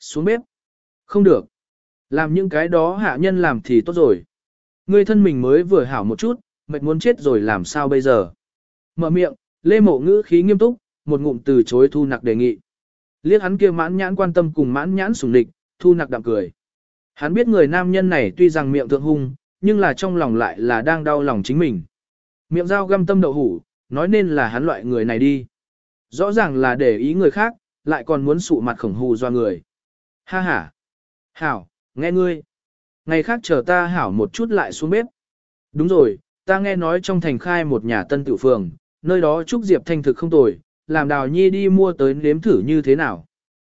Xuống bếp. Không được. Làm những cái đó hạ nhân làm thì tốt rồi. người thân mình mới vừa hảo một chút, mệt muốn chết rồi làm sao bây giờ. Mở miệng, lê mộ ngữ khí nghiêm túc, một ngụm từ chối thu nặc đề nghị. Liếc hắn kia mãn nhãn quan tâm cùng mãn nhãn sùng địch, thu nặc đạm cười. Hắn biết người nam nhân này tuy rằng miệng thượng hung, nhưng là trong lòng lại là đang đau lòng chính mình. Miệng dao găm tâm đậu hủ, nói nên là hắn loại người này đi. Rõ ràng là để ý người khác, lại còn muốn sụ mặt khổng hù do người. Ha ha. Hảo, nghe ngươi. Ngày khác chờ ta hảo một chút lại xuống bếp. Đúng rồi, ta nghe nói trong thành khai một nhà tân tự phường, nơi đó Trúc Diệp thanh thực không tồi, làm đào nhi đi mua tới nếm thử như thế nào.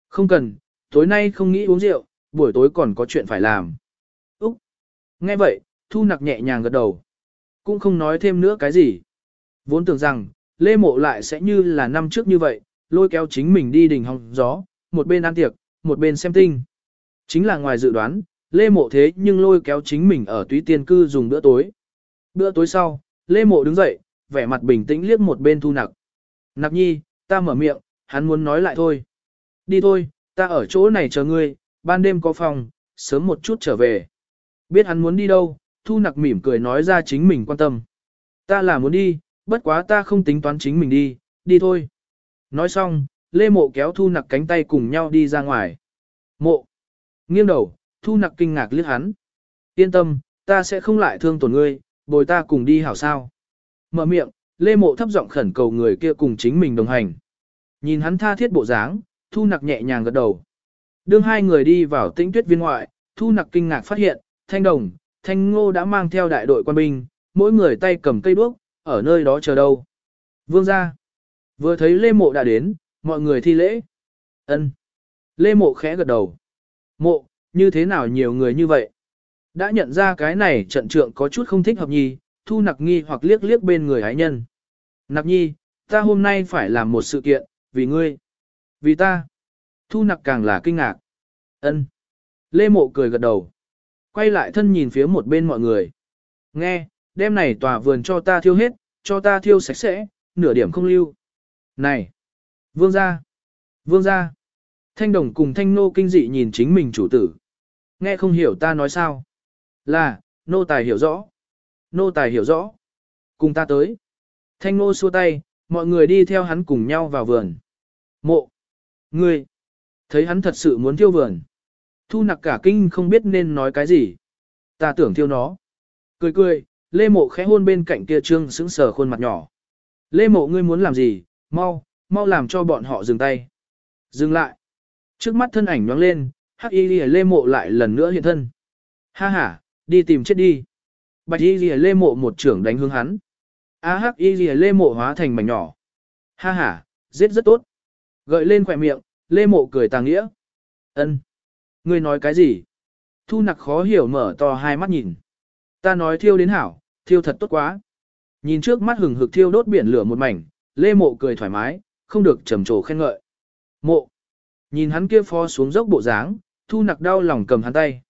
Không cần, tối nay không nghĩ uống rượu, buổi tối còn có chuyện phải làm. Úc! Nghe vậy, thu nặc nhẹ nhàng gật đầu. Cũng không nói thêm nữa cái gì. Vốn tưởng rằng, Lê Mộ lại sẽ như là năm trước như vậy, lôi kéo chính mình đi đỉnh hong gió, một bên ăn tiệc, một bên xem tinh. Chính là ngoài dự đoán, Lê Mộ thế nhưng lôi kéo chính mình ở túy tiên cư dùng bữa tối. Bữa tối sau, Lê Mộ đứng dậy, vẻ mặt bình tĩnh liếc một bên thu nặc. Nặc nhi, ta mở miệng, hắn muốn nói lại thôi. Đi thôi, ta ở chỗ này chờ ngươi, ban đêm có phòng, sớm một chút trở về. Biết hắn muốn đi đâu, thu nặc mỉm cười nói ra chính mình quan tâm. Ta là muốn đi, bất quá ta không tính toán chính mình đi, đi thôi. Nói xong, Lê Mộ kéo thu nặc cánh tay cùng nhau đi ra ngoài. Mộ. Nghiêng đầu, thu nặc kinh ngạc liếc hắn. Yên tâm, ta sẽ không lại thương tổn ngươi, bồi ta cùng đi hảo sao. Mở miệng, Lê Mộ thấp giọng khẩn cầu người kia cùng chính mình đồng hành. Nhìn hắn tha thiết bộ dáng, thu nặc nhẹ nhàng gật đầu. Đương hai người đi vào tĩnh tuyết viên ngoại, thu nặc kinh ngạc phát hiện, thanh đồng, thanh ngô đã mang theo đại đội quân binh, mỗi người tay cầm cây đuốc, ở nơi đó chờ đâu. Vương ra. Vừa thấy Lê Mộ đã đến, mọi người thi lễ. ân Lê Mộ khẽ gật đầu. Mộ, như thế nào nhiều người như vậy? Đã nhận ra cái này trận trượng có chút không thích hợp nhì, thu nặc nghi hoặc liếc liếc bên người ái nhân. Nặc nhi, ta hôm nay phải làm một sự kiện, vì ngươi. Vì ta. Thu nặc càng là kinh ngạc. ân Lê mộ cười gật đầu. Quay lại thân nhìn phía một bên mọi người. Nghe, đêm này tòa vườn cho ta thiêu hết, cho ta thiêu sạch sẽ, nửa điểm không lưu. Này! Vương gia! Vương gia! Thanh đồng cùng thanh nô kinh dị nhìn chính mình chủ tử. Nghe không hiểu ta nói sao? Là, nô tài hiểu rõ. Nô tài hiểu rõ. Cùng ta tới. Thanh nô xua tay, mọi người đi theo hắn cùng nhau vào vườn. Mộ. Ngươi. Thấy hắn thật sự muốn thiêu vườn. Thu nặc cả kinh không biết nên nói cái gì. Ta tưởng thiêu nó. Cười cười, Lê Mộ khẽ hôn bên cạnh kia trương sững sờ khuôn mặt nhỏ. Lê Mộ ngươi muốn làm gì, mau, mau làm cho bọn họ dừng tay. Dừng lại. Trước mắt thân ảnh nhoáng lên, hắc y Lìa Lê Mộ lại lần nữa hiện thân. Ha ha, đi tìm chết đi. Bạch y Lìa Lê Mộ một trưởng đánh hướng hắn. A hắc y Lìa Lê Mộ hóa thành mảnh nhỏ. Ha ha, giết rất tốt. Gợi lên khỏe miệng, Lê Mộ cười tàng nghĩa. Ân, Ngươi nói cái gì? Thu nặc khó hiểu mở to hai mắt nhìn. Ta nói thiêu đến hảo, thiêu thật tốt quá. Nhìn trước mắt hừng hực thiêu đốt biển lửa một mảnh, Lê Mộ cười thoải mái, không được trầm trồ khen ngợi. Mộ. Nhìn hắn kia phó xuống dốc bộ dáng, thu nặc đau lòng cầm hắn tay.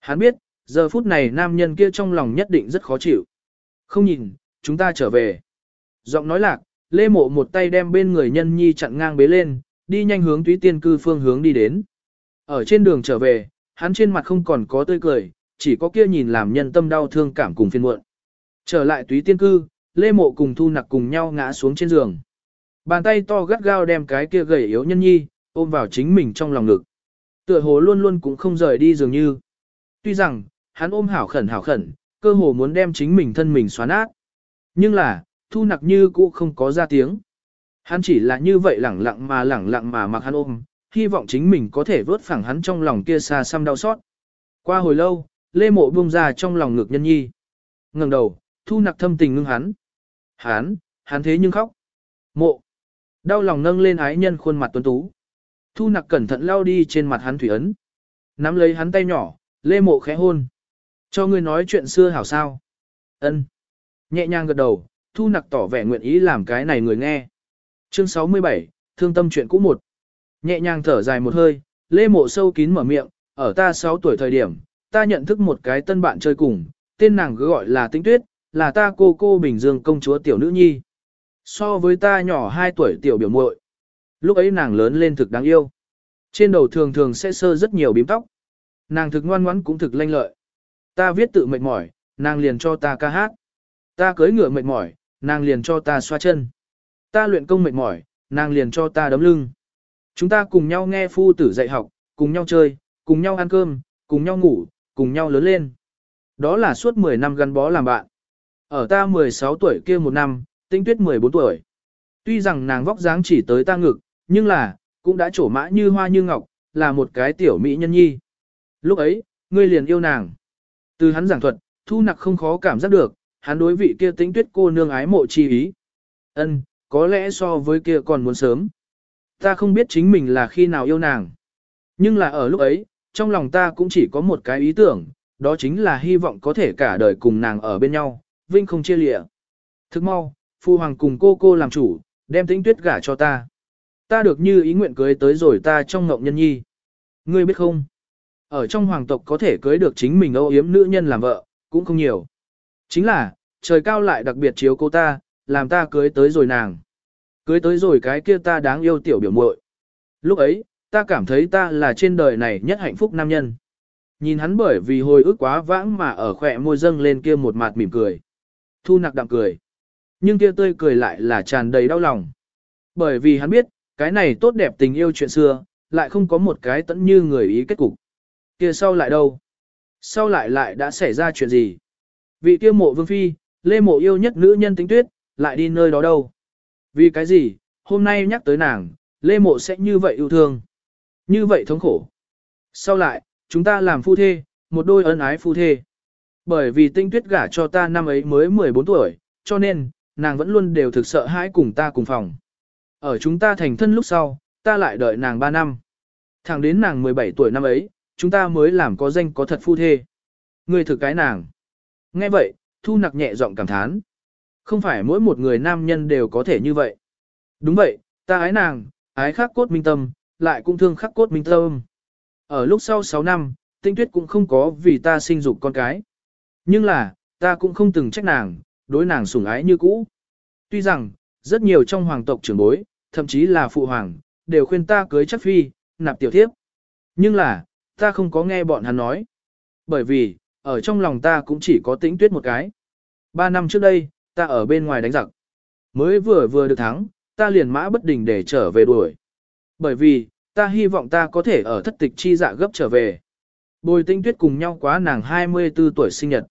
Hắn biết, giờ phút này nam nhân kia trong lòng nhất định rất khó chịu. Không nhìn, chúng ta trở về. Giọng nói lạc, Lê Mộ một tay đem bên người nhân nhi chặn ngang bế lên, đi nhanh hướng túy tiên cư phương hướng đi đến. Ở trên đường trở về, hắn trên mặt không còn có tươi cười, chỉ có kia nhìn làm nhân tâm đau thương cảm cùng phiền muộn. Trở lại túy tiên cư, Lê Mộ cùng Thu Nặc cùng nhau ngã xuống trên giường. Bàn tay to gắt gao đem cái kia gầy yếu nhân nhi, ôm vào chính mình trong lòng ngực. Tựa hồ luôn luôn cũng không rời đi dường như. Tuy rằng, hắn ôm hảo khẩn hảo khẩn, cơ hồ muốn đem chính mình thân mình xóa nát. Nhưng là, Thu Nặc như cũ không có ra tiếng. Hắn chỉ là như vậy lẳng lặng mà lẳng lặng mà mặc hắn ôm, hy vọng chính mình có thể vớt phẳng hắn trong lòng kia xa xăm đau xót. Qua hồi lâu, Lê Mộ buông ra trong lòng ngực nhân nhi. ngẩng đầu, thu nặc thâm tình ngưng hắn. Hắn, hắn thế nhưng khóc. Mộ. Đau lòng nâng lên ái nhân khuôn mặt tuấn tú. Thu nặc cẩn thận lao đi trên mặt hắn thủy ấn. Nắm lấy hắn tay nhỏ, Lê Mộ khẽ hôn. Cho ngươi nói chuyện xưa hảo sao. ân Nhẹ nhàng gật đầu, thu nặc tỏ vẻ nguyện ý làm cái này người nghe. Chương 67, Thương tâm chuyện cũ một. Nhẹ nhàng thở dài một hơi, Lê Mộ sâu kín mở miệng, ở ta 6 tuổi thời điểm, ta nhận thức một cái tân bạn chơi cùng, tên nàng cứ gọi là Tĩnh Tuyết, là ta cô cô Bình Dương công chúa tiểu nữ nhi. So với ta nhỏ 2 tuổi tiểu biểu muội. Lúc ấy nàng lớn lên thực đáng yêu. Trên đầu thường thường sẽ sơ rất nhiều bím tóc. Nàng thực ngoan ngoãn cũng thực lanh lợi. Ta viết tự mệt mỏi, nàng liền cho ta ca hát. Ta cưới ngựa mệt mỏi, nàng liền cho ta xoa chân. Ta luyện công mệt mỏi, nàng liền cho ta đấm lưng. Chúng ta cùng nhau nghe phu tử dạy học, cùng nhau chơi, cùng nhau ăn cơm, cùng nhau ngủ, cùng nhau lớn lên. Đó là suốt 10 năm gắn bó làm bạn. Ở ta 16 tuổi kia một năm, tinh tuyết 14 tuổi. Tuy rằng nàng vóc dáng chỉ tới ta ngực, nhưng là, cũng đã trổ mã như hoa như ngọc, là một cái tiểu mỹ nhân nhi. Lúc ấy, ngươi liền yêu nàng. Từ hắn giảng thuật, thu nặc không khó cảm giác được, hắn đối vị kia Tinh tuyết cô nương ái mộ chi ý. Ân, có lẽ so với kia còn muốn sớm. Ta không biết chính mình là khi nào yêu nàng. Nhưng là ở lúc ấy, trong lòng ta cũng chỉ có một cái ý tưởng, đó chính là hy vọng có thể cả đời cùng nàng ở bên nhau, vinh không chia lịa. Thức mau, phu hoàng cùng cô cô làm chủ, đem tĩnh tuyết gả cho ta. Ta được như ý nguyện cưới tới rồi ta trong ngộng nhân nhi. Ngươi biết không? Ở trong hoàng tộc có thể cưới được chính mình âu yếm nữ nhân làm vợ, cũng không nhiều. Chính là, trời cao lại đặc biệt chiếu cô ta, làm ta cưới tới rồi nàng. Cưới tới rồi cái kia ta đáng yêu tiểu biểu muội. Lúc ấy, ta cảm thấy ta là trên đời này nhất hạnh phúc nam nhân. Nhìn hắn bởi vì hồi ức quá vãng mà ở khỏe môi dâng lên kia một mặt mỉm cười. Thu nặc đạm cười. Nhưng kia tươi cười lại là tràn đầy đau lòng. Bởi vì hắn biết, cái này tốt đẹp tình yêu chuyện xưa, lại không có một cái tẫn như người ý kết cục. Kia sau lại đâu? Sau lại lại đã xảy ra chuyện gì? Vị kia mộ vương phi, lê mộ yêu nhất nữ nhân tính tuyết, lại đi nơi đó đâu? Vì cái gì, hôm nay nhắc tới nàng, lê mộ sẽ như vậy yêu thương? Như vậy thống khổ. Sau lại, chúng ta làm phu thê, một đôi ân ái phu thê. Bởi vì tinh tuyết gả cho ta năm ấy mới 14 tuổi, cho nên, nàng vẫn luôn đều thực sợ hãi cùng ta cùng phòng. Ở chúng ta thành thân lúc sau, ta lại đợi nàng 3 năm. Thẳng đến nàng 17 tuổi năm ấy, chúng ta mới làm có danh có thật phu thê. Người thực cái nàng. Nghe vậy, thu nặc nhẹ giọng cảm thán. Không phải mỗi một người nam nhân đều có thể như vậy. Đúng vậy, ta ái nàng, ái khắc cốt minh tâm, lại cũng thương khắc cốt minh tâm. Ở lúc sau 6 năm, tinh tuyết cũng không có vì ta sinh dục con cái. Nhưng là, ta cũng không từng trách nàng, đối nàng sủng ái như cũ. Tuy rằng, rất nhiều trong hoàng tộc trưởng bối, thậm chí là phụ hoàng, đều khuyên ta cưới chắc phi, nạp tiểu thiếp. Nhưng là, ta không có nghe bọn hắn nói. Bởi vì, ở trong lòng ta cũng chỉ có tĩnh tuyết một cái. Ba năm trước đây, ta ở bên ngoài đánh giặc. Mới vừa vừa được thắng, ta liền mã bất đình để trở về đuổi. Bởi vì, ta hy vọng ta có thể ở thất tịch chi dạ gấp trở về. Bồi tinh tuyết cùng nhau quá nàng 24 tuổi sinh nhật.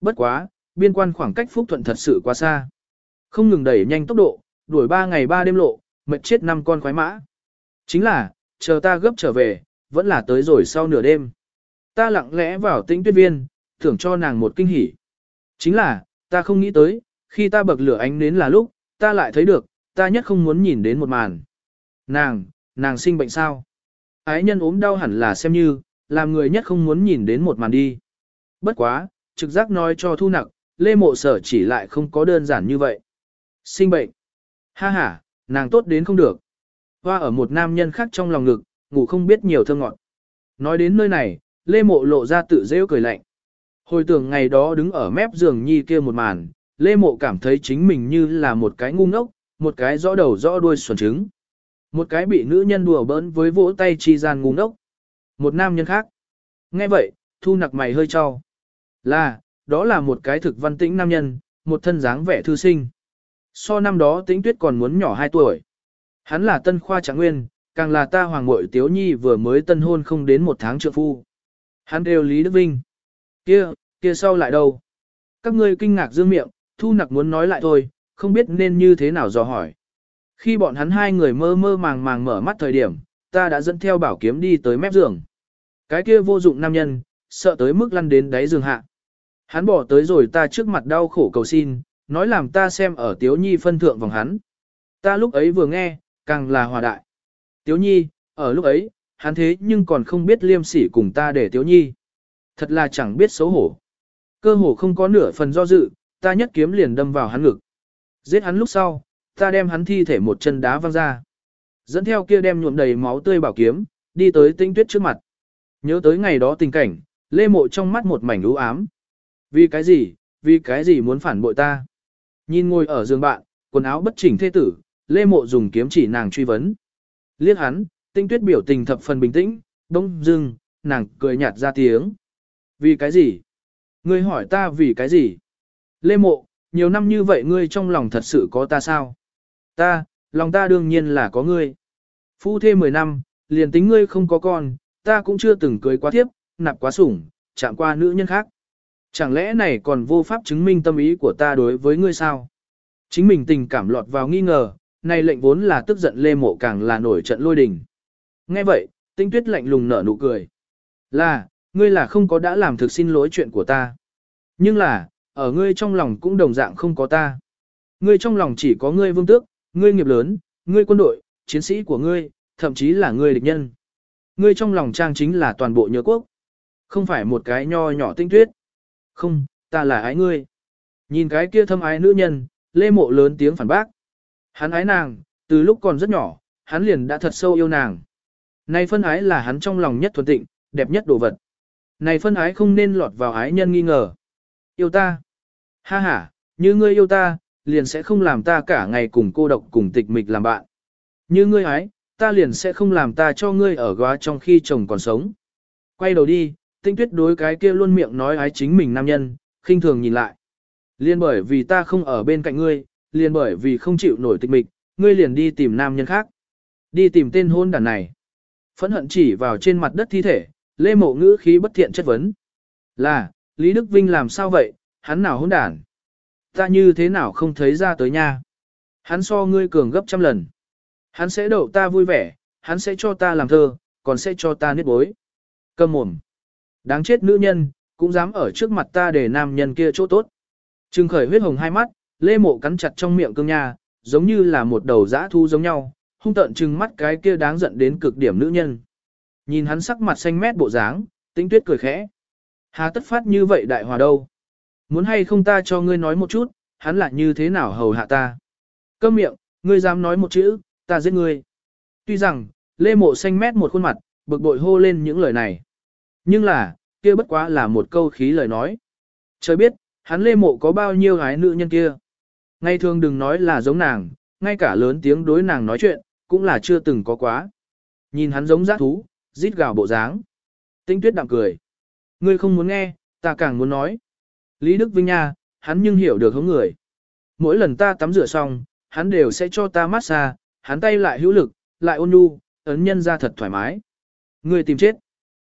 Bất quá, biên quan khoảng cách phúc thuận thật sự quá xa. Không ngừng đẩy nhanh tốc độ, đuổi 3 ngày 3 đêm lộ, mệt chết năm con khoái mã. Chính là, chờ ta gấp trở về, vẫn là tới rồi sau nửa đêm. Ta lặng lẽ vào tinh tuyết viên, thưởng cho nàng một kinh hỉ. Chính là, ta không nghĩ tới, khi ta bậc lửa ánh nến là lúc, ta lại thấy được, ta nhất không muốn nhìn đến một màn. Nàng, nàng sinh bệnh sao? Ái nhân ốm đau hẳn là xem như, làm người nhất không muốn nhìn đến một màn đi. Bất quá, trực giác nói cho thu nặc, lê mộ sở chỉ lại không có đơn giản như vậy. Sinh bệnh. Ha ha, nàng tốt đến không được. Hoa ở một nam nhân khác trong lòng ngực, ngủ không biết nhiều thơ ngọt. Nói đến nơi này, lê mộ lộ ra tự rêu cười lạnh. Hồi tưởng ngày đó đứng ở mép giường nhi kia một màn, lê mộ cảm thấy chính mình như là một cái ngu ngốc, một cái rõ đầu rõ đuôi xuẩn trứng. Một cái bị nữ nhân đùa bỡn với vỗ tay chi gian ngu ngốc. Một nam nhân khác. Nghe vậy, thu nặc mày hơi cho. Là, đó là một cái thực văn tĩnh nam nhân, một thân dáng vẻ thư sinh. So năm đó tĩnh tuyết còn muốn nhỏ 2 tuổi. Hắn là tân khoa trạng nguyên, càng là ta hoàng mội tiếu nhi vừa mới tân hôn không đến một tháng trượng phu. Hắn đều Lý Đức Vinh. Kia, kia sau lại đâu? Các ngươi kinh ngạc dương miệng, thu nặc muốn nói lại thôi, không biết nên như thế nào dò hỏi. Khi bọn hắn hai người mơ mơ màng màng mở mắt thời điểm, ta đã dẫn theo bảo kiếm đi tới mép giường. Cái kia vô dụng nam nhân, sợ tới mức lăn đến đáy giường hạ. Hắn bỏ tới rồi ta trước mặt đau khổ cầu xin, nói làm ta xem ở Tiếu Nhi phân thượng vòng hắn. Ta lúc ấy vừa nghe, càng là hòa đại. Tiếu Nhi, ở lúc ấy, hắn thế nhưng còn không biết liêm sỉ cùng ta để Tiếu Nhi. Thật là chẳng biết xấu hổ. Cơ hồ không có nửa phần do dự, ta nhất kiếm liền đâm vào hắn ngực. Giết hắn lúc sau, ta đem hắn thi thể một chân đá văng ra. Dẫn theo kia đem nhuộm đầy máu tươi bảo kiếm, đi tới tinh tuyết trước mặt. Nhớ tới ngày đó tình cảnh, lê mộ trong mắt một mảnh u ám. Vì cái gì, vì cái gì muốn phản bội ta? Nhìn ngồi ở giường bạn, quần áo bất chỉnh thế tử, lê mộ dùng kiếm chỉ nàng truy vấn. Liết hắn, Tinh tuyết biểu tình thập phần bình tĩnh, đông dưng, nàng cười nhạt ra tiếng. Vì cái gì? Ngươi hỏi ta vì cái gì? Lê mộ, nhiều năm như vậy ngươi trong lòng thật sự có ta sao? Ta, lòng ta đương nhiên là có ngươi. Phu thê 10 năm, liền tính ngươi không có con, ta cũng chưa từng cưới quá thiếp, nạp quá sủng, chạm qua nữ nhân khác. Chẳng lẽ này còn vô pháp chứng minh tâm ý của ta đối với ngươi sao? Chính mình tình cảm lọt vào nghi ngờ, này lệnh vốn là tức giận lê mộ càng là nổi trận lôi đình. Nghe vậy, tinh tuyết lạnh lùng nở nụ cười. Là, ngươi là không có đã làm thực xin lỗi chuyện của ta. Nhưng là, ở ngươi trong lòng cũng đồng dạng không có ta. Ngươi trong lòng chỉ có ngươi vương tước, ngươi nghiệp lớn, ngươi quân đội, chiến sĩ của ngươi, thậm chí là ngươi địch nhân. Ngươi trong lòng trang chính là toàn bộ nhớ quốc. Không phải một cái nho nhỏ tinh tuyết. Không, ta là ái ngươi. Nhìn cái kia thâm ái nữ nhân, lê mộ lớn tiếng phản bác. Hắn ái nàng, từ lúc còn rất nhỏ, hắn liền đã thật sâu yêu nàng. Này phân ái là hắn trong lòng nhất thuần tịnh, đẹp nhất đồ vật. Này phân ái không nên lọt vào ái nhân nghi ngờ. Yêu ta. Ha ha, như ngươi yêu ta, liền sẽ không làm ta cả ngày cùng cô độc cùng tịch mịch làm bạn. Như ngươi ái, ta liền sẽ không làm ta cho ngươi ở góa trong khi chồng còn sống. Quay đầu đi, tinh tuyết đối cái kia luôn miệng nói ái chính mình nam nhân, khinh thường nhìn lại. Liên bởi vì ta không ở bên cạnh ngươi, liền bởi vì không chịu nổi tịch mịch, ngươi liền đi tìm nam nhân khác. Đi tìm tên hôn đàn này. Phẫn hận chỉ vào trên mặt đất thi thể, lê mộ ngữ khí bất thiện chất vấn. Là, Lý Đức Vinh làm sao vậy, hắn nào hôn đàn? Ta như thế nào không thấy ra tới nha? Hắn so ngươi cường gấp trăm lần. Hắn sẽ đậu ta vui vẻ, hắn sẽ cho ta làm thơ, còn sẽ cho ta niết bối. Cầm mồm. Đáng chết nữ nhân, cũng dám ở trước mặt ta để nam nhân kia chỗ tốt. Trừng khởi huyết hồng hai mắt, lê mộ cắn chặt trong miệng cương nha, giống như là một đầu dã thu giống nhau, hung tợn trừng mắt cái kia đáng giận đến cực điểm nữ nhân. Nhìn hắn sắc mặt xanh mét bộ dáng, tĩnh tuyết cười khẽ. Hà tất phát như vậy đại hòa đâu? Muốn hay không ta cho ngươi nói một chút, hắn là như thế nào hầu hạ ta? Câm miệng, ngươi dám nói một chữ, ta giết ngươi. Tuy rằng, lê mộ xanh mét một khuôn mặt, bực bội hô lên những lời này. Nhưng là, kia bất quá là một câu khí lời nói. Trời biết, hắn lê mộ có bao nhiêu gái nữ nhân kia. Ngay thường đừng nói là giống nàng, ngay cả lớn tiếng đối nàng nói chuyện, cũng là chưa từng có quá. Nhìn hắn giống giác thú, rít gào bộ dáng. Tinh tuyết đạm cười. Ngươi không muốn nghe, ta càng muốn nói. Lý Đức Vinh nha, hắn nhưng hiểu được hướng người. Mỗi lần ta tắm rửa xong, hắn đều sẽ cho ta massage, hắn tay lại hữu lực, lại ôn nhu, ấn nhân ra thật thoải mái. Ngươi tìm chết.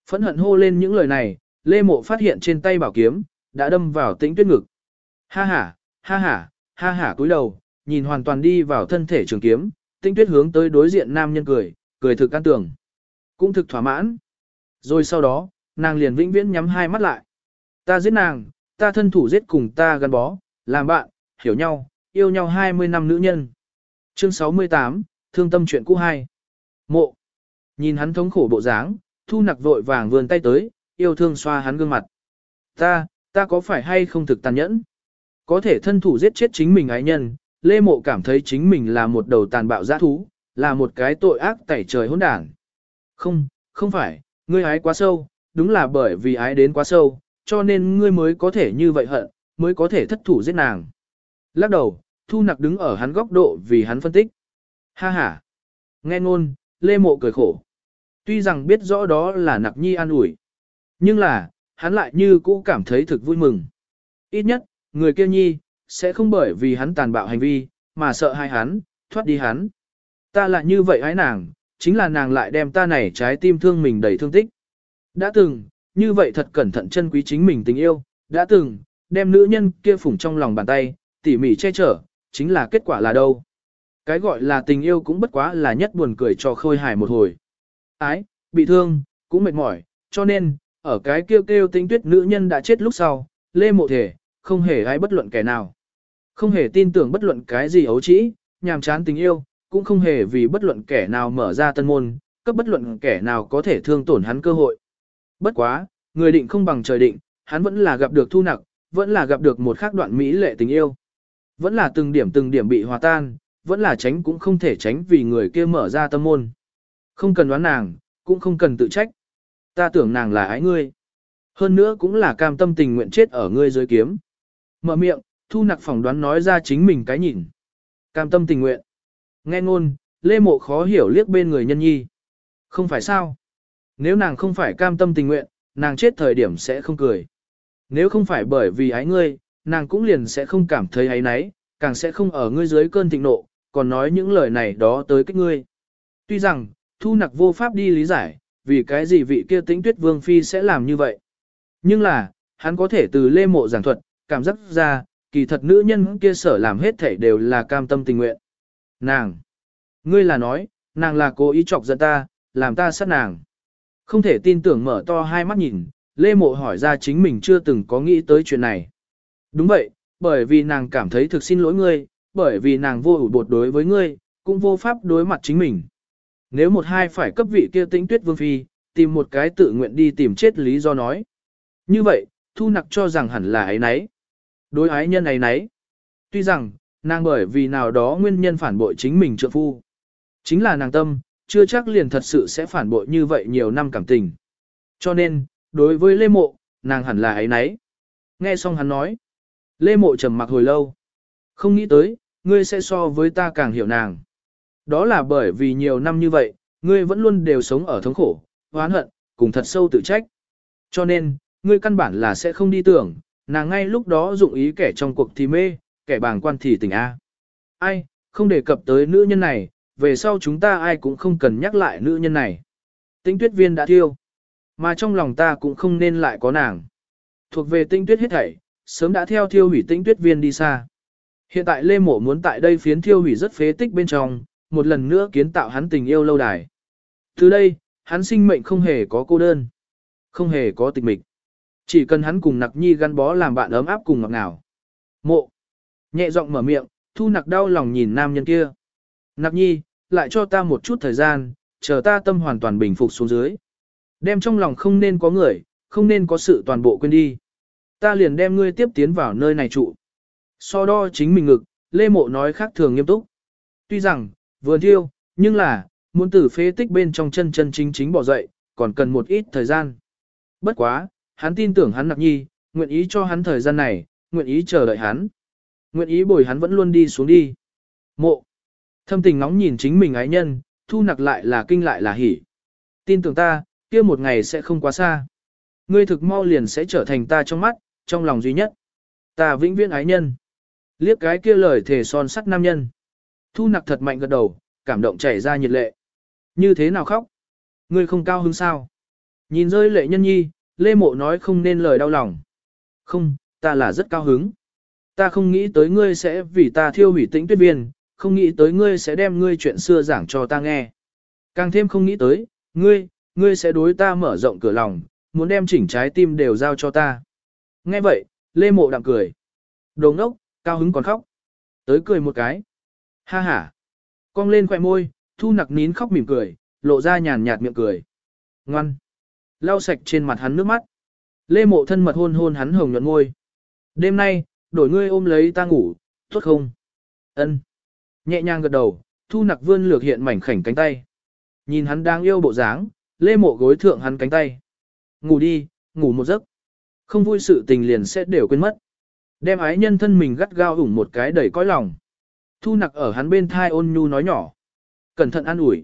Phẫn hận hô lên những lời này, Lê Mộ phát hiện trên tay bảo kiếm, đã đâm vào tĩnh tuyết ngực. Ha ha, ha ha, ha ha cúi đầu, nhìn hoàn toàn đi vào thân thể trường kiếm, tĩnh tuyết hướng tới đối diện nam nhân cười, cười thực an tưởng. Cũng thực thỏa mãn. Rồi sau đó, nàng liền vĩnh viễn nhắm hai mắt lại. Ta giết nàng, ta thân thủ giết cùng ta gắn bó, làm bạn, hiểu nhau, yêu nhau 20 năm nữ nhân. Chương 68, Thương tâm chuyện cũ hai. Mộ. Nhìn hắn thống khổ bộ dáng, thu nặc vội vàng vươn tay tới, yêu thương xoa hắn gương mặt. Ta, ta có phải hay không thực tàn nhẫn? Có thể thân thủ giết chết chính mình ái nhân, Lê Mộ cảm thấy chính mình là một đầu tàn bạo giã thú, là một cái tội ác tẩy trời hỗn đảng. Không, không phải, ngươi ái quá sâu, đúng là bởi vì ái đến quá sâu, cho nên ngươi mới có thể như vậy hận, mới có thể thất thủ giết nàng. Lắc đầu, Thu Nặc đứng ở hắn góc độ vì hắn phân tích. Ha ha. Nghe ngôn, Lê Mộ cười khổ. Tuy rằng biết rõ đó là Nặc Nhi an ủi, nhưng là, hắn lại như cũ cảm thấy thực vui mừng. Ít nhất, người kia Nhi, sẽ không bởi vì hắn tàn bạo hành vi, mà sợ hai hắn, thoát đi hắn. Ta lại như vậy hái nàng, chính là nàng lại đem ta này trái tim thương mình đầy thương tích. Đã từng, như vậy thật cẩn thận chân quý chính mình tình yêu, đã từng, đem nữ nhân kia phủng trong lòng bàn tay, tỉ mỉ che chở, chính là kết quả là đâu. Cái gọi là tình yêu cũng bất quá là nhất buồn cười cho khôi hài một hồi. Ái, bị thương, cũng mệt mỏi, cho nên, ở cái kêu kêu tinh tuyết nữ nhân đã chết lúc sau, lê mộ thể, không hề ai bất luận kẻ nào. Không hề tin tưởng bất luận cái gì ấu trĩ, nhàm chán tình yêu, cũng không hề vì bất luận kẻ nào mở ra tân môn, cấp bất luận kẻ nào có thể thương tổn hắn cơ hội. Bất quá, người định không bằng trời định, hắn vẫn là gặp được thu nặc, vẫn là gặp được một khác đoạn mỹ lệ tình yêu. Vẫn là từng điểm từng điểm bị hòa tan, vẫn là tránh cũng không thể tránh vì người kia mở ra tâm môn. Không cần đoán nàng, cũng không cần tự trách. Ta tưởng nàng là ái ngươi. Hơn nữa cũng là cam tâm tình nguyện chết ở ngươi dưới kiếm. Mở miệng, thu nặc phỏng đoán nói ra chính mình cái nhìn. Cam tâm tình nguyện. Nghe ngôn, Lê Mộ khó hiểu liếc bên người nhân nhi. Không phải sao? Nếu nàng không phải cam tâm tình nguyện, nàng chết thời điểm sẽ không cười. Nếu không phải bởi vì ái ngươi, nàng cũng liền sẽ không cảm thấy ái náy, càng sẽ không ở ngươi dưới cơn thịnh nộ, còn nói những lời này đó tới kích ngươi. Tuy rằng, thu nặc vô pháp đi lý giải, vì cái gì vị kia tĩnh tuyết vương phi sẽ làm như vậy. Nhưng là, hắn có thể từ lê mộ giảng thuật, cảm giác ra, kỳ thật nữ nhân kia sở làm hết thể đều là cam tâm tình nguyện. Nàng! Ngươi là nói, nàng là cố ý chọc giận ta, làm ta sát nàng. Không thể tin tưởng mở to hai mắt nhìn, Lê Mộ hỏi ra chính mình chưa từng có nghĩ tới chuyện này. Đúng vậy, bởi vì nàng cảm thấy thực xin lỗi ngươi, bởi vì nàng vô ủ bột đối với ngươi, cũng vô pháp đối mặt chính mình. Nếu một hai phải cấp vị kia tĩnh tuyết vương phi, tìm một cái tự nguyện đi tìm chết lý do nói. Như vậy, thu nặc cho rằng hẳn là ấy nấy. Đối ái nhân ấy nấy. Tuy rằng, nàng bởi vì nào đó nguyên nhân phản bội chính mình trượng phu. Chính là nàng tâm, chưa chắc liền thật sự sẽ phản bội như vậy nhiều năm cảm tình. Cho nên, đối với Lê Mộ, nàng hẳn là ấy nấy. Nghe xong hắn nói. Lê Mộ trầm mặc hồi lâu. Không nghĩ tới, ngươi sẽ so với ta càng hiểu nàng. Đó là bởi vì nhiều năm như vậy, ngươi vẫn luôn đều sống ở thống khổ, oán hận, cùng thật sâu tự trách. Cho nên, ngươi căn bản là sẽ không đi tưởng, nàng ngay lúc đó dụng ý kẻ trong cuộc thì mê, kẻ bàng quan thì tình A. Ai, không đề cập tới nữ nhân này, về sau chúng ta ai cũng không cần nhắc lại nữ nhân này. Tinh tuyết viên đã thiêu, mà trong lòng ta cũng không nên lại có nàng. Thuộc về tinh tuyết hết thảy, sớm đã theo thiêu hủy tinh tuyết viên đi xa. Hiện tại Lê Mộ muốn tại đây phiến thiêu hủy rất phế tích bên trong, một lần nữa kiến tạo hắn tình yêu lâu đài. Từ đây, hắn sinh mệnh không hề có cô đơn, không hề có tịch mịch. Chỉ cần hắn cùng nặc nhi gắn bó làm bạn ấm áp cùng ngọt ngào. Mộ. Nhẹ giọng mở miệng, thu nặc đau lòng nhìn nam nhân kia. Nặc nhi, lại cho ta một chút thời gian, chờ ta tâm hoàn toàn bình phục xuống dưới. Đem trong lòng không nên có người, không nên có sự toàn bộ quên đi. Ta liền đem ngươi tiếp tiến vào nơi này trụ. So đo chính mình ngực, Lê Mộ nói khác thường nghiêm túc. Tuy rằng, vừa thiêu, nhưng là, muốn từ phế tích bên trong chân chân chính chính bỏ dậy, còn cần một ít thời gian. Bất quá, hắn tin tưởng hắn nặc nhi, nguyện ý cho hắn thời gian này, nguyện ý chờ đợi hắn. Nguyện ý bồi hắn vẫn luôn đi xuống đi. Mộ. Thâm tình nóng nhìn chính mình ái nhân, thu nặc lại là kinh lại là hỉ. Tin tưởng ta, kia một ngày sẽ không quá xa. Ngươi thực mau liền sẽ trở thành ta trong mắt, trong lòng duy nhất. Ta vĩnh viễn ái nhân. Liếc cái kia lời thể son sắt nam nhân. Thu nặc thật mạnh gật đầu, cảm động chảy ra nhiệt lệ. Như thế nào khóc? Ngươi không cao hứng sao? Nhìn rơi lệ nhân nhi, Lê Mộ nói không nên lời đau lòng. Không, ta là rất cao hứng. Ta không nghĩ tới ngươi sẽ vì ta thiêu hủy tĩnh tuyết viên, không nghĩ tới ngươi sẽ đem ngươi chuyện xưa giảng cho ta nghe. Càng thêm không nghĩ tới, ngươi, ngươi sẽ đối ta mở rộng cửa lòng, muốn đem chỉnh trái tim đều giao cho ta. Nghe vậy, Lê Mộ đạm cười. Đồ ngốc, cao hứng còn khóc. Tới cười một cái. Ha ha. Cong lên khỏe môi, thu nặc nín khóc mỉm cười, lộ ra nhàn nhạt miệng cười. Ngoan. Lau sạch trên mặt hắn nước mắt. Lê mộ thân mật hôn hôn hắn hồng nhuận môi. Đêm nay, đổi ngươi ôm lấy ta ngủ, tốt không? Ân. Nhẹ nhàng gật đầu, thu nặc vươn lược hiện mảnh khảnh cánh tay. Nhìn hắn đang yêu bộ dáng, lê mộ gối thượng hắn cánh tay. Ngủ đi, ngủ một giấc. Không vui sự tình liền sẽ đều quên mất. Đem ái nhân thân mình gắt gao ủng một cái đầy cõi lòng. Thu nặc ở hắn bên thai ôn nhu nói nhỏ. Cẩn thận an ủi.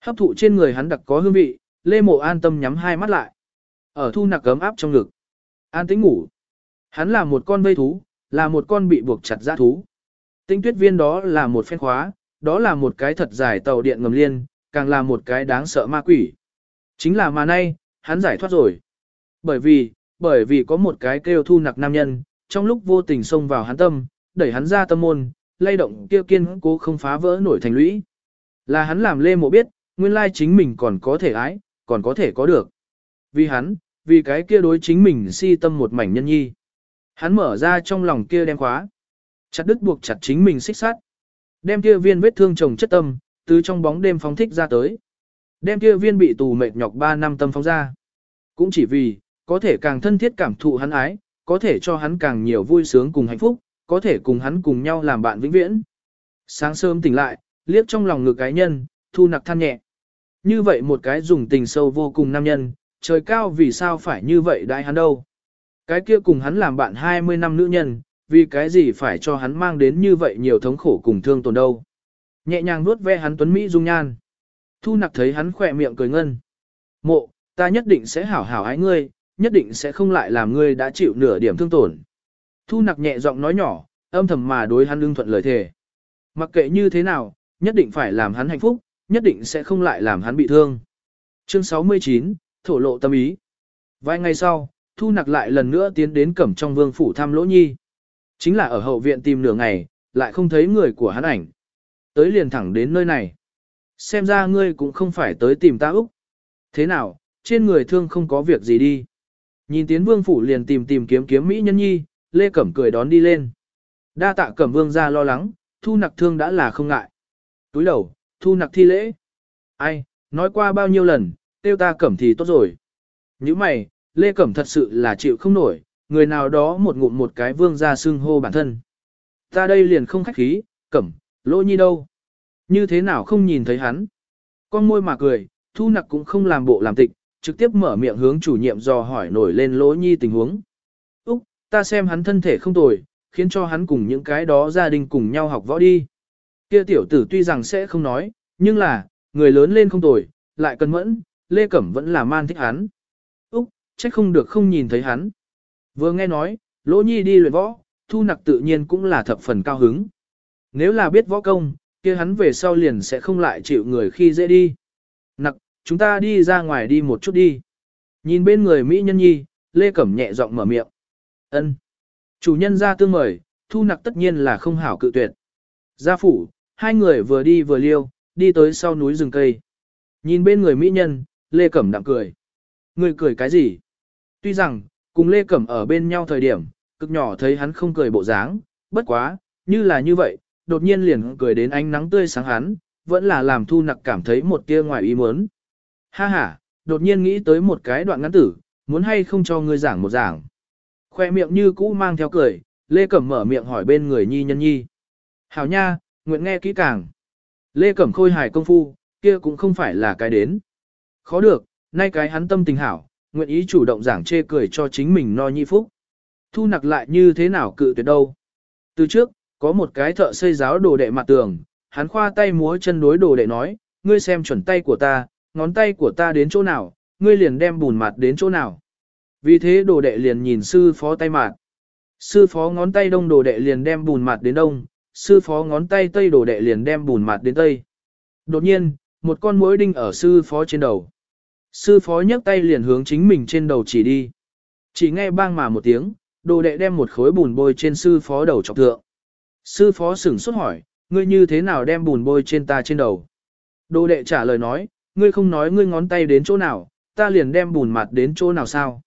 Hấp thụ trên người hắn đặc có hương vị, Lê Mộ an tâm nhắm hai mắt lại. Ở thu nặc cấm áp trong ngực. An tĩnh ngủ. Hắn là một con vây thú, là một con bị buộc chặt giã thú. Tinh tuyết viên đó là một phen khóa, đó là một cái thật dài tàu điện ngầm liên, càng là một cái đáng sợ ma quỷ. Chính là mà nay, hắn giải thoát rồi. Bởi vì, bởi vì có một cái kêu thu nặc nam nhân, trong lúc vô tình xông vào hắn tâm, đẩy hắn ra tâm môn, lay động kia kiên cố không phá vỡ nổi thành lũy. Là hắn làm Lê Mộ biết, nguyên lai chính mình còn có thể ái, còn có thể có được. Vì hắn, vì cái kia đối chính mình si tâm một mảnh nhân nhi. Hắn mở ra trong lòng kia đem khóa. Chặt đứt buộc chặt chính mình xích sát. Đem kia viên vết thương chồng chất tâm, từ trong bóng đêm phóng thích ra tới. Đem kia viên bị tù mệt nhọc 3 năm tâm phóng ra. Cũng chỉ vì, có thể càng thân thiết cảm thụ hắn ái, có thể cho hắn càng nhiều vui sướng cùng hạnh phúc, có thể cùng hắn cùng nhau làm bạn vĩnh viễn. Sáng sớm tỉnh lại, liếc trong lòng ngực cái nhân, thu nặc than nhẹ. Như vậy một cái dùng tình sâu vô cùng nam nhân, trời cao vì sao phải như vậy đại hắn đâu. Cái kia cùng hắn làm bạn 20 năm nữ nhân, vì cái gì phải cho hắn mang đến như vậy nhiều thống khổ cùng thương tổn đâu. Nhẹ nhàng nuốt ve hắn tuấn Mỹ dung nhan. Thu nặc thấy hắn khỏe miệng cười ngân. Mộ, ta nhất định sẽ hảo hảo ái ngươi, nhất định sẽ không lại làm ngươi đã chịu nửa điểm thương tổn. Thu nặc nhẹ giọng nói nhỏ, âm thầm mà đối hắn ưng thuận lời thề. Mặc kệ như thế nào, nhất định phải làm hắn hạnh phúc, nhất định sẽ không lại làm hắn bị thương. Chương 69, thổ lộ tâm ý. Vài ngày sau, Thu nặc lại lần nữa tiến đến cẩm trong vương phủ thăm lỗ nhi. Chính là ở hậu viện tìm nửa ngày, lại không thấy người của hắn ảnh. Tới liền thẳng đến nơi này. Xem ra ngươi cũng không phải tới tìm ta Úc. Thế nào, trên người thương không có việc gì đi. Nhìn tiến vương phủ liền tìm tìm kiếm kiếm Mỹ nhân nhi, Lê Cẩm cười đón đi lên. Đa tạ Cẩm vương ra lo lắng, thu nặc thương đã là không ngại. Túi đầu, thu nặc thi lễ. Ai, nói qua bao nhiêu lần, tiêu ta Cẩm thì tốt rồi. Như mày, Lê Cẩm thật sự là chịu không nổi, người nào đó một ngụm một cái vương ra xưng hô bản thân. Ta đây liền không khách khí, Cẩm, lỗ nhi đâu. Như thế nào không nhìn thấy hắn? Con môi mà cười, thu nặc cũng không làm bộ làm tịch, trực tiếp mở miệng hướng chủ nhiệm dò hỏi nổi lên lỗ nhi tình huống. Ta xem hắn thân thể không tồi, khiến cho hắn cùng những cái đó gia đình cùng nhau học võ đi. Kia tiểu tử tuy rằng sẽ không nói, nhưng là, người lớn lên không tồi, lại cần mẫn, Lê Cẩm vẫn là man thích hắn. Úc, trách không được không nhìn thấy hắn. Vừa nghe nói, Lỗ Nhi đi luyện võ, Thu Nặc tự nhiên cũng là thập phần cao hứng. Nếu là biết võ công, kia hắn về sau liền sẽ không lại chịu người khi dễ đi. Nặc, chúng ta đi ra ngoài đi một chút đi. Nhìn bên người Mỹ nhân nhi, Lê Cẩm nhẹ giọng mở miệng ân Chủ nhân ra tương mời, thu nặc tất nhiên là không hảo cự tuyệt. Gia phủ, hai người vừa đi vừa liêu, đi tới sau núi rừng cây. Nhìn bên người Mỹ nhân, Lê Cẩm đạm cười. Người cười cái gì? Tuy rằng, cùng Lê Cẩm ở bên nhau thời điểm, cực nhỏ thấy hắn không cười bộ dáng, bất quá, như là như vậy, đột nhiên liền cười đến ánh nắng tươi sáng hắn, vẫn là làm thu nặc cảm thấy một tia ngoài ý muốn. Ha ha, đột nhiên nghĩ tới một cái đoạn ngắn tử, muốn hay không cho ngươi giảng một giảng. Khoe miệng như cũ mang theo cười, Lê Cẩm mở miệng hỏi bên người nhi nhân nhi. Hảo nha, nguyện nghe kỹ càng. Lê Cẩm khôi hài công phu, kia cũng không phải là cái đến. Khó được, nay cái hắn tâm tình hảo, nguyện ý chủ động giảng chê cười cho chính mình no nhi phúc. Thu nặc lại như thế nào cự tuyệt đâu. Từ trước, có một cái thợ xây giáo đồ đệ mặt tường, hắn khoa tay múa chân đối đồ đệ nói, ngươi xem chuẩn tay của ta, ngón tay của ta đến chỗ nào, ngươi liền đem bùn mặt đến chỗ nào. Vì thế đồ đệ liền nhìn sư phó tay mạt. Sư phó ngón tay đông đồ đệ liền đem bùn mặt đến đông, sư phó ngón tay tây đồ đệ liền đem bùn mặt đến tây. Đột nhiên, một con muỗi đinh ở sư phó trên đầu. Sư phó nhấc tay liền hướng chính mình trên đầu chỉ đi. Chỉ nghe bang mà một tiếng, đồ đệ đem một khối bùn bôi trên sư phó đầu chọc thượng. Sư phó sửng sốt hỏi, ngươi như thế nào đem bùn bôi trên ta trên đầu? Đồ đệ trả lời nói, ngươi không nói ngươi ngón tay đến chỗ nào, ta liền đem bùn mặt đến chỗ nào sao?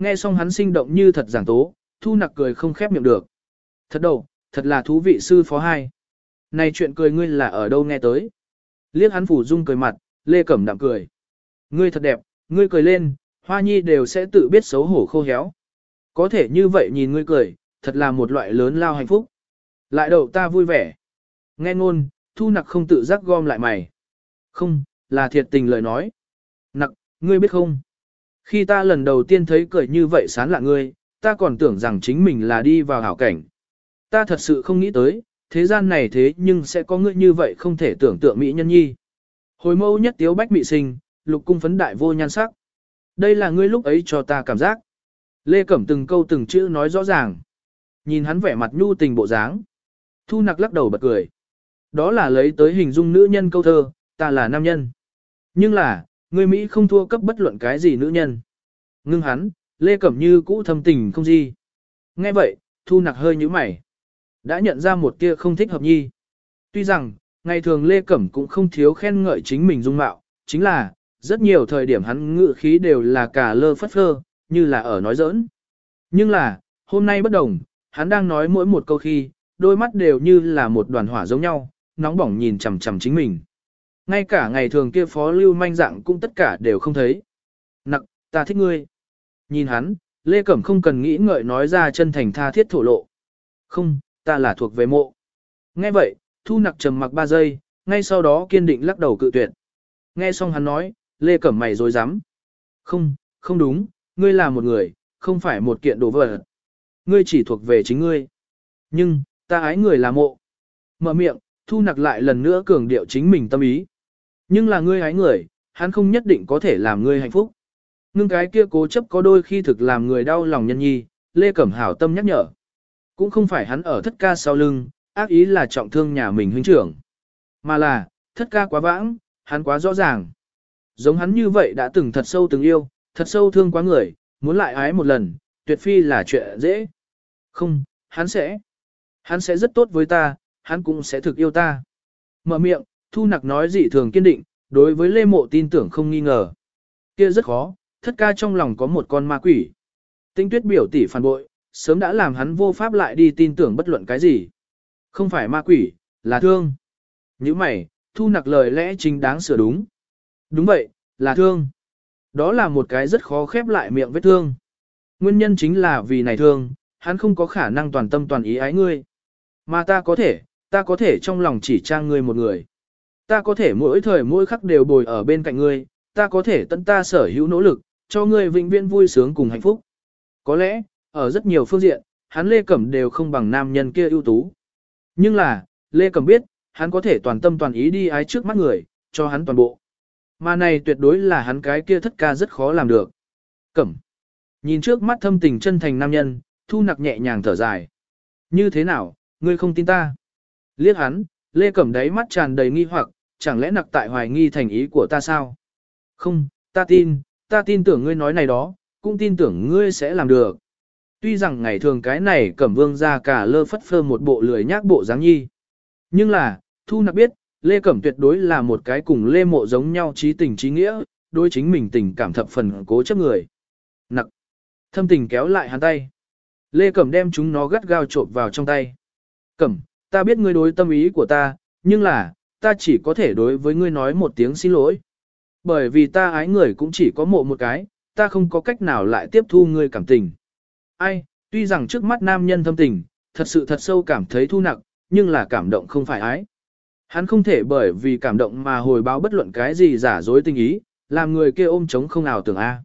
Nghe xong hắn sinh động như thật giảng tố, thu nặc cười không khép miệng được. Thật đâu, thật là thú vị sư phó hai. Này chuyện cười ngươi là ở đâu nghe tới? Liếc hắn phủ dung cười mặt, lê cẩm đạm cười. Ngươi thật đẹp, ngươi cười lên, hoa nhi đều sẽ tự biết xấu hổ khô héo. Có thể như vậy nhìn ngươi cười, thật là một loại lớn lao hạnh phúc. Lại đầu ta vui vẻ. Nghe ngôn, thu nặc không tự giác gom lại mày. Không, là thiệt tình lời nói. Nặc, ngươi biết không? Khi ta lần đầu tiên thấy cười như vậy sán lạ ngươi, ta còn tưởng rằng chính mình là đi vào hảo cảnh. Ta thật sự không nghĩ tới, thế gian này thế nhưng sẽ có ngươi như vậy không thể tưởng tượng mỹ nhân nhi. Hồi mâu nhất tiếu bách mị sinh, lục cung phấn đại vô nhan sắc. Đây là ngươi lúc ấy cho ta cảm giác. Lê Cẩm từng câu từng chữ nói rõ ràng. Nhìn hắn vẻ mặt nhu tình bộ dáng. Thu nặc lắc đầu bật cười. Đó là lấy tới hình dung nữ nhân câu thơ, ta là nam nhân. Nhưng là, người Mỹ không thua cấp bất luận cái gì nữ nhân. Ngưng hắn, Lê Cẩm Như cũ thâm tình không gì. Nghe vậy, thu nặc hơi như mày. Đã nhận ra một kia không thích hợp nhi. Tuy rằng, ngày thường Lê Cẩm cũng không thiếu khen ngợi chính mình dung mạo, chính là, rất nhiều thời điểm hắn ngự khí đều là cả lơ phất phơ, như là ở nói giỡn. Nhưng là, hôm nay bất đồng, hắn đang nói mỗi một câu khi, đôi mắt đều như là một đoàn hỏa giống nhau, nóng bỏng nhìn chằm chằm chính mình. Ngay cả ngày thường kia phó lưu manh dạng cũng tất cả đều không thấy. Nặc, ta thích ngươi. Nhìn hắn, Lê Cẩm không cần nghĩ ngợi nói ra chân thành tha thiết thổ lộ. Không, ta là thuộc về mộ. Nghe vậy, thu nặc trầm mặc ba giây, ngay sau đó kiên định lắc đầu cự tuyệt. Nghe xong hắn nói, Lê Cẩm mày dối rắm Không, không đúng, ngươi là một người, không phải một kiện đồ vật. Ngươi chỉ thuộc về chính ngươi. Nhưng, ta ái người là mộ. Mở miệng, thu nặc lại lần nữa cường điệu chính mình tâm ý. Nhưng là ngươi hái người, hắn không nhất định có thể làm ngươi hạnh phúc. Ngưng cái kia cố chấp có đôi khi thực làm người đau lòng nhân nhi, Lê Cẩm Hảo tâm nhắc nhở. Cũng không phải hắn ở thất ca sau lưng, ác ý là trọng thương nhà mình huynh trưởng. Mà là, thất ca quá vãng, hắn quá rõ ràng. Giống hắn như vậy đã từng thật sâu từng yêu, thật sâu thương quá người, muốn lại ái một lần, tuyệt phi là chuyện dễ. Không, hắn sẽ. Hắn sẽ rất tốt với ta, hắn cũng sẽ thực yêu ta. Mở miệng, Thu Nặc nói dị thường kiên định, đối với Lê Mộ tin tưởng không nghi ngờ. Kia rất khó, thất ca trong lòng có một con ma quỷ. Tinh tuyết biểu tỷ phản bội, sớm đã làm hắn vô pháp lại đi tin tưởng bất luận cái gì. Không phải ma quỷ, là thương. Như mày, Thu Nặc lời lẽ chính đáng sửa đúng. Đúng vậy, là thương. Đó là một cái rất khó khép lại miệng vết thương. Nguyên nhân chính là vì này thương, hắn không có khả năng toàn tâm toàn ý ái ngươi. Mà ta có thể, ta có thể trong lòng chỉ trang ngươi một người. Ta có thể mỗi thời mỗi khắc đều bồi ở bên cạnh ngươi, ta có thể tận ta sở hữu nỗ lực, cho ngươi vĩnh viễn vui sướng cùng hạnh phúc. Có lẽ, ở rất nhiều phương diện, hắn Lê Cẩm đều không bằng nam nhân kia ưu tú. Nhưng là, Lê Cẩm biết, hắn có thể toàn tâm toàn ý đi ái trước mắt người, cho hắn toàn bộ. Mà này tuyệt đối là hắn cái kia thất ca rất khó làm được. Cẩm. Nhìn trước mắt thâm tình chân thành nam nhân, thu nặc nhẹ nhàng thở dài. Như thế nào, ngươi không tin ta? Liếc hắn, Lê Cẩm đáy mắt tràn đầy nghi hoặc, chẳng lẽ nặc tại hoài nghi thành ý của ta sao? Không, ta tin, ta tin tưởng ngươi nói này đó, cũng tin tưởng ngươi sẽ làm được. Tuy rằng ngày thường cái này Cẩm Vương ra cả lơ phất phơ một bộ lười nhác bộ dáng nhi. Nhưng là, Thu Nặc biết, Lê Cẩm tuyệt đối là một cái cùng Lê Mộ giống nhau trí tình trí nghĩa, đối chính mình tình cảm thập phần cố chấp người. Nặc. Thâm tình kéo lại hắn tay. Lê Cẩm đem chúng nó gắt gao trộn vào trong tay. Cẩm, ta biết ngươi đối tâm ý của ta, nhưng là, ta chỉ có thể đối với ngươi nói một tiếng xin lỗi. Bởi vì ta ái người cũng chỉ có mộ một cái, ta không có cách nào lại tiếp thu ngươi cảm tình. Ai, tuy rằng trước mắt nam nhân thâm tình, thật sự thật sâu cảm thấy thu nặng, nhưng là cảm động không phải ái. Hắn không thể bởi vì cảm động mà hồi báo bất luận cái gì giả dối tình ý, làm người kia ôm chống không nào tưởng A.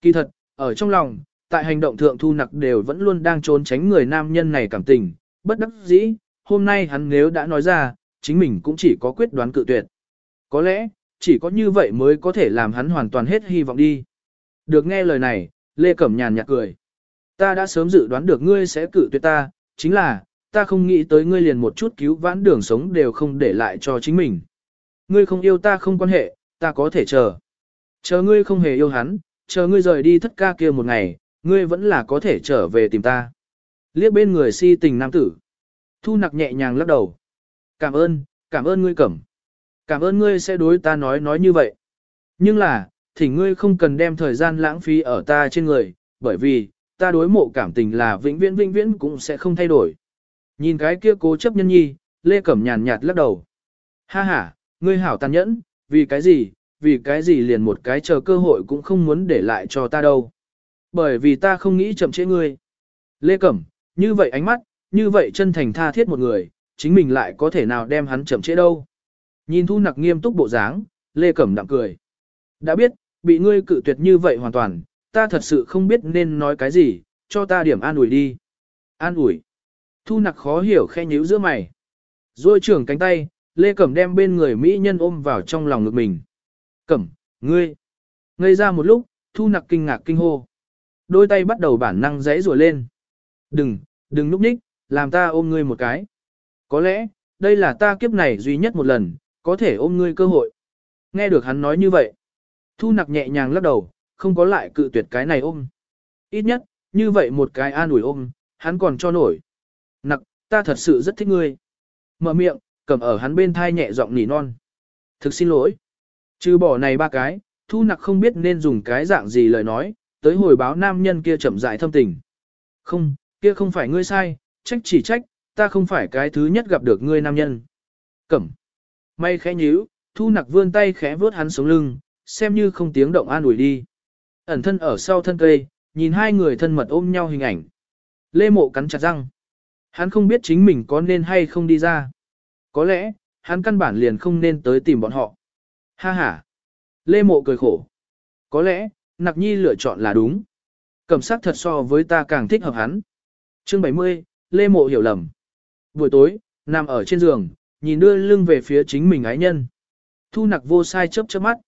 Kỳ thật, ở trong lòng, tại hành động thượng thu nặc đều vẫn luôn đang trốn tránh người nam nhân này cảm tình, bất đắc dĩ, hôm nay hắn nếu đã nói ra, chính mình cũng chỉ có quyết đoán cự tuyệt. Có lẽ, chỉ có như vậy mới có thể làm hắn hoàn toàn hết hy vọng đi. Được nghe lời này, Lê Cẩm nhàn nhạt cười. Ta đã sớm dự đoán được ngươi sẽ cự tuyệt ta, chính là, ta không nghĩ tới ngươi liền một chút cứu vãn đường sống đều không để lại cho chính mình. Ngươi không yêu ta không quan hệ, ta có thể chờ. Chờ ngươi không hề yêu hắn, chờ ngươi rời đi thất ca kia một ngày, ngươi vẫn là có thể trở về tìm ta. Liếc bên người si tình nam tử. Thu nặc nhẹ nhàng lắc đầu. Cảm ơn, cảm ơn ngươi cẩm. Cảm ơn ngươi sẽ đối ta nói nói như vậy. Nhưng là, thì ngươi không cần đem thời gian lãng phí ở ta trên người, bởi vì, ta đối mộ cảm tình là vĩnh viễn vĩnh viễn cũng sẽ không thay đổi. Nhìn cái kia cố chấp nhân nhi, Lê Cẩm nhàn nhạt lắc đầu. Ha ha, ngươi hảo tàn nhẫn, vì cái gì, vì cái gì liền một cái chờ cơ hội cũng không muốn để lại cho ta đâu. Bởi vì ta không nghĩ chậm trễ ngươi. Lê Cẩm, như vậy ánh mắt, như vậy chân thành tha thiết một người, chính mình lại có thể nào đem hắn chậm trễ đâu. Nhìn thu nặc nghiêm túc bộ dáng, Lê Cẩm đạm cười. Đã biết, bị ngươi cự tuyệt như vậy hoàn toàn, ta thật sự không biết nên nói cái gì, cho ta điểm an ủi đi. An ủi. Thu nặc khó hiểu khe nhíu giữa mày. Rồi trưởng cánh tay, Lê Cẩm đem bên người Mỹ nhân ôm vào trong lòng ngực mình. Cẩm, ngươi. Ngây ra một lúc, thu nặc kinh ngạc kinh hô. Đôi tay bắt đầu bản năng dãy rùa lên. Đừng, đừng núp ních, làm ta ôm ngươi một cái. Có lẽ, đây là ta kiếp này duy nhất một lần, có thể ôm ngươi cơ hội. Nghe được hắn nói như vậy. Thu nặc nhẹ nhàng lắc đầu, không có lại cự tuyệt cái này ôm. Ít nhất, như vậy một cái an ủi ôm, hắn còn cho nổi. Nặc, ta thật sự rất thích ngươi. Mở miệng, cầm ở hắn bên thai nhẹ giọng nỉ non. Thực xin lỗi. Trừ bỏ này ba cái, thu nặc không biết nên dùng cái dạng gì lời nói, tới hồi báo nam nhân kia chậm dại thâm tình. Không, kia không phải ngươi sai, trách chỉ trách, ta không phải cái thứ nhất gặp được ngươi nam nhân. Cẩm. May khẽ nhíu, thu nặc vươn tay khẽ vớt hắn sống lưng, xem như không tiếng động an ủi đi. Ẩn thân ở sau thân cây, nhìn hai người thân mật ôm nhau hình ảnh. Lê mộ cắn chặt răng. Hắn không biết chính mình có nên hay không đi ra. Có lẽ, hắn căn bản liền không nên tới tìm bọn họ. Ha ha. Lê mộ cười khổ. Có lẽ, nặc nhi lựa chọn là đúng. Cẩm sắc thật so với ta càng thích hợp hắn. Chương 70, Lê mộ hiểu lầm. Buổi tối, nằm ở trên giường, nhìn đưa lưng về phía chính mình ái nhân. Thu nặc vô sai chớp chớp mắt.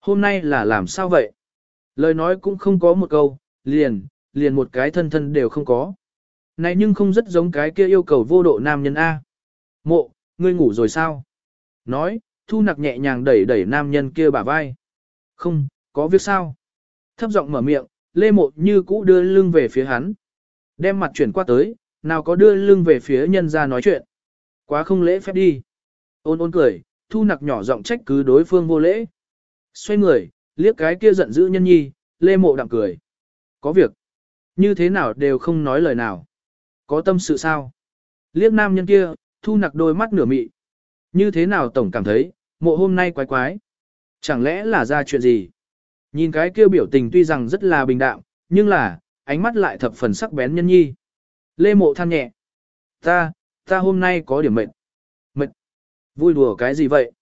Hôm nay là làm sao vậy? Lời nói cũng không có một câu, liền, liền một cái thân thân đều không có. Này nhưng không rất giống cái kia yêu cầu vô độ nam nhân A. Mộ, ngươi ngủ rồi sao? Nói, thu nặc nhẹ nhàng đẩy đẩy nam nhân kia bả vai. Không, có việc sao? Thấp giọng mở miệng, lê mộ như cũ đưa lưng về phía hắn. Đem mặt chuyển qua tới, nào có đưa lưng về phía nhân ra nói chuyện. Quá không lễ phép đi. Ôn ôn cười, thu nặc nhỏ giọng trách cứ đối phương vô lễ. Xoay người, liếc cái kia giận dữ nhân nhi, lê mộ đặng cười. Có việc. Như thế nào đều không nói lời nào. Có tâm sự sao? Liếc nam nhân kia, thu nặc đôi mắt nửa mị. Như thế nào tổng cảm thấy, mộ hôm nay quái quái. Chẳng lẽ là ra chuyện gì? Nhìn cái kia biểu tình tuy rằng rất là bình đạm, nhưng là, ánh mắt lại thập phần sắc bén nhân nhi. Lê mộ than nhẹ. Ta, ta hôm nay có điểm mệt. Mệt. Vui đùa cái gì vậy?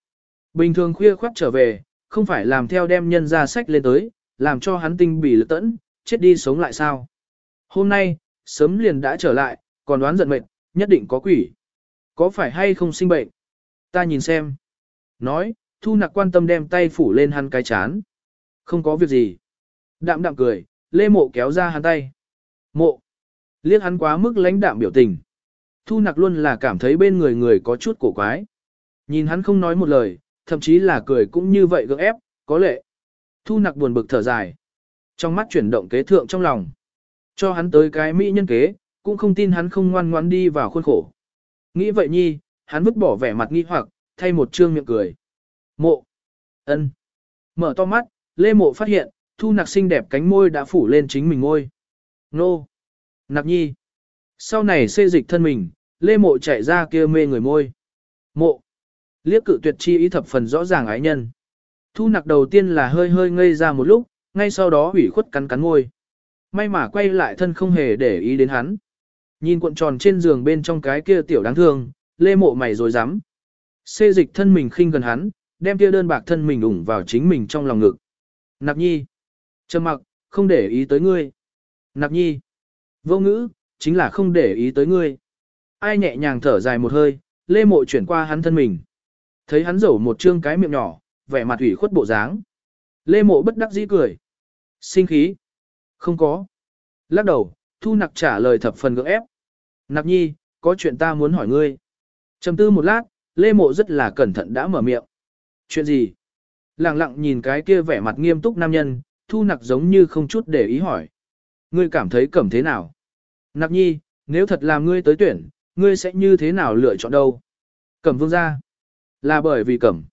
Bình thường khuya khoát trở về, không phải làm theo đem nhân ra sách lên tới, làm cho hắn tinh bỉ lực tẫn, chết đi sống lại sao? Hôm nay, sớm liền đã trở lại, còn đoán giận mệt, nhất định có quỷ. Có phải hay không sinh bệnh? Ta nhìn xem. Nói, thu nặc quan tâm đem tay phủ lên hắn cái chán. Không có việc gì. Đạm đạm cười, lê mộ kéo ra hắn tay. Mộ. Liếc hắn quá mức lãnh đạm biểu tình. Thu nặc luôn là cảm thấy bên người người có chút cổ quái. Nhìn hắn không nói một lời, thậm chí là cười cũng như vậy gượng ép, có lệ. Thu nặc buồn bực thở dài. Trong mắt chuyển động kế thượng trong lòng. Cho hắn tới cái mỹ nhân kế, cũng không tin hắn không ngoan ngoan đi vào khuôn khổ. Nghĩ vậy nhi, hắn vứt bỏ vẻ mặt nghi hoặc, thay một trương miệng cười. Mộ. ân. Mở to mắt, Lê Mộ phát hiện, thu nặc xinh đẹp cánh môi đã phủ lên chính mình ngôi. Nô nạp nhi. Sau này xê dịch thân mình, Lê Mộ chạy ra kia mê người môi. Mộ. Liếc cự tuyệt chi ý thập phần rõ ràng ái nhân. Thu nặc đầu tiên là hơi hơi ngây ra một lúc, ngay sau đó hủy khuất cắn cắn ngôi. May mà quay lại thân không hề để ý đến hắn. Nhìn cuộn tròn trên giường bên trong cái kia tiểu đáng thương, lê mộ mày rồi dám. Xê dịch thân mình khinh gần hắn, đem kia đơn bạc thân mình ủng vào chính mình trong lòng ngực. Nạp nhi. Trầm mặc, không để ý tới ngươi. Nạp nhi. Vô ngữ, chính là không để ý tới ngươi. Ai nhẹ nhàng thở dài một hơi, lê mộ chuyển qua hắn thân mình. Thấy hắn rổ một trương cái miệng nhỏ, vẻ mặt ủy khuất bộ dáng. Lê mộ bất đắc dĩ cười. Sinh khí. Không có. Lắc đầu, thu nặc trả lời thập phần gượng ép. Nặc nhi, có chuyện ta muốn hỏi ngươi. Trầm tư một lát, Lê Mộ rất là cẩn thận đã mở miệng. Chuyện gì? Lặng lặng nhìn cái kia vẻ mặt nghiêm túc nam nhân, thu nặc giống như không chút để ý hỏi. Ngươi cảm thấy cẩm thế nào? Nặc nhi, nếu thật là ngươi tới tuyển, ngươi sẽ như thế nào lựa chọn đâu? Cẩm vương gia. Là bởi vì cẩm.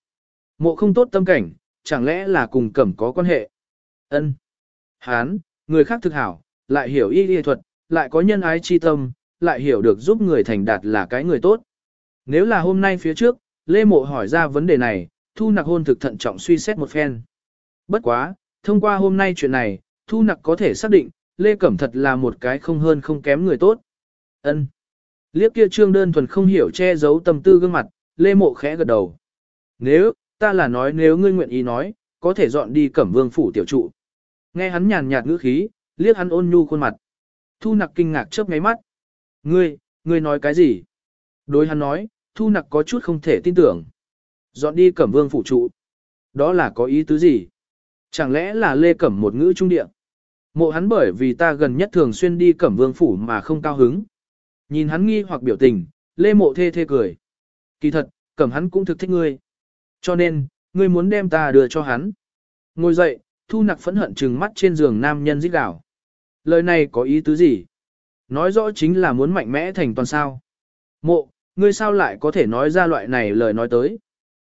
Mộ không tốt tâm cảnh, chẳng lẽ là cùng cẩm có quan hệ? Ân. Hán, người khác thực hảo, lại hiểu y y thuật, lại có nhân ái chi tâm, lại hiểu được giúp người thành đạt là cái người tốt. Nếu là hôm nay phía trước, Lê Mộ hỏi ra vấn đề này, Thu Nặc hôn thực thận trọng suy xét một phen. Bất quá, thông qua hôm nay chuyện này, Thu Nặc có thể xác định, Lê Cẩm thật là một cái không hơn không kém người tốt. Ân. Liếc kia trương đơn thuần không hiểu che giấu tâm tư gương mặt, Lê Mộ khẽ gật đầu. Nếu, ta là nói nếu ngươi nguyện ý nói, có thể dọn đi Cẩm Vương phủ tiểu trụ. Nghe hắn nhàn nhạt ngữ khí, liếc hắn ôn nhu khuôn mặt. Thu Nặc kinh ngạc chớp ngáy mắt. Ngươi, ngươi nói cái gì? Đối hắn nói, thu nặc có chút không thể tin tưởng. Dọn đi cẩm vương phủ trụ. Đó là có ý tứ gì? Chẳng lẽ là lê cẩm một ngữ trung địa? Mộ hắn bởi vì ta gần nhất thường xuyên đi cẩm vương phủ mà không cao hứng. Nhìn hắn nghi hoặc biểu tình, lê mộ thê thê cười. Kỳ thật, cẩm hắn cũng thực thích ngươi. Cho nên, ngươi muốn đem ta đưa cho hắn. Ngồi dậy, thu nặc phẫn hận trừng mắt trên giường nam nhân rít đảo. Lời này có ý tứ gì? Nói rõ chính là muốn mạnh mẽ thành toàn sao. Mộ, ngươi sao lại có thể nói ra loại này lời nói tới?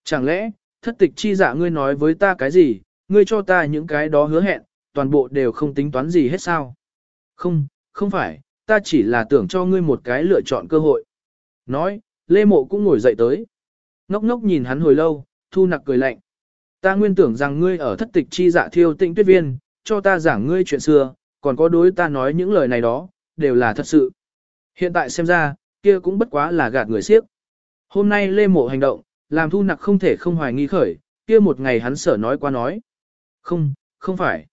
Chẳng lẽ, thất tịch chi giả ngươi nói với ta cái gì, ngươi cho ta những cái đó hứa hẹn, toàn bộ đều không tính toán gì hết sao? Không, không phải, ta chỉ là tưởng cho ngươi một cái lựa chọn cơ hội. Nói, Lê Mộ cũng ngồi dậy tới. Ngốc ngốc nhìn hắn hồi lâu, thu nặc cười lạnh. Ta nguyên tưởng rằng ngươi ở thất tịch chi dạ thiêu tịnh tuyết viên, cho ta giảng ngươi chuyện xưa, còn có đối ta nói những lời này đó, đều là thật sự. Hiện tại xem ra, kia cũng bất quá là gạt người siếp. Hôm nay Lê Mộ hành động, làm thu nặc không thể không hoài nghi khởi, kia một ngày hắn sở nói qua nói. Không, không phải.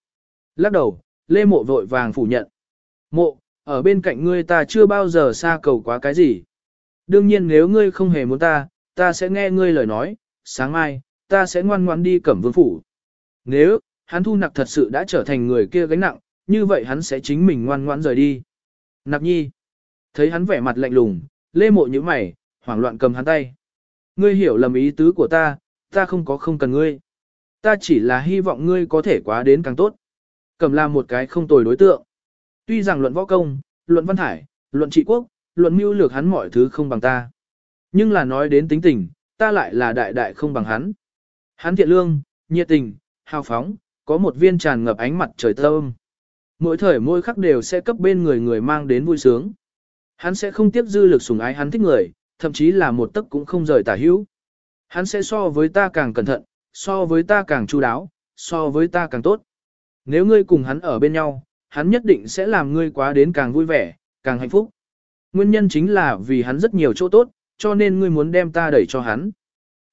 Lắc đầu, Lê Mộ vội vàng phủ nhận. Mộ, ở bên cạnh ngươi ta chưa bao giờ xa cầu quá cái gì. Đương nhiên nếu ngươi không hề muốn ta, ta sẽ nghe ngươi lời nói, sáng mai, ta sẽ ngoan ngoan đi cẩm vương phủ. Nếu, hắn thu nặc thật sự đã trở thành người kia gánh nặng, như vậy hắn sẽ chính mình ngoan ngoãn rời đi. Nặc nhi, thấy hắn vẻ mặt lạnh lùng, lê mộ như mày, hoảng loạn cầm hắn tay. Ngươi hiểu lầm ý tứ của ta, ta không có không cần ngươi. Ta chỉ là hy vọng ngươi có thể quá đến càng tốt. Cầm là một cái không tồi đối tượng. Tuy rằng luận võ công, luận văn hải, luận trị quốc, luận mưu lược hắn mọi thứ không bằng ta. Nhưng là nói đến tính tình, ta lại là đại đại không bằng hắn. Hắn thiện lương, nhiệt tình, hào phóng, có một viên tràn ngập ánh mặt trời thơm. Mỗi thời mỗi khắc đều sẽ cấp bên người người mang đến vui sướng. Hắn sẽ không tiếp dư lực sủng ái hắn thích người, thậm chí là một tấc cũng không rời tả hữu. Hắn sẽ so với ta càng cẩn thận, so với ta càng chu đáo, so với ta càng tốt. Nếu ngươi cùng hắn ở bên nhau, hắn nhất định sẽ làm ngươi quá đến càng vui vẻ, càng hạnh phúc. Nguyên nhân chính là vì hắn rất nhiều chỗ tốt, cho nên ngươi muốn đem ta đẩy cho hắn.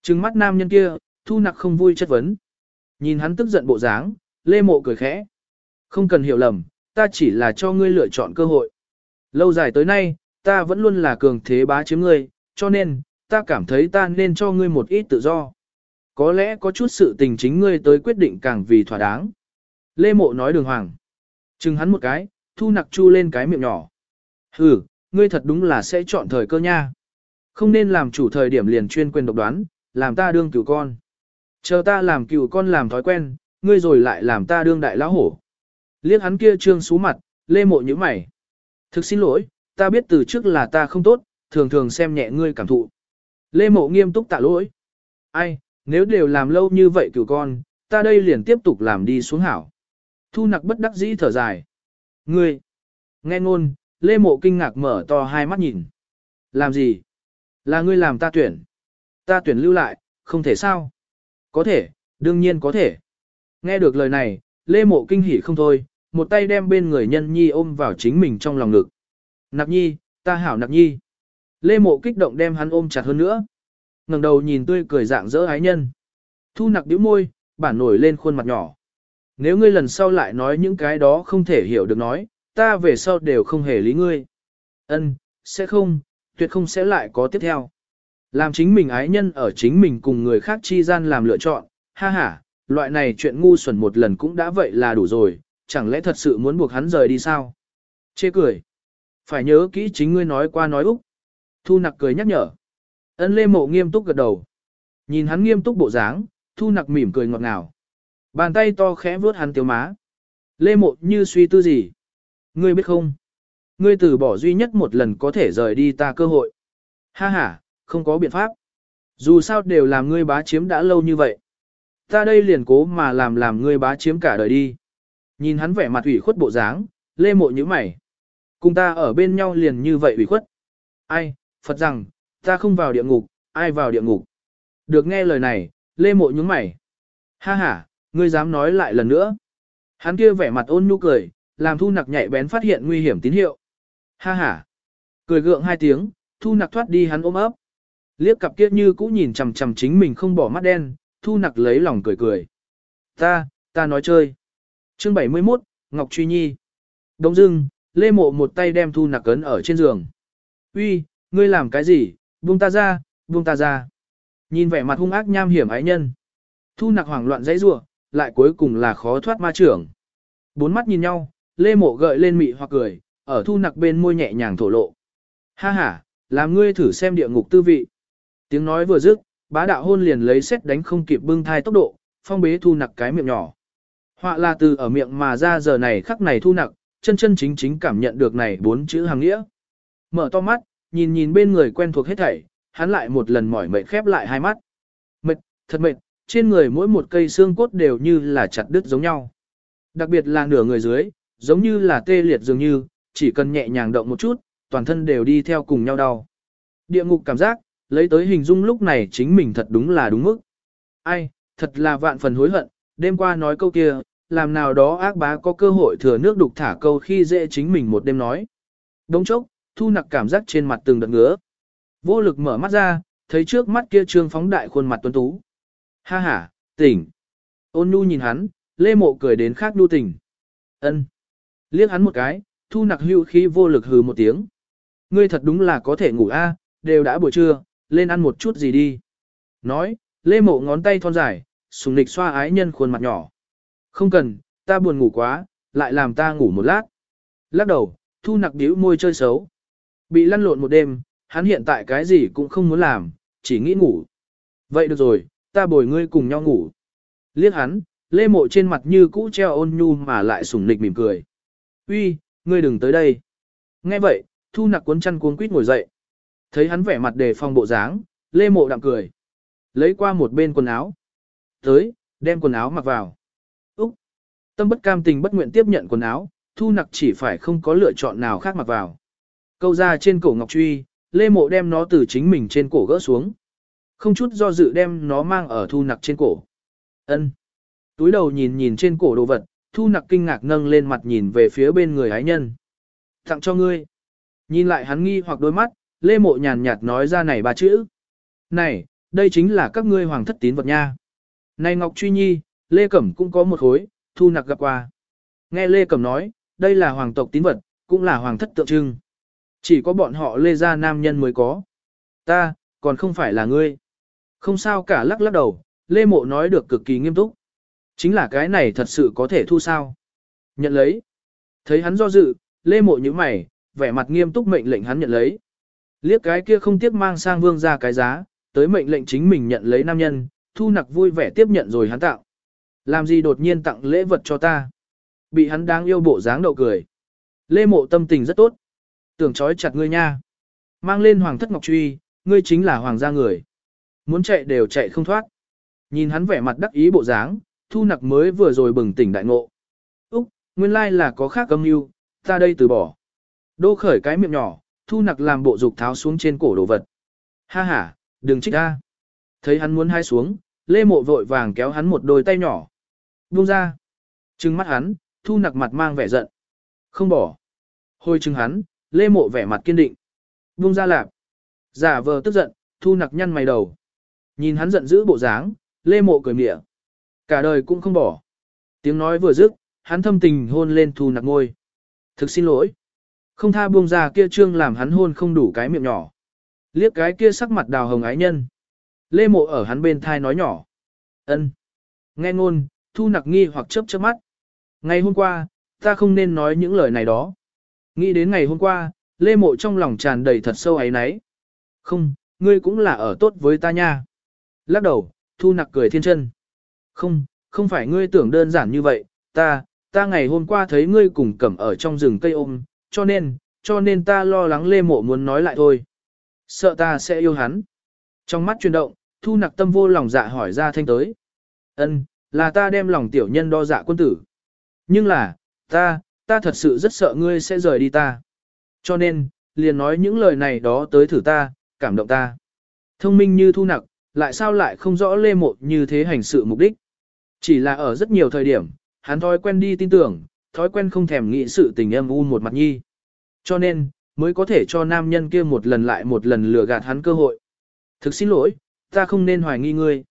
Trừng mắt nam nhân kia, thu nặc không vui chất vấn. Nhìn hắn tức giận bộ dáng, lê mộ cười khẽ. Không cần hiểu lầm, ta chỉ là cho ngươi lựa chọn cơ hội. Lâu dài tới nay, ta vẫn luôn là cường thế bá chiếm ngươi, cho nên, ta cảm thấy ta nên cho ngươi một ít tự do. Có lẽ có chút sự tình chính ngươi tới quyết định càng vì thỏa đáng. Lê mộ nói đường hoàng. Chừng hắn một cái, thu nặc chu lên cái miệng nhỏ. Hừ, ngươi thật đúng là sẽ chọn thời cơ nha. Không nên làm chủ thời điểm liền chuyên quyền độc đoán, làm ta đương cửu con. Chờ ta làm cửu con làm thói quen, ngươi rồi lại làm ta đương đại lão hổ. Liếc hắn kia trương xú mặt, lê mộ nhíu mày. Thực xin lỗi, ta biết từ trước là ta không tốt, thường thường xem nhẹ ngươi cảm thụ. Lê mộ nghiêm túc tạ lỗi. Ai, nếu đều làm lâu như vậy cửu con, ta đây liền tiếp tục làm đi xuống hảo. Thu nặc bất đắc dĩ thở dài. Ngươi, nghe ngôn, lê mộ kinh ngạc mở to hai mắt nhìn. Làm gì? Là ngươi làm ta tuyển. Ta tuyển lưu lại, không thể sao? Có thể, đương nhiên có thể. Nghe được lời này, Lê Mộ kinh hỉ không thôi, một tay đem bên người nhân nhi ôm vào chính mình trong lòng ngực. Nạp nhi, ta hảo nạp nhi. Lê Mộ kích động đem hắn ôm chặt hơn nữa. ngẩng đầu nhìn tươi cười dạng dỡ ái nhân. Thu nặc điếu môi, bản nổi lên khuôn mặt nhỏ. Nếu ngươi lần sau lại nói những cái đó không thể hiểu được nói, ta về sau đều không hề lý ngươi. Ân, sẽ không, tuyệt không sẽ lại có tiếp theo. Làm chính mình ái nhân ở chính mình cùng người khác chi gian làm lựa chọn, ha ha, loại này chuyện ngu xuẩn một lần cũng đã vậy là đủ rồi, chẳng lẽ thật sự muốn buộc hắn rời đi sao? Chê cười. Phải nhớ kỹ chính ngươi nói qua nói úc. Thu nặc cười nhắc nhở. Ân lê mộ nghiêm túc gật đầu. Nhìn hắn nghiêm túc bộ dáng, thu nặc mỉm cười ngọt ngào. Bàn tay to khẽ vuốt hắn tiêu má. Lê mộ như suy tư gì? Ngươi biết không? Ngươi từ bỏ duy nhất một lần có thể rời đi ta cơ hội. Ha ha, không có biện pháp. Dù sao đều làm ngươi bá chiếm đã lâu như vậy. Ta đây liền cố mà làm làm ngươi bá chiếm cả đời đi. Nhìn hắn vẻ mặt ủy khuất bộ dáng, lê mộ như mày. Cùng ta ở bên nhau liền như vậy ủy khuất. Ai, Phật rằng, ta không vào địa ngục, ai vào địa ngục. Được nghe lời này, lê mộ nhướng mày. Ha ha, ngươi dám nói lại lần nữa. Hắn kia vẻ mặt ôn nhu cười, làm thu nặc nhạy bén phát hiện nguy hiểm tín hiệu. Ha ha. Cười gượng hai tiếng, thu nặc thoát đi hắn ôm ấp. Liếc cặp kia như cũ nhìn chằm chằm chính mình không bỏ mắt đen, thu nặc lấy lòng cười cười. Ta, ta nói chơi. Chương 71, Ngọc Truy Nhi. Đông dưng, Lê Mộ một tay đem thu nặc cấn ở trên giường. Uy, ngươi làm cái gì, buông ta ra, buông ta ra. Nhìn vẻ mặt hung ác nham hiểm ái nhân. Thu nặc hoảng loạn dãy rủa, lại cuối cùng là khó thoát ma trưởng. Bốn mắt nhìn nhau, Lê Mộ gợi lên mị hoặc cười, ở thu nặc bên môi nhẹ nhàng thổ lộ. Ha ha, làm ngươi thử xem địa ngục tư vị. Tiếng nói vừa dứt, bá đạo hôn liền lấy xét đánh không kịp bưng thai tốc độ, phong bế thu nặc cái miệng nhỏ. Họa là từ ở miệng mà ra giờ này khắc này thu nặc, chân chân chính chính cảm nhận được này bốn chữ hàng nghĩa. Mở to mắt, nhìn nhìn bên người quen thuộc hết thảy, hắn lại một lần mỏi mệt khép lại hai mắt. Mệt, thật mệt, trên người mỗi một cây xương cốt đều như là chặt đứt giống nhau. Đặc biệt là nửa người dưới, giống như là tê liệt dường như, chỉ cần nhẹ nhàng động một chút, toàn thân đều đi theo cùng nhau đau. Địa ngục cảm giác, lấy tới hình dung lúc này chính mình thật đúng là đúng mức. Ai, thật là vạn phần hối hận, đêm qua nói câu kia, làm nào đó ác bá có cơ hội thừa nước đục thả câu khi dễ chính mình một đêm nói. Đông chốc, thu nặc cảm giác trên mặt từng đợt ngứa. Vô lực mở mắt ra, thấy trước mắt kia trương phóng đại khuôn mặt tuấn tú. Ha ha, tỉnh. Ôn nhu nhìn hắn, lê mộ cười đến khác nhu tỉnh. ân Liếc hắn một cái, thu nặc hưu khí vô lực hừ một tiếng. Ngươi thật đúng là có thể ngủ a, đều đã buổi trưa, lên ăn một chút gì đi. Nói, Lê mộ ngón tay thon dài, sùng nịch xoa ái nhân khuôn mặt nhỏ. Không cần, ta buồn ngủ quá, lại làm ta ngủ một lát. Lắc đầu, thu nặc điếu môi chơi xấu. Bị lăn lộn một đêm, hắn hiện tại cái gì cũng không muốn làm, chỉ nghĩ ngủ. Vậy được rồi, ta bồi ngươi cùng nhau ngủ. Liếc hắn, lê mộ trên mặt như cũ treo ôn nhu mà lại sủng nịch mỉm cười. Uy, ngươi đừng tới đây. Nghe vậy, thu nặc cuốn chăn cuốn quýt ngồi dậy. Thấy hắn vẻ mặt đề phòng bộ dáng, lê mộ đạm cười. Lấy qua một bên quần áo. Tới, đem quần áo mặc vào. Úc! Tâm bất cam tình bất nguyện tiếp nhận quần áo, thu nặc chỉ phải không có lựa chọn nào khác mặc vào. Câu ra trên cổ ngọc truy, lê mộ đem nó từ chính mình trên cổ gỡ xuống. Không chút do dự đem nó mang ở thu nặc trên cổ. ân Túi đầu nhìn nhìn trên cổ đồ vật, thu nặc kinh ngạc nâng lên mặt nhìn về phía bên người ái nhân. Tặng cho ngươi. Nhìn lại hắn nghi hoặc đôi mắt, lê mộ nhàn nhạt nói ra này ba chữ. Này, đây chính là các ngươi hoàng thất tín vật nha. Này Ngọc Truy Nhi, Lê Cẩm cũng có một khối, thu nặc gặp qua. Nghe Lê Cẩm nói, đây là hoàng tộc tín vật, cũng là hoàng thất tượng trưng. Chỉ có bọn họ Lê gia nam nhân mới có. Ta, còn không phải là ngươi. Không sao cả lắc lắc đầu, Lê Mộ nói được cực kỳ nghiêm túc. Chính là cái này thật sự có thể thu sao. Nhận lấy. Thấy hắn do dự, Lê Mộ như mày, vẻ mặt nghiêm túc mệnh lệnh hắn nhận lấy. Liếc cái kia không tiếc mang sang vương ra cái giá, tới mệnh lệnh chính mình nhận lấy nam nhân, thu nặc vui vẻ tiếp nhận rồi hắn tạo. Làm gì đột nhiên tặng lễ vật cho ta. Bị hắn đáng yêu bộ dáng đậu cười. Lê mộ tâm tình rất tốt. Tưởng trói chặt ngươi nha. Mang lên hoàng thất ngọc truy, ngươi chính là hoàng gia người. Muốn chạy đều chạy không thoát. Nhìn hắn vẻ mặt đắc ý bộ dáng, thu nặc mới vừa rồi bừng tỉnh đại ngộ. Úc, nguyên lai là có khác âm mưu, ta đây từ bỏ. Đô khởi cái miệng nhỏ, thu nặc làm bộ dục tháo xuống trên cổ đồ vật. Ha ha, đừng trích ta. Thấy hắn muốn hai xuống, lê mộ vội vàng kéo hắn một đôi tay nhỏ. Buông ra. Trừng mắt hắn, thu nặc mặt mang vẻ giận. Không bỏ. Hồi trừng hắn, lê mộ vẻ mặt kiên định. Buông ra lạp. Giả vờ tức giận, thu nặc nhăn mày đầu. Nhìn hắn giận dữ bộ dáng, lê mộ cười mỉa. Cả đời cũng không bỏ. Tiếng nói vừa dứt, hắn thâm tình hôn lên thu nặc ngôi. Thực xin lỗi. Không tha buông ra kia trương làm hắn hôn không đủ cái miệng nhỏ. Liếc cái kia sắc mặt đào hồng ái nhân. Lê mộ ở hắn bên thai nói nhỏ. ân Nghe ngôn, thu nặc nghi hoặc chớp chớp mắt. Ngày hôm qua, ta không nên nói những lời này đó. Nghĩ đến ngày hôm qua, Lê mộ trong lòng tràn đầy thật sâu ấy náy. Không, ngươi cũng là ở tốt với ta nha. Lắc đầu, thu nặc cười thiên chân. Không, không phải ngươi tưởng đơn giản như vậy, ta, ta ngày hôm qua thấy ngươi cùng cẩm ở trong rừng cây ôm, cho nên, cho nên ta lo lắng lê mộ muốn nói lại thôi. Sợ ta sẽ yêu hắn. Trong mắt chuyển động, thu nặc tâm vô lòng dạ hỏi ra thanh tới. ân là ta đem lòng tiểu nhân đo dạ quân tử. Nhưng là, ta, ta thật sự rất sợ ngươi sẽ rời đi ta. Cho nên, liền nói những lời này đó tới thử ta, cảm động ta. Thông minh như thu nặc, lại sao lại không rõ lê mộ như thế hành sự mục đích. Chỉ là ở rất nhiều thời điểm, hắn thói quen đi tin tưởng, thói quen không thèm nghĩ sự tình âm u một mặt nhi. Cho nên, mới có thể cho nam nhân kia một lần lại một lần lừa gạt hắn cơ hội. Thực xin lỗi, ta không nên hoài nghi ngươi.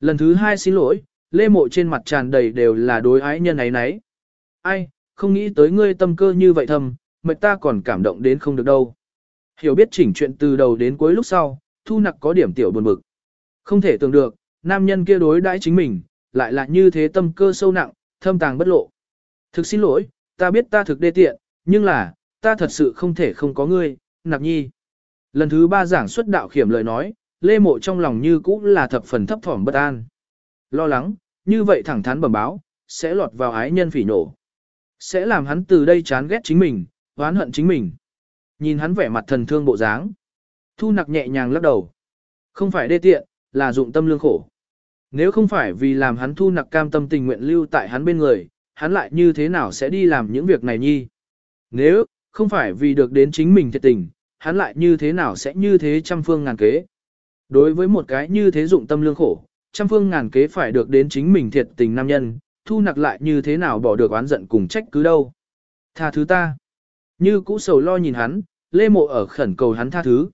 Lần thứ hai xin lỗi, lê mộ trên mặt tràn đầy đều là đối ái nhân ấy nấy. Ai, không nghĩ tới ngươi tâm cơ như vậy thầm, mệt ta còn cảm động đến không được đâu. Hiểu biết chỉnh chuyện từ đầu đến cuối lúc sau, thu nặc có điểm tiểu buồn bực. Không thể tưởng được, nam nhân kia đối đãi chính mình, lại là như thế tâm cơ sâu nặng, thâm tàng bất lộ. Thực xin lỗi, ta biết ta thực đê tiện, nhưng là, ta thật sự không thể không có ngươi, nạp nhi. Lần thứ ba giảng xuất đạo khiểm lời nói, lê mộ trong lòng như cũ là thập phần thấp thỏm bất an. Lo lắng, như vậy thẳng thắn bẩm báo, sẽ lọt vào ái nhân phỉ nổ. Sẽ làm hắn từ đây chán ghét chính mình, oán hận chính mình. Nhìn hắn vẻ mặt thần thương bộ dáng. Thu nặc nhẹ nhàng lắc đầu. Không phải đê tiện, là dụng tâm lương khổ. Nếu không phải vì làm hắn thu nặc cam tâm tình nguyện lưu tại hắn bên người, hắn lại như thế nào sẽ đi làm những việc này nhi? Nếu, không phải vì được đến chính mình thiệt tình, hắn lại như thế nào sẽ như thế trăm phương ngàn kế? Đối với một cái như thế dụng tâm lương khổ, trăm phương ngàn kế phải được đến chính mình thiệt tình nam nhân, thu nặc lại như thế nào bỏ được oán giận cùng trách cứ đâu? Tha thứ ta. Như cũ sầu lo nhìn hắn, lê mộ ở khẩn cầu hắn tha thứ.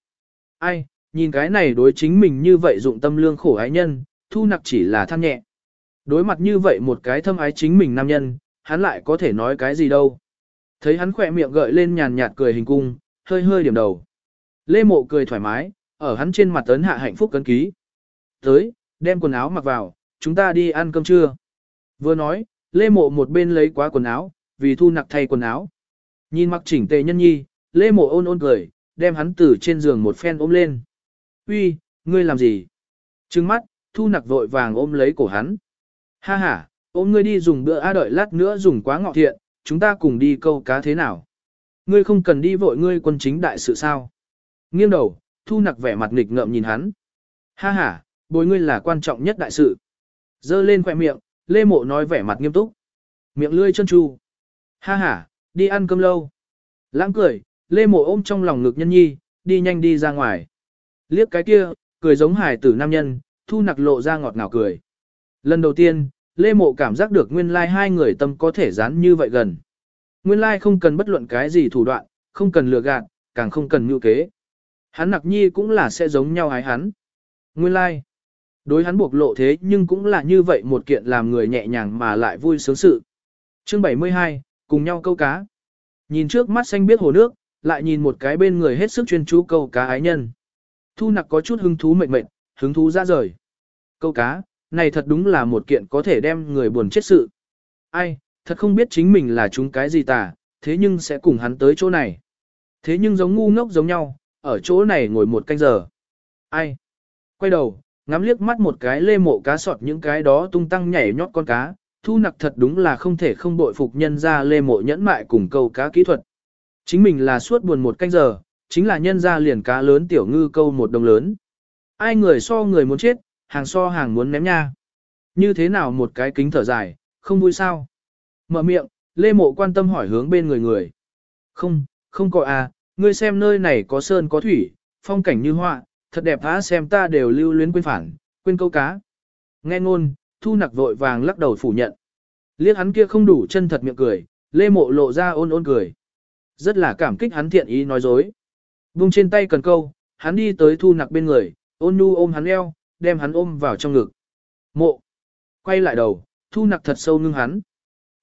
Ai, nhìn cái này đối chính mình như vậy dụng tâm lương khổ ái nhân, thu nặc chỉ là than nhẹ. Đối mặt như vậy một cái thâm ái chính mình nam nhân, hắn lại có thể nói cái gì đâu. Thấy hắn khỏe miệng gợi lên nhàn nhạt cười hình cung, hơi hơi điểm đầu. Lê mộ cười thoải mái, ở hắn trên mặt tấn hạ hạnh phúc cấn ký. Tới, đem quần áo mặc vào, chúng ta đi ăn cơm trưa. Vừa nói, Lê Mộ một bên lấy quá quần áo, vì thu nặc thay quần áo. Nhìn mặc chỉnh tề nhân nhi, Lê Mộ ôn ôn cười, đem hắn từ trên giường một phen ôm lên. Uy, ngươi làm gì? Trừng mắt, thu nặc vội vàng ôm lấy cổ hắn. Ha ha, ôm ngươi đi dùng bữa a đợi lát nữa dùng quá ngọ thiện, chúng ta cùng đi câu cá thế nào? Ngươi không cần đi vội ngươi quân chính đại sự sao? Nghiêng đầu, thu nặc vẻ mặt nghịch ngợm nhìn hắn. Ha ha, bồi ngươi là quan trọng nhất đại sự. Dơ lên khỏe miệng, Lê Mộ nói vẻ mặt nghiêm túc. Miệng lươi chân chu. Ha ha, đi ăn cơm lâu. Lãng cười, Lê Mộ ôm trong lòng ngực nhân nhi, đi nhanh đi ra ngoài. Liếc cái kia, cười giống hài tử nam nhân, thu nặc lộ ra ngọt ngào cười. Lần đầu tiên, Lê Mộ cảm giác được nguyên lai like hai người tâm có thể dán như vậy gần. Nguyên lai like không cần bất luận cái gì thủ đoạn, không cần lừa gạt, càng không cần mưu kế. Hắn nặc nhi cũng là sẽ giống nhau hái hắn. Nguyên lai, like. đối hắn buộc lộ thế nhưng cũng là như vậy một kiện làm người nhẹ nhàng mà lại vui sướng sự. Chương 72, cùng nhau câu cá. Nhìn trước mắt xanh biết hồ nước, lại nhìn một cái bên người hết sức chuyên chú câu cá ái nhân. Thu nặc có chút hứng thú mệt mệt, hứng thú ra rời. Câu cá, này thật đúng là một kiện có thể đem người buồn chết sự. Ai, thật không biết chính mình là chúng cái gì tà, thế nhưng sẽ cùng hắn tới chỗ này. Thế nhưng giống ngu ngốc giống nhau, ở chỗ này ngồi một canh giờ. Ai? Quay đầu, ngắm liếc mắt một cái lê mộ cá sọt những cái đó tung tăng nhảy nhót con cá, thu nặc thật đúng là không thể không bội phục nhân ra lê mộ nhẫn mại cùng câu cá kỹ thuật. Chính mình là suốt buồn một canh giờ, chính là nhân ra liền cá lớn tiểu ngư câu một đồng lớn. Ai người so người muốn chết, hàng so hàng muốn ném nha. Như thế nào một cái kính thở dài, không vui sao? Mở miệng, Lê Mộ quan tâm hỏi hướng bên người người. Không, không có à, ngươi xem nơi này có sơn có thủy, phong cảnh như họa, thật đẹp á xem ta đều lưu luyến quên phản, quên câu cá. Nghe ngôn, thu nặc vội vàng lắc đầu phủ nhận. Liếc hắn kia không đủ chân thật miệng cười, Lê Mộ lộ ra ôn ôn cười. Rất là cảm kích hắn thiện ý nói dối. Vung trên tay cần câu, hắn đi tới thu nặc bên người, ôn nhu ôm hắn eo, đem hắn ôm vào trong ngực. Mộ. Quay lại đầu, thu nặc thật sâu ngưng hắn.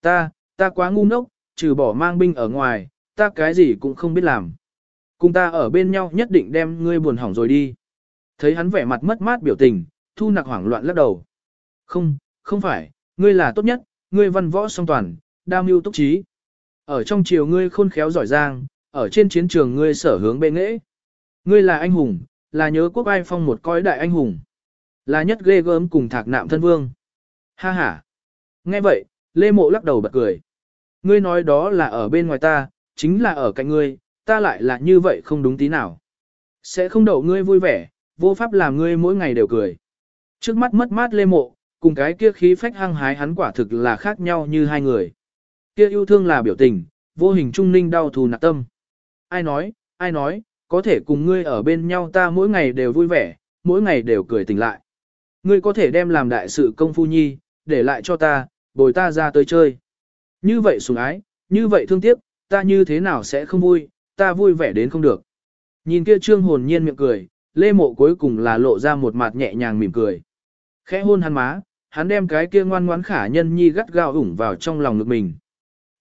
Ta, ta quá ngu ngốc, trừ bỏ mang binh ở ngoài, ta cái gì cũng không biết làm. Cùng ta ở bên nhau nhất định đem ngươi buồn hỏng rồi đi. Thấy hắn vẻ mặt mất mát biểu tình, thu nặc hoảng loạn lắc đầu. Không, không phải, ngươi là tốt nhất, ngươi văn võ song toàn, đa mưu túc trí. Ở trong triều ngươi khôn khéo giỏi giang, ở trên chiến trường ngươi sở hướng bệ nghệ. Ngươi là anh hùng, là nhớ quốc ai phong một coi đại anh hùng. Là nhất ghê gớm cùng thạc nạm thân vương. Ha ha. Nghe vậy, Lê Mộ lắc đầu bật cười. Ngươi nói đó là ở bên ngoài ta, chính là ở cạnh ngươi, ta lại là như vậy không đúng tí nào. Sẽ không đậu ngươi vui vẻ, vô pháp làm ngươi mỗi ngày đều cười. Trước mắt mất mát Lê Mộ, cùng cái kia khí phách hăng hái hắn quả thực là khác nhau như hai người. Kia yêu thương là biểu tình, vô hình trung ninh đau thù nặng tâm. Ai nói, ai nói, có thể cùng ngươi ở bên nhau ta mỗi ngày đều vui vẻ, mỗi ngày đều cười tỉnh lại. Ngươi có thể đem làm đại sự công phu nhi, để lại cho ta, bồi ta ra tới chơi. Như vậy sủng ái, như vậy thương tiếc, ta như thế nào sẽ không vui, ta vui vẻ đến không được. Nhìn kia trương hồn nhiên miệng cười, lê mộ cuối cùng là lộ ra một mặt nhẹ nhàng mỉm cười. Khẽ hôn hắn má, hắn đem cái kia ngoan ngoãn khả nhân nhi gắt gao ủng vào trong lòng ngực mình.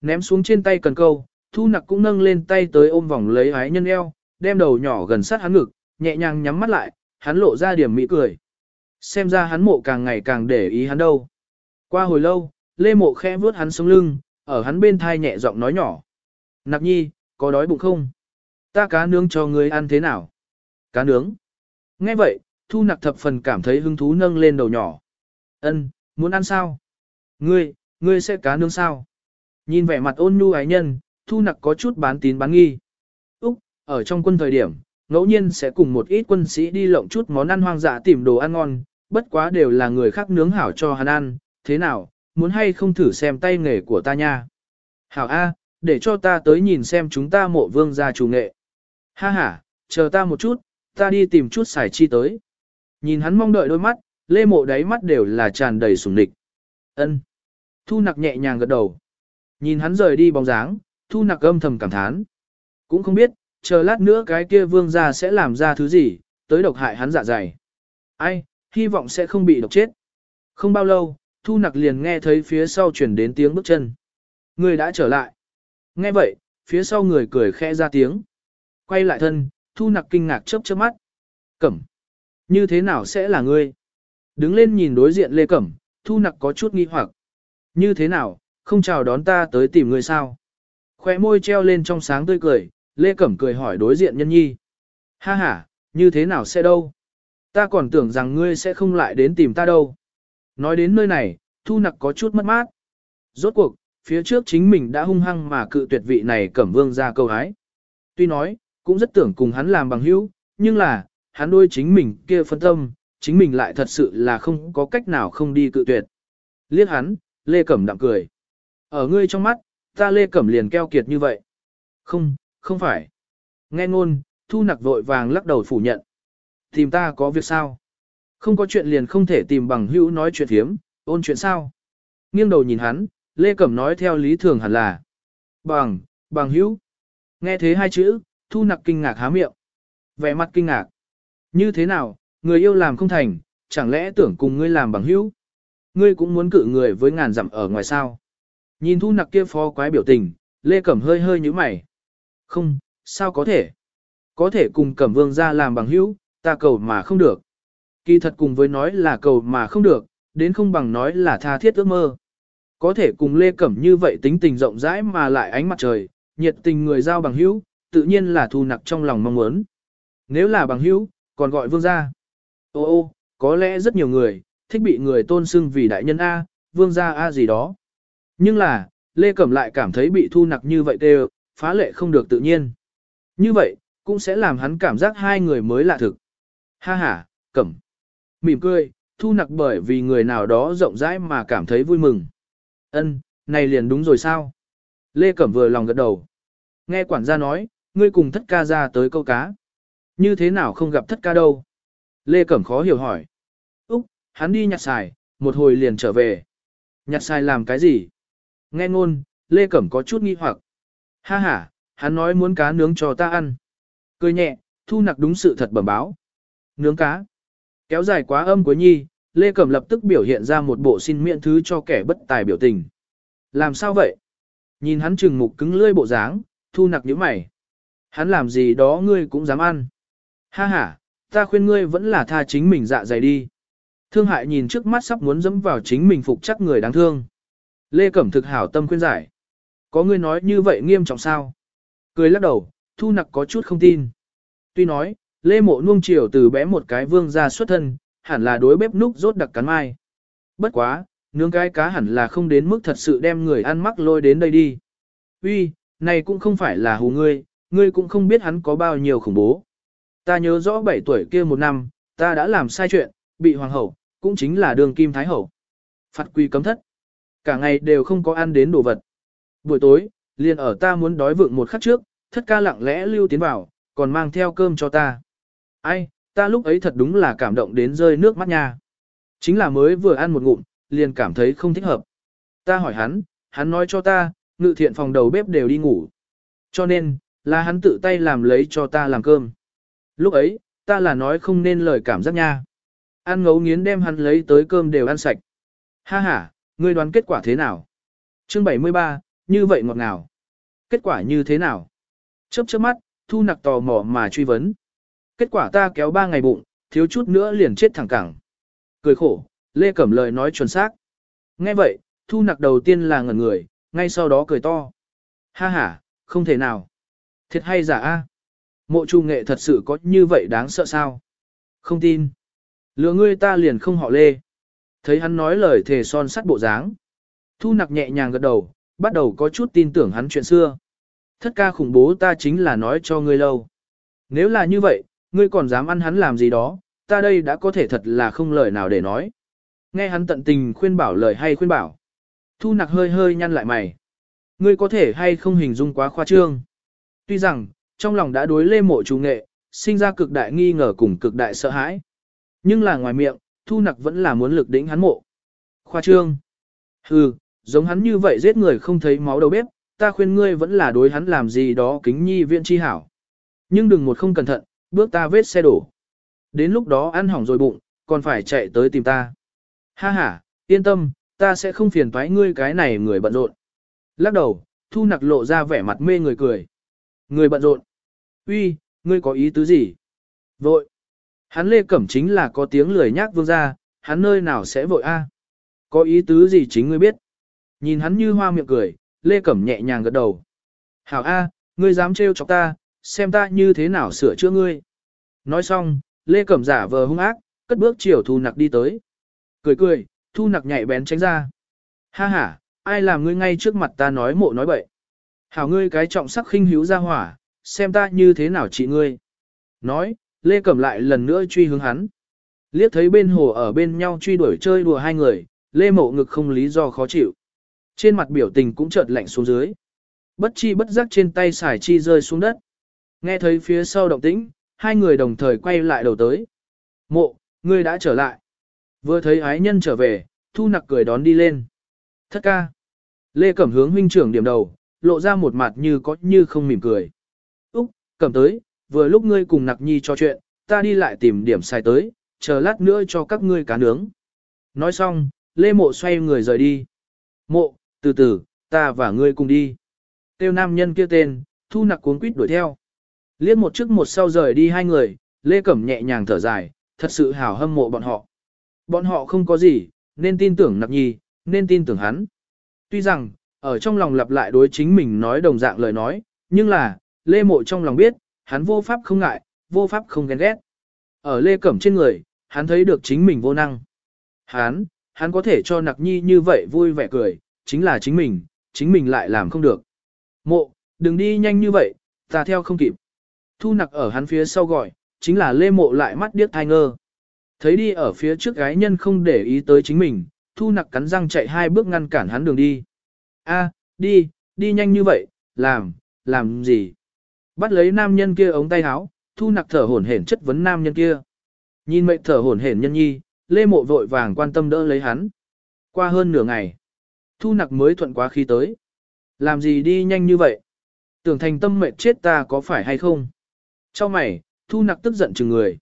Ném xuống trên tay cần câu, thu nặc cũng nâng lên tay tới ôm vòng lấy ái nhân eo, đem đầu nhỏ gần sát hắn ngực, nhẹ nhàng nhắm mắt lại, hắn lộ ra điểm mỹ cười. Xem ra hắn mộ càng ngày càng để ý hắn đâu. Qua hồi lâu, Lê Mộ khẽ vuốt hắn sống lưng, ở hắn bên thai nhẹ giọng nói nhỏ. Nặc nhi, có đói bụng không? Ta cá nướng cho ngươi ăn thế nào? Cá nướng. Nghe vậy, thu nặc thập phần cảm thấy hứng thú nâng lên đầu nhỏ. Ân, muốn ăn sao? Ngươi, ngươi sẽ cá nướng sao? Nhìn vẻ mặt ôn nhu ái nhân, thu nặc có chút bán tín bán nghi. Úc, ở trong quân thời điểm, ngẫu nhiên sẽ cùng một ít quân sĩ đi lộng chút món ăn hoang dã tìm đồ ăn ngon, bất quá đều là người khác nướng hảo cho hắn ăn, thế nào, muốn hay không thử xem tay nghề của ta nha. Hảo A, để cho ta tới nhìn xem chúng ta mộ vương gia chủ nghệ. Ha ha, chờ ta một chút, ta đi tìm chút xài chi tới. Nhìn hắn mong đợi đôi mắt, lê mộ đáy mắt đều là tràn đầy sùng địch. Ân. Thu nặc nhẹ nhàng gật đầu. Nhìn hắn rời đi bóng dáng, thu nặc âm thầm cảm thán. Cũng không biết, chờ lát nữa cái kia vương gia sẽ làm ra thứ gì, tới độc hại hắn dạ dày. Ai, hy vọng sẽ không bị độc chết. Không bao lâu, thu nặc liền nghe thấy phía sau chuyển đến tiếng bước chân. Người đã trở lại. Nghe vậy, phía sau người cười khẽ ra tiếng. Quay lại thân, thu nặc kinh ngạc chớp chớp mắt. Cẩm. Như thế nào sẽ là ngươi? Đứng lên nhìn đối diện Lê Cẩm, Thu Nặc có chút nghi hoặc. Như thế nào, không chào đón ta tới tìm người sao? Khoe môi treo lên trong sáng tươi cười, Lê Cẩm cười hỏi đối diện nhân nhi. Ha ha, như thế nào sẽ đâu? Ta còn tưởng rằng ngươi sẽ không lại đến tìm ta đâu. Nói đến nơi này, Thu Nặc có chút mất mát. Rốt cuộc, phía trước chính mình đã hung hăng mà cự tuyệt vị này Cẩm Vương ra câu hái. Tuy nói, cũng rất tưởng cùng hắn làm bằng hữu, nhưng là, hắn đôi chính mình kia phân tâm, chính mình lại thật sự là không có cách nào không đi cự tuyệt. Liết hắn, Lê Cẩm đạm cười. Ở ngươi trong mắt, ta Lê Cẩm liền keo kiệt như vậy. Không, không phải. Nghe ngôn, thu nặc vội vàng lắc đầu phủ nhận. Tìm ta có việc sao? Không có chuyện liền không thể tìm bằng hữu nói chuyện thiếm, ôn chuyện sao? Nghiêng đầu nhìn hắn, Lê Cẩm nói theo lý thường hẳn là. Bằng, bằng hữu. Nghe thế hai chữ, thu nặc kinh ngạc há miệng. Vẻ mặt kinh ngạc. Như thế nào, người yêu làm không thành, chẳng lẽ tưởng cùng ngươi làm bằng hữu? Ngươi cũng muốn cự người với ngàn dặm ở ngoài sao? Nhìn thu nặc kia phó quái biểu tình, Lê Cẩm hơi hơi như mày. Không, sao có thể? Có thể cùng Cẩm Vương ra làm bằng hữu, ta cầu mà không được. Kỳ thật cùng với nói là cầu mà không được, đến không bằng nói là tha thiết ước mơ. Có thể cùng Lê Cẩm như vậy tính tình rộng rãi mà lại ánh mặt trời, nhiệt tình người giao bằng hữu, tự nhiên là thu nặc trong lòng mong muốn. Nếu là bằng hữu, còn gọi vương gia. Ô ô, có lẽ rất nhiều người, thích bị người tôn xưng vì đại nhân A, vương gia A gì đó. Nhưng là, Lê Cẩm lại cảm thấy bị thu nặc như vậy đều, phá lệ không được tự nhiên. Như vậy, cũng sẽ làm hắn cảm giác hai người mới lạ thực. Ha ha, Cẩm. Mỉm cười, thu nặc bởi vì người nào đó rộng rãi mà cảm thấy vui mừng. Ân, này liền đúng rồi sao? Lê Cẩm vừa lòng gật đầu. Nghe quản gia nói, ngươi cùng thất ca ra tới câu cá. Như thế nào không gặp thất ca đâu? Lê Cẩm khó hiểu hỏi. Úc, hắn đi nhặt xài, một hồi liền trở về. Nhặt xài làm cái gì? Nghe ngôn, Lê Cẩm có chút nghi hoặc. Ha ha, hắn nói muốn cá nướng cho ta ăn. Cười nhẹ, thu nặc đúng sự thật bẩm báo. Nướng cá. Kéo dài quá âm cuối nhi, Lê Cẩm lập tức biểu hiện ra một bộ xin miễn thứ cho kẻ bất tài biểu tình. Làm sao vậy? Nhìn hắn trừng mục cứng lưỡi bộ dáng, thu nặc nhíu mày. Hắn làm gì đó ngươi cũng dám ăn. Ha ha, ta khuyên ngươi vẫn là tha chính mình dạ dày đi. Thương hại nhìn trước mắt sắp muốn dẫm vào chính mình phục chắc người đáng thương. Lê Cẩm thực hảo tâm khuyên giải. Có người nói như vậy nghiêm trọng sao? Cười lắc đầu, thu nặc có chút không tin. Tuy nói, Lê Mộ nuông chiều từ bé một cái vương ra xuất thân, hẳn là đối bếp núc rốt đặc cắn mai. Bất quá, nướng cái cá hẳn là không đến mức thật sự đem người ăn mắc lôi đến đây đi. Uy, này cũng không phải là hù ngươi, ngươi cũng không biết hắn có bao nhiêu khủng bố. Ta nhớ rõ 7 tuổi kia một năm, ta đã làm sai chuyện, bị hoàng hậu, cũng chính là đường kim thái hậu. Phạt quy cấm thất. Cả ngày đều không có ăn đến đồ vật. Buổi tối, liền ở ta muốn đói vượng một khắc trước, thất ca lặng lẽ lưu tiến vào, còn mang theo cơm cho ta. Ai, ta lúc ấy thật đúng là cảm động đến rơi nước mắt nha. Chính là mới vừa ăn một ngụm, liền cảm thấy không thích hợp. Ta hỏi hắn, hắn nói cho ta, ngự thiện phòng đầu bếp đều đi ngủ. Cho nên, là hắn tự tay làm lấy cho ta làm cơm. Lúc ấy, ta là nói không nên lời cảm giác nha. Ăn ngấu nghiến đem hắn lấy tới cơm đều ăn sạch. Ha ha, ngươi đoán kết quả thế nào? Chương 73, như vậy ngọt ngào. Kết quả như thế nào? Chớp chớp mắt, thu nặc tò mò mà truy vấn. Kết quả ta kéo ba ngày bụng, thiếu chút nữa liền chết thẳng cẳng. Cười khổ, Lê Cẩm lời nói chuẩn xác. Nghe vậy, thu nặc đầu tiên là ngẩn người, ngay sau đó cười to. Ha ha, không thể nào. Thiệt hay giả a? Mộ Chu nghệ thật sự có như vậy đáng sợ sao? Không tin. Lừa ngươi ta liền không họ Lê. Thấy hắn nói lời thề son sắt bộ dáng. Thu nặc nhẹ nhàng gật đầu, bắt đầu có chút tin tưởng hắn chuyện xưa. Thất ca khủng bố ta chính là nói cho ngươi lâu. Nếu là như vậy, ngươi còn dám ăn hắn làm gì đó, ta đây đã có thể thật là không lời nào để nói. Nghe hắn tận tình khuyên bảo lời hay khuyên bảo. Thu nặc hơi hơi nhăn lại mày. Ngươi có thể hay không hình dung quá khoa trương. Tuy rằng, trong lòng đã đối lê mộ chủ nghệ, sinh ra cực đại nghi ngờ cùng cực đại sợ hãi. Nhưng là ngoài miệng, thu nặc vẫn là muốn lực đỉnh hắn mộ. Khoa trương. Hừ, giống hắn như vậy giết người không thấy máu đầu bếp, ta khuyên ngươi vẫn là đối hắn làm gì đó kính nhi viện chi hảo. Nhưng đừng một không cẩn thận, bước ta vết xe đổ. Đến lúc đó ăn hỏng rồi bụng, còn phải chạy tới tìm ta. Ha ha, yên tâm, ta sẽ không phiền toái ngươi cái này người bận rộn. Lắc đầu, thu nặc lộ ra vẻ mặt mê người cười. Người bận rộn. Uy, ngươi có ý tứ gì? Vội. Hắn Lê Cẩm chính là có tiếng lười nhác vương gia, hắn nơi nào sẽ vội a? Có ý tứ gì chính ngươi biết. Nhìn hắn như hoa miệng cười, Lê Cẩm nhẹ nhàng gật đầu. Hảo A, ngươi dám trêu chọc ta, xem ta như thế nào sửa chữa ngươi. Nói xong, Lê Cẩm giả vờ hung ác, cất bước chiều thu nặc đi tới. Cười cười, thu nặc nhạy bén tránh ra. Ha ha, ai làm ngươi ngay trước mặt ta nói mộ nói bậy. Hảo ngươi cái trọng sắc khinh hiếu ra hỏa, xem ta như thế nào trị ngươi. Nói, Lê Cẩm lại lần nữa truy hướng hắn. Liếc thấy bên hồ ở bên nhau truy đuổi chơi đùa hai người, Lê Mộ ngực không lý do khó chịu. Trên mặt biểu tình cũng chợt lạnh xuống dưới. Bất chi bất giác trên tay xài chi rơi xuống đất. Nghe thấy phía sau động tĩnh, hai người đồng thời quay lại đầu tới. Mộ, ngươi đã trở lại. Vừa thấy ái nhân trở về, thu nặc cười đón đi lên. Thất ca. Lê Cẩm hướng huynh trưởng điểm đầu, lộ ra một mặt như có như không mỉm cười. Úc, Cẩm tới, vừa lúc ngươi cùng nặc nhi cho chuyện, ta đi lại tìm điểm xài tới, chờ lát nữa cho các ngươi cá nướng. Nói xong, Lê Mộ xoay người rời đi. Mộ, từ từ, ta và ngươi cùng đi. Tiêu nam nhân kia tên, thu nặc cuốn quýt đuổi theo. Liếc một trước một sau rời đi hai người, Lê Cẩm nhẹ nhàng thở dài, thật sự hảo hâm mộ bọn họ. Bọn họ không có gì, nên tin tưởng nặc nhi, nên tin tưởng hắn. Tuy rằng, ở trong lòng lặp lại đối chính mình nói đồng dạng lời nói, nhưng là, Lê Mộ trong lòng biết, hắn vô pháp không ngại, vô pháp không ghen ghét. Ở Lê Cẩm trên người, hắn thấy được chính mình vô năng. Hắn, hắn có thể cho nặc nhi như vậy vui vẻ cười, chính là chính mình, chính mình lại làm không được. Mộ, đừng đi nhanh như vậy, ta theo không kịp. Thu nặc ở hắn phía sau gọi, chính là lê mộ lại mắt điếc thai ngơ. Thấy đi ở phía trước gái nhân không để ý tới chính mình, thu nặc cắn răng chạy hai bước ngăn cản hắn đường đi. A, đi, đi nhanh như vậy, làm, làm gì? Bắt lấy nam nhân kia ống tay áo, thu nặc thở hổn hển chất vấn nam nhân kia. Nhìn mệnh thở hổn hển nhân nhi, lê mộ vội vàng quan tâm đỡ lấy hắn. Qua hơn nửa ngày, thu nặc mới thuận quá khi tới. Làm gì đi nhanh như vậy? Tưởng thành tâm mệt chết ta có phải hay không? Trong mày, thu nặc tức giận chừng người.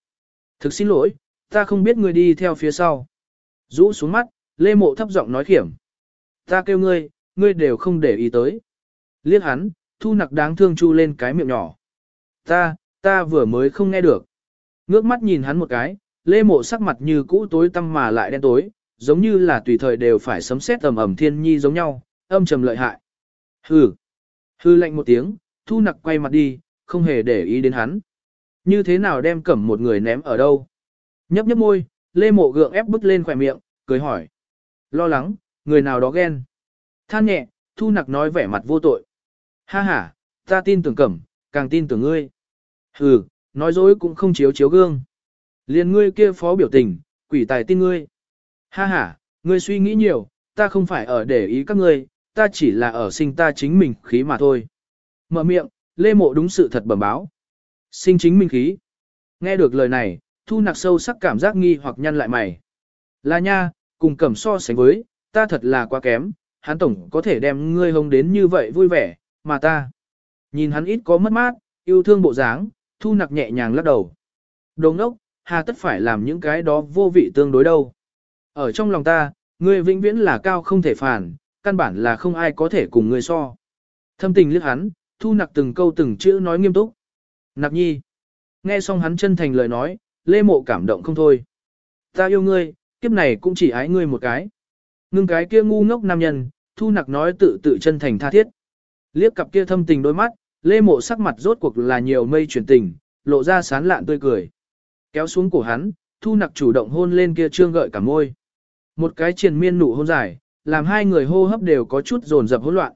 Thực xin lỗi, ta không biết người đi theo phía sau. Rũ xuống mắt, lê mộ thấp giọng nói khiểm. Ta kêu ngươi, ngươi đều không để ý tới. Liếc hắn, thu nặc đáng thương chu lên cái miệng nhỏ. Ta, ta vừa mới không nghe được. Ngước mắt nhìn hắn một cái, lê mộ sắc mặt như cũ tối tăm mà lại đen tối, giống như là tùy thời đều phải sấm sét ầm ầm thiên nhi giống nhau, âm trầm lợi hại. Hừ. Hư lạnh một tiếng, thu nặc quay mặt đi, không hề để ý đến hắn. Như thế nào đem cẩm một người ném ở đâu? Nhấp nhấp môi, lê mộ gượng ép bứt lên khỏe miệng, cười hỏi. Lo lắng, người nào đó ghen. Than nhẹ, thu nặc nói vẻ mặt vô tội. Ha ha, ta tin tưởng cẩm, càng tin tưởng ngươi. Hừ, nói dối cũng không chiếu chiếu gương. Liên ngươi kia phó biểu tình, quỷ tài tin ngươi. Ha ha, ngươi suy nghĩ nhiều, ta không phải ở để ý các ngươi, ta chỉ là ở sinh ta chính mình khí mà thôi. Mở miệng, Lê Mộ đúng sự thật bẩm báo. Sinh chính mình khí. Nghe được lời này, thu nặc sâu sắc cảm giác nghi hoặc nhăn lại mày. Là nha, cùng cẩm so sánh với, ta thật là quá kém, hắn tổng có thể đem ngươi hông đến như vậy vui vẻ, mà ta. Nhìn hắn ít có mất mát, yêu thương bộ dáng, thu nặc nhẹ nhàng lắc đầu. Đồng ốc, hà tất phải làm những cái đó vô vị tương đối đâu. Ở trong lòng ta, ngươi vĩnh viễn là cao không thể phản, căn bản là không ai có thể cùng ngươi so. Thâm tình liếc hắn, thu nặc từng câu từng chữ nói nghiêm túc. Nặc nhi. Nghe xong hắn chân thành lời nói, lê mộ cảm động không thôi. Ta yêu ngươi, kiếp này cũng chỉ ái ngươi một cái. Ngưng cái kia ngu ngốc nam nhân, thu nặc nói tự tự chân thành tha thiết. Liếc cặp kia thâm tình đôi mắt, lê mộ sắc mặt rốt cuộc là nhiều mây chuyển tình, lộ ra sán lạn tươi cười. Kéo xuống cổ hắn, thu nặc chủ động hôn lên kia trương gợi cả môi. Một cái triền miên nụ hôn dài, làm hai người hô hấp đều có chút dồn dập hỗn loạn.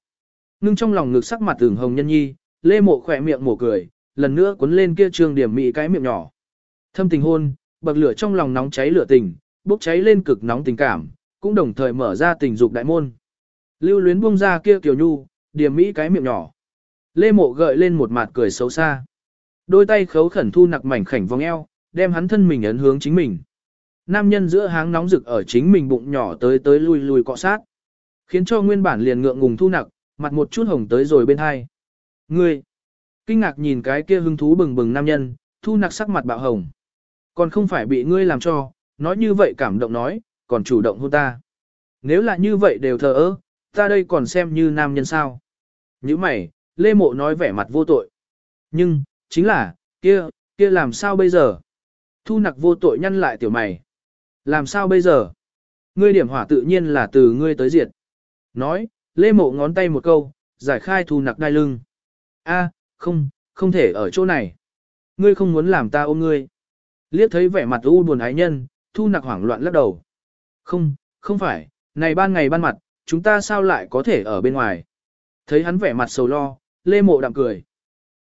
nương trong lòng ngực sắc mặt tưởng hồng nhân nhi, lê mộ khỏe miệng mổ cười, lần nữa cuốn lên kia trương điểm mị cái miệng nhỏ. Thâm tình hôn, bậc lửa trong lòng nóng cháy lửa tình, bốc cháy lên cực nóng tình cảm, cũng đồng thời mở ra tình dục đại môn. Lưu luyến buông ra kia kiều nhu, điểm mỹ cái miệng nhỏ. Lê mộ gợi lên một mặt cười xấu xa. Đôi tay khấu khẩn thu nặc mảnh khảnh vòng eo, đem hắn thân mình ấn hướng chính mình. Nam nhân giữa háng nóng rực ở chính mình bụng nhỏ tới tới lui lui cọ sát. Khiến cho nguyên bản liền ngượng ngùng thu nặc, mặt một chút hồng tới rồi bên hai. Ngươi! Kinh ngạc nhìn cái kia hứng thú bừng bừng nam nhân, thu nặc sắc mặt bạo hồng. Còn không phải bị ngươi làm cho, nói như vậy cảm động nói, còn chủ động hôn ta. Nếu là như vậy đều thờ ơ, ta đây còn xem như nam nhân sao. Như mày, Lê Mộ nói vẻ mặt vô tội. Nhưng, chính là, kia, kia làm sao bây giờ? Thu nặc vô tội nhăn lại tiểu mày. Làm sao bây giờ? Ngươi điểm hỏa tự nhiên là từ ngươi tới diệt. Nói, lê mộ ngón tay một câu, giải khai thu nặc đai lưng. A, không, không thể ở chỗ này. Ngươi không muốn làm ta ôm ngươi. Liếc thấy vẻ mặt u buồn ái nhân, thu nặc hoảng loạn lắc đầu. Không, không phải, này ban ngày ban mặt, chúng ta sao lại có thể ở bên ngoài. Thấy hắn vẻ mặt sầu lo, lê mộ đạm cười.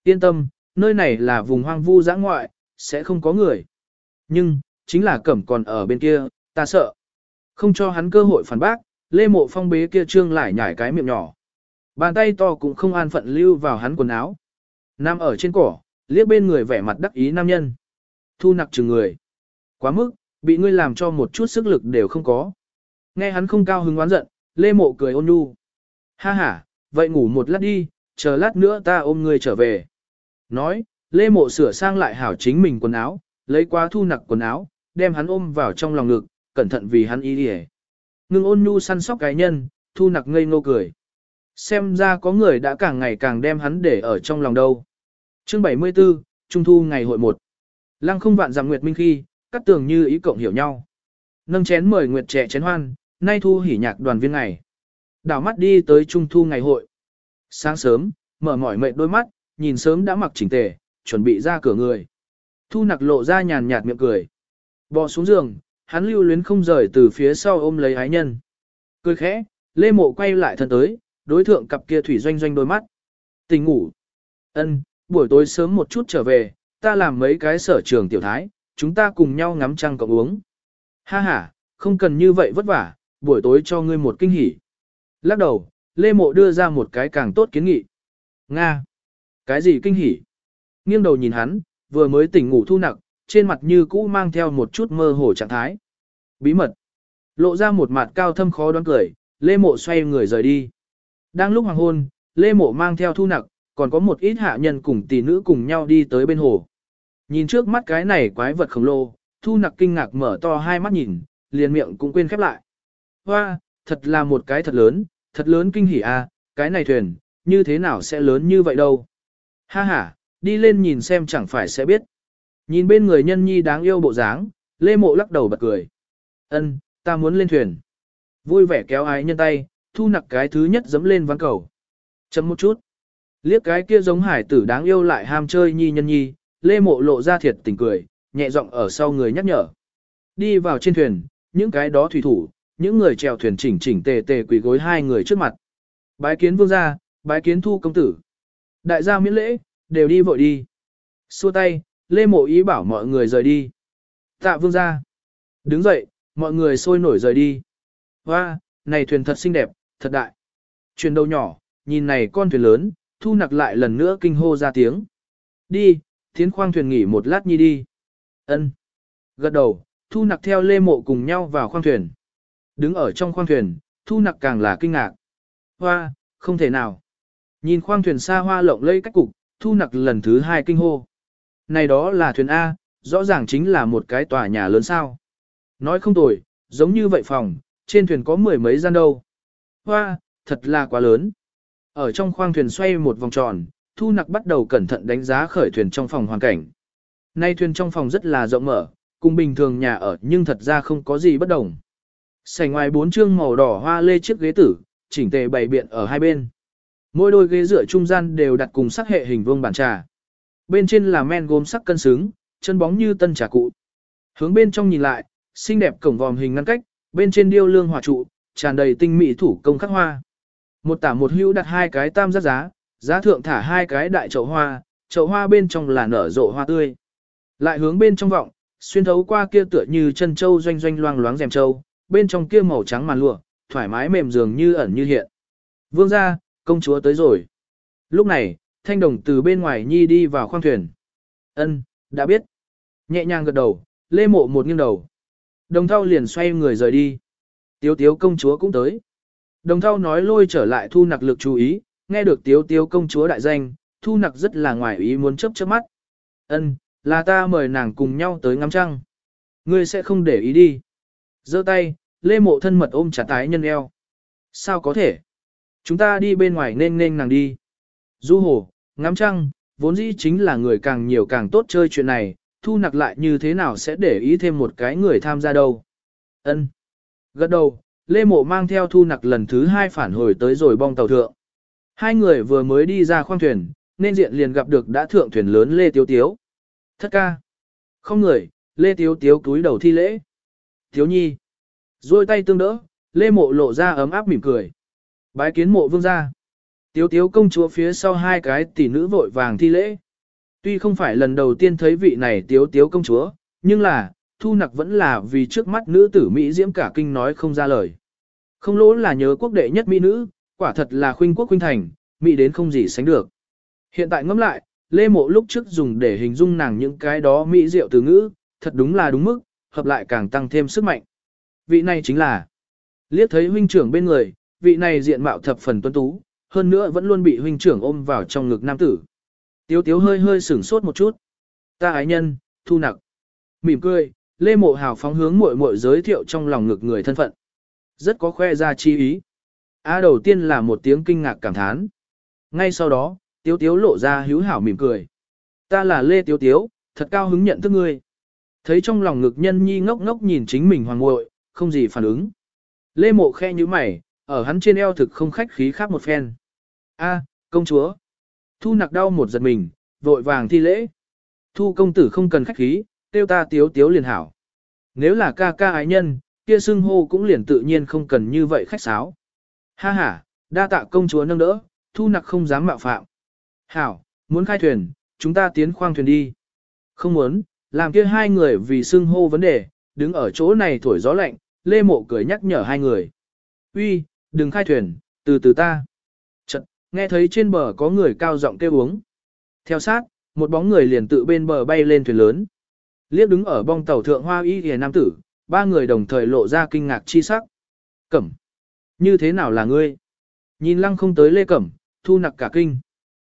Yên tâm, nơi này là vùng hoang vu giã ngoại, sẽ không có người. Nhưng, chính là cẩm còn ở bên kia, ta sợ. Không cho hắn cơ hội phản bác, lê mộ phong bế kia trương lại nhảy cái miệng nhỏ. Bàn tay to cũng không an phận lưu vào hắn quần áo. Nam ở trên cỏ, liếc bên người vẻ mặt đắc ý nam nhân. Thu nặc chừng người. Quá mức, bị ngươi làm cho một chút sức lực đều không có. Nghe hắn không cao hứng oán giận, lê mộ cười ôn nhu. Ha ha, vậy ngủ một lát đi, chờ lát nữa ta ôm ngươi trở về. Nói, lê mộ sửa sang lại hảo chính mình quần áo, lấy qua thu nặc quần áo, đem hắn ôm vào trong lòng ngực, cẩn thận vì hắn ý đi Ngưng ôn nhu săn sóc cái nhân, thu nặc ngây ngô cười. Xem ra có người đã càng ngày càng đem hắn để ở trong lòng đâu. Chương 74, Trung thu ngày hội 1. Lăng không vạn giảm nguyệt minh khi, cắt tường như ý cộng hiểu nhau. Nâng chén mời nguyệt trẻ chén hoan, nay thu hỉ nhạc đoàn viên ngày. Đảo mắt đi tới trung thu ngày hội. Sáng sớm, mở mỏi mệt đôi mắt, nhìn sớm đã mặc chỉnh tề, chuẩn bị ra cửa người. Thu nặc lộ ra nhàn nhạt miệng cười. Bò xuống giường, hắn lưu luyến không rời từ phía sau ôm lấy ái nhân. Cười khẽ, lê mộ quay lại thân tới, đối thượng cặp kia thủy doanh doanh đôi mắt. Tình ngủ. ân buổi tối sớm một chút trở về, ta làm mấy cái sở trường tiểu thái, chúng ta cùng nhau ngắm trăng cộng uống. Ha ha, không cần như vậy vất vả, buổi tối cho ngươi một kinh hỉ. Lắc đầu, Lê Mộ đưa ra một cái càng tốt kiến nghị. Nga! Cái gì kinh hỉ? Nghiêng đầu nhìn hắn, vừa mới tỉnh ngủ thu nặc, trên mặt như cũ mang theo một chút mơ hồ trạng thái. Bí mật. Lộ ra một mặt cao thâm khó đoán cười, Lê Mộ xoay người rời đi. Đang lúc hoàng hôn, Lê Mộ mang theo thu nặc, còn có một ít hạ nhân cùng tỷ nữ cùng nhau đi tới bên hồ. Nhìn trước mắt cái này quái vật khổng lồ, thu nặc kinh ngạc mở to hai mắt nhìn, liền miệng cũng quên khép lại. Hoa, thật là một cái thật lớn, thật lớn kinh hỉ a, à, cái này thuyền, như thế nào sẽ lớn như vậy đâu. Ha ha, đi lên nhìn xem chẳng phải sẽ biết. Nhìn bên người nhân nhi đáng yêu bộ dáng, Lê Mộ lắc đầu bật cười. Ân, ta muốn lên thuyền. Vui vẻ kéo ái nhân tay, thu nặc cái thứ nhất dấm lên ván cầu. Chấm một chút. Liếc cái kia giống hải tử đáng yêu lại ham chơi nhi nhân nhi, Lê Mộ lộ ra thiệt tình cười, nhẹ giọng ở sau người nhắc nhở. Đi vào trên thuyền, những cái đó thủy thủ, những người chèo thuyền chỉnh chỉnh tề tề quỳ gối hai người trước mặt. Bái kiến vương gia, bái kiến thu công tử. Đại gia miễn lễ, đều đi vội đi. Xua tay, Lê Mộ ý bảo mọi người rời đi. Tạ vương gia. Đứng dậy, mọi người sôi nổi rời đi. Hoa, này thuyền thật xinh đẹp, thật đại. Truyền đầu nhỏ, nhìn này con thuyền lớn, thu nặc lại lần nữa kinh hô ra tiếng. Đi, tiến khoang thuyền nghỉ một lát nhi đi. Ân. Gật đầu, thu nặc theo lê mộ cùng nhau vào khoang thuyền. Đứng ở trong khoang thuyền, thu nặc càng là kinh ngạc. Hoa, không thể nào. Nhìn khoang thuyền xa hoa lộng lẫy cách cục, thu nặc lần thứ hai kinh hô. Này đó là thuyền A, rõ ràng chính là một cái tòa nhà lớn sao. Nói không tồi, giống như vậy phòng, trên thuyền có mười mấy gian đâu. Hoa, thật là quá lớn. Ở trong khoang thuyền xoay một vòng tròn, Thu Nặc bắt đầu cẩn thận đánh giá khởi thuyền trong phòng hoàn cảnh. Nay thuyền trong phòng rất là rộng mở, cùng bình thường nhà ở nhưng thật ra không có gì bất đồng. Sảnh ngoài bốn chương màu đỏ hoa lê chiếc ghế tử, chỉnh tề bày biện ở hai bên. Mỗi đôi ghế dựa trung gian đều đặt cùng sắc hệ hình vuông bàn trà. Bên trên là men gốm sắc cân xứng, chân bóng như tân trà cụ. Hướng bên trong nhìn lại, xinh đẹp cổng vòm hình ngăn cách, bên trên điêu lương hòa trụ, tràn đầy tinh mỹ thủ công khắc hoa. Một tả một hữu đặt hai cái tam giác giá, giá thượng thả hai cái đại chậu hoa, chậu hoa bên trong là nở rộ hoa tươi. Lại hướng bên trong vọng, xuyên thấu qua kia tựa như chân châu doanh doanh loang loáng rèm châu, bên trong kia màu trắng màn lụa, thoải mái mềm dường như ẩn như hiện. Vương gia, công chúa tới rồi. Lúc này, thanh đồng từ bên ngoài nhi đi vào khoang thuyền. Ân, đã biết. Nhẹ nhàng gật đầu, lê mộ một nghiêng đầu. Đồng thau liền xoay người rời đi. Tiếu tiếu công chúa cũng tới. Đồng thau nói lôi trở lại thu nặc lực chú ý, nghe được tiếu tiếu công chúa đại danh, thu nặc rất là ngoài ý muốn chớp chớp mắt. Ân, là ta mời nàng cùng nhau tới ngắm trăng. Ngươi sẽ không để ý đi. giơ tay, lê mộ thân mật ôm chặt tái nhân eo. Sao có thể? Chúng ta đi bên ngoài nên nên nàng đi. Du hồ, ngắm trăng, vốn dĩ chính là người càng nhiều càng tốt chơi chuyện này, thu nặc lại như thế nào sẽ để ý thêm một cái người tham gia đâu. Ân. Gật đầu, Lê Mộ mang theo thu nặc lần thứ hai phản hồi tới rồi bong tàu thượng. Hai người vừa mới đi ra khoang thuyền, nên diện liền gặp được đã thượng thuyền lớn Lê Tiếu Tiếu. Thất ca. Không người, Lê Tiếu Tiếu cúi đầu thi lễ. Tiếu nhi. Rồi tay tương đỡ, Lê Mộ lộ ra ấm áp mỉm cười. Bái kiến mộ vương ra. Tiếu Tiếu công chúa phía sau hai cái tỷ nữ vội vàng thi lễ. Tuy không phải lần đầu tiên thấy vị này Tiếu Tiếu công chúa, nhưng là, thu nặc vẫn là vì trước mắt nữ tử Mỹ diễm cả kinh nói không ra lời. Không lỗ là nhớ quốc đệ nhất Mỹ nữ, quả thật là khuynh quốc khuynh thành, Mỹ đến không gì sánh được. Hiện tại ngẫm lại, Lê Mộ lúc trước dùng để hình dung nàng những cái đó Mỹ diệu từ ngữ, thật đúng là đúng mức, hợp lại càng tăng thêm sức mạnh. Vị này chính là, liếc thấy huynh trưởng bên người, vị này diện mạo thập phần tuấn tú, hơn nữa vẫn luôn bị huynh trưởng ôm vào trong ngực nam tử. Tiếu tiếu hơi hơi sửng sốt một chút. Ta ái nhân, thu nặc. Mỉm cười, Lê Mộ Hào phóng hướng muội muội giới thiệu trong lòng ngực người thân phận. Rất có khoe ra chi ý. A đầu tiên là một tiếng kinh ngạc cảm thán. Ngay sau đó, Tiếu Tiếu lộ ra hữu hảo mỉm cười. Ta là Lê Tiếu Tiếu, thật cao hứng nhận thức ngươi. Thấy trong lòng ngực nhân nhi ngốc ngốc nhìn chính mình hoàng muội, không gì phản ứng. Lê Mộ khe như mày, ở hắn trên eo thực không khách khí khác một phen. A, công chúa. Thu nặc đau một giật mình, vội vàng thi lễ. Thu công tử không cần khách khí, tiêu ta tiếu tiếu liền hảo. Nếu là ca ca ái nhân, kia xưng hô cũng liền tự nhiên không cần như vậy khách sáo. Ha ha, đa tạ công chúa nâng đỡ, thu nặc không dám mạo phạm. Hảo, muốn khai thuyền, chúng ta tiến khoang thuyền đi. Không muốn, làm kia hai người vì xưng hô vấn đề, đứng ở chỗ này thổi gió lạnh, Lê Mộ cười nhắc nhở hai người. Uy, đừng khai thuyền, từ từ ta. Chật, nghe thấy trên bờ có người cao giọng kêu uống. Theo sát, một bóng người liền tự bên bờ bay lên thuyền lớn. Liếc đứng ở bong tàu thượng hoa y hề nam tử, ba người đồng thời lộ ra kinh ngạc chi sắc. Cẩm, như thế nào là ngươi? Nhìn lăng không tới lê cẩm, thu nặc cả kinh.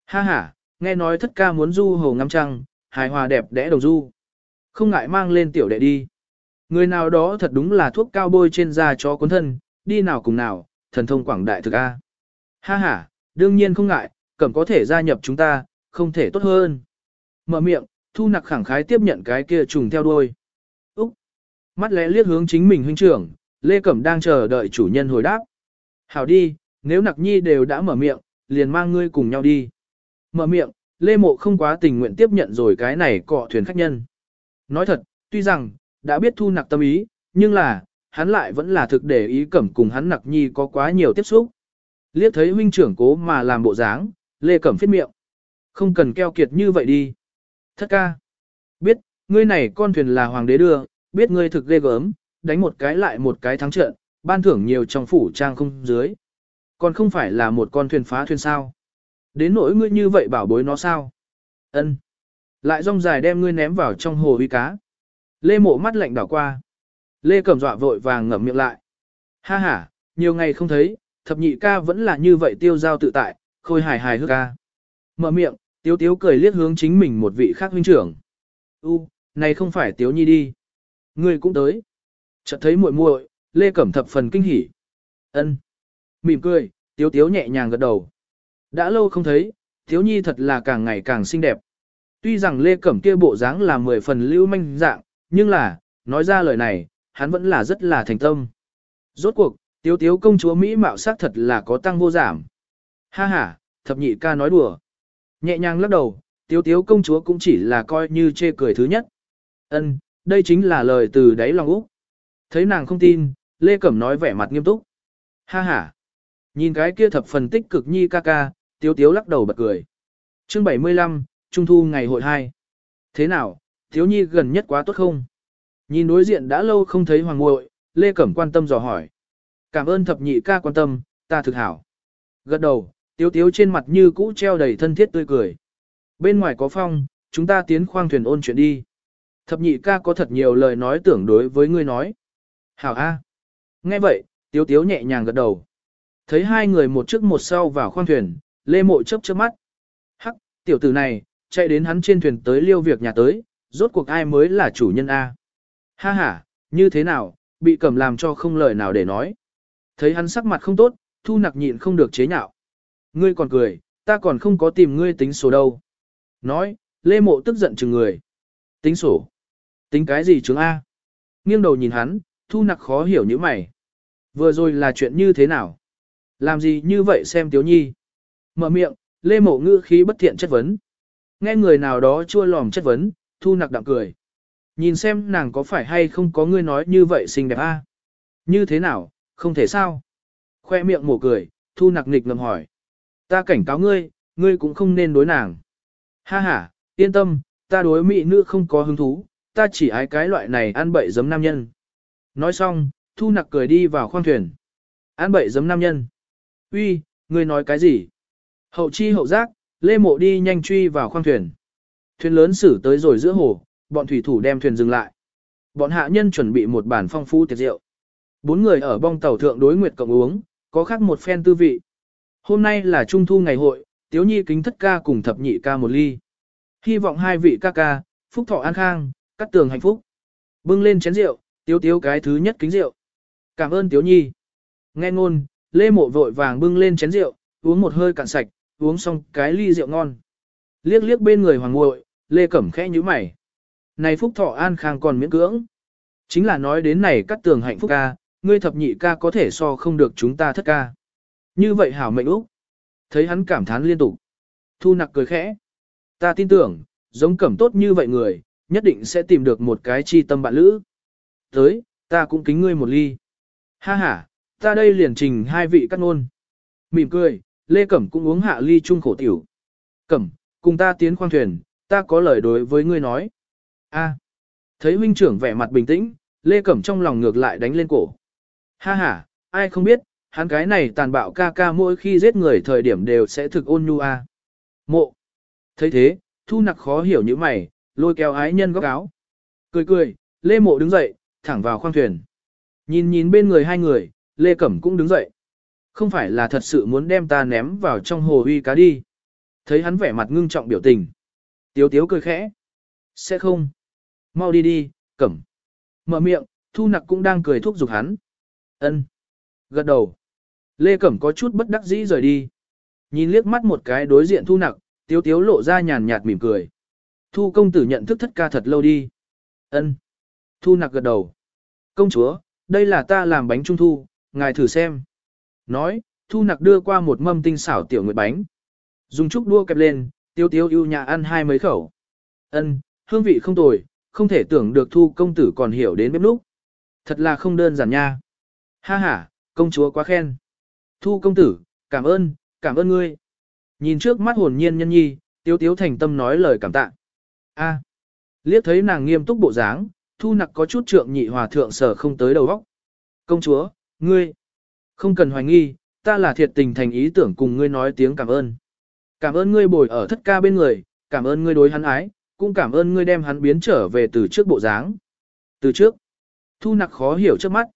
Ha ha, nghe nói thất ca muốn du hồ ngắm trăng, hài hòa đẹp đẽ đồng du. Không ngại mang lên tiểu đệ đi. Người nào đó thật đúng là thuốc cao bôi trên da cho cuốn thân, đi nào cùng nào, thần thông quảng đại thực A. Ha ha, đương nhiên không ngại, cẩm có thể gia nhập chúng ta, không thể tốt hơn. Mở miệng, thu nặc khẳng khái tiếp nhận cái kia trùng theo đuôi. Úc! Mắt lẽ liếc hướng chính mình huynh trưởng, Lê Cẩm đang chờ đợi chủ nhân hồi đáp. Hảo đi, nếu nặc nhi đều đã mở miệng, liền mang ngươi cùng nhau đi. Mở miệng, Lê Mộ không quá tình nguyện tiếp nhận rồi cái này cọ thuyền khách nhân. Nói thật, tuy rằng, đã biết thu nặc tâm ý, nhưng là, hắn lại vẫn là thực để ý cẩm cùng hắn nặc nhi có quá nhiều tiếp xúc. Liếc thấy huynh trưởng cố mà làm bộ dáng, Lê Cẩm phết miệng. Không cần keo kiệt như vậy đi. Thất ca. Biết, ngươi này con thuyền là hoàng đế đưa, biết ngươi thực ghê gớm, đánh một cái lại một cái thắng trận, ban thưởng nhiều trong phủ trang không dưới. Còn không phải là một con thuyền phá thuyền sao. Đến nỗi ngươi như vậy bảo bối nó sao? Ân. Lại rong dài đem ngươi ném vào trong hồ uy cá. Lê mộ mắt lạnh đảo qua. Lê cẩm dọa vội vàng ngậm miệng lại. Ha ha, nhiều ngày không thấy, thập nhị ca vẫn là như vậy tiêu giao tự tại, khôi hài hài hước ca. Mở miệng, tiếu tiếu cười liếc hướng chính mình một vị khác huynh trưởng. U, này không phải tiếu nhi đi. Ngươi cũng tới. Chợt thấy muội muội, Lê Cẩm thập phần kinh hỉ. Ân. Mỉm cười, tiếu tiếu nhẹ nhàng gật đầu. Đã lâu không thấy, tiếu nhi thật là càng ngày càng xinh đẹp. Tuy rằng Lê Cẩm kia bộ dáng là mười phần lưu manh dạng, nhưng là, nói ra lời này, hắn vẫn là rất là thành tâm. Rốt cuộc, tiếu tiếu công chúa Mỹ mạo sắc thật là có tăng vô giảm. Ha ha, thập nhị ca nói đùa. Nhẹ nhàng lắc đầu, tiếu tiếu công chúa cũng chỉ là coi như chê cười thứ nhất. Ân, đây chính là lời từ đáy lòng Úc. Thấy nàng không tin, Lê Cẩm nói vẻ mặt nghiêm túc. Ha ha. Nhìn cái kia thập phần tích cực nhi ca ca, tiếu tiếu lắc đầu bật cười. chương 75, Trung thu ngày hội 2. Thế nào, thiếu nhi gần nhất quá tốt không? Nhìn đối diện đã lâu không thấy hoàng muội Lê Cẩm quan tâm dò hỏi. Cảm ơn thập nhị ca quan tâm, ta thực hảo. Gật đầu, tiếu tiếu trên mặt như cũ treo đầy thân thiết tươi cười. Bên ngoài có phong, chúng ta tiến khoang thuyền ôn chuyện đi. Thập nhị ca có thật nhiều lời nói tưởng đối với ngươi nói. Hảo A. Nghe vậy, tiếu tiếu nhẹ nhàng gật đầu. Thấy hai người một trước một sau vào khoang thuyền, Lê Mộ chớp chớp mắt. Hắc, tiểu tử này, chạy đến hắn trên thuyền tới liêu việc nhà tới, rốt cuộc ai mới là chủ nhân A. Ha ha, như thế nào, bị cầm làm cho không lời nào để nói. Thấy hắn sắc mặt không tốt, thu nặc nhịn không được chế nhạo. Ngươi còn cười, ta còn không có tìm ngươi tính sổ đâu. Nói, Lê Mộ tức giận chừng người. Tính sổ. Tính cái gì chứng A? Nghiêng đầu nhìn hắn, thu nặc khó hiểu như mày. Vừa rồi là chuyện như thế nào? Làm gì như vậy xem tiếu nhi? Mở miệng, lê mộ ngữ khí bất thiện chất vấn. Nghe người nào đó chua lòm chất vấn, thu nặc đạm cười. Nhìn xem nàng có phải hay không có ngươi nói như vậy xinh đẹp a? Như thế nào, không thể sao? Khoe miệng mổ cười, thu nặc nghịch ngầm hỏi. Ta cảnh cáo ngươi, ngươi cũng không nên đối nàng. Ha ha, yên tâm, ta đối mỹ nữ không có hứng thú, ta chỉ ái cái loại này ăn bậy giấm nam nhân. Nói xong, thu nặc cười đi vào khoang thuyền. Ăn bậy giấm nam nhân. Uy, ngươi nói cái gì? Hậu chi hậu giác, lê mộ đi nhanh truy vào khoang thuyền. Thuyền lớn xử tới rồi giữa hồ, bọn thủy thủ đem thuyền dừng lại. Bọn hạ nhân chuẩn bị một bản phong phú tiệc rượu. Bốn người ở bong tàu thượng đối nguyệt cộng uống, có khác một phen tư vị. Hôm nay là trung thu ngày hội, tiếu nhi kính thất ca cùng thập nhị ca một ly. Hy vọng hai vị ca ca, phúc thọ an khang, cắt tường hạnh phúc. Bưng lên chén rượu, tiếu tiếu cái thứ nhất kính rượu. Cảm ơn tiếu nhi. Nghe ngôn, lê mộ vội vàng bưng lên chén rượu, uống một hơi cạn sạch, uống xong cái ly rượu ngon. Liếc liếc bên người hoàng ngội, lê cẩm khẽ như mày. Này phúc thọ an khang còn miễn cưỡng. Chính là nói đến này cắt tường hạnh phúc ca, ngươi thập nhị ca có thể so không được chúng ta thất ca. Như vậy hảo mệnh Úc. Thấy hắn cảm thán liên tục. Thu nặc cười khẽ. Ta tin tưởng, giống cẩm tốt như vậy người, nhất định sẽ tìm được một cái chi tâm bạn lữ. Tới, ta cũng kính ngươi một ly. Ha ha, ta đây liền trình hai vị cắt ngôn. Mỉm cười, Lê Cẩm cũng uống hạ ly chung khổ tiểu. Cẩm, cùng ta tiến khoang thuyền, ta có lời đối với ngươi nói. A. Thấy huynh trưởng vẻ mặt bình tĩnh, Lê Cẩm trong lòng ngược lại đánh lên cổ. Ha ha, ai không biết, hắn cái này tàn bạo ca ca mỗi khi giết người thời điểm đều sẽ thực ôn nhu a. Mộ. thấy thế, thu nặc khó hiểu như mày, lôi kéo ái nhân góc áo. Cười cười, Lê Mộ đứng dậy, thẳng vào khoang thuyền. Nhìn nhìn bên người hai người, Lê Cẩm cũng đứng dậy. Không phải là thật sự muốn đem ta ném vào trong hồ uy cá đi. Thấy hắn vẻ mặt ngưng trọng biểu tình. Tiếu tiếu cười khẽ. Sẽ không. Mau đi đi, Cẩm. Mở miệng, Thu Nặc cũng đang cười thúc giục hắn. Ân. Gật đầu. Lê Cẩm có chút bất đắc dĩ rời đi. Nhìn liếc mắt một cái đối diện Thu Nặc, Tiếu Tiếu lộ ra nhàn nhạt mỉm cười. Thu công tử nhận thức thất ca thật lâu đi. Ân. Thu Nặc gật đầu. Công chúa, đây là ta làm bánh trung thu, ngài thử xem. Nói, Thu Nặc đưa qua một mâm tinh xảo tiểu nguyệt bánh. Dùng chút đua kẹp lên, Tiêu Tiêu ưu nhà ăn hai mấy khẩu. Ân, hương vị không tồi, không thể tưởng được Thu công tử còn hiểu đến bếp núc. Thật là không đơn giản nha. Ha ha, công chúa quá khen. Thu công tử, cảm ơn, cảm ơn ngươi. Nhìn trước mắt hồn nhiên nhân nhi, Tiêu tiếu thành tâm nói lời cảm tạ. A, liếc thấy nàng nghiêm túc bộ dáng, thu nặc có chút trượng nhị hòa thượng sở không tới đầu óc. Công chúa, ngươi, không cần hoài nghi, ta là thiệt tình thành ý tưởng cùng ngươi nói tiếng cảm ơn. Cảm ơn ngươi bồi ở thất ca bên người, cảm ơn ngươi đối hắn ái, cũng cảm ơn ngươi đem hắn biến trở về từ trước bộ dáng. Từ trước, thu nặc khó hiểu trước mắt.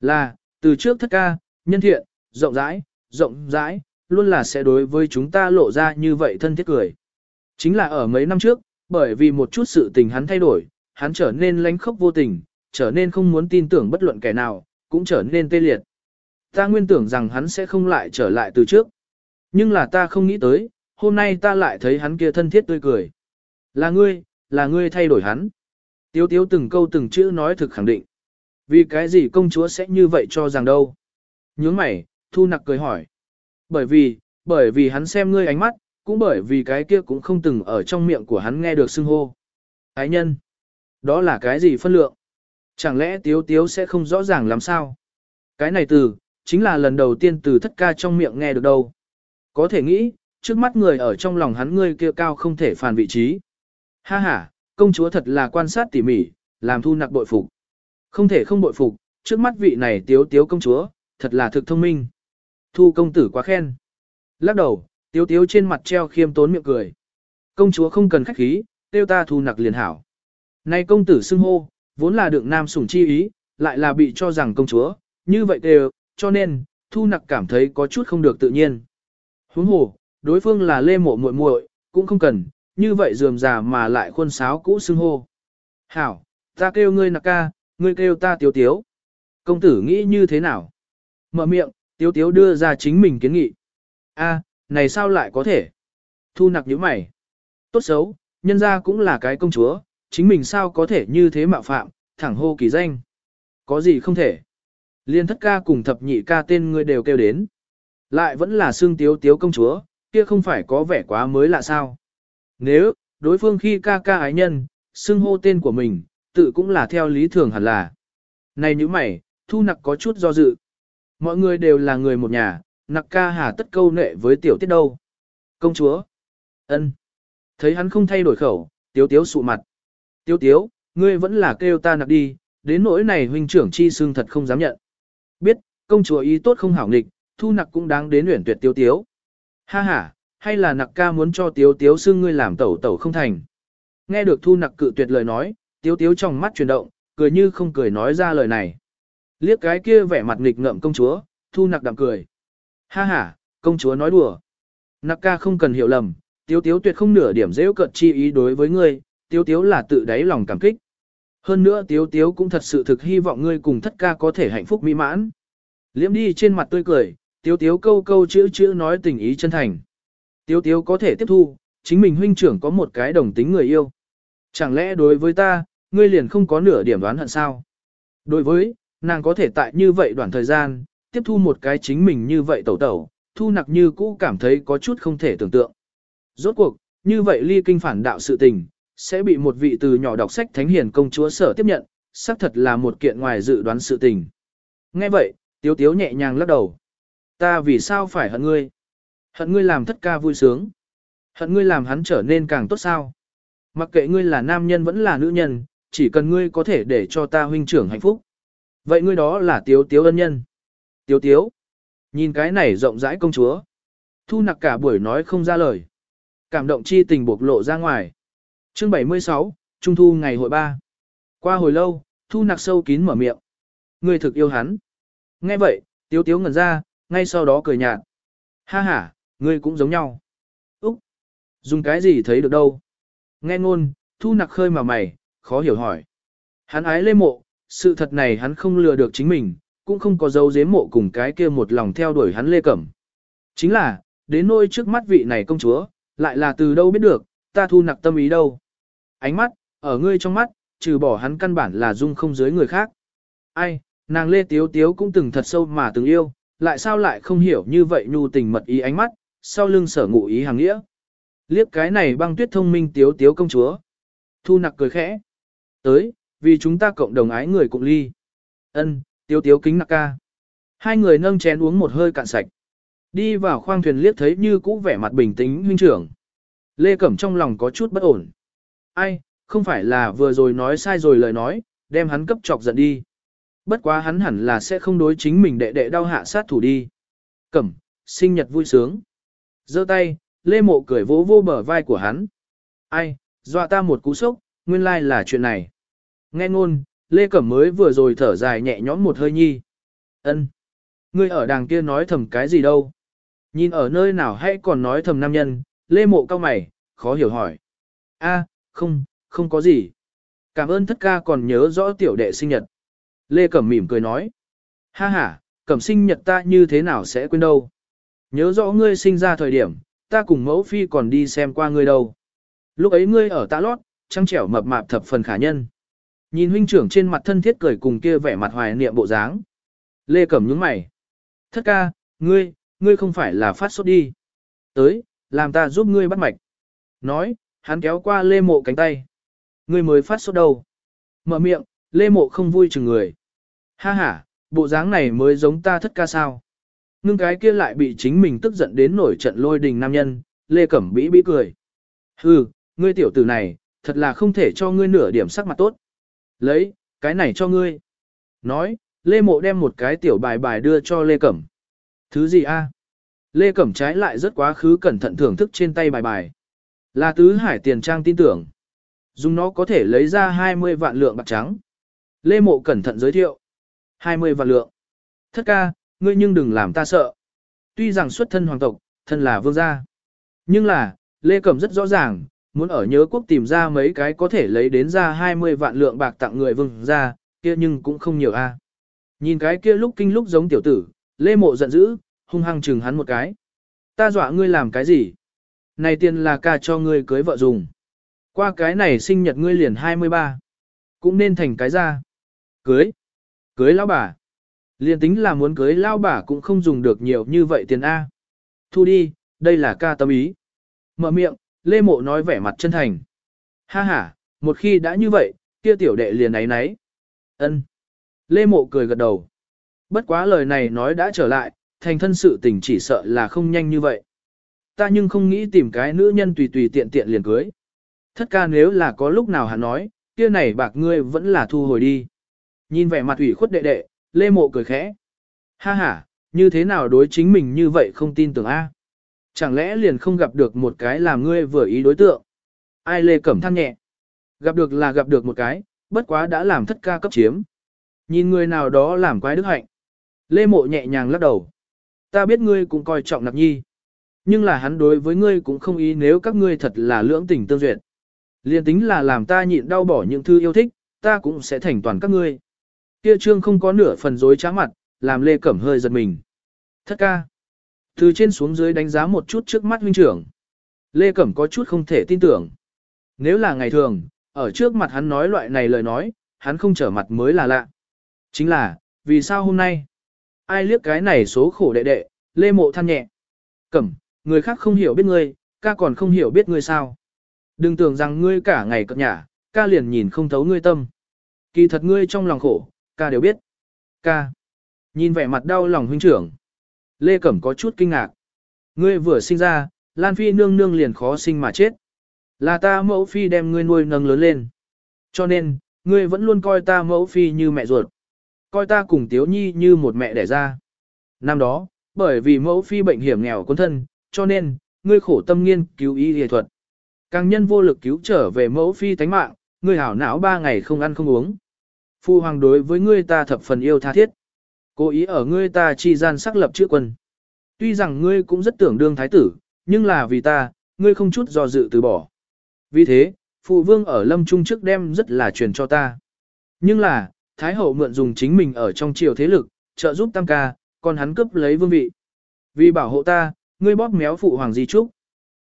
Là, từ trước thất ca, nhân thiện, rộng rãi, rộng rãi, luôn là sẽ đối với chúng ta lộ ra như vậy thân thiết cười. Chính là ở mấy năm trước, bởi vì một chút sự tình hắn thay đổi, hắn trở nên lánh khốc vô tình, trở nên không muốn tin tưởng bất luận kẻ nào, cũng trở nên tê liệt. Ta nguyên tưởng rằng hắn sẽ không lại trở lại từ trước. Nhưng là ta không nghĩ tới, hôm nay ta lại thấy hắn kia thân thiết tươi cười. Là ngươi, là ngươi thay đổi hắn. Tiếu tiếu từng câu từng chữ nói thực khẳng định. Vì cái gì công chúa sẽ như vậy cho rằng đâu? Nhướng mày, thu nặc cười hỏi. Bởi vì, bởi vì hắn xem ngươi ánh mắt, cũng bởi vì cái kia cũng không từng ở trong miệng của hắn nghe được xưng hô. Ái nhân, đó là cái gì phân lượng? Chẳng lẽ tiếu tiếu sẽ không rõ ràng làm sao? Cái này từ, chính là lần đầu tiên từ thất ca trong miệng nghe được đâu. Có thể nghĩ, trước mắt người ở trong lòng hắn ngươi kia cao không thể phản vị trí. Ha ha, công chúa thật là quan sát tỉ mỉ, làm thu nặc bội phục. Không thể không bội phục, trước mắt vị này tiếu tiếu công chúa, thật là thực thông minh. Thu công tử quá khen. Lắc đầu, tiếu tiếu trên mặt treo khiêm tốn miệng cười. Công chúa không cần khách khí, tiêu ta thu nặc liền hảo. Này công tử xưng hô, vốn là đượng nam sủng chi ý, lại là bị cho rằng công chúa, như vậy đều, cho nên, thu nặc cảm thấy có chút không được tự nhiên. Huống hồ, đối phương là lê mộ muội muội, cũng không cần, như vậy dườm già mà lại khuôn sáo cũ xưng hô. Hảo, ta kêu ngươi nặc ca, ngươi kêu ta tiếu tiếu. Công tử nghĩ như thế nào? Mở miệng, tiếu tiếu đưa ra chính mình kiến nghị. a này sao lại có thể? Thu nặc như mày. Tốt xấu, nhân ra cũng là cái công chúa, chính mình sao có thể như thế mạo phạm, thẳng hô kỳ danh. Có gì không thể. Liên thất ca cùng thập nhị ca tên ngươi đều kêu đến. Lại vẫn là xương tiếu tiếu công chúa, kia không phải có vẻ quá mới lạ sao. Nếu, đối phương khi ca ca ái nhân, xưng hô tên của mình, tự cũng là theo lý thường hẳn là. Này như mày, thu nặc có chút do dự. Mọi người đều là người một nhà, nặc ca hà tất câu nệ với tiểu tiết đâu. Công chúa. ân Thấy hắn không thay đổi khẩu, tiếu tiếu sụ mặt. Tiếu tiếu, ngươi vẫn là kêu ta nặc đi, đến nỗi này huynh trưởng chi xưng thật không dám nhận. Biết, công chúa ý tốt không hảo nghịch, thu nặc cũng đáng đến luyện tuyệt tiếu tiếu. Ha ha, hay là nặc ca muốn cho tiếu tiếu xưng ngươi làm tẩu tẩu không thành. Nghe được thu nặc cự tuyệt lời nói, tiếu tiếu trong mắt chuyển động, cười như không cười nói ra lời này. Liếc cái kia vẻ mặt nghịch ngợm công chúa, thu nặc đạm cười. Ha ha, công chúa nói đùa. Nặc ca không cần hiểu lầm, tiếu tiếu tuyệt không nửa điểm dễ cận chi ý đối với ngươi, tiếu tiếu là tự đáy lòng cảm kích. Hơn nữa tiếu tiếu cũng thật sự thực hy vọng ngươi cùng thất ca có thể hạnh phúc mỹ mãn. Liễm đi trên mặt tươi cười, tiếu tiếu câu câu chữ chữ nói tình ý chân thành. Tiếu tiếu có thể tiếp thu, chính mình huynh trưởng có một cái đồng tính người yêu. Chẳng lẽ đối với ta, ngươi liền không có nửa điểm đoán hận sao? Đối với, nàng có thể tại như vậy đoạn thời gian, tiếp thu một cái chính mình như vậy tẩu tẩu, thu nặc như cũ cảm thấy có chút không thể tưởng tượng. Rốt cuộc, như vậy ly kinh phản đạo sự tình, sẽ bị một vị từ nhỏ đọc sách thánh hiền công chúa sở tiếp nhận, xác thật là một kiện ngoài dự đoán sự tình. Nghe vậy, tiếu tiếu nhẹ nhàng lắc đầu. Ta vì sao phải hận ngươi? Hận ngươi làm thất ca vui sướng. Hận ngươi làm hắn trở nên càng tốt sao? Mặc kệ ngươi là nam nhân vẫn là nữ nhân, chỉ cần ngươi có thể để cho ta huynh trưởng hạnh phúc. Vậy ngươi đó là tiếu tiếu ân nhân. Tiếu tiếu. Nhìn cái này rộng rãi công chúa. Thu nặc cả buổi nói không ra lời. Cảm động chi tình bộc lộ ra ngoài. Chương 76, Trung thu ngày hội 3. Qua hồi lâu, thu nặc sâu kín mở miệng. Ngươi thực yêu hắn. Nghe vậy, tiếu tiếu ngẩn ra, ngay sau đó cười nhạt. Ha ha, ngươi cũng giống nhau. Úc! Dùng cái gì thấy được đâu? Nghe ngôn, thu nặc khơi mà mày, khó hiểu hỏi. Hắn ái lê mộ, sự thật này hắn không lừa được chính mình, cũng không có dấu giếm mộ cùng cái kia một lòng theo đuổi hắn lê cẩm. Chính là, đến nôi trước mắt vị này công chúa, lại là từ đâu biết được, ta thu nặc tâm ý đâu. Ánh mắt, ở ngươi trong mắt, trừ bỏ hắn căn bản là dung không dưới người khác. Ai, nàng lê tiếu tiếu cũng từng thật sâu mà từng yêu, lại sao lại không hiểu như vậy nhu tình mật ý ánh mắt, sau lưng sở ngụ ý hàng nghĩa. Liếc cái này băng tuyết thông minh tiếu tiếu công chúa. Thu nặc cười khẽ. Tới, vì chúng ta cộng đồng ái người cùng ly. Ân, tiếu tiếu kính nặc ca. Hai người nâng chén uống một hơi cạn sạch. Đi vào khoang thuyền liếc thấy như cũ vẻ mặt bình tĩnh huynh trưởng. Lê Cẩm trong lòng có chút bất ổn. Ai, không phải là vừa rồi nói sai rồi lời nói, đem hắn cấp chọc giận đi. Bất quá hắn hẳn là sẽ không đối chính mình đệ đệ đau hạ sát thủ đi. Cẩm, sinh nhật vui sướng. giơ tay, Lê Mộ cười vỗ vô bờ vai của hắn. Ai, dọa ta một cú sốc, nguyên lai like là chuyện này. Nghe ngôn, Lê Cẩm mới vừa rồi thở dài nhẹ nhõm một hơi nhi. Ân, Ngươi ở đàng kia nói thầm cái gì đâu? Nhìn ở nơi nào hay còn nói thầm nam nhân, Lê Mộ cao mày, khó hiểu hỏi. A, không, không có gì. Cảm ơn thất ca còn nhớ rõ tiểu đệ sinh nhật. Lê Cẩm mỉm cười nói. Ha ha, Cẩm sinh nhật ta như thế nào sẽ quên đâu. Nhớ rõ ngươi sinh ra thời điểm, ta cùng mẫu phi còn đi xem qua ngươi đâu. Lúc ấy ngươi ở tạ lót, trăng trẻo mập mạp thập phần khả nhân. Nhìn huynh trưởng trên mặt thân thiết cười cùng kia vẻ mặt hoài niệm bộ dáng. Lê Cẩm nhướng mày. Thất ca, ngươi, ngươi không phải là phát sốt đi. Tới, làm ta giúp ngươi bắt mạch. Nói, hắn kéo qua Lê Mộ cánh tay. Ngươi mới phát sốt đâu. Mở miệng, Lê Mộ không vui chừng người. Ha ha, bộ dáng này mới giống ta thất ca sao. Ngưng cái kia lại bị chính mình tức giận đến nổi trận lôi đình nam nhân, Lê Cẩm bĩ bĩ cười. Hừ, ngươi tiểu tử này, thật là không thể cho ngươi nửa điểm sắc mặt tốt. Lấy, cái này cho ngươi. Nói, Lê Mộ đem một cái tiểu bài bài đưa cho Lê Cẩm. Thứ gì a? Lê Cẩm trái lại rất quá khứ cẩn thận thưởng thức trên tay bài bài. Là tứ hải tiền trang tin tưởng. Dùng nó có thể lấy ra 20 vạn lượng bạc trắng. Lê Mộ cẩn thận giới thiệu. 20 vạn lượng. Thất ca, ngươi nhưng đừng làm ta sợ. Tuy rằng xuất thân hoàng tộc, thân là vương gia. Nhưng là, Lê Cẩm rất rõ ràng, muốn ở nhớ quốc tìm ra mấy cái có thể lấy đến ra 20 vạn lượng bạc tặng người vương gia, kia nhưng cũng không nhiều a. À. Nhìn cái kia lúc kinh lúc giống tiểu tử, Lê Mộ giận dữ, hung hăng chừng hắn một cái. Ta dọa ngươi làm cái gì? Này tiền là ca cho ngươi cưới vợ dùng. Qua cái này sinh nhật ngươi liền 23. Cũng nên thành cái ra. Cưới. Cưới lão bà. Liên tính là muốn cưới lão bà cũng không dùng được nhiều như vậy tiền A. Thu đi, đây là ca tâm ý. Mở miệng, Lê Mộ nói vẻ mặt chân thành. Ha ha, một khi đã như vậy, kia tiểu đệ liền ấy nấy. Ân. Lê Mộ cười gật đầu. Bất quá lời này nói đã trở lại, thành thân sự tình chỉ sợ là không nhanh như vậy. Ta nhưng không nghĩ tìm cái nữ nhân tùy tùy tiện tiện liền cưới. Thất ca nếu là có lúc nào hắn nói, kia này bạc ngươi vẫn là thu hồi đi. Nhìn vẻ mặt ủy khuất đệ đệ, Lê Mộ cười khẽ. Ha ha, như thế nào đối chính mình như vậy không tin tưởng A. Chẳng lẽ liền không gặp được một cái làm ngươi vừa ý đối tượng? Ai Lê Cẩm than nhẹ. Gặp được là gặp được một cái, bất quá đã làm thất ca cấp chiếm. Nhìn người nào đó làm quái đức hạnh. Lê Mộ nhẹ nhàng lắc đầu. Ta biết ngươi cũng coi trọng nạp nhi. Nhưng là hắn đối với ngươi cũng không ý nếu các ngươi thật là lưỡng tình tương duyệt. Liên tính là làm ta nhịn đau bỏ những thư yêu thích, ta cũng sẽ thành toàn các ngươi. Kia trương không có nửa phần dối trá mặt, làm Lê Cẩm hơi giật mình. Thất ca. Từ trên xuống dưới đánh giá một chút trước mắt huynh trưởng. Lê Cẩm có chút không thể tin tưởng. Nếu là ngày thường, ở trước mặt hắn nói loại này lời nói, hắn không trở mặt mới là lạ. Chính là, vì sao hôm nay? Ai liếc cái này số khổ đệ đệ, Lê Mộ than nhẹ. Cẩm, người khác không hiểu biết ngươi, ca còn không hiểu biết ngươi sao. Đừng tưởng rằng ngươi cả ngày cập nhả, ca liền nhìn không thấu ngươi tâm. Kỳ thật ngươi trong lòng khổ, ca đều biết. Ca. Nhìn vẻ mặt đau lòng huynh trưởng. Lê Cẩm có chút kinh ngạc. Ngươi vừa sinh ra, Lan Phi nương nương liền khó sinh mà chết. Là ta mẫu phi đem ngươi nuôi nâng lớn lên. Cho nên, ngươi vẫn luôn coi ta mẫu phi như mẹ ruột. Coi ta cùng Tiếu Nhi như một mẹ đẻ ra. Năm đó, bởi vì mẫu phi bệnh hiểm nghèo quân thân, cho nên, ngươi khổ tâm nghiên cứu y y thuật. Càng nhân vô lực cứu trở về mẫu phi tánh mạng, ngươi hảo não ba ngày không ăn không uống. Phu hoàng đối với ngươi ta thập phần yêu tha thiết. Cố ý ở ngươi ta chi gian xác lập chữ quân. Tuy rằng ngươi cũng rất tưởng đương thái tử, nhưng là vì ta, ngươi không chút do dự từ bỏ. Vì thế, phụ vương ở lâm trung trước đem rất là truyền cho ta. Nhưng là, thái hậu mượn dùng chính mình ở trong triều thế lực, trợ giúp tam ca, còn hắn cướp lấy vương vị. Vì bảo hộ ta, ngươi bóp méo phụ hoàng di trúc.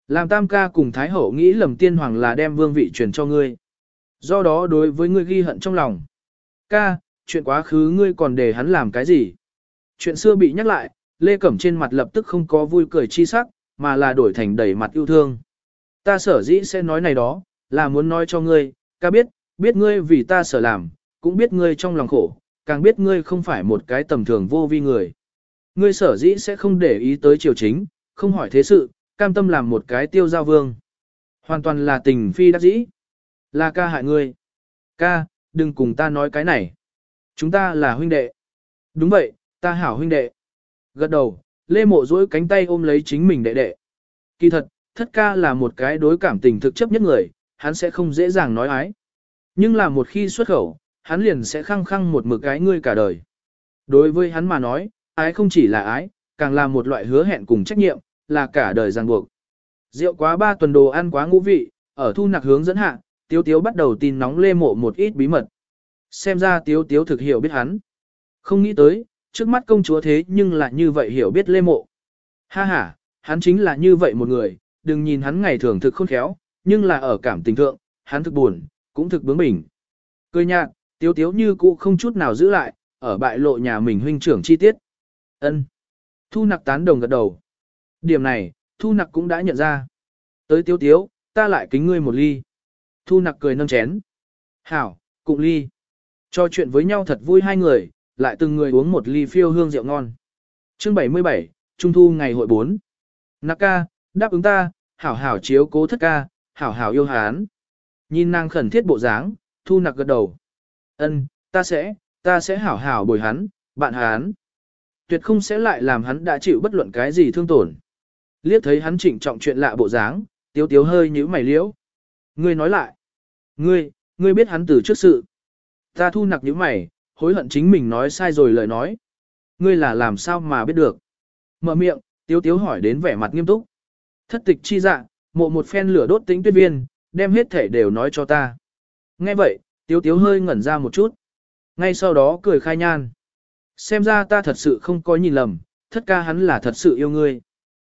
Làm tam ca cùng thái hậu nghĩ lầm tiên hoàng là đem vương vị truyền cho ngươi. Do đó đối với ngươi ghi hận trong lòng. Ca, chuyện quá khứ ngươi còn để hắn làm cái gì? Chuyện xưa bị nhắc lại, Lê Cẩm trên mặt lập tức không có vui cười chi sắc, mà là đổi thành đầy mặt yêu thương. Ta sở dĩ sẽ nói này đó, là muốn nói cho ngươi, ca biết, biết ngươi vì ta sở làm, cũng biết ngươi trong lòng khổ, càng biết ngươi không phải một cái tầm thường vô vi người. Ngươi sở dĩ sẽ không để ý tới triều chính, không hỏi thế sự, cam tâm làm một cái tiêu giao vương. Hoàn toàn là tình phi đắc dĩ. Là ca hại ngươi. Ca, đừng cùng ta nói cái này. Chúng ta là huynh đệ. Đúng vậy, ta hảo huynh đệ. Gật đầu, Lê Mộ duỗi cánh tay ôm lấy chính mình đệ đệ. Kỳ thật, thất ca là một cái đối cảm tình thực chấp nhất người, hắn sẽ không dễ dàng nói ái. Nhưng là một khi xuất khẩu, hắn liền sẽ khăng khăng một mực cái ngươi cả đời. Đối với hắn mà nói, ái không chỉ là ái, càng là một loại hứa hẹn cùng trách nhiệm, là cả đời ràng buộc. Rượu quá ba tuần đồ ăn quá ngũ vị, ở thu nặc hướng dẫn hạ, Tiếu Tiếu bắt đầu tin nóng lê mộ một ít bí mật. Xem ra Tiếu Tiếu thực hiểu biết hắn. Không nghĩ tới, trước mắt công chúa thế nhưng lại như vậy hiểu biết lê mộ. Ha ha, hắn chính là như vậy một người, đừng nhìn hắn ngày thường thực khôn khéo, nhưng là ở cảm tình thượng, hắn thực buồn, cũng thực bướng bỉnh. Cười nhạt, Tiếu Tiếu như cũ không chút nào giữ lại, ở bại lộ nhà mình huynh trưởng chi tiết. Ân. Thu nặc tán đồng gật đầu. Điểm này, Thu nặc cũng đã nhận ra. Tới Tiếu Tiếu, ta lại kính ngươi một ly. Thu nặc cười nâng chén. Hảo, cụng ly. Cho chuyện với nhau thật vui hai người, lại từng người uống một ly phiêu hương rượu ngon. Chương 77, Trung thu ngày hội 4. Nặc ca, đáp ứng ta, hảo hảo chiếu cố thất ca, hảo hảo yêu hán. Nhìn nàng khẩn thiết bộ dáng, thu nặc gật đầu. Ân, ta sẽ, ta sẽ hảo hảo bồi hắn, bạn hán. Tuyệt không sẽ lại làm hắn đã chịu bất luận cái gì thương tổn. Liếc thấy hắn trịnh trọng chuyện lạ bộ dáng, tiếu tiếu hơi nhíu mày liễu. Ngươi nói lại. Ngươi, ngươi biết hắn từ trước sự. Ta thu nặc những mày, hối hận chính mình nói sai rồi lời nói. Ngươi là làm sao mà biết được. Mở miệng, tiếu tiếu hỏi đến vẻ mặt nghiêm túc. Thất tịch chi dạ, mộ một phen lửa đốt tính tuyết viên, đem hết thể đều nói cho ta. Nghe vậy, tiếu tiếu hơi ngẩn ra một chút. Ngay sau đó cười khai nhan. Xem ra ta thật sự không có nhìn lầm, thất ca hắn là thật sự yêu ngươi.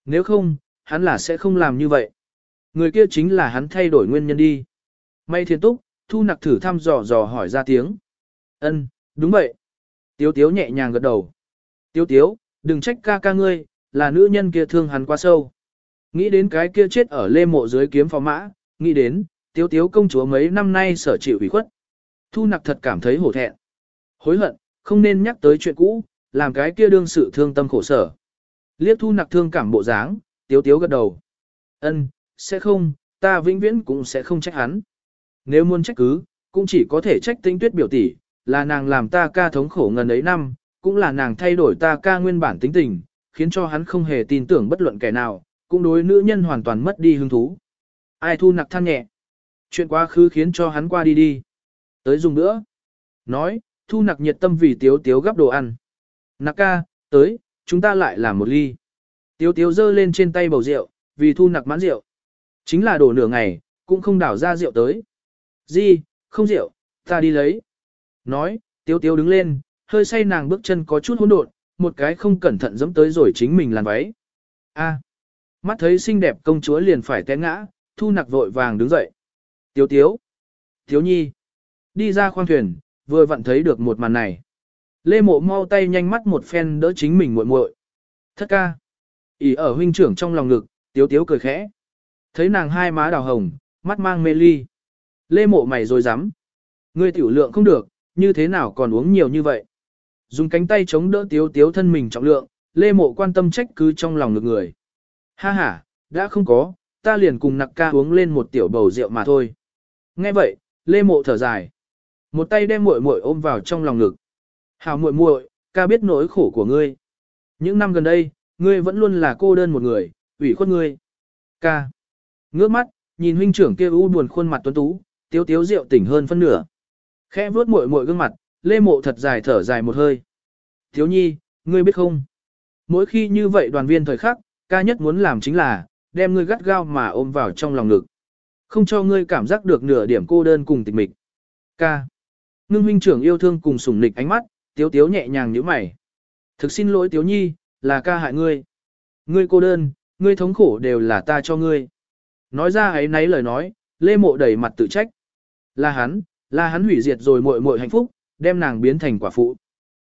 Nếu không, hắn là sẽ không làm như vậy. Người kia chính là hắn thay đổi nguyên nhân đi. May thiên túc, thu nặc thử thăm dò dò hỏi ra tiếng. Ân, đúng vậy. Tiếu tiếu nhẹ nhàng gật đầu. Tiếu tiếu, đừng trách ca ca ngươi, là nữ nhân kia thương hắn quá sâu. Nghĩ đến cái kia chết ở lê mộ dưới kiếm phó mã, nghĩ đến, tiếu tiếu công chúa mấy năm nay sở chịu ủy khuất. Thu nặc thật cảm thấy hổ thẹn. Hối hận, không nên nhắc tới chuyện cũ, làm cái kia đương sự thương tâm khổ sở. Liếc thu nặc thương cảm bộ dáng, tiếu tiếu gật đầu. Ân, sẽ không, ta vĩnh viễn cũng sẽ không trách hắn. Nếu muốn trách cứ, cũng chỉ có thể trách tinh tuyết biểu tỷ, là nàng làm ta ca thống khổ ngần ấy năm, cũng là nàng thay đổi ta ca nguyên bản tính tình, khiến cho hắn không hề tin tưởng bất luận kẻ nào, cũng đối nữ nhân hoàn toàn mất đi hứng thú. Ai thu nặc than nhẹ. Chuyện quá khứ khiến cho hắn qua đi đi. Tới dùng nữa. Nói, thu nặc nhiệt tâm vì tiếu tiếu gắp đồ ăn. Nặc ca, tới, chúng ta lại làm một ly. Tiếu tiếu giơ lên trên tay bầu rượu, vì thu nặc mãn rượu. Chính là đổ nửa ngày, cũng không đảo ra rượu tới. Di, không rượu, ta đi lấy. Nói, tiếu tiếu đứng lên, hơi say nàng bước chân có chút hỗn độn, một cái không cẩn thận dẫm tới rồi chính mình làn váy. A, mắt thấy xinh đẹp công chúa liền phải té ngã, thu nặc vội vàng đứng dậy. Tiếu tiếu, tiếu nhi, đi ra khoang thuyền, vừa vặn thấy được một màn này. Lê mộ mau tay nhanh mắt một phen đỡ chính mình muội muội. Thất ca, ỉ ở huynh trưởng trong lòng ngực, tiếu tiếu cười khẽ. Thấy nàng hai má đào hồng, mắt mang mê ly. Lê mộ mày rồi dám. Ngươi tiểu lượng không được, như thế nào còn uống nhiều như vậy? Dùng cánh tay chống đỡ tiếu tiếu thân mình trọng lượng, Lê mộ quan tâm trách cứ trong lòng ngực người. Ha ha, đã không có, ta liền cùng nặc ca uống lên một tiểu bầu rượu mà thôi. Nghe vậy, Lê mộ thở dài. Một tay đem muội muội ôm vào trong lòng ngực. Hảo muội muội, ca biết nỗi khổ của ngươi. Những năm gần đây, ngươi vẫn luôn là cô đơn một người, ủy khuất ngươi. Ca. Ngước mắt, nhìn huynh trưởng kia u buồn khuôn mặt tuấn tú, tiếu tiếu rượu tỉnh hơn phân nửa. Khẽ vuốt muội muội gương mặt, Lê Mộ thật dài thở dài một hơi. Thiếu nhi, ngươi biết không? Mỗi khi như vậy đoàn viên thời khắc, ca nhất muốn làm chính là, đem ngươi gắt gao mà ôm vào trong lòng ngực. Không cho ngươi cảm giác được nửa điểm cô đơn cùng tịch mịch. Ca. Ngưng huynh trưởng yêu thương cùng sủng nịch ánh mắt, tiếu tiếu nhẹ nhàng như mày. Thực xin lỗi tiếu nhi, là ca hại ngươi. Ngươi cô đơn, ngươi thống khổ đều là ta cho ngươi. Nói ra ấy nấy lời nói, Lê Mộ đẩy mặt tự trách. Là hắn, là hắn hủy diệt rồi muội muội hạnh phúc, đem nàng biến thành quả phụ.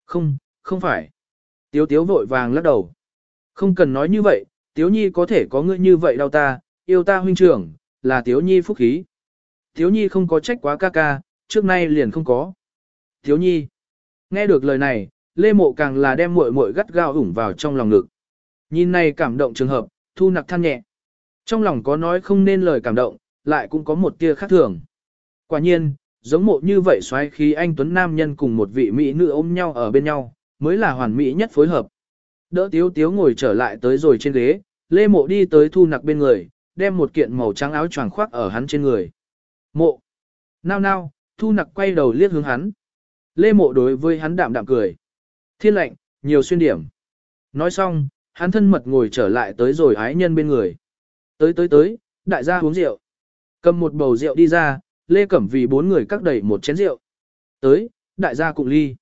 Không, không phải. Tiếu tiếu vội vàng lắc đầu. Không cần nói như vậy, tiếu nhi có thể có ngươi như vậy đâu ta, yêu ta huynh trưởng, là tiếu nhi phúc khí. Tiếu nhi không có trách quá ca ca, trước nay liền không có. Tiếu nhi. Nghe được lời này, Lê Mộ càng là đem muội muội gắt gao ủng vào trong lòng ngực. Nhìn này cảm động trường hợp, thu nặc than nhẹ. Trong lòng có nói không nên lời cảm động, lại cũng có một tia khác thường. Quả nhiên, giống mộ như vậy xoáy khi anh Tuấn Nam nhân cùng một vị mỹ nữ ôm nhau ở bên nhau, mới là hoàn mỹ nhất phối hợp. Đỡ tiếu tiếu ngồi trở lại tới rồi trên ghế, lê mộ đi tới thu nặc bên người, đem một kiện màu trắng áo choàng khoác ở hắn trên người. Mộ! Nao nao, thu nặc quay đầu liếc hướng hắn. Lê mộ đối với hắn đạm đạm cười. Thiên lệnh, nhiều xuyên điểm. Nói xong, hắn thân mật ngồi trở lại tới rồi ái nhân bên người. Tới tới tới, đại gia uống rượu. Cầm một bầu rượu đi ra, Lê Cẩm vì bốn người cắt đầy một chén rượu. Tới, đại gia cùng ly.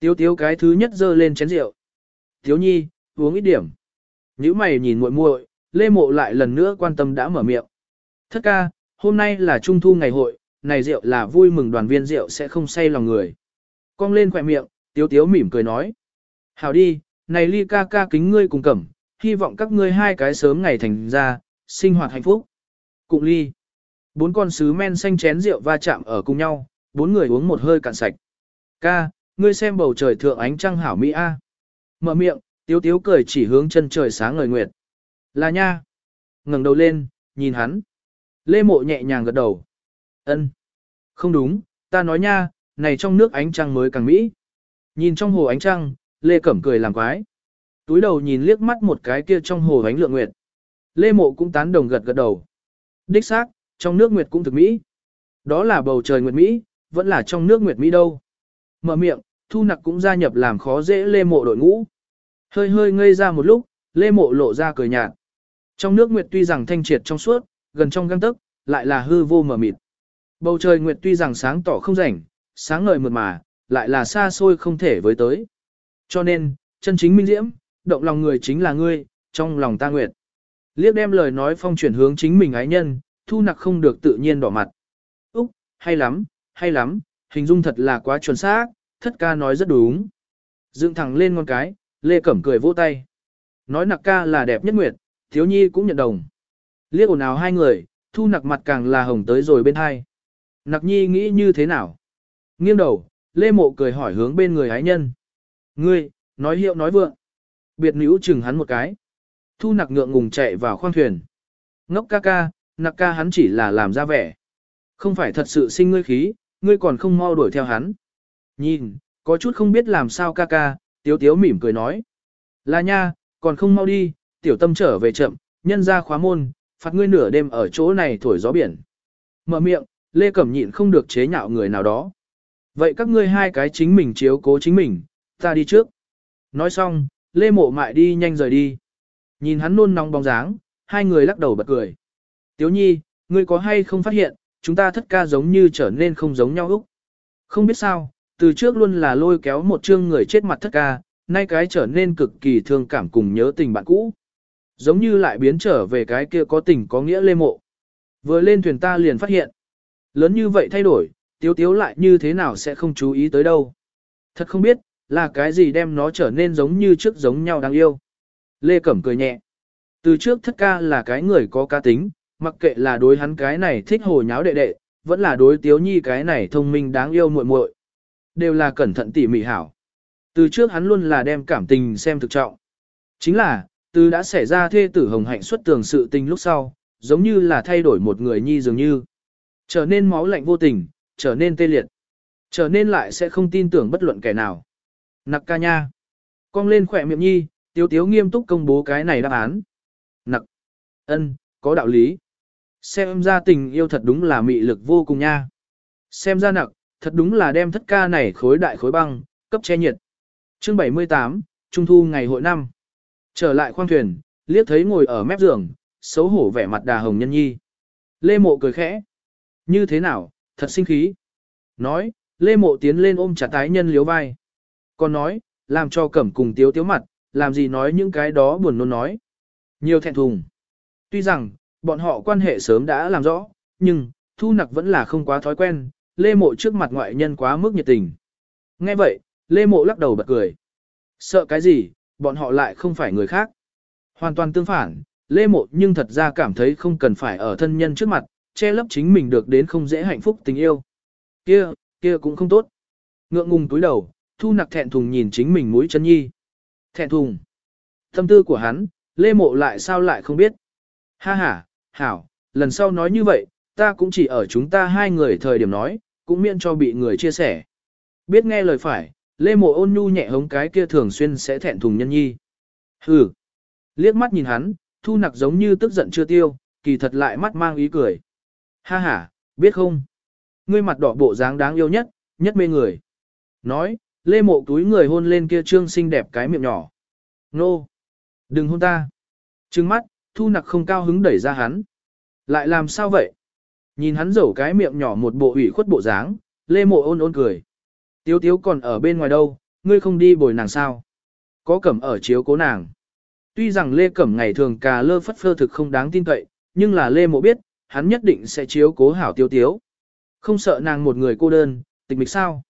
Tiếu tiếu cái thứ nhất dơ lên chén rượu. Tiếu nhi, uống ít điểm. Nếu mày nhìn muội muội, Lê Mộ lại lần nữa quan tâm đã mở miệng. Thất ca, hôm nay là trung thu ngày hội, này rượu là vui mừng đoàn viên rượu sẽ không say lòng người. Cong lên khỏe miệng, tiếu tiếu mỉm cười nói. Hảo đi, này ly ca ca kính ngươi cùng cẩm, hy vọng các ngươi hai cái sớm ngày thành ra, sinh hoạt hạnh phúc. Cụng ly. Bốn con sứ men xanh chén rượu va chạm ở cùng nhau, bốn người uống một hơi cạn sạch. Ca, ngươi xem bầu trời thượng ánh trăng hảo mỹ a. Mở miệng, tiếu tiếu cười chỉ hướng chân trời sáng ngời nguyệt. Là nha. ngẩng đầu lên, nhìn hắn. Lê mộ nhẹ nhàng gật đầu. ân Không đúng, ta nói nha, này trong nước ánh trăng mới càng mỹ. Nhìn trong hồ ánh trăng, Lê Cẩm cười làm quái. Túi đầu nhìn liếc mắt một cái kia trong hồ ánh lượng nguyệt. Lê Mộ cũng tán đồng gật gật đầu. Đích xác, trong nước nguyệt cũng thực mỹ. Đó là bầu trời nguyệt mỹ, vẫn là trong nước nguyệt mỹ đâu. Mở miệng, Thu Nặc cũng gia nhập làm khó dễ Lê Mộ đội ngũ. Hơi hơi ngây ra một lúc, Lê Mộ lộ ra cười nhạt. Trong nước nguyệt tuy rằng thanh triệt trong suốt, gần trong găng tức, lại là hư vô mờ mịt. Bầu trời nguyệt tuy rằng sáng tỏ không rảnh, sáng ngời mượt mà, lại là xa xôi không thể với tới. Cho nên, chân chính minh diễm, động lòng người chính là ngươi, trong lòng ta nguyệt. Liếc đem lời nói phong chuyển hướng chính mình ái nhân, thu nặc không được tự nhiên đỏ mặt. Úc, hay lắm, hay lắm, hình dung thật là quá chuẩn xác, thất ca nói rất đúng. Dựng thẳng lên ngón cái, Lê Cẩm cười vỗ tay. Nói nặc ca là đẹp nhất nguyệt, thiếu nhi cũng nhận đồng. Liếc ồn ào hai người, thu nặc mặt càng là hồng tới rồi bên hai. Nặc nhi nghĩ như thế nào? Nghiêng đầu, Lê Mộ cười hỏi hướng bên người hái nhân. Ngươi, nói hiệu nói vượng. Biệt nữ chừng hắn một cái. Thu nặc ngượng ngùng chạy vào khoang thuyền. Ngốc ca ca, nặc ca hắn chỉ là làm ra vẻ. Không phải thật sự sinh ngươi khí, ngươi còn không mau đuổi theo hắn. Nhìn, có chút không biết làm sao ca ca, tiếu tiếu mỉm cười nói. Là nha, còn không mau đi, tiểu tâm trở về chậm, nhân ra khóa môn, phạt ngươi nửa đêm ở chỗ này thổi gió biển. Mở miệng, Lê Cẩm nhịn không được chế nhạo người nào đó. Vậy các ngươi hai cái chính mình chiếu cố chính mình, ta đi trước. Nói xong, Lê Mộ Mại đi nhanh rời đi. Nhìn hắn nôn nóng bóng dáng, hai người lắc đầu bật cười. Tiếu nhi, ngươi có hay không phát hiện, chúng ta thất ca giống như trở nên không giống nhau Úc. Không biết sao, từ trước luôn là lôi kéo một chương người chết mặt thất ca, nay cái trở nên cực kỳ thương cảm cùng nhớ tình bạn cũ. Giống như lại biến trở về cái kia có tình có nghĩa lê mộ. Vừa lên thuyền ta liền phát hiện. Lớn như vậy thay đổi, tiếu tiếu lại như thế nào sẽ không chú ý tới đâu. Thật không biết, là cái gì đem nó trở nên giống như trước giống nhau đáng yêu. Lê Cẩm cười nhẹ. Từ trước thất ca là cái người có cá tính, mặc kệ là đối hắn cái này thích hồ nháo đệ đệ, vẫn là đối tiếu nhi cái này thông minh đáng yêu muội muội, đều là cẩn thận tỉ mỉ hảo. Từ trước hắn luôn là đem cảm tình xem thực trọng. Chính là, từ đã xảy ra thê tử hồng hạnh xuất tường sự tình lúc sau, giống như là thay đổi một người nhi dường như. Trở nên máu lạnh vô tình, trở nên tê liệt. Trở nên lại sẽ không tin tưởng bất luận kẻ nào. Nặc ca nha. Cong lên khỏe miệng nhi, tiếu tiếu nghiêm túc công bố cái này đáp án. Nặc. ân, có đạo lý. Xem ra tình yêu thật đúng là mị lực vô cùng nha. Xem ra nặc, thật đúng là đem thất ca này khối đại khối băng, cấp che nhiệt. Chương 78, Trung thu ngày hội năm. Trở lại khoang thuyền, liếc thấy ngồi ở mép giường, xấu hổ vẻ mặt đà hồng nhân nhi. Lê mộ cười khẽ. Như thế nào, thật sinh khí. Nói, Lê mộ tiến lên ôm chặt tái nhân liếu vai. Còn nói, làm cho cẩm cùng tiếu tiếu mặt, làm gì nói những cái đó buồn nôn nói. Nhiều thẹn thùng. Tuy rằng, bọn họ quan hệ sớm đã làm rõ, nhưng, thu nặc vẫn là không quá thói quen, Lê Mộ trước mặt ngoại nhân quá mức nhiệt tình. Nghe vậy, Lê Mộ lắc đầu bật cười. Sợ cái gì, bọn họ lại không phải người khác. Hoàn toàn tương phản, Lê Mộ nhưng thật ra cảm thấy không cần phải ở thân nhân trước mặt, che lấp chính mình được đến không dễ hạnh phúc tình yêu. Kia, kia cũng không tốt. Ngượng ngùng túi đầu, thu nặc thẹn thùng nhìn chính mình mũi chân nhi. Thẹn thùng. Tâm tư của hắn, Lê Mộ lại sao lại không biết. Ha ha, hảo, lần sau nói như vậy, ta cũng chỉ ở chúng ta hai người thời điểm nói, cũng miễn cho bị người chia sẻ. Biết nghe lời phải, Lê Mộ ôn nhu nhẹ hống cái kia thường xuyên sẽ thẹn thùng nhân nhi. Hừ. Liếc mắt nhìn hắn, thu nặc giống như tức giận chưa tiêu, kỳ thật lại mắt mang ý cười. Ha ha, biết không? Ngươi mặt đỏ bộ dáng đáng yêu nhất, nhất mê người. Nói, Lê Mộ túi người hôn lên kia trương xinh đẹp cái miệng nhỏ. Nô! Đừng hôn ta! Trừng mắt, thu nặc không cao hứng đẩy ra hắn. Lại làm sao vậy? Nhìn hắn rổ cái miệng nhỏ một bộ ủy khuất bộ dáng, Lê Mộ ôn ôn cười. Tiếu tiếu còn ở bên ngoài đâu, ngươi không đi bồi nàng sao? Có cẩm ở chiếu cố nàng. Tuy rằng Lê Cẩm ngày thường cà lơ phất phơ thực không đáng tin cậy, nhưng là Lê Mộ biết, hắn nhất định sẽ chiếu cố hảo tiêu tiếu. Không sợ nàng một người cô đơn, tịch mịch sao?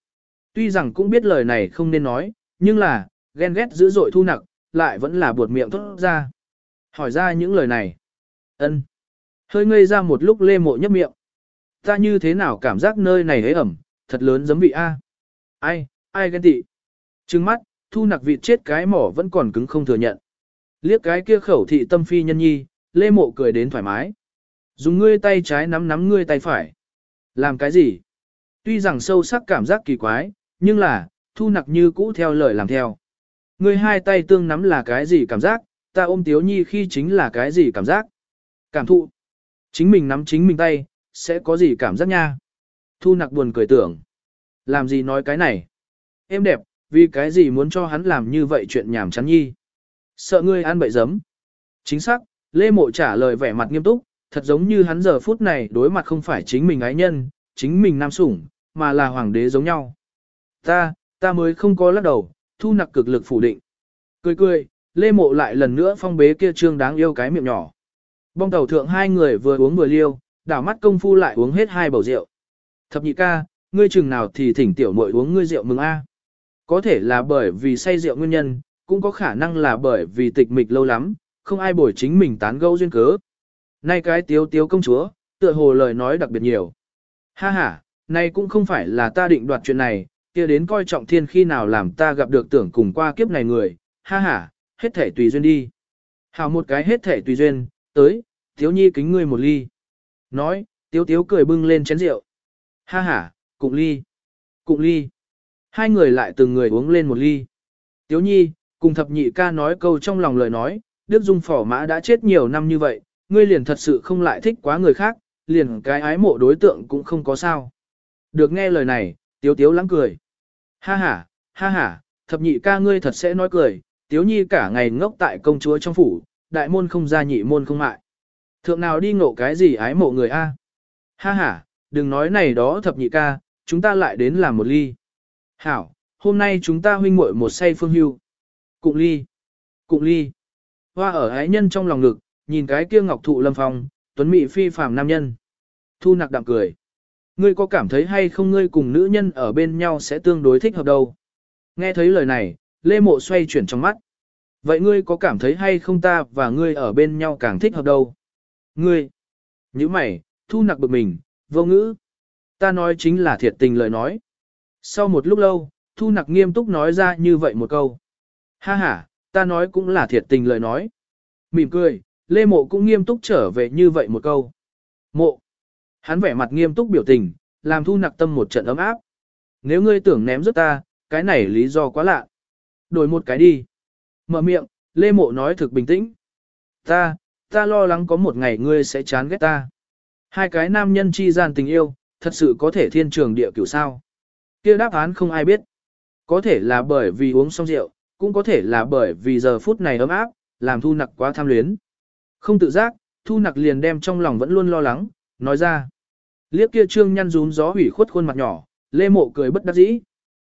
Tuy rằng cũng biết lời này không nên nói, nhưng là, ghen ghét dữ dội thu nặc, lại vẫn là buột miệng thốt ra. Hỏi ra những lời này. ân Hơi ngây ra một lúc Lê Mộ nhấp miệng. Ta như thế nào cảm giác nơi này hế ẩm, thật lớn giấm vị A. Ai, ai ghen tị. Trừng mắt, thu nặc vịt chết cái mỏ vẫn còn cứng không thừa nhận. Liếc cái kia khẩu thị tâm phi nhân nhi, lê mộ cười đến thoải mái. Dùng ngươi tay trái nắm nắm ngươi tay phải. Làm cái gì? Tuy rằng sâu sắc cảm giác kỳ quái, nhưng là, thu nặc như cũ theo lời làm theo. Ngươi hai tay tương nắm là cái gì cảm giác, ta ôm tiếu nhi khi chính là cái gì cảm giác. Cảm thụ. Chính mình nắm chính mình tay, sẽ có gì cảm giác nha. Thu nặc buồn cười tưởng. Làm gì nói cái này? Em đẹp, vì cái gì muốn cho hắn làm như vậy chuyện nhảm chán nhi? Sợ ngươi ăn bậy giấm. Chính xác, Lê Mộ trả lời vẻ mặt nghiêm túc, thật giống như hắn giờ phút này đối mặt không phải chính mình ái nhân, chính mình nam sủng, mà là hoàng đế giống nhau. Ta, ta mới không có lắc đầu, thu nặc cực lực phủ định. Cười cười, Lê Mộ lại lần nữa phong bế kia trương đáng yêu cái miệng nhỏ. Bong tàu thượng hai người vừa uống vừa liêu, đảo mắt công phu lại uống hết hai bầu rượu. Thập nhị ca, ngươi chừng nào thì thỉnh tiểu muội uống ngươi rượu mừng a. Có thể là bởi vì say rượu nguyên nhân, cũng có khả năng là bởi vì tịch mịch lâu lắm, không ai bồi chính mình tán gẫu duyên cớ. Nay cái tiếu tiếu công chúa, tựa hồ lời nói đặc biệt nhiều. Ha ha, nay cũng không phải là ta định đoạt chuyện này, kia đến coi trọng thiên khi nào làm ta gặp được tưởng cùng qua kiếp này người, ha ha, hết thể tùy duyên đi. Hào một cái hết thể tùy duyên, tới, tiếu nhi kính ngươi một ly. Nói, tiếu tiếu cười bưng lên chén rượu. Ha ha, cụng ly, cụng ly. Hai người lại từng người uống lên một ly. Tiếu nhi, cùng thập nhị ca nói câu trong lòng lời nói, Đức Dung phỏ mã đã chết nhiều năm như vậy, ngươi liền thật sự không lại thích quá người khác, liền cái ái mộ đối tượng cũng không có sao. Được nghe lời này, tiếu tiếu lắng cười. Ha ha, ha ha, thập nhị ca ngươi thật sẽ nói cười, tiếu nhi cả ngày ngốc tại công chúa trong phủ, đại môn không ra nhị môn không mại. Thượng nào đi ngộ cái gì ái mộ người a? Ha ha, đừng nói này đó thập nhị ca, chúng ta lại đến làm một ly. Hảo, hôm nay chúng ta huynh muội một say phương hưu. Cụng ly, cụng ly. Hoa ở ái nhân trong lòng ngực, nhìn cái kia ngọc thụ lâm phong, tuấn mỹ phi phàm nam nhân. Thu nặc đạm cười. Ngươi có cảm thấy hay không ngươi cùng nữ nhân ở bên nhau sẽ tương đối thích hợp đâu? Nghe thấy lời này, Lê Mộ xoay chuyển trong mắt. Vậy ngươi có cảm thấy hay không ta và ngươi ở bên nhau càng thích hợp đâu? Ngươi! Như mày, thu nặc bực mình, vô ngữ. Ta nói chính là thiệt tình lời nói. Sau một lúc lâu, thu nặc nghiêm túc nói ra như vậy một câu. Ha ha, ta nói cũng là thiệt tình lời nói. Mỉm cười, Lê Mộ cũng nghiêm túc trở về như vậy một câu. Mộ! Hắn vẻ mặt nghiêm túc biểu tình, làm thu nặc tâm một trận ấm áp. Nếu ngươi tưởng ném rất ta, cái này lý do quá lạ. Đổi một cái đi. Mở miệng, Lê Mộ nói thực bình tĩnh. Ta, ta lo lắng có một ngày ngươi sẽ chán ghét ta. Hai cái nam nhân chi gian tình yêu, thật sự có thể thiên trường địa cửu sao. kia đáp án không ai biết. Có thể là bởi vì uống xong rượu, cũng có thể là bởi vì giờ phút này ấm áp, làm thu nặc quá tham luyến. Không tự giác, thu nặc liền đem trong lòng vẫn luôn lo lắng, nói ra. Liếc kia trương nhăn rún gió hủy khuất khuôn mặt nhỏ, lê mộ cười bất đắc dĩ.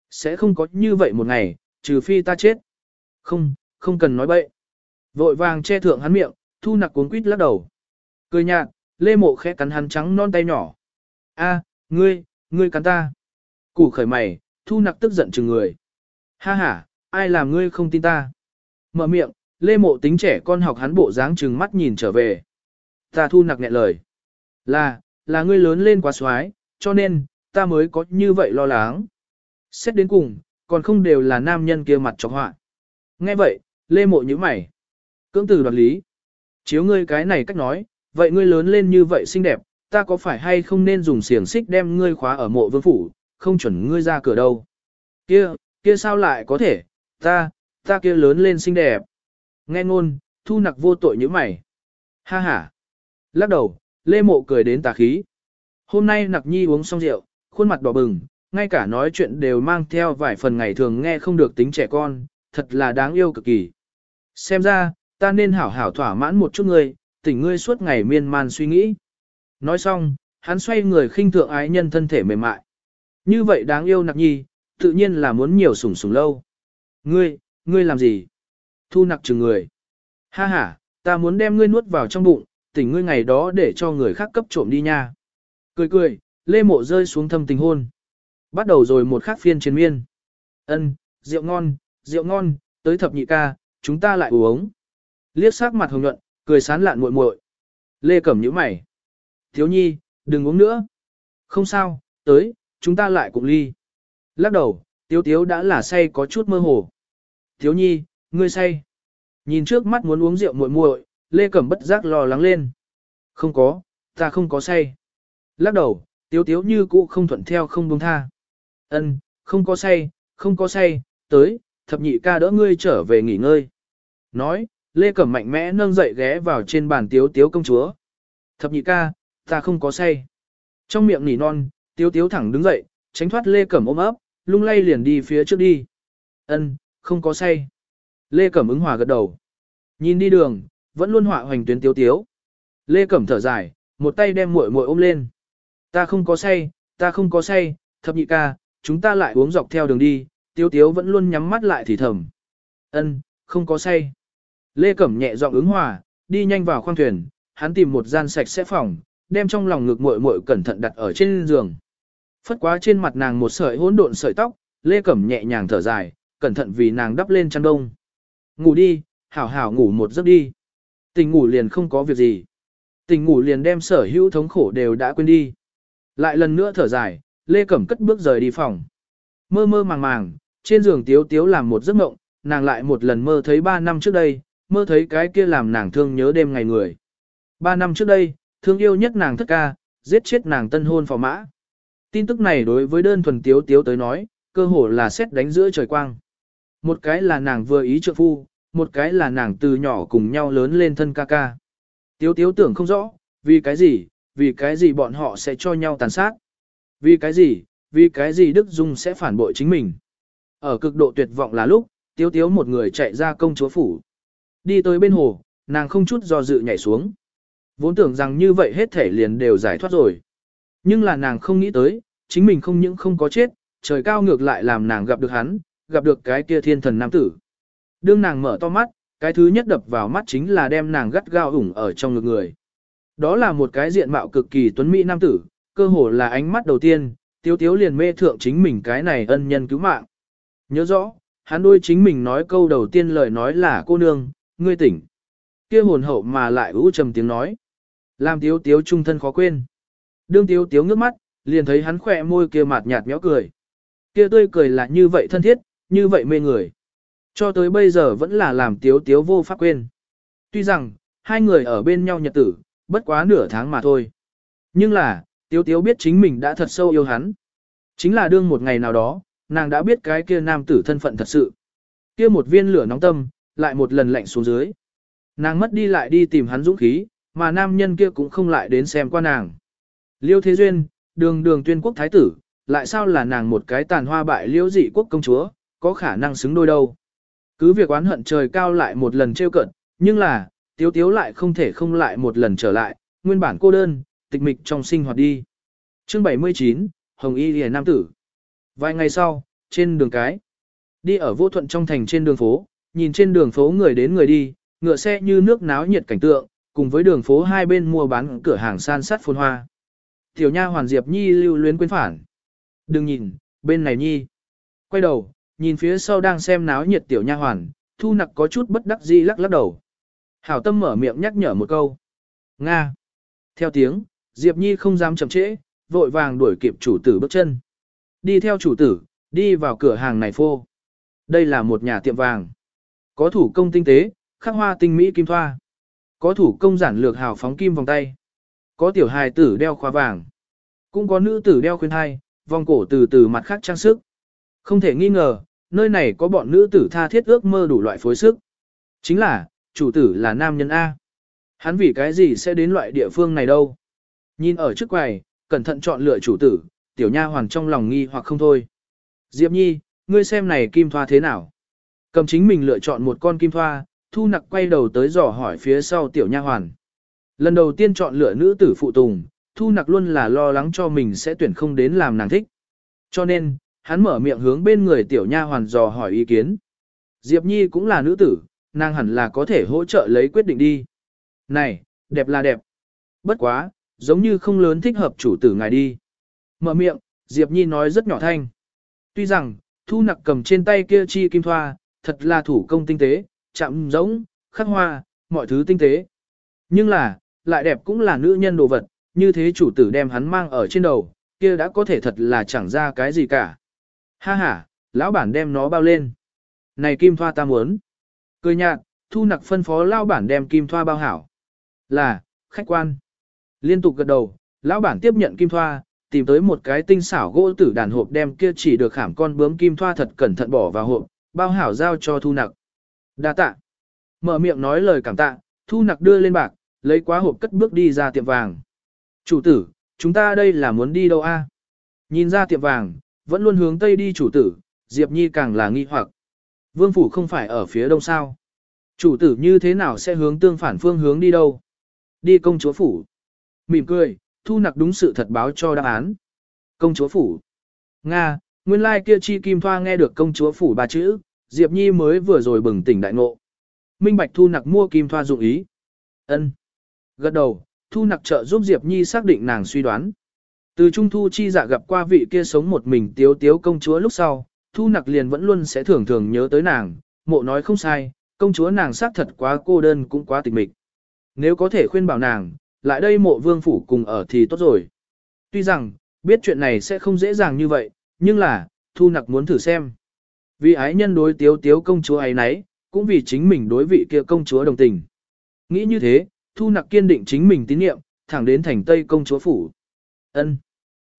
Sẽ không có như vậy một ngày, trừ phi ta chết. Không, không cần nói bậy. Vội vàng che thượng hắn miệng, thu nặc cuốn quýt lắc đầu. Cười nhạt, lê mộ khẽ cắn hắn trắng non tay nhỏ. A, ngươi, ngươi cắn ta. Củ khởi mày, thu nặc tức giận chừng người. Ha ha, ai làm ngươi không tin ta. Mở miệng, lê mộ tính trẻ con học hắn bộ dáng chừng mắt nhìn trở về. Ta thu nặc nghẹn lời. Là, là ngươi lớn lên quá xoái, cho nên, ta mới có như vậy lo lắng. Xét đến cùng, còn không đều là nam nhân kia mặt chọc họa. Nghe vậy, lê mộ như mày. Cưỡng từ đoạt lý. Chiếu ngươi cái này cách nói, vậy ngươi lớn lên như vậy xinh đẹp, ta có phải hay không nên dùng xiềng xích đem ngươi khóa ở mộ vương phủ, không chuẩn ngươi ra cửa đâu. Kia, kia sao lại có thể, ta, ta kia lớn lên xinh đẹp. Nghe ngôn, thu nặc vô tội như mày. Ha ha. Lắc đầu, Lê Mộ cười đến tà khí. Hôm nay nặc nhi uống xong rượu, khuôn mặt đỏ bừng, ngay cả nói chuyện đều mang theo vài phần ngày thường nghe không được tính trẻ con, thật là đáng yêu cực kỳ. Xem ra, ta nên hảo hảo thỏa mãn một chút ngươi, tỉnh ngươi suốt ngày miên man suy nghĩ. Nói xong, hắn xoay người khinh thượng ái nhân thân thể mềm mại. Như vậy đáng yêu nặc nhi, tự nhiên là muốn nhiều sủng sủng lâu. Ngươi, ngươi làm gì? Thu nặc chừng người. Ha ha, ta muốn đem ngươi nuốt vào trong bụng, tỉnh ngươi ngày đó để cho người khác cấp trộm đi nha. Cười cười, lê mộ rơi xuống thâm tình hôn. Bắt đầu rồi một khắc phiên chiến miên. Ân, rượu ngon, rượu ngon, tới thập nhị ca, chúng ta lại uống. Liếc sắc mặt hồng nhuận, cười sán lạn muội muội. Lê Cẩm nhíu mày. Thiếu nhi, đừng uống nữa. Không sao, tới, chúng ta lại cùng ly. Lắc đầu, tiếu tiếu đã là say có chút mơ hồ. Thiếu nhi, ngươi say. Nhìn trước mắt muốn uống rượu muội muội, Lê Cẩm bất giác lo lắng lên. Không có, ta không có say. Lắc đầu, tiếu tiếu như cũ không thuận theo không buông tha. Ân, không có say, không có say, tới, thập nhị ca đỡ ngươi trở về nghỉ ngơi. Nói, Lê Cẩm mạnh mẽ nâng dậy ghé vào trên bàn tiếu tiếu công chúa. Thập nhị ca, ta không có say. Trong miệng nỉ non, tiếu tiếu thẳng đứng dậy, tránh thoát Lê Cẩm ôm ấp, lung lay liền đi phía trước đi. Ân, không có say. Lê Cẩm ứng hòa gật đầu. Nhìn đi đường, vẫn luôn họa hoành tuyến tiếu tiếu. Lê Cẩm thở dài, một tay đem muội muội ôm lên. Ta không có say, ta không có say, thập nhị ca, chúng ta lại uống dọc theo đường đi, tiếu tiếu vẫn luôn nhắm mắt lại thì thầm. Ân, không có say. Lê Cẩm nhẹ giọng ứng hòa, đi nhanh vào khoang thuyền, hắn tìm một gian sạch sẽ phòng, đem trong lòng ngực muội muội cẩn thận đặt ở trên giường. Phất quá trên mặt nàng một sợi hỗn độn sợi tóc, Lê Cẩm nhẹ nhàng thở dài, cẩn thận vì nàng đắp lên chăn đông. Ngủ đi, hảo hảo ngủ một giấc đi. Tình ngủ liền không có việc gì. Tình ngủ liền đem sở hữu thống khổ đều đã quên đi. Lại lần nữa thở dài, Lê Cẩm cất bước rời đi phòng. Mơ mơ màng màng, trên giường tiếu tiếu làm một giấc mộng, nàng lại một lần mơ thấy ba năm trước đây, mơ thấy cái kia làm nàng thương nhớ đêm ngày người. Ba năm trước đây, thương yêu nhất nàng thất ca, giết chết nàng tân hôn phò mã. Tin tức này đối với đơn thuần tiếu tiếu tới nói, cơ hồ là xét đánh giữa trời quang. Một cái là nàng vừa ý trợ phu, một cái là nàng từ nhỏ cùng nhau lớn lên thân ca ca. Tiếu tiếu tưởng không rõ, vì cái gì, vì cái gì bọn họ sẽ cho nhau tàn sát. Vì cái gì, vì cái gì Đức Dung sẽ phản bội chính mình. Ở cực độ tuyệt vọng là lúc, tiếu tiếu một người chạy ra công chúa phủ. Đi tới bên hồ, nàng không chút do dự nhảy xuống. Vốn tưởng rằng như vậy hết thể liền đều giải thoát rồi. Nhưng là nàng không nghĩ tới, chính mình không những không có chết, trời cao ngược lại làm nàng gặp được hắn, gặp được cái kia thiên thần nam tử. Đương nàng mở to mắt, cái thứ nhất đập vào mắt chính là đem nàng gắt gao ủng ở trong ngực người. Đó là một cái diện mạo cực kỳ tuấn mỹ nam tử, cơ hồ là ánh mắt đầu tiên, tiếu tiếu liền mê thượng chính mình cái này ân nhân cứu mạng. Nhớ rõ, hắn đôi chính mình nói câu đầu tiên lời nói là cô nương, ngươi tỉnh. Kia hồn hậu mà lại ưu trầm tiếng nói. Làm tiếu tiếu trung thân khó quên. Đương tiếu tiếu ngước mắt, liền thấy hắn khỏe môi kia mạt nhạt méo cười. Kia tươi cười là như vậy thân thiết, như vậy mê người. Cho tới bây giờ vẫn là làm tiếu tiếu vô pháp quên. Tuy rằng, hai người ở bên nhau nhật tử, bất quá nửa tháng mà thôi. Nhưng là, tiếu tiếu biết chính mình đã thật sâu yêu hắn. Chính là đương một ngày nào đó, nàng đã biết cái kia nam tử thân phận thật sự. Kia một viên lửa nóng tâm, lại một lần lạnh xuống dưới. Nàng mất đi lại đi tìm hắn dũng khí, mà nam nhân kia cũng không lại đến xem qua nàng. Liêu Thế Duyên, đường đường tuyên quốc thái tử, lại sao là nàng một cái tàn hoa bại liêu dị quốc công chúa, có khả năng xứng đôi đâu. Cứ việc oán hận trời cao lại một lần trêu cận, nhưng là, tiếu tiếu lại không thể không lại một lần trở lại, nguyên bản cô đơn, tịch mịch trong sinh hoạt đi. Chương 79, Hồng Y Lìa Nam Tử Vài ngày sau, trên đường cái, đi ở vô thuận trong thành trên đường phố, nhìn trên đường phố người đến người đi, ngựa xe như nước náo nhiệt cảnh tượng, cùng với đường phố hai bên mua bán cửa hàng san sát phồn hoa. Tiểu nha hoàn Diệp Nhi lưu luyến quên phản. Đừng nhìn, bên này Nhi. Quay đầu, nhìn phía sau đang xem náo nhiệt tiểu nha hoàn, thu nặc có chút bất đắc dĩ lắc lắc đầu. Hảo tâm mở miệng nhắc nhở một câu. Nga. Theo tiếng, Diệp Nhi không dám chậm trễ, vội vàng đuổi kịp chủ tử bước chân. Đi theo chủ tử, đi vào cửa hàng này phô. Đây là một nhà tiệm vàng. Có thủ công tinh tế, khắc hoa tinh mỹ kim thoa. Có thủ công giản lược hào phóng kim vòng tay. Có tiểu hài tử đeo khóa vàng. Cũng có nữ tử đeo khuyên hai, vòng cổ từ từ mặt khác trang sức. Không thể nghi ngờ, nơi này có bọn nữ tử tha thiết ước mơ đủ loại phối sức. Chính là, chủ tử là nam nhân A. Hắn vì cái gì sẽ đến loại địa phương này đâu? Nhìn ở trước quầy, cẩn thận chọn lựa chủ tử, tiểu nha hoàn trong lòng nghi hoặc không thôi. Diệp Nhi, ngươi xem này kim thoa thế nào? Cầm chính mình lựa chọn một con kim thoa, thu nặc quay đầu tới dò hỏi phía sau tiểu nha hoàn. Lần đầu tiên chọn lựa nữ tử phụ tùng, thu nặc luôn là lo lắng cho mình sẽ tuyển không đến làm nàng thích. Cho nên, hắn mở miệng hướng bên người tiểu nha hoàn dò hỏi ý kiến. Diệp Nhi cũng là nữ tử, nàng hẳn là có thể hỗ trợ lấy quyết định đi. Này, đẹp là đẹp. Bất quá, giống như không lớn thích hợp chủ tử ngài đi. Mở miệng, Diệp Nhi nói rất nhỏ thanh. Tuy rằng, thu nặc cầm trên tay kia chi kim thoa, thật là thủ công tinh tế, chạm giống, khắc hoa, mọi thứ tinh tế. Nhưng là, lại đẹp cũng là nữ nhân đồ vật, như thế chủ tử đem hắn mang ở trên đầu, kia đã có thể thật là chẳng ra cái gì cả. Ha ha, lão bản đem nó bao lên. Này kim thoa ta muốn. Cười nhạt, thu nặc phân phó lão bản đem kim thoa bao hảo. Là, khách quan. Liên tục gật đầu, lão bản tiếp nhận kim thoa, tìm tới một cái tinh xảo gỗ tử đàn hộp đem kia chỉ được khảm con bướm kim thoa thật cẩn thận bỏ vào hộp, bao hảo giao cho thu nặc. Đa tạ. Mở miệng nói lời cảm tạ, thu nặc đưa lên bạc, lấy quá hộp cất bước đi ra tiệm vàng. Chủ tử, chúng ta đây là muốn đi đâu a? Nhìn ra tiệm vàng, vẫn luôn hướng tây đi chủ tử, Diệp Nhi càng là nghi hoặc. Vương phủ không phải ở phía đông sao? Chủ tử như thế nào sẽ hướng tương phản phương hướng đi đâu? Đi công chúa phủ. Mỉm cười, thu nặc đúng sự thật báo cho đáp án. Công chúa phủ. Nga, nguyên lai kia chi kim thoa nghe được công chúa phủ ba chữ, Diệp Nhi mới vừa rồi bừng tỉnh đại ngộ. Minh Bạch thu nặc mua kim thoa dụng ý. ân Gật đầu, thu nặc trợ giúp Diệp Nhi xác định nàng suy đoán. Từ Trung Thu chi dạ gặp qua vị kia sống một mình tiếu tiếu công chúa lúc sau, thu nặc liền vẫn luôn sẽ thường thường nhớ tới nàng, mộ nói không sai, công chúa nàng xác thật quá cô đơn cũng quá tịch mịch. Nếu có thể khuyên bảo nàng, lại đây mộ vương phủ cùng ở thì tốt rồi. Tuy rằng, biết chuyện này sẽ không dễ dàng như vậy, nhưng là, thu nặc muốn thử xem. Vì ái nhân đối tiếu tiếu công chúa ấy nấy, cũng vì chính mình đối vị kia công chúa đồng tình. Nghĩ như thế, thu nặc kiên định chính mình tín nhiệm, thẳng đến thành tây công chúa phủ. ân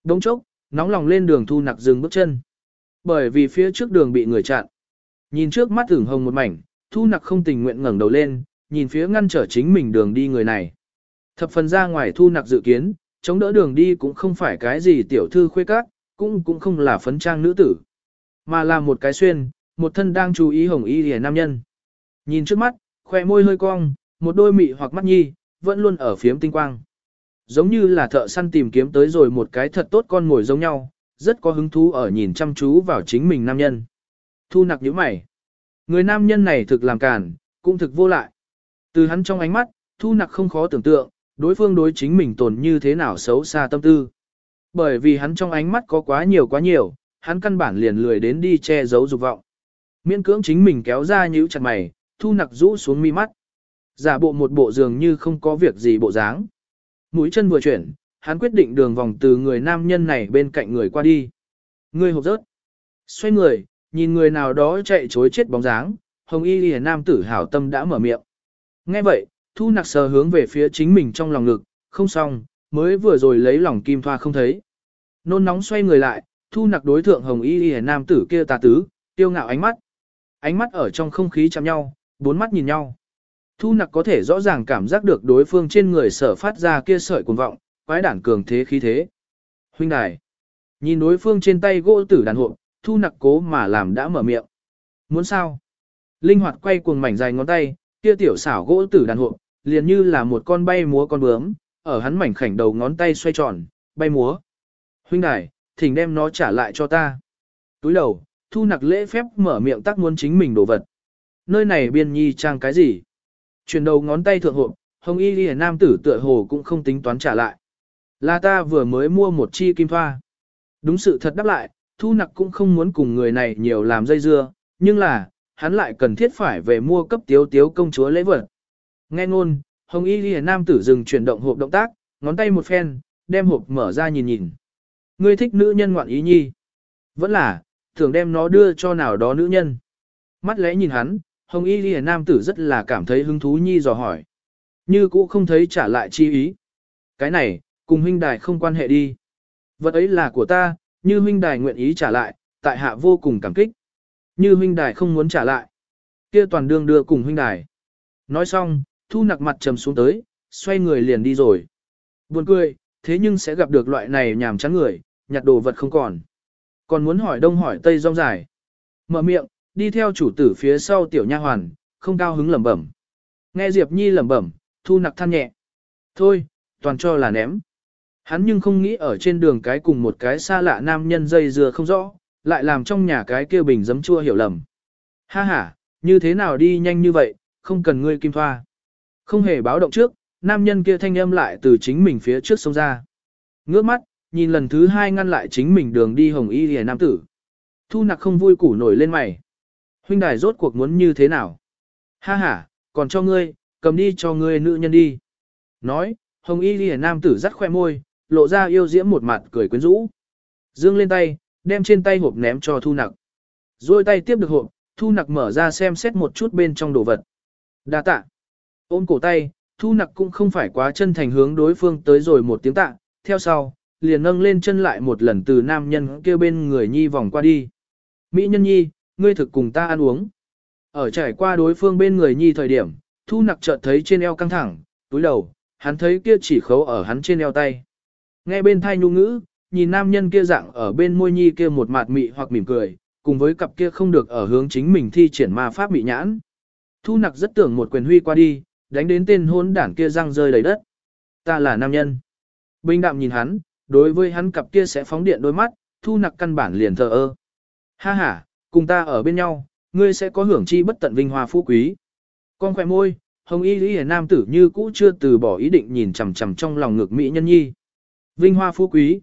Đống chốc, nóng lòng lên đường thu nặc dừng bước chân. Bởi vì phía trước đường bị người chặn. Nhìn trước mắt ửng hồng một mảnh, thu nặc không tình nguyện ngẩng đầu lên, nhìn phía ngăn trở chính mình đường đi người này. Thập phần ra ngoài thu nặc dự kiến, chống đỡ đường đi cũng không phải cái gì tiểu thư khuê các, cũng cũng không là phấn trang nữ tử, mà là một cái xuyên, một thân đang chú ý hồng y hề nam nhân. Nhìn trước mắt, khoe môi hơi cong, một đôi mị hoặc mắt nhi, vẫn luôn ở phiếm tinh quang. Giống như là thợ săn tìm kiếm tới rồi một cái thật tốt con ngồi giống nhau, rất có hứng thú ở nhìn chăm chú vào chính mình nam nhân. Thu nặc nhíu mày. Người nam nhân này thực làm cản, cũng thực vô lại. Từ hắn trong ánh mắt, thu nặc không khó tưởng tượng, đối phương đối chính mình tồn như thế nào xấu xa tâm tư. Bởi vì hắn trong ánh mắt có quá nhiều quá nhiều, hắn căn bản liền lười đến đi che giấu dục vọng. Miễn cưỡng chính mình kéo ra nhíu chặt mày, thu nặc rũ xuống mi mắt. Giả bộ một bộ dường như không có việc gì bộ dáng. Mũi chân vừa chuyển, hắn quyết định đường vòng từ người nam nhân này bên cạnh người qua đi. Người hộp rớt. Xoay người, nhìn người nào đó chạy chối chết bóng dáng, hồng y lìa nam tử hảo tâm đã mở miệng. Nghe vậy, thu nặc sờ hướng về phía chính mình trong lòng ngực, không xong, mới vừa rồi lấy lòng kim thoa không thấy. Nôn nóng xoay người lại, thu nặc đối thượng hồng y y nam tử kia tà tứ, tiêu ngạo ánh mắt. Ánh mắt ở trong không khí chạm nhau, bốn mắt nhìn nhau. Thu nặc có thể rõ ràng cảm giác được đối phương trên người sở phát ra kia sợi cuồng vọng, quái đản cường thế khí thế. Huynh đài. Nhìn đối phương trên tay gỗ tử đàn hộ, thu nặc cố mà làm đã mở miệng. Muốn sao? Linh hoạt quay cuồng mảnh dài ngón tay, kia tiểu xảo gỗ tử đàn hộ, liền như là một con bay múa con bướm, ở hắn mảnh khảnh đầu ngón tay xoay tròn, bay múa. Huynh đài, thỉnh đem nó trả lại cho ta. Túi đầu, thu nặc lễ phép mở miệng tắc muốn chính mình đồ vật. Nơi này biên nhi trang cái gì? Chuyển đầu ngón tay thượng hộ, hồng y ghi nam tử tựa hồ cũng không tính toán trả lại. Là ta vừa mới mua một chi kim thoa. Đúng sự thật đáp lại, thu nặc cũng không muốn cùng người này nhiều làm dây dưa, nhưng là, hắn lại cần thiết phải về mua cấp tiếu tiếu công chúa lễ vật. Nghe ngôn, hồng y Lìa nam tử dừng chuyển động hộp động tác, ngón tay một phen, đem hộp mở ra nhìn nhìn. Ngươi thích nữ nhân ngoạn ý nhi. Vẫn là, thường đem nó đưa cho nào đó nữ nhân. Mắt lẽ nhìn hắn, hồng y Lìa nam tử rất là cảm thấy hứng thú nhi dò hỏi. Như cũ không thấy trả lại chi ý. Cái này, cùng huynh đài không quan hệ đi. Vật ấy là của ta, như huynh đài nguyện ý trả lại, tại hạ vô cùng cảm kích. Như huynh đài không muốn trả lại. kia toàn đương đưa cùng huynh đài. Nói xong, thu nặc mặt trầm xuống tới, xoay người liền đi rồi. Buồn cười, thế nhưng sẽ gặp được loại này nhàm chán người, nhặt đồ vật không còn. Còn muốn hỏi đông hỏi tây rong dài. Mở miệng, đi theo chủ tử phía sau tiểu nha hoàn, không cao hứng lẩm bẩm. Nghe Diệp Nhi lẩm bẩm, thu nặc than nhẹ. Thôi, toàn cho là ném. Hắn nhưng không nghĩ ở trên đường cái cùng một cái xa lạ nam nhân dây dừa không rõ, lại làm trong nhà cái kia bình giấm chua hiểu lầm. Ha ha, như thế nào đi nhanh như vậy, không cần ngươi kim thoa. Không hề báo động trước, nam nhân kia thanh âm lại từ chính mình phía trước sông ra. Ngước mắt, nhìn lần thứ hai ngăn lại chính mình đường đi hồng y hề nam tử. Thu nặc không vui củ nổi lên mày. Huynh đài rốt cuộc muốn như thế nào? Ha ha, còn cho ngươi, cầm đi cho ngươi nữ nhân đi. Nói, hồng y hề nam tử rắt khoe môi, lộ ra yêu diễm một mặt cười quyến rũ. Dương lên tay, đem trên tay hộp ném cho thu nặc. Rồi tay tiếp được hộp, thu nặc mở ra xem xét một chút bên trong đồ vật. Đa tạ. Ôm cổ tay, thu nặc cũng không phải quá chân thành hướng đối phương tới rồi một tiếng tạ, theo sau, liền nâng lên chân lại một lần từ nam nhân kêu bên người nhi vòng qua đi. Mỹ nhân nhi, ngươi thực cùng ta ăn uống. Ở trải qua đối phương bên người nhi thời điểm, thu nặc chợt thấy trên eo căng thẳng, túi đầu, hắn thấy kia chỉ khấu ở hắn trên eo tay. Nghe bên thai nhu ngữ, nhìn nam nhân kia dạng ở bên môi nhi kia một mạt mị hoặc mỉm cười, cùng với cặp kia không được ở hướng chính mình thi triển ma pháp mị nhãn. Thu nặc rất tưởng một quyền huy qua đi, đánh đến tên hôn đản kia răng rơi đầy đất. Ta là nam nhân. Bình đạm nhìn hắn, đối với hắn cặp kia sẽ phóng điện đôi mắt, thu nặc căn bản liền thờ ơ. Ha ha, cùng ta ở bên nhau, ngươi sẽ có hưởng chi bất tận vinh hoa phú quý. Con khỏe môi, hồng y lý nam tử như cũ chưa từ bỏ ý định nhìn chằm chằm trong lòng ngực mỹ nhân nhi. Vinh hoa phú quý.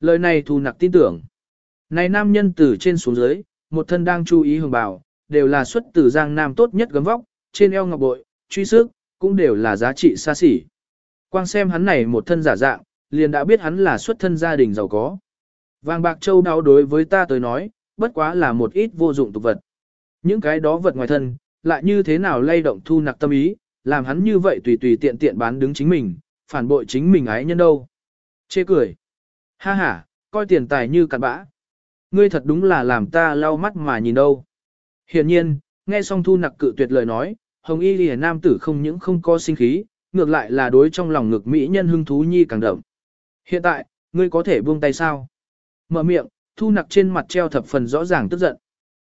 Lời này thu nặc tin tưởng. Này nam nhân từ trên xuống dưới, một thân đang chú ý hưởng bảo, đều là xuất từ giang nam tốt nhất gấm vóc, trên eo ngọc bội, truy sức, cũng đều là giá trị xa xỉ. Quang xem hắn này một thân giả dạng, liền đã biết hắn là xuất thân gia đình giàu có. Vàng bạc châu đáo đối với ta tới nói, bất quá là một ít vô dụng tục vật. Những cái đó vật ngoài thân, lại như thế nào lay động thu nặc tâm ý, làm hắn như vậy tùy tùy tiện tiện bán đứng chính mình, phản bội chính mình ái nhân đâu. Chê cười. Ha ha, coi tiền tài như cặn bã. Ngươi thật đúng là làm ta lau mắt mà nhìn đâu. Hiển nhiên, nghe xong thu nặc cự tuyệt lời nói, hồng y lìa nam tử không những không có sinh khí, ngược lại là đối trong lòng ngực mỹ nhân hưng thú nhi càng đậm. Hiện tại, ngươi có thể buông tay sao? Mở miệng, thu nặc trên mặt treo thập phần rõ ràng tức giận.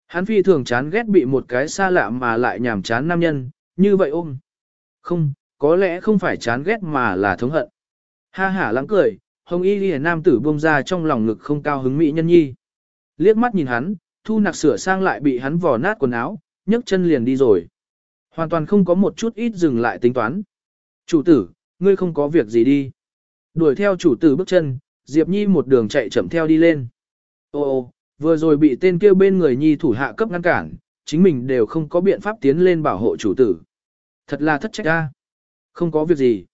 Hắn phi thường chán ghét bị một cái xa lạ mà lại nhảm chán nam nhân, như vậy ôm. Không, có lẽ không phải chán ghét mà là thống hận. Ha hả lắng cười, hồng y lìa nam tử buông ra trong lòng ngực không cao hứng mỹ nhân nhi. Liếc mắt nhìn hắn, thu nặc sửa sang lại bị hắn vò nát quần áo, nhấc chân liền đi rồi. Hoàn toàn không có một chút ít dừng lại tính toán. Chủ tử, ngươi không có việc gì đi. Đuổi theo chủ tử bước chân, Diệp Nhi một đường chạy chậm theo đi lên. Ô ô, vừa rồi bị tên kêu bên người Nhi thủ hạ cấp ngăn cản, chính mình đều không có biện pháp tiến lên bảo hộ chủ tử. Thật là thất trách ra. Không có việc gì.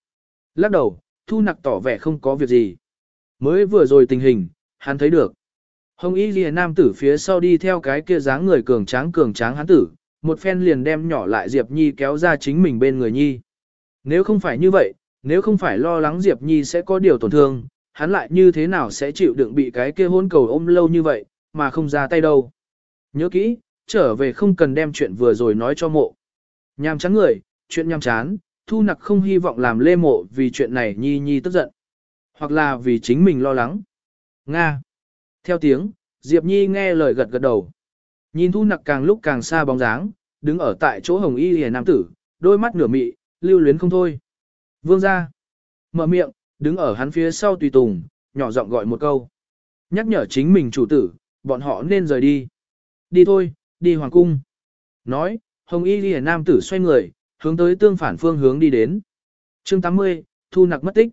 Lắc đầu, thu nặc tỏ vẻ không có việc gì. Mới vừa rồi tình hình, hắn thấy được. Hồng Y Lìa Nam tử phía sau đi theo cái kia dáng người cường tráng cường tráng hắn tử, một phen liền đem nhỏ lại Diệp Nhi kéo ra chính mình bên người Nhi. Nếu không phải như vậy, nếu không phải lo lắng Diệp Nhi sẽ có điều tổn thương, hắn lại như thế nào sẽ chịu đựng bị cái kia hôn cầu ôm lâu như vậy, mà không ra tay đâu. Nhớ kỹ, trở về không cần đem chuyện vừa rồi nói cho mộ. Nhàm chán người, chuyện nhàm chán, thu nặc không hy vọng làm lê mộ vì chuyện này Nhi Nhi tức giận. Hoặc là vì chính mình lo lắng. Nga. Theo tiếng, Diệp Nhi nghe lời gật gật đầu. Nhìn thu nặc càng lúc càng xa bóng dáng, đứng ở tại chỗ hồng y hề nam tử, đôi mắt nửa mị, lưu luyến không thôi. Vương ra. Mở miệng, đứng ở hắn phía sau tùy tùng, nhỏ giọng gọi một câu. Nhắc nhở chính mình chủ tử, bọn họ nên rời đi. Đi thôi, đi hoàng cung. Nói, hồng y hề nam tử xoay người, hướng tới tương phản phương hướng đi đến. chương 80, thu nặc mất tích.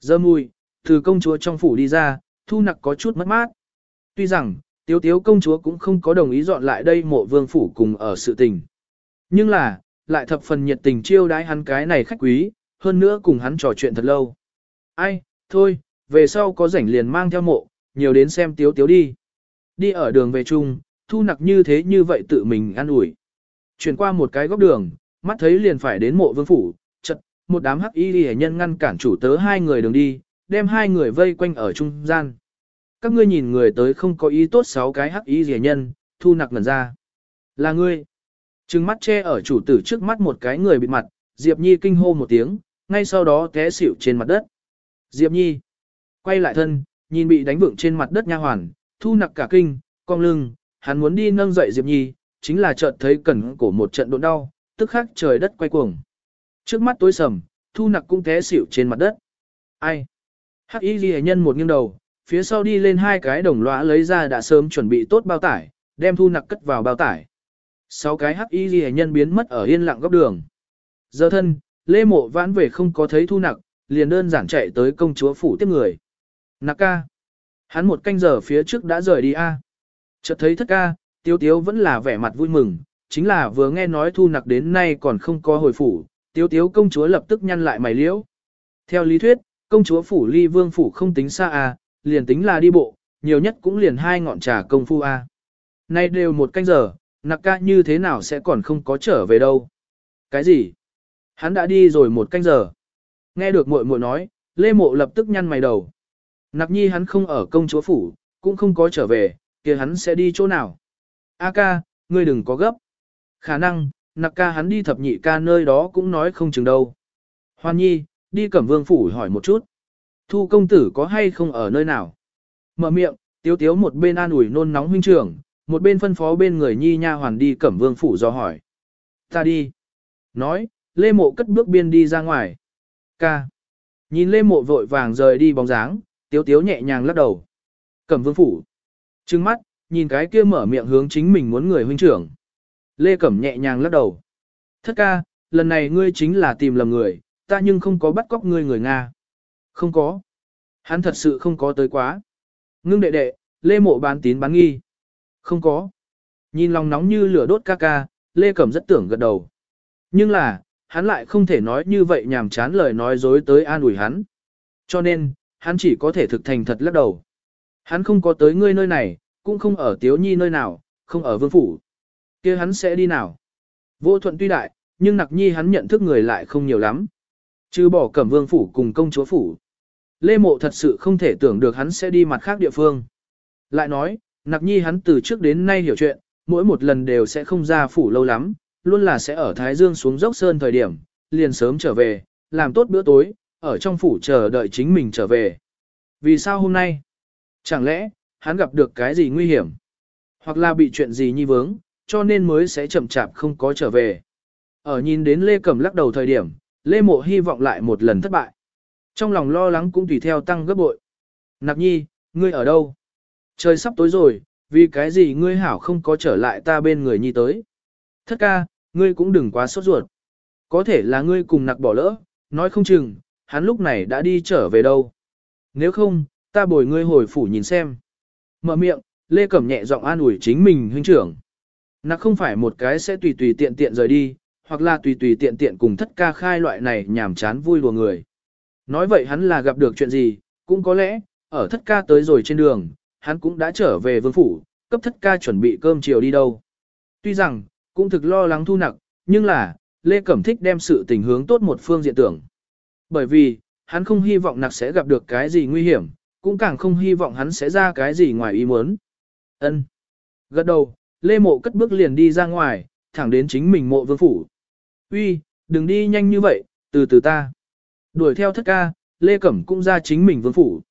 Giờ mùi, từ công chúa trong phủ đi ra, thu nặc có chút mất mát. Tuy rằng, tiếu tiếu công chúa cũng không có đồng ý dọn lại đây mộ vương phủ cùng ở sự tình. Nhưng là, lại thập phần nhiệt tình chiêu đãi hắn cái này khách quý, hơn nữa cùng hắn trò chuyện thật lâu. Ai, thôi, về sau có rảnh liền mang theo mộ, nhiều đến xem tiếu tiếu đi. Đi ở đường về chung, thu nặc như thế như vậy tự mình ăn ủi Chuyển qua một cái góc đường, mắt thấy liền phải đến mộ vương phủ, chật, một đám hắc y hệ nhân ngăn cản chủ tớ hai người đường đi, đem hai người vây quanh ở trung gian. Các ngươi nhìn người tới không có ý tốt sáu cái hắc y rẻ nhân, thu nặc ngẩn ra. Là ngươi. Trừng mắt che ở chủ tử trước mắt một cái người bịt mặt, Diệp Nhi kinh hô một tiếng, ngay sau đó té xỉu trên mặt đất. Diệp Nhi. Quay lại thân, nhìn bị đánh vượng trên mặt đất nha hoàn, thu nặc cả kinh, cong lưng, hắn muốn đi nâng dậy Diệp Nhi, chính là chợt thấy cẩn cổ một trận độn đau, tức khắc trời đất quay cuồng. Trước mắt tối sầm, thu nặc cũng té xỉu trên mặt đất. Ai? Hắc y ghi nhân một nghiêng đầu, phía sau đi lên hai cái đồng lõa lấy ra đã sớm chuẩn bị tốt bao tải, đem thu nặc cất vào bao tải. Sáu cái hắc y ghi nhân biến mất ở yên lặng góc đường. Giờ thân, Lê Mộ vãn về không có thấy thu nặc, liền đơn giản chạy tới công chúa phủ tiếp người. Nặc ca. Hắn một canh giờ phía trước đã rời đi a. Chợt thấy thất ca, tiêu tiếu vẫn là vẻ mặt vui mừng, chính là vừa nghe nói thu nặc đến nay còn không có hồi phủ, tiêu tiếu công chúa lập tức nhăn lại mày liễu. Theo lý thuyết, công chúa phủ ly vương phủ không tính xa à, liền tính là đi bộ, nhiều nhất cũng liền hai ngọn trà công phu à. Nay đều một canh giờ, nặc ca như thế nào sẽ còn không có trở về đâu. Cái gì? Hắn đã đi rồi một canh giờ. Nghe được muội muội nói, Lê Mộ lập tức nhăn mày đầu. Nặc nhi hắn không ở công chúa phủ, cũng không có trở về, kia hắn sẽ đi chỗ nào. A ca, ngươi đừng có gấp. Khả năng, nặc ca hắn đi thập nhị ca nơi đó cũng nói không chừng đâu. Hoan nhi, đi cẩm vương phủ hỏi một chút. Thu công tử có hay không ở nơi nào? Mở miệng, tiếu tiếu một bên an ủi nôn nóng huynh trưởng, một bên phân phó bên người nhi nha hoàn đi cẩm vương phủ do hỏi. Ta đi. Nói, lê mộ cất bước biên đi ra ngoài. Ca. Nhìn lê mộ vội vàng rời đi bóng dáng, tiếu tiếu nhẹ nhàng lắc đầu. Cẩm vương phủ. Trừng mắt, nhìn cái kia mở miệng hướng chính mình muốn người huynh trưởng. Lê Cẩm nhẹ nhàng lắc đầu. Thất ca, lần này ngươi chính là tìm lầm người, ta nhưng không có bắt cóc ngươi người Nga. Không có. Hắn thật sự không có tới quá. Ngưng đệ đệ, lê mộ bán tín bán nghi. Không có. Nhìn lòng nóng như lửa đốt ca ca, Lê Cẩm rất tưởng gật đầu. Nhưng là, hắn lại không thể nói như vậy nhàm chán lời nói dối tới an ủi hắn. Cho nên, hắn chỉ có thể thực thành thật lắc đầu. Hắn không có tới ngươi nơi này, cũng không ở Tiếu Nhi nơi nào, không ở vương phủ. kia hắn sẽ đi nào? Vô thuận tuy đại, nhưng nặc nhi hắn nhận thức người lại không nhiều lắm. Chứ bỏ cẩm vương phủ cùng công chúa phủ. Lê Mộ thật sự không thể tưởng được hắn sẽ đi mặt khác địa phương. Lại nói, nặc nhi hắn từ trước đến nay hiểu chuyện, mỗi một lần đều sẽ không ra phủ lâu lắm, luôn là sẽ ở Thái Dương xuống dốc sơn thời điểm, liền sớm trở về, làm tốt bữa tối, ở trong phủ chờ đợi chính mình trở về. Vì sao hôm nay? Chẳng lẽ, hắn gặp được cái gì nguy hiểm? Hoặc là bị chuyện gì nhi vướng, cho nên mới sẽ chậm chạp không có trở về. Ở nhìn đến Lê Cẩm lắc đầu thời điểm, Lê Mộ hy vọng lại một lần thất bại. Trong lòng lo lắng cũng tùy theo tăng gấp bội. Nạp nhi, ngươi ở đâu? Trời sắp tối rồi, vì cái gì ngươi hảo không có trở lại ta bên người nhi tới? Thất ca, ngươi cũng đừng quá sốt ruột. Có thể là ngươi cùng nặc bỏ lỡ, nói không chừng, hắn lúc này đã đi trở về đâu. Nếu không, ta bồi ngươi hồi phủ nhìn xem. Mở miệng, Lê Cẩm nhẹ giọng an ủi chính mình huynh trưởng. Nặc không phải một cái sẽ tùy tùy tiện tiện rời đi, hoặc là tùy tùy tiện tiện cùng thất ca khai loại này nhảm chán vui đùa người. Nói vậy hắn là gặp được chuyện gì, cũng có lẽ, ở thất ca tới rồi trên đường, hắn cũng đã trở về vương phủ, cấp thất ca chuẩn bị cơm chiều đi đâu. Tuy rằng, cũng thực lo lắng thu nặc, nhưng là, Lê Cẩm thích đem sự tình hướng tốt một phương diện tưởng. Bởi vì, hắn không hy vọng nặc sẽ gặp được cái gì nguy hiểm, cũng càng không hy vọng hắn sẽ ra cái gì ngoài ý muốn. Ân. Gật đầu, Lê Mộ cất bước liền đi ra ngoài, thẳng đến chính mình mộ vương phủ. Uy, đừng đi nhanh như vậy, từ từ ta. Đuổi theo thất ca, Lê Cẩm cũng ra chính mình vương phủ.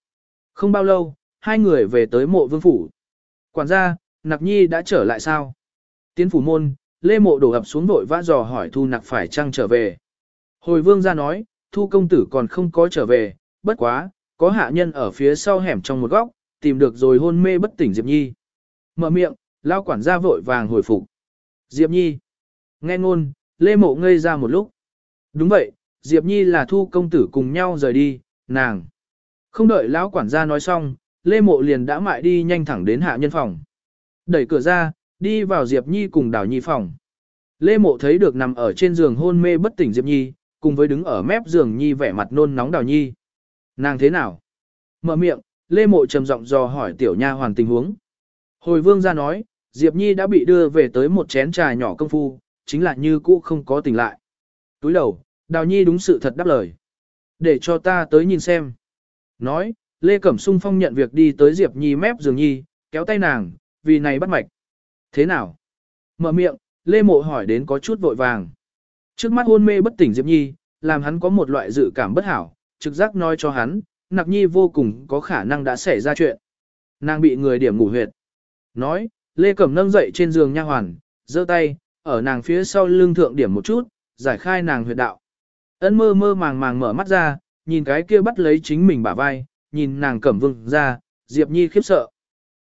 Không bao lâu, hai người về tới mộ vương phủ. Quản gia, Nặc Nhi đã trở lại sao? Tiến phủ môn, Lê Mộ đổ ập xuống vội vã dò hỏi Thu Nặc phải chăng trở về. Hồi vương ra nói, Thu công tử còn không có trở về, bất quá, có hạ nhân ở phía sau hẻm trong một góc, tìm được rồi hôn mê bất tỉnh Diệp Nhi. Mở miệng, lao quản gia vội vàng hồi phục. Diệp Nhi. Nghe ngôn, Lê Mộ ngây ra một lúc. Đúng vậy, Diệp Nhi là thu công tử cùng nhau rời đi, nàng. Không đợi lão quản gia nói xong, Lê Mộ liền đã mại đi nhanh thẳng đến hạ nhân phòng. Đẩy cửa ra, đi vào Diệp Nhi cùng Đào Nhi phòng. Lê Mộ thấy được nằm ở trên giường hôn mê bất tỉnh Diệp Nhi, cùng với đứng ở mép giường Nhi vẻ mặt nôn nóng Đào Nhi. Nàng thế nào? Mở miệng, Lê Mộ trầm giọng dò hỏi tiểu nha hoàn tình huống. Hồi vương ra nói, Diệp Nhi đã bị đưa về tới một chén trà nhỏ công phu, chính là như cũ không có tỉnh lại. Túi đầu, Đào Nhi đúng sự thật đáp lời. Để cho ta tới nhìn xem. Nói, Lê Cẩm Sung Phong nhận việc đi tới Diệp Nhi mép giường Nhi, kéo tay nàng, vì này bắt mạch. Thế nào? Mở miệng, Lê Mộ hỏi đến có chút vội vàng. Trước mắt hôn mê bất tỉnh Diệp Nhi, làm hắn có một loại dự cảm bất hảo, trực giác nói cho hắn, Nặc Nhi vô cùng có khả năng đã xảy ra chuyện. Nàng bị người điểm ngủ huyệt. Nói, Lê Cẩm nâng dậy trên giường nha hoàn, giơ tay, ở nàng phía sau lưng thượng điểm một chút, giải khai nàng huyệt đạo. Ân mơ mơ màng màng mở mắt ra, nhìn cái kia bắt lấy chính mình bả vai, nhìn nàng cẩm vương ra, Diệp Nhi khiếp sợ.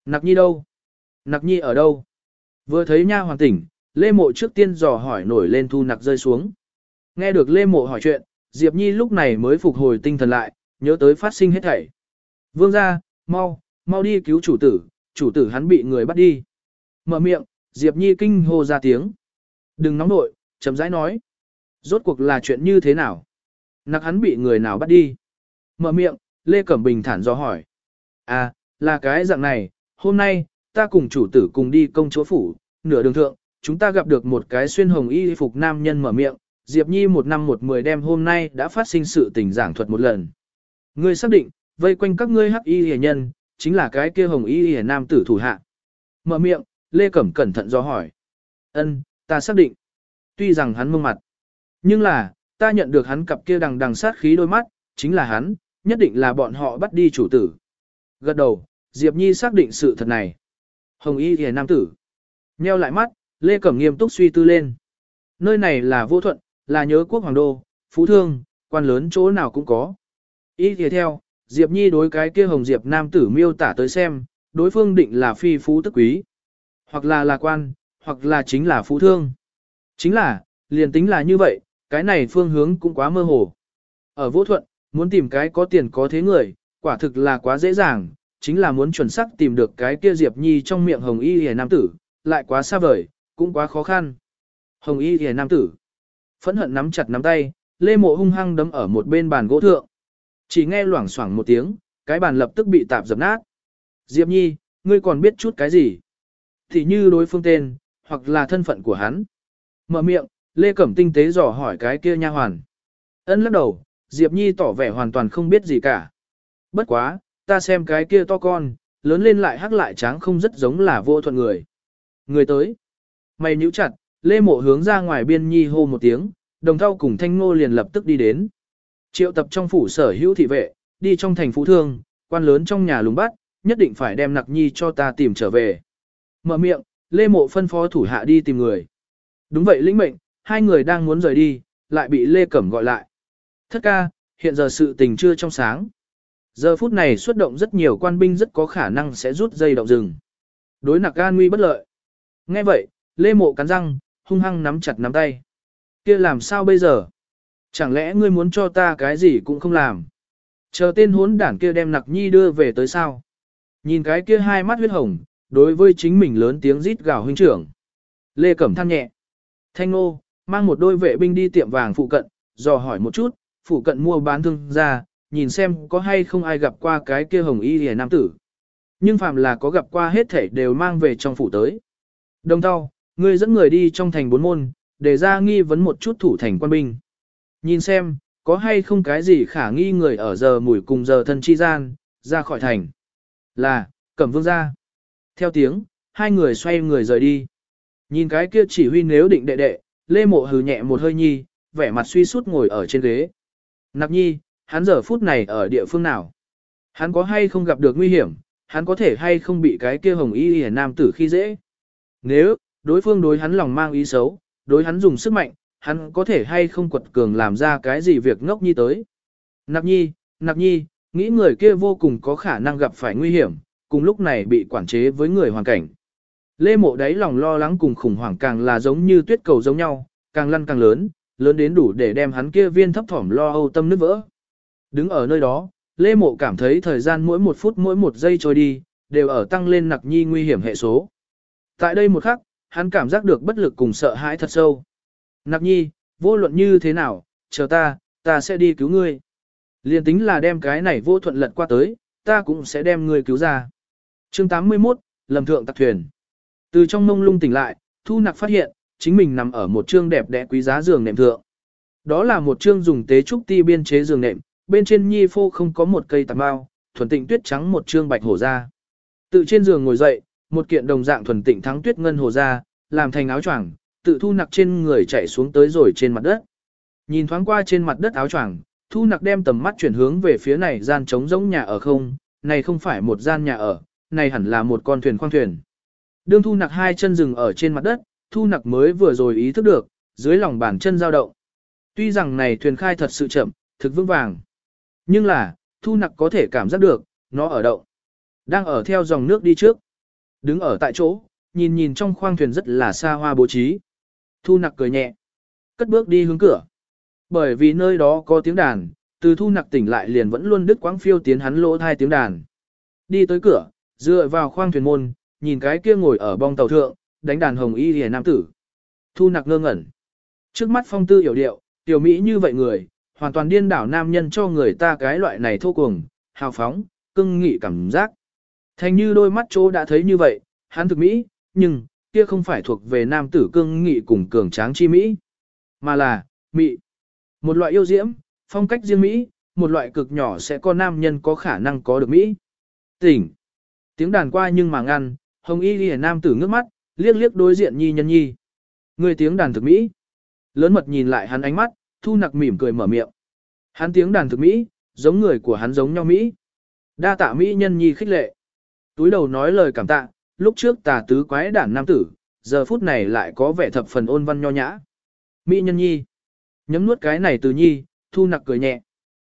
Nặc Nhi đâu? Nặc Nhi ở đâu? Vừa thấy nha hoàn tỉnh, Lê Mộ trước tiên dò hỏi nổi lên thu nặc rơi xuống. Nghe được Lê Mộ hỏi chuyện, Diệp Nhi lúc này mới phục hồi tinh thần lại, nhớ tới phát sinh hết thảy. Vương ra, mau, mau đi cứu chủ tử, chủ tử hắn bị người bắt đi. Mở miệng, Diệp Nhi kinh hô ra tiếng. Đừng nóng nội, chấm rãi nói. Rốt cuộc là chuyện như thế nào? Nặc hắn bị người nào bắt đi? Mở miệng, Lê Cẩm Bình thản do hỏi. À, là cái dạng này, hôm nay, ta cùng chủ tử cùng đi công chúa phủ, nửa đường thượng, chúng ta gặp được một cái xuyên hồng y phục nam nhân mở miệng, Diệp Nhi một năm một mười đêm hôm nay đã phát sinh sự tình giảng thuật một lần. Ngươi xác định, vây quanh các ngươi hắc y hề nhân, chính là cái kia hồng y hề nam tử thủ hạ. Mở miệng, Lê Cẩm cẩn thận do hỏi. Ân, ta xác định. Tuy rằng hắn mông mặt, nhưng là, ta nhận được hắn cặp kia đằng đằng sát khí đôi mắt, chính là hắn, nhất định là bọn họ bắt đi chủ tử. Gật đầu, Diệp Nhi xác định sự thật này. Hồng Y hề nam tử. Nheo lại mắt, Lê Cẩm nghiêm túc suy tư lên. Nơi này là vô thuận, là nhớ quốc hoàng đô, phú thương, quan lớn chỗ nào cũng có. Y thì theo, Diệp Nhi đối cái kia hồng Diệp nam tử miêu tả tới xem, đối phương định là phi phú tức quý. Hoặc là là quan, hoặc là chính là phú thương. Chính là, liền tính là như vậy, cái này phương hướng cũng quá mơ hồ. Ở vô thuận, muốn tìm cái có tiền có thế người, quả thực là quá dễ dàng, chính là muốn chuẩn xác tìm được cái kia Diệp Nhi trong miệng hồng y hề nam tử, lại quá xa vời, cũng quá khó khăn. Hồng y hề nam tử. Phẫn hận nắm chặt nắm tay, lê mộ hung hăng đấm ở một bên bàn gỗ thượng. Chỉ nghe loảng xoảng một tiếng, cái bàn lập tức bị tạp dập nát. Diệp Nhi, ngươi còn biết chút cái gì? Thì như đối phương tên, hoặc là thân phận của hắn. Mở miệng, Lê Cẩm tinh tế dò hỏi cái kia nha hoàn. Ân lắc đầu, Diệp Nhi tỏ vẻ hoàn toàn không biết gì cả. Bất quá, ta xem cái kia to con, lớn lên lại hắc lại tráng không rất giống là vô thuận người. Người tới. Mày nhíu chặt, Lê Mộ hướng ra ngoài biên nhi hô một tiếng, đồng thau cùng thanh ngô liền lập tức đi đến. Triệu tập trong phủ sở hữu thị vệ, đi trong thành phú thương, quan lớn trong nhà lùng bắt, nhất định phải đem nặc nhi cho ta tìm trở về. Mở miệng, Lê Mộ phân phó thủ hạ đi tìm người. Đúng vậy lĩnh mệnh, hai người đang muốn rời đi, lại bị Lê Cẩm gọi lại. Thất ca, hiện giờ sự tình chưa trong sáng. Giờ phút này xuất động rất nhiều quan binh rất có khả năng sẽ rút dây động rừng. Đối nặc gan nguy bất lợi. Nghe vậy, Lê Mộ cắn răng, hung hăng nắm chặt nắm tay. kia làm sao bây giờ? Chẳng lẽ ngươi muốn cho ta cái gì cũng không làm? Chờ tên hốn đảng kia đem nặc nhi đưa về tới sao? Nhìn cái kia hai mắt huyết hồng, đối với chính mình lớn tiếng rít gào huynh trưởng. Lê Cẩm than nhẹ. Thanh Ngô mang một đôi vệ binh đi tiệm vàng phụ cận, dò hỏi một chút, phụ cận mua bán thương ra, nhìn xem có hay không ai gặp qua cái kia hồng y hề nam tử. Nhưng phàm là có gặp qua hết thể đều mang về trong phủ tới. Đồng thao, ngươi dẫn người đi trong thành bốn môn, để ra nghi vấn một chút thủ thành quan binh. Nhìn xem, có hay không cái gì khả nghi người ở giờ mùi cùng giờ thân chi gian, ra khỏi thành. Là, cẩm vương ra. Theo tiếng, hai người xoay người rời đi. Nhìn cái kia chỉ huy nếu định đệ đệ, lê mộ hừ nhẹ một hơi nhi, vẻ mặt suy sút ngồi ở trên ghế. Nạp nhi, hắn giờ phút này ở địa phương nào? Hắn có hay không gặp được nguy hiểm, hắn có thể hay không bị cái kia hồng y hề nam tử khi dễ? Nếu, đối phương đối hắn lòng mang ý xấu, đối hắn dùng sức mạnh, hắn có thể hay không quật cường làm ra cái gì việc ngốc nhi tới. Nạp nhi, nạp nhi, nghĩ người kia vô cùng có khả năng gặp phải nguy hiểm, cùng lúc này bị quản chế với người hoàn cảnh. Lê mộ đáy lòng lo lắng cùng khủng hoảng càng là giống như tuyết cầu giống nhau, càng lăn càng lớn, lớn đến đủ để đem hắn kia viên thấp thỏm lo âu tâm nứt vỡ. Đứng ở nơi đó, Lê mộ cảm thấy thời gian mỗi một phút mỗi một giây trôi đi, đều ở tăng lên nặc nhi nguy hiểm hệ số. Tại đây một khắc, hắn cảm giác được bất lực cùng sợ hãi thật sâu. Nặc nhi, vô luận như thế nào, chờ ta, ta sẽ đi cứu ngươi. Liên tính là đem cái này vô thuận lật qua tới, ta cũng sẽ đem ngươi cứu ra. chương 81, lầm thượng Tạc thuyền. Từ trong mông lung tỉnh lại, thu nặc phát hiện, chính mình nằm ở một trương đẹp đẽ quý giá giường nệm thượng. Đó là một trương dùng tế trúc ti biên chế giường nệm, bên trên nhi phô không có một cây tạp bao, thuần tịnh tuyết trắng một trương bạch hổ ra. Tự trên giường ngồi dậy, một kiện đồng dạng thuần tịnh thắng tuyết ngân hồ ra, làm thành áo choàng, tự thu nặc trên người chạy xuống tới rồi trên mặt đất. Nhìn thoáng qua trên mặt đất áo choàng, thu nặc đem tầm mắt chuyển hướng về phía này gian trống rỗng nhà ở không, này không phải một gian nhà ở, này hẳn là một con thuyền khoang thuyền. Đương thu nặc hai chân rừng ở trên mặt đất, thu nặc mới vừa rồi ý thức được, dưới lòng bàn chân dao động. Tuy rằng này thuyền khai thật sự chậm, thực vững vàng. Nhưng là, thu nặc có thể cảm giác được, nó ở động. Đang ở theo dòng nước đi trước. Đứng ở tại chỗ, nhìn nhìn trong khoang thuyền rất là xa hoa bố trí. Thu nặc cười nhẹ. Cất bước đi hướng cửa. Bởi vì nơi đó có tiếng đàn, từ thu nặc tỉnh lại liền vẫn luôn đứt quãng phiêu tiến hắn lỗ thai tiếng đàn. Đi tới cửa, dựa vào khoang thuyền môn, nhìn cái kia ngồi ở bong tàu thượng, đánh đàn hồng y hề nam tử. Thu nặc ngơ ngẩn. Trước mắt phong tư hiểu điệu, tiểu mỹ như vậy người, hoàn toàn điên đảo nam nhân cho người ta cái loại này thô cuồng, hào phóng, cưng nghị cảm giác. Thành như đôi mắt chỗ đã thấy như vậy, hắn thực mỹ, nhưng, kia không phải thuộc về nam tử cưng nghị cùng cường tráng chi mỹ, mà là, mỹ. Một loại yêu diễm, phong cách riêng mỹ, một loại cực nhỏ sẽ có nam nhân có khả năng có được mỹ. Tỉnh. Tiếng đàn qua nhưng mà ngăn, hồng y lìa nam tử ngước mắt, liếc liếc đối diện nhi nhân nhi. Người tiếng đàn thực mỹ. Lớn mật nhìn lại hắn ánh mắt, thu nặc mỉm cười mở miệng. Hắn tiếng đàn thực mỹ, giống người của hắn giống nhau mỹ. Đa tạ mỹ nhân nhi khích lệ. Túi đầu nói lời cảm tạ, lúc trước tà tứ quái đản nam tử, giờ phút này lại có vẻ thập phần ôn văn nho nhã. Mỹ nhân nhi. Nhấm nuốt cái này từ nhi, thu nặc cười nhẹ.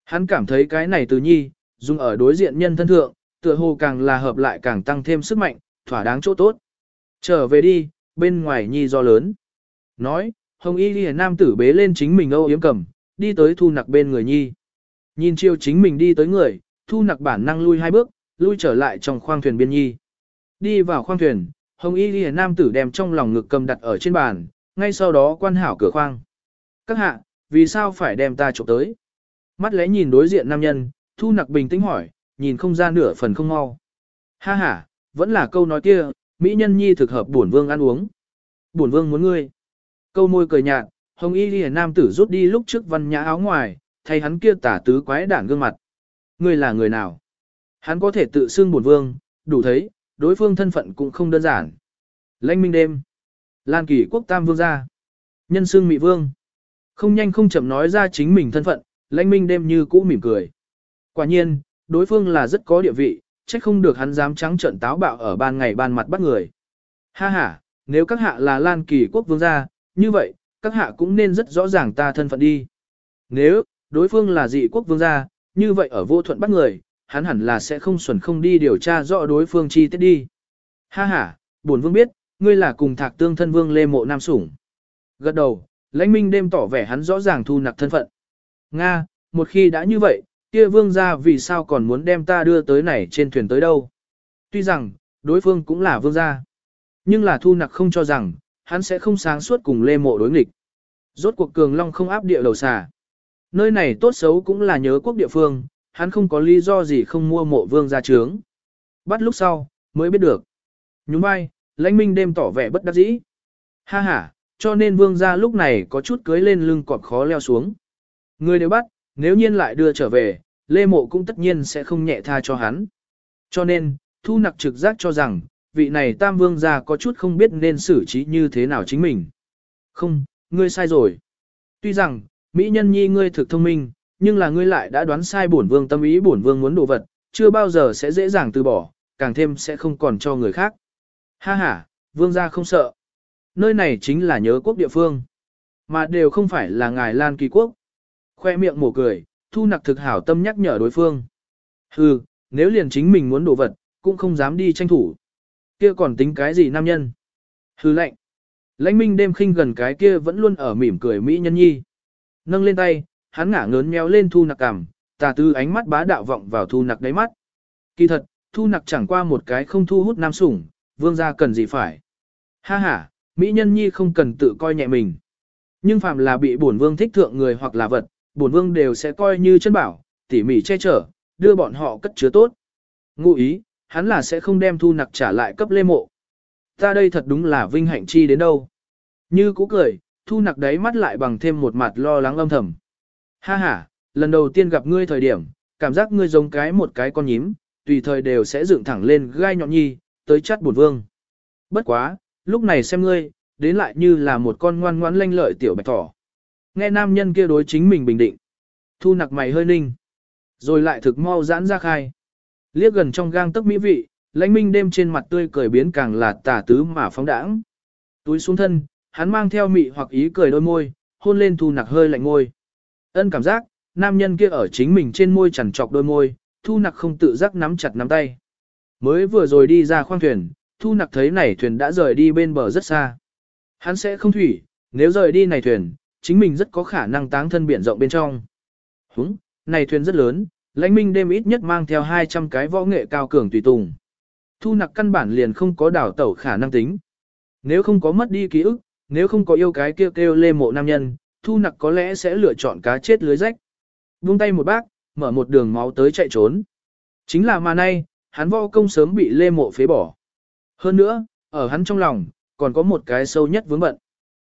Hắn cảm thấy cái này từ nhi, dùng ở đối diện nhân thân thượng, tựa hồ càng là hợp lại càng tăng thêm sức mạnh, thỏa đáng chỗ tốt. Trở về đi, bên ngoài nhi do lớn. Nói, hồng y ghi nam tử bế lên chính mình âu yếm cầm, đi tới thu nặc bên người nhi. Nhìn chiêu chính mình đi tới người, thu nặc bản năng lui hai bước, lui trở lại trong khoang thuyền biên nhi. Đi vào khoang thuyền, Hồng y ghi nam tử đem trong lòng ngực cầm đặt ở trên bàn, ngay sau đó quan hảo cửa khoang. Các hạ, vì sao phải đem ta trộm tới? Mắt lẽ nhìn đối diện nam nhân, thu nặc bình tĩnh hỏi, nhìn không ra nửa phần không mau. Ha ha, vẫn là câu nói kia, mỹ nhân nhi thực hợp bổn vương ăn uống. Bổn vương muốn ngươi. Câu môi cười nhạt, hồng y liễu nam tử rút đi lúc trước văn nhã áo ngoài, thay hắn kia tả tứ quái đản gương mặt. Ngươi là người nào? Hắn có thể tự xưng bổn vương, đủ thấy, đối phương thân phận cũng không đơn giản. Lãnh minh đêm. Lan kỳ quốc tam vương gia. Nhân xưng mỹ vương. Không nhanh không chậm nói ra chính mình thân phận, lãnh minh đêm như cũ mỉm cười. Quả nhiên, đối phương là rất có địa vị, trách không được hắn dám trắng trợn táo bạo ở ban ngày ban mặt bắt người. Ha ha, nếu các hạ là Lan kỳ quốc vương gia, như vậy, các hạ cũng nên rất rõ ràng ta thân phận đi. Nếu, đối phương là dị quốc vương gia, như vậy ở vô thuận bắt người, hắn hẳn là sẽ không xuẩn không đi điều tra rõ đối phương chi tiết đi. Ha ha, bổn vương biết, ngươi là cùng thạc tương thân vương lê mộ nam sủng. Gật đầu, lãnh minh đêm tỏ vẻ hắn rõ ràng thu nặc thân phận. Nga, một khi đã như vậy, kia vương gia vì sao còn muốn đem ta đưa tới này trên thuyền tới đâu. Tuy rằng, đối phương cũng là vương gia. Nhưng là thu nặc không cho rằng, hắn sẽ không sáng suốt cùng lê mộ đối nghịch. Rốt cuộc cường long không áp địa đầu xà. Nơi này tốt xấu cũng là nhớ quốc địa phương, hắn không có lý do gì không mua mộ vương gia trướng. Bắt lúc sau, mới biết được. Nhúng vai, lãnh minh đêm tỏ vẻ bất đắc dĩ. Ha ha, cho nên vương gia lúc này có chút cưới lên lưng cọp khó leo xuống. Người đều bắt, nếu nhiên lại đưa trở về, Lê Mộ cũng tất nhiên sẽ không nhẹ tha cho hắn. Cho nên, thu nặc trực giác cho rằng, vị này tam vương gia có chút không biết nên xử trí như thế nào chính mình. Không, ngươi sai rồi. Tuy rằng, Mỹ nhân nhi ngươi thực thông minh, nhưng là ngươi lại đã đoán sai bổn vương tâm ý bổn vương muốn đồ vật, chưa bao giờ sẽ dễ dàng từ bỏ, càng thêm sẽ không còn cho người khác. Ha ha, vương gia không sợ. Nơi này chính là nhớ quốc địa phương, mà đều không phải là ngài Lan Kỳ quốc. Khoe miệng mổ cười, thu nặc thực hảo tâm nhắc nhở đối phương. Hừ, nếu liền chính mình muốn đồ vật, cũng không dám đi tranh thủ. Kia còn tính cái gì nam nhân? Hừ lạnh. Lãnh minh đêm khinh gần cái kia vẫn luôn ở mỉm cười Mỹ nhân nhi. Nâng lên tay, hắn ngả ngớn méo lên thu nặc cằm, tà tư ánh mắt bá đạo vọng vào thu nặc đáy mắt. Kỳ thật, thu nặc chẳng qua một cái không thu hút nam sủng, vương gia cần gì phải. Ha ha, Mỹ nhân nhi không cần tự coi nhẹ mình. Nhưng phàm là bị bổn vương thích thượng người hoặc là vật, bổn vương đều sẽ coi như chân bảo, tỉ mỉ che chở, đưa bọn họ cất chứa tốt. Ngụ ý, hắn là sẽ không đem thu nặc trả lại cấp lê mộ. Ta đây thật đúng là vinh hạnh chi đến đâu. Như cũ cười, thu nặc đấy mắt lại bằng thêm một mặt lo lắng âm thầm. Ha ha, lần đầu tiên gặp ngươi thời điểm, cảm giác ngươi giống cái một cái con nhím, tùy thời đều sẽ dựng thẳng lên gai nhọn nhi, tới chát bổn vương. Bất quá, lúc này xem ngươi, đến lại như là một con ngoan ngoãn lanh lợi tiểu bạch thỏ. Nghe nam nhân kia đối chính mình bình định. Thu nặc mày hơi ninh. Rồi lại thực mau giãn ra khai. Liếc gần trong gang tấc mỹ vị, lãnh minh đêm trên mặt tươi cười biến càng là tả tứ mà phóng đãng. Túi xuống thân, hắn mang theo mị hoặc ý cười đôi môi, hôn lên thu nặc hơi lạnh môi. Ân cảm giác, nam nhân kia ở chính mình trên môi chằn trọc đôi môi, thu nặc không tự giác nắm chặt nắm tay. Mới vừa rồi đi ra khoang thuyền, thu nặc thấy này thuyền đã rời đi bên bờ rất xa. Hắn sẽ không thủy, nếu rời đi này thuyền, chính mình rất có khả năng táng thân biển rộng bên trong. Húng, này thuyền rất lớn, lãnh minh đêm ít nhất mang theo 200 cái võ nghệ cao cường tùy tùng. Thu nặc căn bản liền không có đảo tẩu khả năng tính. Nếu không có mất đi ký ức, nếu không có yêu cái kêu kêu lê mộ nam nhân, thu nặc có lẽ sẽ lựa chọn cá chết lưới rách. Buông tay một bác, mở một đường máu tới chạy trốn. Chính là mà nay, hắn võ công sớm bị lê mộ phế bỏ. Hơn nữa, ở hắn trong lòng, còn có một cái sâu nhất vướng bận.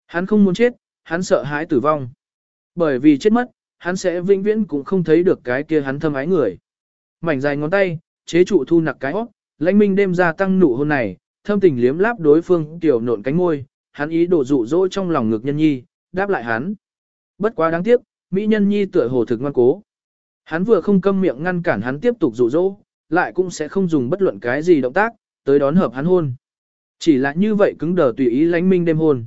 Hắn không muốn chết, hắn sợ hãi tử vong. Bởi vì chết mất, hắn sẽ vĩnh viễn cũng không thấy được cái kia hắn thâm ái người. Mảnh dài ngón tay, chế trụ thu nặc cái óc, lãnh minh đêm ra tăng nụ hôn này, thâm tình liếm láp đối phương tiểu nộn cánh môi, hắn ý đổ dụ dỗ trong lòng ngực nhân nhi, đáp lại hắn. Bất quá đáng tiếc, mỹ nhân nhi tựa hồ thực ngoan cố. Hắn vừa không câm miệng ngăn cản hắn tiếp tục dụ dỗ, lại cũng sẽ không dùng bất luận cái gì động tác, tới đón hợp hắn hôn. Chỉ là như vậy cứng đờ tùy ý lãnh minh đêm hôn.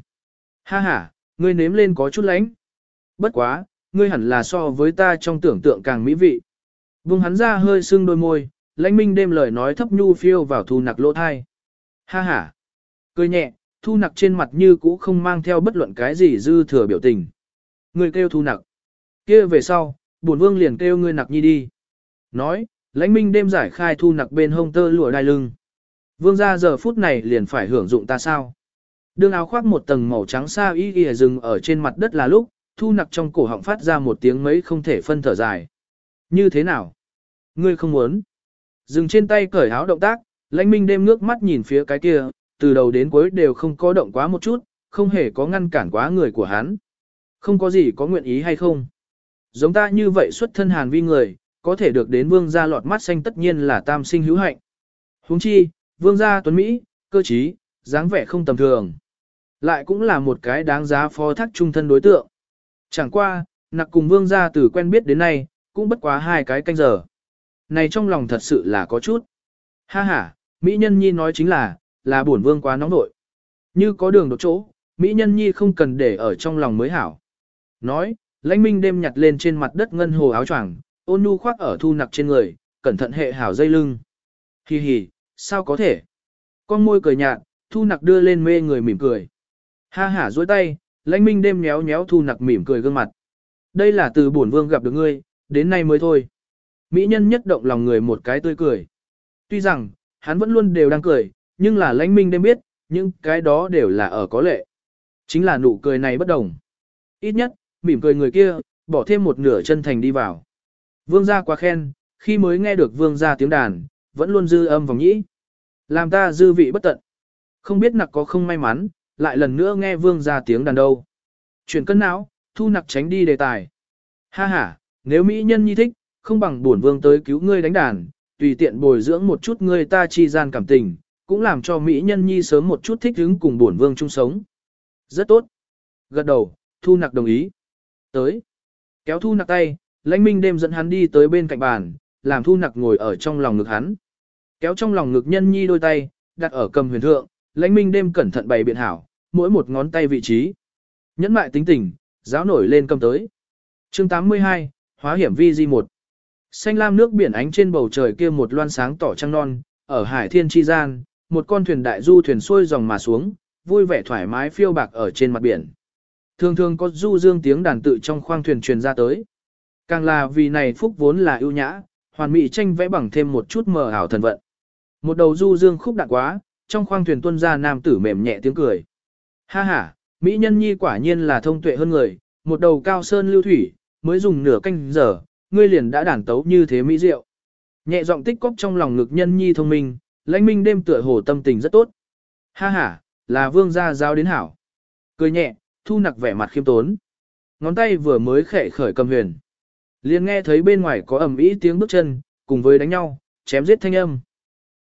Ha ha, ngươi nếm lên có chút lánh. Bất quá, ngươi hẳn là so với ta trong tưởng tượng càng mỹ vị. Vương hắn ra hơi sưng đôi môi, lãnh minh đêm lời nói thấp nhu phiêu vào thu nặc lỗ thai. Ha ha. Cười nhẹ, thu nặc trên mặt như cũ không mang theo bất luận cái gì dư thừa biểu tình. Ngươi kêu thu nặc. kia về sau, bổn vương liền kêu ngươi nặc nhi đi. Nói, lãnh minh đêm giải khai thu nặc bên hông tơ lụa đai lưng. Vương gia giờ phút này liền phải hưởng dụng ta sao? Đương áo khoác một tầng màu trắng xa y y dừng ở trên mặt đất là lúc, thu nặc trong cổ họng phát ra một tiếng mấy không thể phân thở dài. Như thế nào? Ngươi không muốn. Dừng trên tay cởi áo động tác, lãnh minh đêm nước mắt nhìn phía cái kia, từ đầu đến cuối đều không có động quá một chút, không hề có ngăn cản quá người của hắn. Không có gì có nguyện ý hay không. Giống ta như vậy xuất thân hàn vi người, có thể được đến vương gia lọt mắt xanh tất nhiên là tam sinh hữu hạnh. huống chi, vương gia tuấn Mỹ, cơ trí, dáng vẻ không tầm thường. Lại cũng là một cái đáng giá phó thác trung thân đối tượng. Chẳng qua, nặc cùng vương gia từ quen biết đến nay, cũng bất quá hai cái canh giờ. Này trong lòng thật sự là có chút. Ha ha, Mỹ Nhân Nhi nói chính là, là bổn vương quá nóng nội. Như có đường đột chỗ, Mỹ Nhân Nhi không cần để ở trong lòng mới hảo. Nói, lãnh minh đêm nhặt lên trên mặt đất ngân hồ áo choàng, ôn nhu khoác ở thu nặc trên người, cẩn thận hệ hảo dây lưng. Hi hi, sao có thể? Con môi cười nhạt, thu nặc đưa lên mê người mỉm cười. Ha hả dối tay, lãnh minh đêm nhéo nhéo thu nặc mỉm cười gương mặt. Đây là từ bổn vương gặp được ngươi, đến nay mới thôi. Mỹ nhân nhất động lòng người một cái tươi cười. Tuy rằng, hắn vẫn luôn đều đang cười, nhưng là lãnh minh đêm biết, những cái đó đều là ở có lệ. Chính là nụ cười này bất đồng. Ít nhất, mỉm cười người kia, bỏ thêm một nửa chân thành đi vào. Vương gia quá khen, khi mới nghe được vương gia tiếng đàn, vẫn luôn dư âm vòng nhĩ. Làm ta dư vị bất tận. Không biết nặc có không may mắn, lại lần nữa nghe vương ra tiếng đàn đâu. Chuyển cân não, thu nặc tránh đi đề tài. Ha ha, nếu mỹ nhân nhi thích, không bằng bổn vương tới cứu ngươi đánh đàn, tùy tiện bồi dưỡng một chút ngươi ta chi gian cảm tình, cũng làm cho mỹ nhân nhi sớm một chút thích ứng cùng bổn vương chung sống. Rất tốt. Gật đầu, thu nặc đồng ý. Tới. Kéo thu nặc tay, lãnh minh đêm dẫn hắn đi tới bên cạnh bàn, làm thu nặc ngồi ở trong lòng ngực hắn. Kéo trong lòng ngực nhân nhi đôi tay, đặt ở cầm huyền thượng, lãnh minh đêm cẩn thận bày biện hảo, mỗi một ngón tay vị trí. Nhẫn mại tính tình, giáo nổi lên cầm tới. chương 82, hóa hiểm vi di 1. Xanh lam nước biển ánh trên bầu trời kia một loan sáng tỏ trăng non, ở hải thiên chi gian, một con thuyền đại du thuyền xuôi dòng mà xuống, vui vẻ thoải mái phiêu bạc ở trên mặt biển. Thường thường có du dương tiếng đàn tự trong khoang thuyền truyền ra tới. Càng là vì này phúc vốn là ưu nhã, hoàn mỹ tranh vẽ bằng thêm một chút mờ ảo thần vận. Một đầu du dương khúc đạn quá, trong khoang thuyền tuân ra nam tử mềm nhẹ tiếng cười. Ha ha, mỹ nhân nhi quả nhiên là thông tuệ hơn người, một đầu cao sơn lưu thủy, mới dùng nửa canh giờ, ngươi liền đã đàn tấu như thế mỹ diệu. Nhẹ giọng tích cóp trong lòng ngực nhân nhi thông minh, lãnh minh đêm tựa hồ tâm tình rất tốt. Ha ha, là vương gia giao đến hảo. Cười nhẹ, thu nặc vẻ mặt khiêm tốn. Ngón tay vừa mới khẽ khởi cầm huyền. liền nghe thấy bên ngoài có ầm ĩ tiếng bước chân, cùng với đánh nhau, chém giết thanh âm.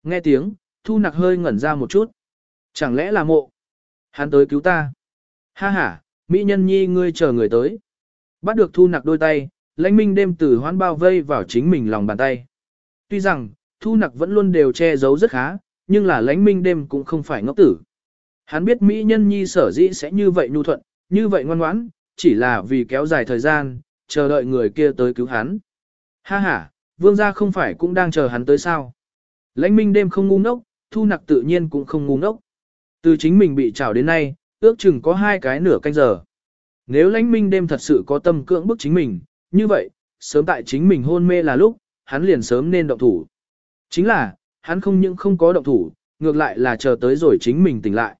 Nghe tiếng, thu nặc hơi ngẩn ra một chút. Chẳng lẽ là mộ? Hắn tới cứu ta. Ha ha, mỹ nhân nhi ngươi chờ người tới. Bắt được thu nặc đôi tay, lãnh minh đêm từ hoán bao vây vào chính mình lòng bàn tay. Tuy rằng, thu nặc vẫn luôn đều che giấu rất khá, nhưng là lãnh minh đêm cũng không phải ngốc tử. Hắn biết Mỹ nhân nhi sở dĩ sẽ như vậy nhu thuận, như vậy ngoan ngoãn, chỉ là vì kéo dài thời gian, chờ đợi người kia tới cứu hắn. Ha ha, vương gia không phải cũng đang chờ hắn tới sao. Lãnh minh đêm không ngu ngốc, thu nặc tự nhiên cũng không ngu ngốc. Từ chính mình bị trào đến nay, ước chừng có hai cái nửa canh giờ. Nếu lãnh minh đêm thật sự có tâm cưỡng bức chính mình, như vậy, sớm tại chính mình hôn mê là lúc, hắn liền sớm nên động thủ. Chính là, hắn không những không có động thủ, ngược lại là chờ tới rồi chính mình tỉnh lại.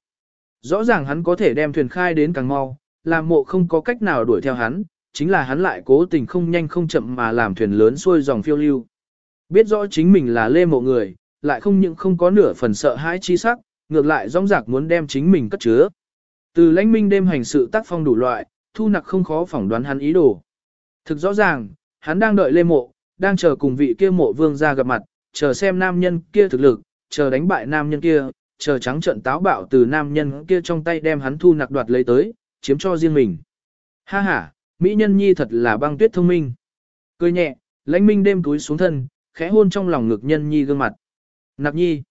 Rõ ràng hắn có thể đem thuyền khai đến càng mau, làm mộ không có cách nào đuổi theo hắn, chính là hắn lại cố tình không nhanh không chậm mà làm thuyền lớn xuôi dòng phiêu lưu. Biết rõ chính mình là lê mộ người, lại không những không có nửa phần sợ hãi chi sắc, ngược lại rong rạc muốn đem chính mình cất chứa. Từ lãnh minh đêm hành sự tác phong đủ loại, thu nặc không khó phỏng đoán hắn ý đồ. Thực rõ ràng, hắn đang đợi lê mộ, đang chờ cùng vị kia mộ vương ra gặp mặt, chờ xem nam nhân kia thực lực, chờ đánh bại nam nhân kia, chờ trắng trận táo bạo từ nam nhân kia trong tay đem hắn thu nặc đoạt lấy tới, chiếm cho riêng mình. Ha ha, mỹ nhân nhi thật là băng tuyết thông minh. Cười nhẹ, lãnh minh đêm túi xuống thân, khẽ hôn trong lòng ngực nhân nhi gương mặt. Nặc nhi,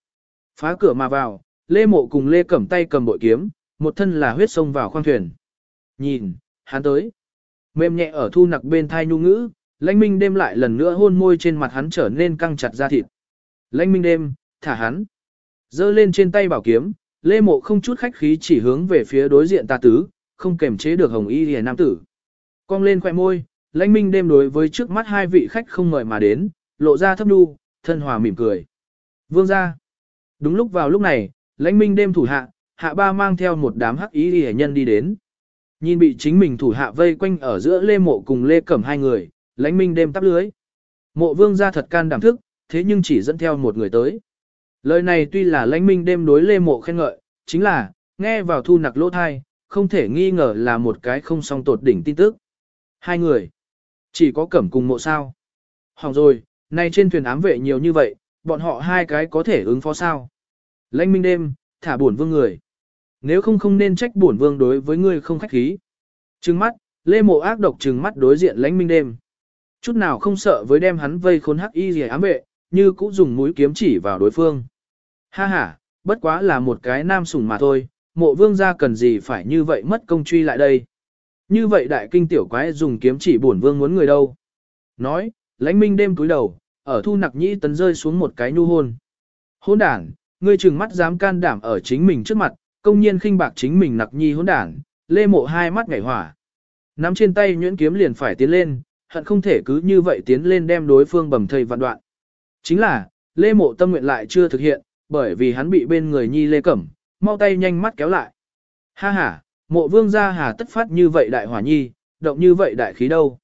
phá cửa mà vào, lê mộ cùng lê cẩm tay cầm bội kiếm, một thân là huyết sông vào khoang thuyền. Nhìn, hắn tới. Mềm nhẹ ở thu nặc bên thai nhu ngữ, lãnh minh đêm lại lần nữa hôn môi trên mặt hắn trở nên căng chặt ra thịt. Lãnh minh đêm, thả hắn. Dơ lên trên tay bảo kiếm, lê mộ không chút khách khí chỉ hướng về phía đối diện ta tứ, không kềm chế được hồng y hề nam tử. Cong lên khoẻ môi, lãnh minh đêm đối với trước mắt hai vị khách không mời mà đến, lộ ra thấp đu, thân hòa mỉm cười. Vương ra. Đúng lúc vào lúc này, lãnh minh đêm thủ hạ, hạ ba mang theo một đám hắc ý hệ nhân đi đến. Nhìn bị chính mình thủ hạ vây quanh ở giữa lê mộ cùng lê cẩm hai người, lãnh minh đêm tắp lưới. Mộ vương ra thật can đảm thức, thế nhưng chỉ dẫn theo một người tới. Lời này tuy là lãnh minh đêm đối lê mộ khen ngợi, chính là, nghe vào thu nặc lỗ thai, không thể nghi ngờ là một cái không song tột đỉnh tin tức. Hai người, chỉ có cẩm cùng mộ sao. Hỏng rồi, nay trên thuyền ám vệ nhiều như vậy, bọn họ hai cái có thể ứng phó sao. Lãnh minh đêm, thả bổn vương người. Nếu không không nên trách bổn vương đối với ngươi không khách khí. Trừng mắt, lê mộ ác độc trừng mắt đối diện lãnh minh đêm. Chút nào không sợ với đem hắn vây khốn hắc y gì ám vệ, như cũng dùng mũi kiếm chỉ vào đối phương. Ha ha, bất quá là một cái nam sủng mà thôi, mộ vương gia cần gì phải như vậy mất công truy lại đây. Như vậy đại kinh tiểu quái dùng kiếm chỉ bổn vương muốn người đâu. Nói, lãnh minh đêm túi đầu, ở thu nặc nhĩ tấn rơi xuống một cái nhu hôn. Hôn đảng, ngươi trừng mắt dám can đảm ở chính mình trước mặt, công nhiên khinh bạc chính mình nặc nhi hỗn đảng, lê mộ hai mắt ngảy hỏa. Nắm trên tay nhuyễn kiếm liền phải tiến lên, hận không thể cứ như vậy tiến lên đem đối phương bầm thây vạn đoạn. Chính là, lê mộ tâm nguyện lại chưa thực hiện, bởi vì hắn bị bên người nhi lê cẩm, mau tay nhanh mắt kéo lại. Ha ha, mộ vương gia hà tất phát như vậy đại hỏa nhi, động như vậy đại khí đâu.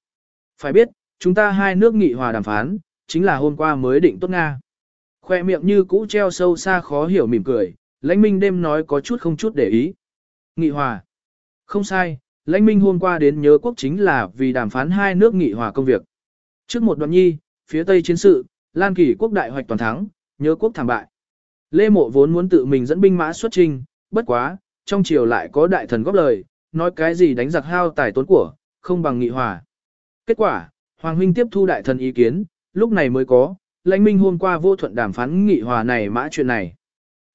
Phải biết, chúng ta hai nước nghị hòa đàm phán, chính là hôm qua mới định tốt Nga. Khoe miệng như cũ treo sâu xa khó hiểu mỉm cười, lãnh minh đêm nói có chút không chút để ý. Nghị hòa. Không sai, lãnh minh hôm qua đến nhớ quốc chính là vì đàm phán hai nước nghị hòa công việc. Trước một đoạn nhi, phía tây chiến sự, Lan Kỳ quốc đại hoạch toàn thắng, nhớ quốc thảm bại. Lê Mộ vốn muốn tự mình dẫn binh mã xuất trình, bất quá, trong triều lại có đại thần góp lời, nói cái gì đánh giặc hao tài tốn của, không bằng nghị hòa. Kết quả, Hoàng huynh tiếp thu đại thần ý kiến, lúc này mới có, lãnh minh hôm qua vô thuận đàm phán nghị hòa này mã chuyện này.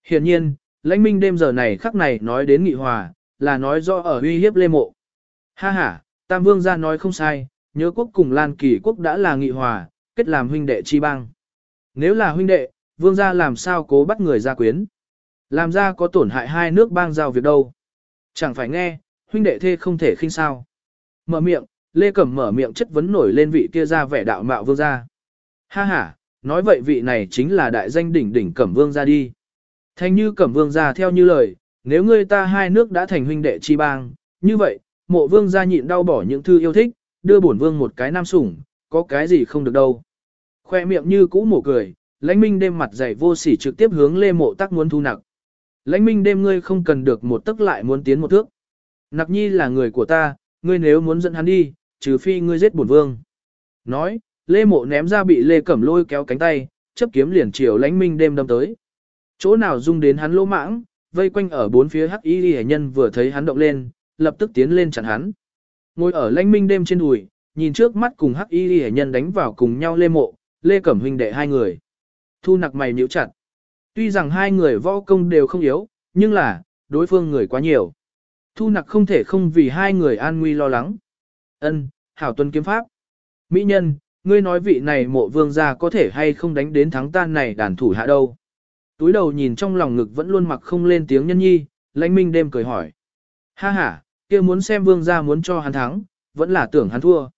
Hiện nhiên, lãnh minh đêm giờ này khắc này nói đến nghị hòa, là nói do ở uy hiếp lê mộ. Ha ha, Tam Vương gia nói không sai, nhớ quốc cùng Lan Kỳ quốc đã là nghị hòa, kết làm huynh đệ chi bang. Nếu là huynh đệ, Vương gia làm sao cố bắt người ra quyến. Làm ra có tổn hại hai nước bang giao việc đâu. Chẳng phải nghe, huynh đệ thê không thể khinh sao. Mở miệng, Lê Cẩm mở miệng chất vấn nổi lên vị kia ra vẻ đạo mạo vương gia. Ha ha, nói vậy vị này chính là đại danh đỉnh đỉnh Cẩm vương ra đi. Thành như Cẩm vương gia theo như lời, nếu ngươi ta hai nước đã thành huynh đệ chi bang, như vậy, mộ vương gia nhịn đau bỏ những thư yêu thích, đưa bổn vương một cái nam sủng, có cái gì không được đâu. Khoe miệng như cũ mổ cười, lãnh minh đêm mặt dày vô sỉ trực tiếp hướng lê mộ tắc muốn thu nặc. Lãnh minh đêm ngươi không cần được một tức lại muốn tiến một thước. Nặc nhi là người của ta, ngươi nếu muốn dẫn hắn đi, trừ phi ngươi giết bổn vương. Nói, lê mộ ném ra bị lê cẩm lôi kéo cánh tay, chấp kiếm liền chiều lãnh minh đêm đâm tới. Chỗ nào dung đến hắn lỗ mãng, vây quanh ở bốn phía hắc y hệ nhân vừa thấy hắn động lên, lập tức tiến lên chặn hắn. Ngồi ở lãnh minh đêm trên đùi, nhìn trước mắt cùng hắc y hệ nhân đánh vào cùng nhau lê mộ, lê cẩm huynh đệ hai người. Thu nặc mày nhíu chặt. Tuy rằng hai người võ công đều không yếu, nhưng là, đối phương người quá nhiều. Thu nặc không thể không vì hai người an nguy lo lắng. Ân, hảo tuân kiếm pháp. Mỹ nhân, ngươi nói vị này mộ vương gia có thể hay không đánh đến thắng tan này đàn thủ hạ đâu. Túi đầu nhìn trong lòng ngực vẫn luôn mặc không lên tiếng nhân nhi, lãnh minh đêm cười hỏi. Ha ha, kia muốn xem vương gia muốn cho hắn thắng, vẫn là tưởng hắn thua.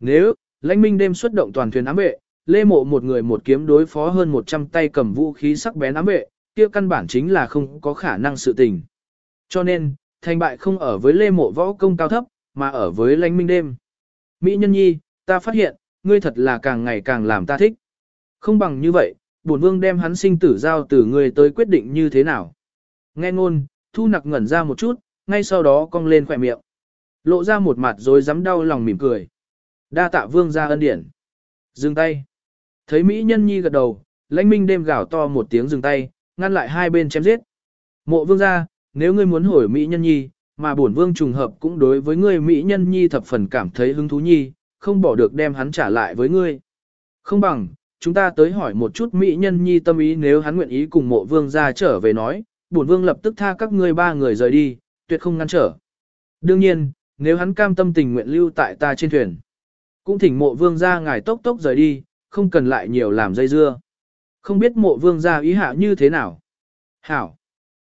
Nếu, lãnh minh đêm xuất động toàn thuyền ám vệ, lê mộ một người một kiếm đối phó hơn 100 tay cầm vũ khí sắc bén ám vệ, kia căn bản chính là không có khả năng sự tình. Cho nên, thành bại không ở với lê mộ võ công cao thấp, mà ở với lãnh minh đêm. Mỹ nhân nhi, ta phát hiện, ngươi thật là càng ngày càng làm ta thích. Không bằng như vậy, bổn vương đem hắn sinh tử giao từ ngươi tới quyết định như thế nào. Nghe ngôn, thu nặc ngẩn ra một chút, ngay sau đó cong lên khỏe miệng. Lộ ra một mặt rồi dám đau lòng mỉm cười. Đa tạ vương ra ân điển. Dừng tay. Thấy Mỹ nhân nhi gật đầu, lãnh minh đêm gào to một tiếng dừng tay, ngăn lại hai bên chém giết. Mộ vương ra, nếu ngươi muốn hỏi Mỹ nhân nhi, mà bổn vương trùng hợp cũng đối với ngươi Mỹ nhân nhi thập phần cảm thấy hứng thú nhi, không bỏ được đem hắn trả lại với ngươi. Không bằng, chúng ta tới hỏi một chút Mỹ nhân nhi tâm ý nếu hắn nguyện ý cùng mộ vương ra trở về nói, bổn vương lập tức tha các ngươi ba người rời đi, tuyệt không ngăn trở. Đương nhiên, nếu hắn cam tâm tình nguyện lưu tại ta trên thuyền, cũng thỉnh mộ vương ra ngài tốc tốc rời đi, không cần lại nhiều làm dây dưa. Không biết mộ vương ra ý hạ như thế nào. Hảo.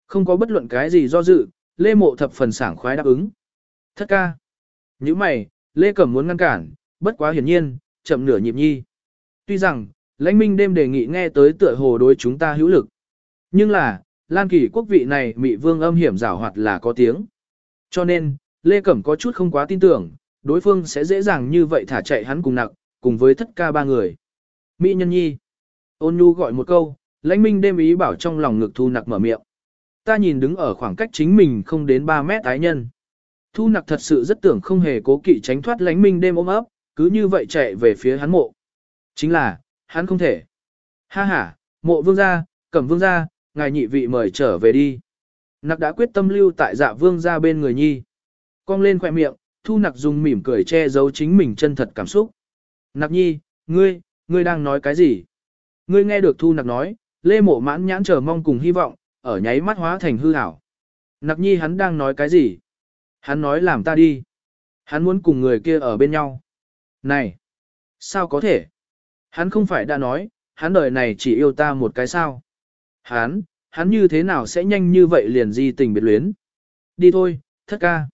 Không có bất luận cái gì do dự, Lê Mộ thập phần sảng khoái đáp ứng. Thất ca. Như mày, Lê Cẩm muốn ngăn cản, bất quá hiển nhiên, chậm nửa nhịp nhi. Tuy rằng, lãnh minh đêm đề nghị nghe tới tựa hồ đối chúng ta hữu lực. Nhưng là, Lan Kỳ quốc vị này mị vương âm hiểm rảo hoạt là có tiếng. Cho nên, Lê Cẩm có chút không quá tin tưởng, đối phương sẽ dễ dàng như vậy thả chạy hắn cùng nặc, cùng với thất ca ba người. Mỹ nhân nhi. Ôn nhu gọi một câu, lãnh minh đêm ý bảo trong lòng ngực thu nặc mở miệng. Ta nhìn đứng ở khoảng cách chính mình không đến 3 mét ái nhân. Thu nặc thật sự rất tưởng không hề cố kỵ tránh thoát lãnh minh đêm ôm ấp, cứ như vậy chạy về phía hắn mộ. Chính là, hắn không thể. Ha ha, mộ vương gia, cẩm vương gia, ngài nhị vị mời trở về đi. Nặc đã quyết tâm lưu tại dạ vương gia bên người nhi. Cong lên khỏe miệng, thu nặc dùng mỉm cười che giấu chính mình chân thật cảm xúc. Nặc nhi, ngươi, ngươi đang nói cái gì? Ngươi nghe được thu nặc nói, lê mộ mãn nhãn chờ mong cùng hy vọng, ở nháy mắt hóa thành hư ảo. Nặc nhi hắn đang nói cái gì? Hắn nói làm ta đi. Hắn muốn cùng người kia ở bên nhau. Này! Sao có thể? Hắn không phải đã nói, hắn đời này chỉ yêu ta một cái sao? Hắn, hắn như thế nào sẽ nhanh như vậy liền di tình biệt luyến? Đi thôi, thất ca.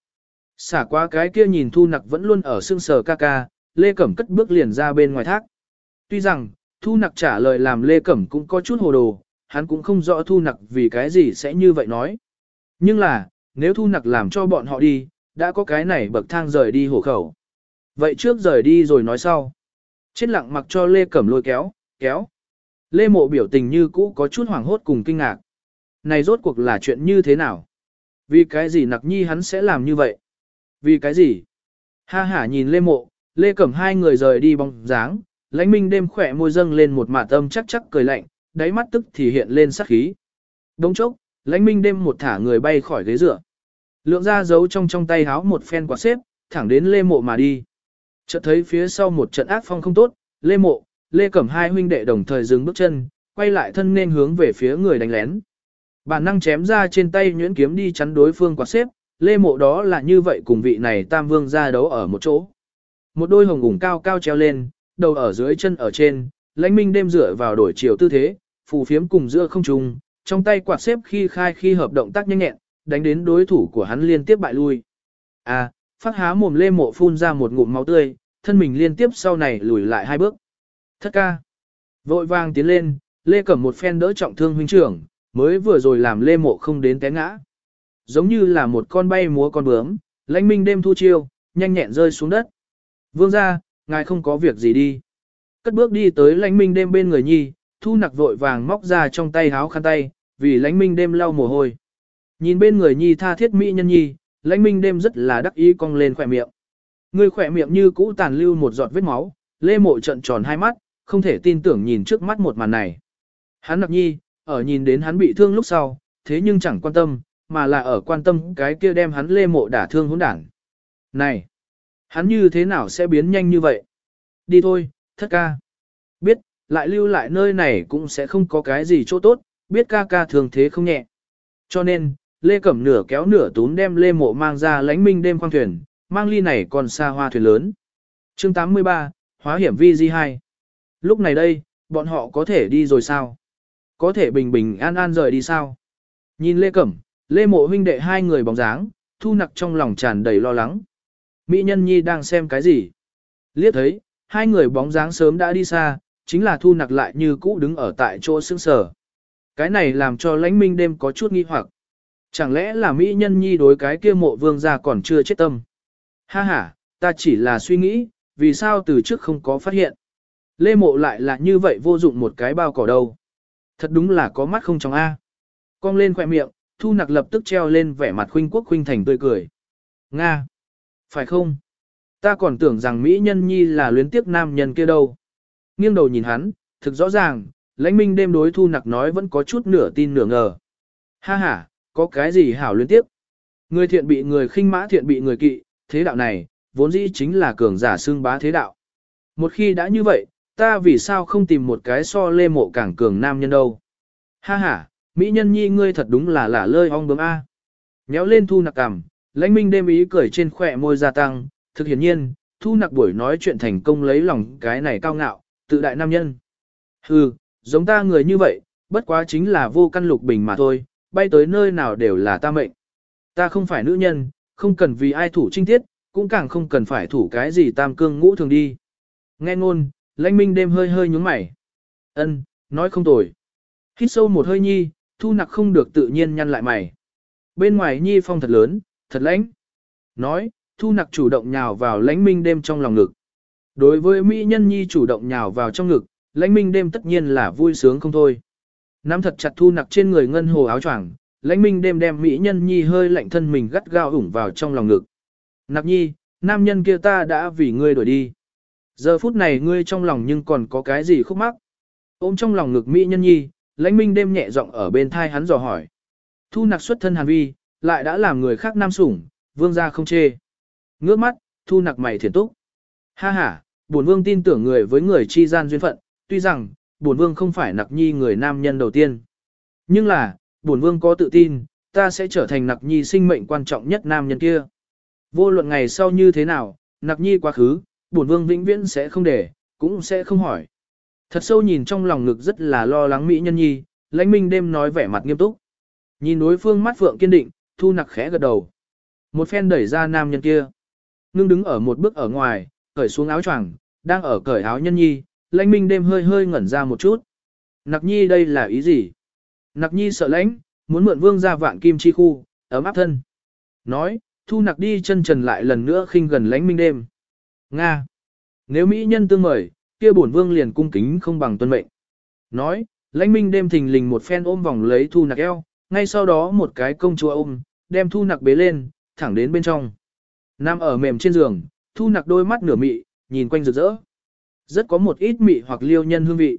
Xả qua cái kia nhìn thu nặc vẫn luôn ở sương sờ ca ca, Lê Cẩm cất bước liền ra bên ngoài thác. Tuy rằng, thu nặc trả lời làm Lê Cẩm cũng có chút hồ đồ, hắn cũng không rõ thu nặc vì cái gì sẽ như vậy nói. Nhưng là, nếu thu nặc làm cho bọn họ đi, đã có cái này bậc thang rời đi hổ khẩu. Vậy trước rời đi rồi nói sau. Chết lặng mặc cho Lê Cẩm lôi kéo, kéo. Lê Mộ biểu tình như cũ có chút hoảng hốt cùng kinh ngạc. Này rốt cuộc là chuyện như thế nào? Vì cái gì nặc nhi hắn sẽ làm như vậy? Vì cái gì? Ha hả nhìn Lê Mộ, Lê Cẩm hai người rời đi bóng dáng, lãnh minh đêm khỏe môi dâng lên một mạt âm chắc chắc cười lạnh, đáy mắt tức thì hiện lên sát khí. Đông chốc, lãnh minh đêm một thả người bay khỏi ghế dựa. Lượng ra giấu trong trong tay háo một phen quạt xếp, thẳng đến Lê Mộ mà đi. Chợt thấy phía sau một trận ác phong không tốt, Lê Mộ, Lê Cẩm hai huynh đệ đồng thời dừng bước chân, quay lại thân nên hướng về phía người đánh lén. Bản năng chém ra trên tay nhuyễn kiếm đi chắn đối phương quạt xếp, Lê Mộ đó là như vậy cùng vị này Tam Vương ra đấu ở một chỗ. Một đôi hồng ủng cao cao treo lên, đầu ở dưới chân ở trên, lãnh minh đêm dựa vào đổi chiều tư thế, phù phiếm cùng giữa không trung, trong tay quạt xếp khi khai khi hợp động tác nhanh nhẹn, đánh đến đối thủ của hắn liên tiếp bại lui. À, phát há mồm lê mộ phun ra một ngụm máu tươi, thân mình liên tiếp sau này lùi lại hai bước. Thất ca. Vội vàng tiến lên, lê cầm một phen đỡ trọng thương huynh trưởng, mới vừa rồi làm lê mộ không đến té ngã. Giống như là một con bay múa con bướm, lãnh minh đêm thu chiêu, nhanh nhẹn rơi xuống đất. Vương ra, ngài không có việc gì đi. Cất bước đi tới lãnh minh đêm bên người nhi, thu nặc vội vàng móc ra trong tay háo khăn tay, vì lãnh minh đêm lau mồ hôi. Nhìn bên người nhi tha thiết mỹ nhân nhi, lãnh minh đêm rất là đắc ý cong lên khỏe miệng. Người khỏe miệng như cũ tàn lưu một giọt vết máu, lê mộ trận tròn hai mắt, không thể tin tưởng nhìn trước mắt một màn này. Hắn nặc nhi, ở nhìn đến hắn bị thương lúc sau, thế nhưng chẳng quan tâm, mà là ở quan tâm cái kia đem hắn lê mộ đả thương hỗn đảng. Này! Hắn như thế nào sẽ biến nhanh như vậy? Đi thôi, thất ca. Biết, lại lưu lại nơi này cũng sẽ không có cái gì chỗ tốt, biết ca ca thường thế không nhẹ. Cho nên, Lê Cẩm nửa kéo nửa tún đem Lê Mộ mang ra lánh minh đêm khoang thuyền, mang ly này còn xa hoa thuyền lớn. chương 83, Hóa hiểm vi di 2. Lúc này đây, bọn họ có thể đi rồi sao? Có thể bình bình an an rời đi sao? Nhìn Lê Cẩm, Lê Mộ huynh đệ hai người bóng dáng, thu nặc trong lòng tràn đầy lo lắng. Mỹ nhân nhi đang xem cái gì? Liếc thấy, hai người bóng dáng sớm đã đi xa, chính là thu nặc lại như cũ đứng ở tại chỗ sững sở Cái này làm cho lãnh minh đêm có chút nghi hoặc. Chẳng lẽ là Mỹ nhân nhi đối cái kia mộ vương gia còn chưa chết tâm? Ha ha, ta chỉ là suy nghĩ, vì sao từ trước không có phát hiện. Lê mộ lại là như vậy vô dụng một cái bao cỏ đâu. Thật đúng là có mắt không trong A. Cong lên khỏe miệng, thu nặc lập tức treo lên vẻ mặt khuynh quốc khuynh thành tươi cười. Nga! Phải không? Ta còn tưởng rằng Mỹ nhân nhi là luyến tiếc nam nhân kia đâu. Nghiêng đầu nhìn hắn, thực rõ ràng, lãnh minh đêm đối thu nặc nói vẫn có chút nửa tin nửa ngờ. Ha ha, có cái gì hảo luyến tiếc? Người thiện bị người khinh mã thiện bị người kỵ, thế đạo này, vốn dĩ chính là cường giả xương bá thế đạo. Một khi đã như vậy, ta vì sao không tìm một cái so lê mộ càng cường nam nhân đâu? Ha ha, Mỹ nhân nhi ngươi thật đúng là lả lơi ong bướm A. Nhéo lên thu nặc cằm, lãnh minh đêm ý cười trên khỏe môi gia tăng, thực hiển nhiên, thu nặc buổi nói chuyện thành công lấy lòng cái này cao ngạo, tự đại nam nhân. Hừ, giống ta người như vậy, bất quá chính là vô căn lục bình mà thôi, bay tới nơi nào đều là ta mệnh. Ta không phải nữ nhân, không cần vì ai thủ trinh tiết, cũng càng không cần phải thủ cái gì tam cương ngũ thường đi. Nghe ngôn, lãnh minh đêm hơi hơi nhúng mày. ân nói không tồi. Hít sâu một hơi nhi, thu nặc không được tự nhiên nhăn lại mày. Bên ngoài nhi phong thật lớn, thật lãnh. Nói, thu nặc chủ động nhào vào lãnh minh đêm trong lòng ngực. Đối với Mỹ nhân nhi chủ động nhào vào trong ngực, lãnh minh đêm tất nhiên là vui sướng không thôi. Nắm thật chặt thu nặc trên người ngân hồ áo choàng, lãnh minh đêm đem Mỹ nhân nhi hơi lạnh thân mình gắt gao ủng vào trong lòng ngực. Nặc nhi, nam nhân kia ta đã vì ngươi đổi đi. Giờ phút này ngươi trong lòng nhưng còn có cái gì khúc mắc? Ôm trong lòng ngực Mỹ nhân nhi, lãnh minh đêm nhẹ giọng ở bên thai hắn dò hỏi. Thu nặc xuất thân hàn vi, lại đã làm người khác nam sủng, vương gia không chê. Ngước mắt, thu nặc mày thiền túc. Ha ha, bổn vương tin tưởng người với người chi gian duyên phận, tuy rằng, bổn vương không phải nặc nhi người nam nhân đầu tiên. Nhưng là, bổn vương có tự tin, ta sẽ trở thành nặc nhi sinh mệnh quan trọng nhất nam nhân kia. Vô luận ngày sau như thế nào, nặc nhi quá khứ, bổn vương vĩnh viễn sẽ không để, cũng sẽ không hỏi. Thật sâu nhìn trong lòng ngực rất là lo lắng mỹ nhân nhi, lãnh minh đêm nói vẻ mặt nghiêm túc. Nhìn đối phương mắt phượng kiên định, thu nặc khẽ gật đầu. Một phen đẩy ra nam nhân kia. Ngưng đứng ở một bước ở ngoài, cởi xuống áo choàng, đang ở cởi áo nhân nhi, lãnh minh đêm hơi hơi ngẩn ra một chút. Nặc nhi đây là ý gì? Nặc nhi sợ lãnh, muốn mượn vương ra vạn kim chi khu, ấm áp thân. Nói, thu nặc đi chân trần lại lần nữa khinh gần lãnh minh đêm. Nga. Nếu Mỹ nhân tương mời, kia bổn vương liền cung kính không bằng tuân mệnh. Nói, lãnh minh đêm thình lình một phen ôm vòng lấy thu nặc eo, ngay sau đó một cái công chúa ôm, đem thu nặc bế lên, thẳng đến bên trong. Nam ở mềm trên giường, thu nặc đôi mắt nửa mị, nhìn quanh rực rỡ. Rất có một ít mị hoặc liêu nhân hương vị.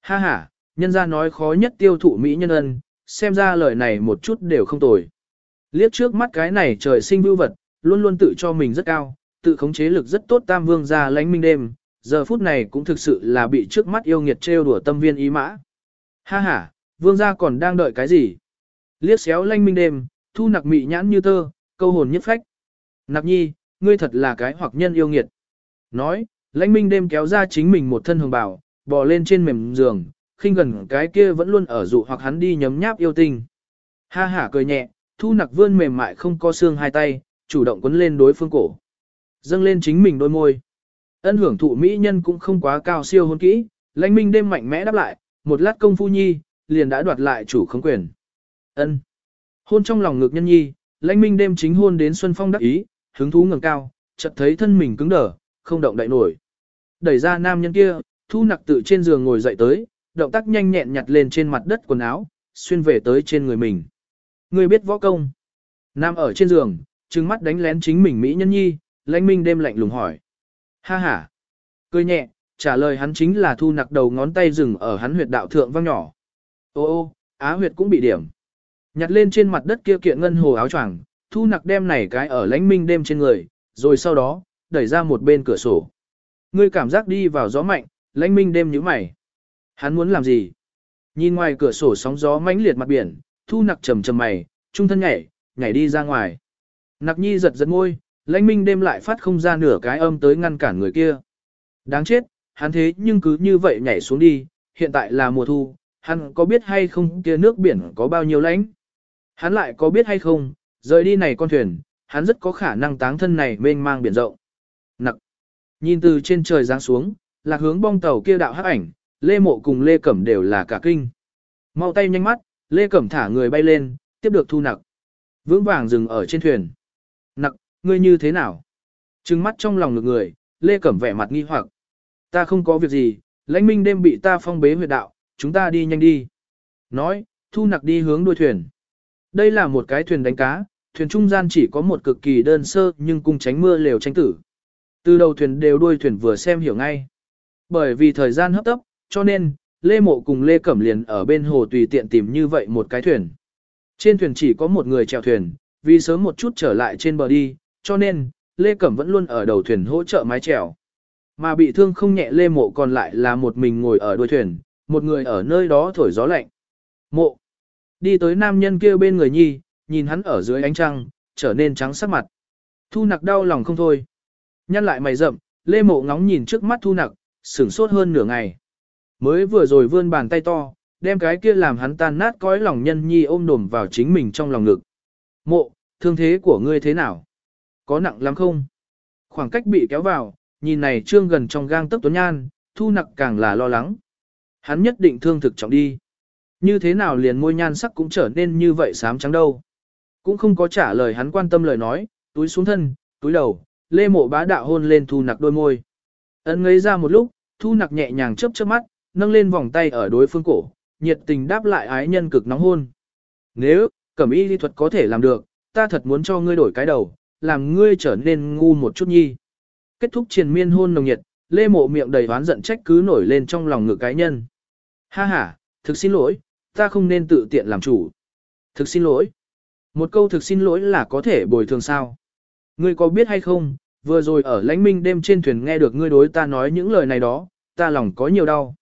Ha ha, nhân ra nói khó nhất tiêu thụ mỹ nhân ân, xem ra lời này một chút đều không tồi. Liếc trước mắt cái này trời sinh vưu vật, luôn luôn tự cho mình rất cao, tự khống chế lực rất tốt tam vương ra lánh minh đêm, giờ phút này cũng thực sự là bị trước mắt yêu nghiệt trêu đùa tâm viên ý mã. Ha ha, vương gia còn đang đợi cái gì? Liếc xéo lanh minh đêm, thu nặc mị nhãn như tơ, câu hồn nhất phách. Nặc nhi, ngươi thật là cái hoặc nhân yêu nghiệt. Nói, lãnh minh đêm kéo ra chính mình một thân hồng bảo, bò lên trên mềm giường, khinh gần cái kia vẫn luôn ở dụ hoặc hắn đi nhấm nháp yêu tinh. Ha hả cười nhẹ, thu nặc vươn mềm mại không có xương hai tay, chủ động quấn lên đối phương cổ. Dâng lên chính mình đôi môi. Ân hưởng thụ mỹ nhân cũng không quá cao siêu hôn kỹ, lãnh minh đêm mạnh mẽ đáp lại, một lát công phu nhi, liền đã đoạt lại chủ khống quyền. Ân. Hôn trong lòng ngực nhân nhi, lãnh minh đêm chính hôn đến Xuân Phong đắc ý, hứng thú ngẩng cao, chợt thấy thân mình cứng đờ, không động đậy nổi. Đẩy ra nam nhân kia, thu nặc tự trên giường ngồi dậy tới, động tác nhanh nhẹn nhặt lên trên mặt đất quần áo, xuyên về tới trên người mình. Người biết võ công. Nam ở trên giường, trừng mắt đánh lén chính mình Mỹ nhân nhi, lãnh minh đêm lạnh lùng hỏi. Ha ha. Cười nhẹ, trả lời hắn chính là thu nặc đầu ngón tay rừng ở hắn huyệt đạo thượng vang nhỏ. Ô ô, á huyệt cũng bị điểm. Nhặt lên trên mặt đất kia kiện ngân hồ áo choàng, thu nặc đem này cái ở lãnh minh đêm trên người, rồi sau đó, đẩy ra một bên cửa sổ. Ngươi cảm giác đi vào gió mạnh, lãnh minh đêm nhíu mày. Hắn muốn làm gì? Nhìn ngoài cửa sổ sóng gió mãnh liệt mặt biển, thu nặc trầm trầm mày, trung thân nhảy, nhảy đi ra ngoài. Nặc nhi giật giật ngôi, lãnh minh đêm lại phát không ra nửa cái âm tới ngăn cản người kia. Đáng chết, hắn thế nhưng cứ như vậy nhảy xuống đi, hiện tại là mùa thu, hắn có biết hay không kia nước biển có bao nhiêu lãnh? Hắn lại có biết hay không, rời đi này con thuyền, hắn rất có khả năng táng thân này mênh mang biển rộng. Nặc. Nhìn từ trên trời giáng xuống, lạc hướng bong tàu kia đạo hắc ảnh, Lê Mộ cùng Lê Cẩm đều là cả kinh. Mau tay nhanh mắt, Lê Cẩm thả người bay lên, tiếp được thu nặc. Vững vàng dừng ở trên thuyền. Nặc, ngươi như thế nào? Trừng mắt trong lòng ngược người, Lê Cẩm vẻ mặt nghi hoặc. Ta không có việc gì, lãnh minh đêm bị ta phong bế huyệt đạo, chúng ta đi nhanh đi. Nói, thu nặc đi hướng đuôi thuyền. Đây là một cái thuyền đánh cá, thuyền trung gian chỉ có một cực kỳ đơn sơ nhưng cung tránh mưa lều tranh tử. Từ đầu thuyền đều đuôi thuyền vừa xem hiểu ngay. Bởi vì thời gian hấp tấp, cho nên, Lê Mộ cùng Lê Cẩm liền ở bên hồ tùy tiện tìm như vậy một cái thuyền. Trên thuyền chỉ có một người chèo thuyền, vì sớm một chút trở lại trên bờ đi, cho nên, Lê Cẩm vẫn luôn ở đầu thuyền hỗ trợ mái chèo. Mà bị thương không nhẹ Lê Mộ còn lại là một mình ngồi ở đuôi thuyền, một người ở nơi đó thổi gió lạnh. Mộ, Đi tới nam nhân kia bên người nhi, nhìn hắn ở dưới ánh trăng, trở nên trắng sắc mặt. Thu nặc đau lòng không thôi. Nhăn lại mày rậm, lê mộ ngóng nhìn trước mắt thu nặc, sửng sốt hơn nửa ngày. Mới vừa rồi vươn bàn tay to, đem cái kia làm hắn tan nát cõi lòng nhân nhi ôm đồm vào chính mình trong lòng ngực. Mộ, thương thế của ngươi thế nào? Có nặng lắm không? Khoảng cách bị kéo vào, nhìn này trương gần trong gang tấc tuấn nhan, thu nặc càng là lo lắng. Hắn nhất định thương thực trọng đi. Như thế nào liền môi nhan sắc cũng trở nên như vậy xám trắng đâu. Cũng không có trả lời hắn quan tâm lời nói, túi xuống thân, túi đầu, lê mộ bá đạo hôn lên thu nặc đôi môi. Ấn ngấy ra một lúc, thu nặc nhẹ nhàng chớp chớp mắt, nâng lên vòng tay ở đối phương cổ, nhiệt tình đáp lại ái nhân cực nóng hôn. Nếu, cẩm y lý thuật có thể làm được, ta thật muốn cho ngươi đổi cái đầu, làm ngươi trở nên ngu một chút nhi. Kết thúc triền miên hôn nồng nhiệt, lê mộ miệng đầy oán giận trách cứ nổi lên trong lòng ngực cái nhân. Ha ha, thực xin lỗi, ta không nên tự tiện làm chủ. Thực xin lỗi. Một câu thực xin lỗi là có thể bồi thường sao. Ngươi có biết hay không, vừa rồi ở lãnh minh đêm trên thuyền nghe được ngươi đối ta nói những lời này đó, ta lòng có nhiều đau.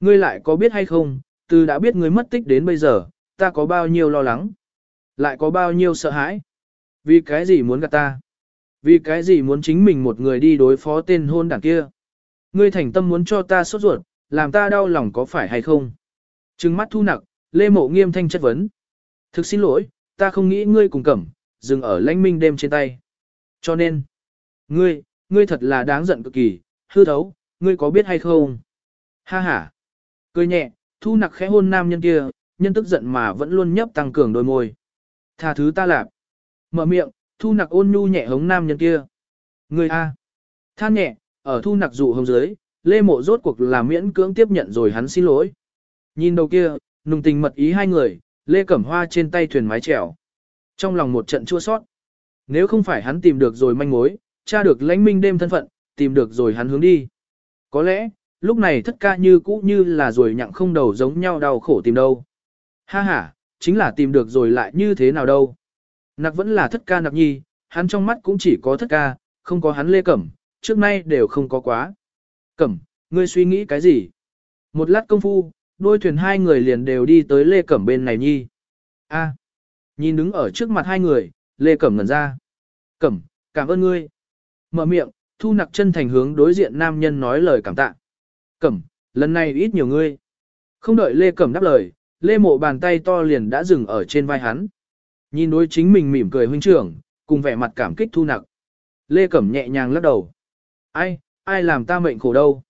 Ngươi lại có biết hay không, từ đã biết ngươi mất tích đến bây giờ, ta có bao nhiêu lo lắng, lại có bao nhiêu sợ hãi. Vì cái gì muốn gặp ta? Vì cái gì muốn chính mình một người đi đối phó tên hôn đảng kia? Ngươi thành tâm muốn cho ta sốt ruột, làm ta đau lòng có phải hay không? Trừng mắt thu nặc, Lê Mộ nghiêm thanh chất vấn. Thực xin lỗi, ta không nghĩ ngươi cùng cẩm, dừng ở lãnh minh đêm trên tay. Cho nên, ngươi, ngươi thật là đáng giận cực kỳ, hư thấu, ngươi có biết hay không? Ha ha. Cười nhẹ, thu nặc khẽ hôn nam nhân kia, nhân tức giận mà vẫn luôn nhấp tăng cường đôi môi. Tha thứ ta lạp. Mở miệng, thu nặc ôn nhu nhẹ hống nam nhân kia. người a. Than nhẹ, ở thu nặc dụ hống dưới, lê mộ rốt cuộc là miễn cưỡng tiếp nhận rồi hắn xin lỗi. Nhìn đầu kia, nùng tình mật ý hai người, lê cẩm hoa trên tay thuyền mái trèo, Trong lòng một trận chua sót. Nếu không phải hắn tìm được rồi manh mối, tra được lãnh minh đêm thân phận, tìm được rồi hắn hướng đi. Có lẽ, lúc này thất ca như cũ như là rồi nhặng không đầu giống nhau đau khổ tìm đâu. Ha ha, chính là tìm được rồi lại như thế nào đâu. Nặc vẫn là thất ca nặc nhi, hắn trong mắt cũng chỉ có thất ca, không có hắn lê cẩm, trước nay đều không có quá. Cẩm, ngươi suy nghĩ cái gì? Một lát công phu, đôi thuyền hai người liền đều đi tới lê cẩm bên này nhi. A, nhìn đứng ở trước mặt hai người, lê cẩm ngẩn ra. Cẩm, cảm ơn ngươi. Mở miệng, thu nặc chân thành hướng đối diện nam nhân nói lời cảm tạ. Cẩm, lần này ít nhiều ngươi. Không đợi lê cẩm đáp lời, lê mộ bàn tay to liền đã dừng ở trên vai hắn. Nhìn đối chính mình mỉm cười huynh trưởng, cùng vẻ mặt cảm kích thu nặc. Lê Cẩm nhẹ nhàng lắc đầu. Ai, ai làm ta mệnh khổ đâu.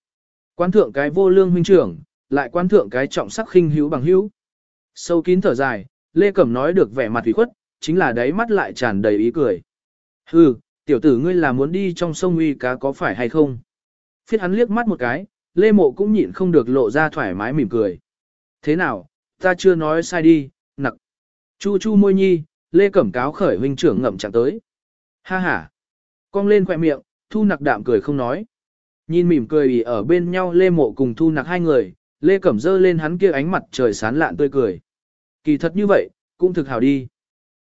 Quan thượng cái vô lương huynh trưởng, lại quan thượng cái trọng sắc khinh hữu bằng hữu. Sâu kín thở dài, Lê Cẩm nói được vẻ mặt thủy khuất, chính là đáy mắt lại tràn đầy ý cười. Hừ, tiểu tử ngươi là muốn đi trong sông uy cá có phải hay không? Phiết hắn liếc mắt một cái, Lê Mộ cũng nhịn không được lộ ra thoải mái mỉm cười. Thế nào, ta chưa nói sai đi, nặc. Chu chu môi nhi, Lê Cẩm cáo khởi huynh trưởng ngậm chẳng tới. Ha ha. Cong lên khỏe miệng, thu nặc đạm cười không nói. Nhìn mỉm cười ý ở bên nhau Lê Mộ cùng thu nặc hai người, Lê Cẩm dơ lên hắn kia ánh mặt trời sán lạn tươi cười. Kỳ thật như vậy, cũng thực hảo đi.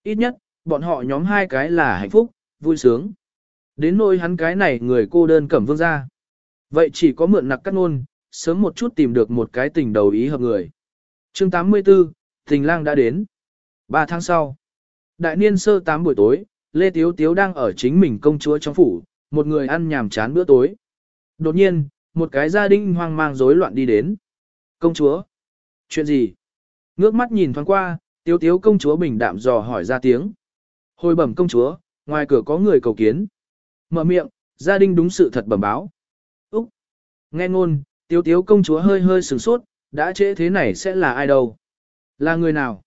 Ít nhất, bọn họ nhóm hai cái là hạnh phúc, vui sướng. Đến nỗi hắn cái này người cô đơn cẩm vương ra. Vậy chỉ có mượn nặc cắt ngôn, sớm một chút tìm được một cái tình đầu ý hợp người. chương 84, tình lang đã đến. Ba tháng sau, đại niên sơ tám buổi tối, Lê Tiếu Tiếu đang ở chính mình công chúa trong phủ, một người ăn nhàm chán bữa tối. Đột nhiên, một cái gia đình hoang mang rối loạn đi đến. Công chúa? Chuyện gì? Ngước mắt nhìn thoáng qua, Tiếu Tiếu công chúa bình đạm dò hỏi ra tiếng. Hồi bẩm công chúa, ngoài cửa có người cầu kiến. Mở miệng, gia đình đúng sự thật bẩm báo. Nghe ngôn, Tiếu Tiếu công chúa hơi hơi sửng sốt, đã trễ thế này sẽ là ai đâu? Là người nào?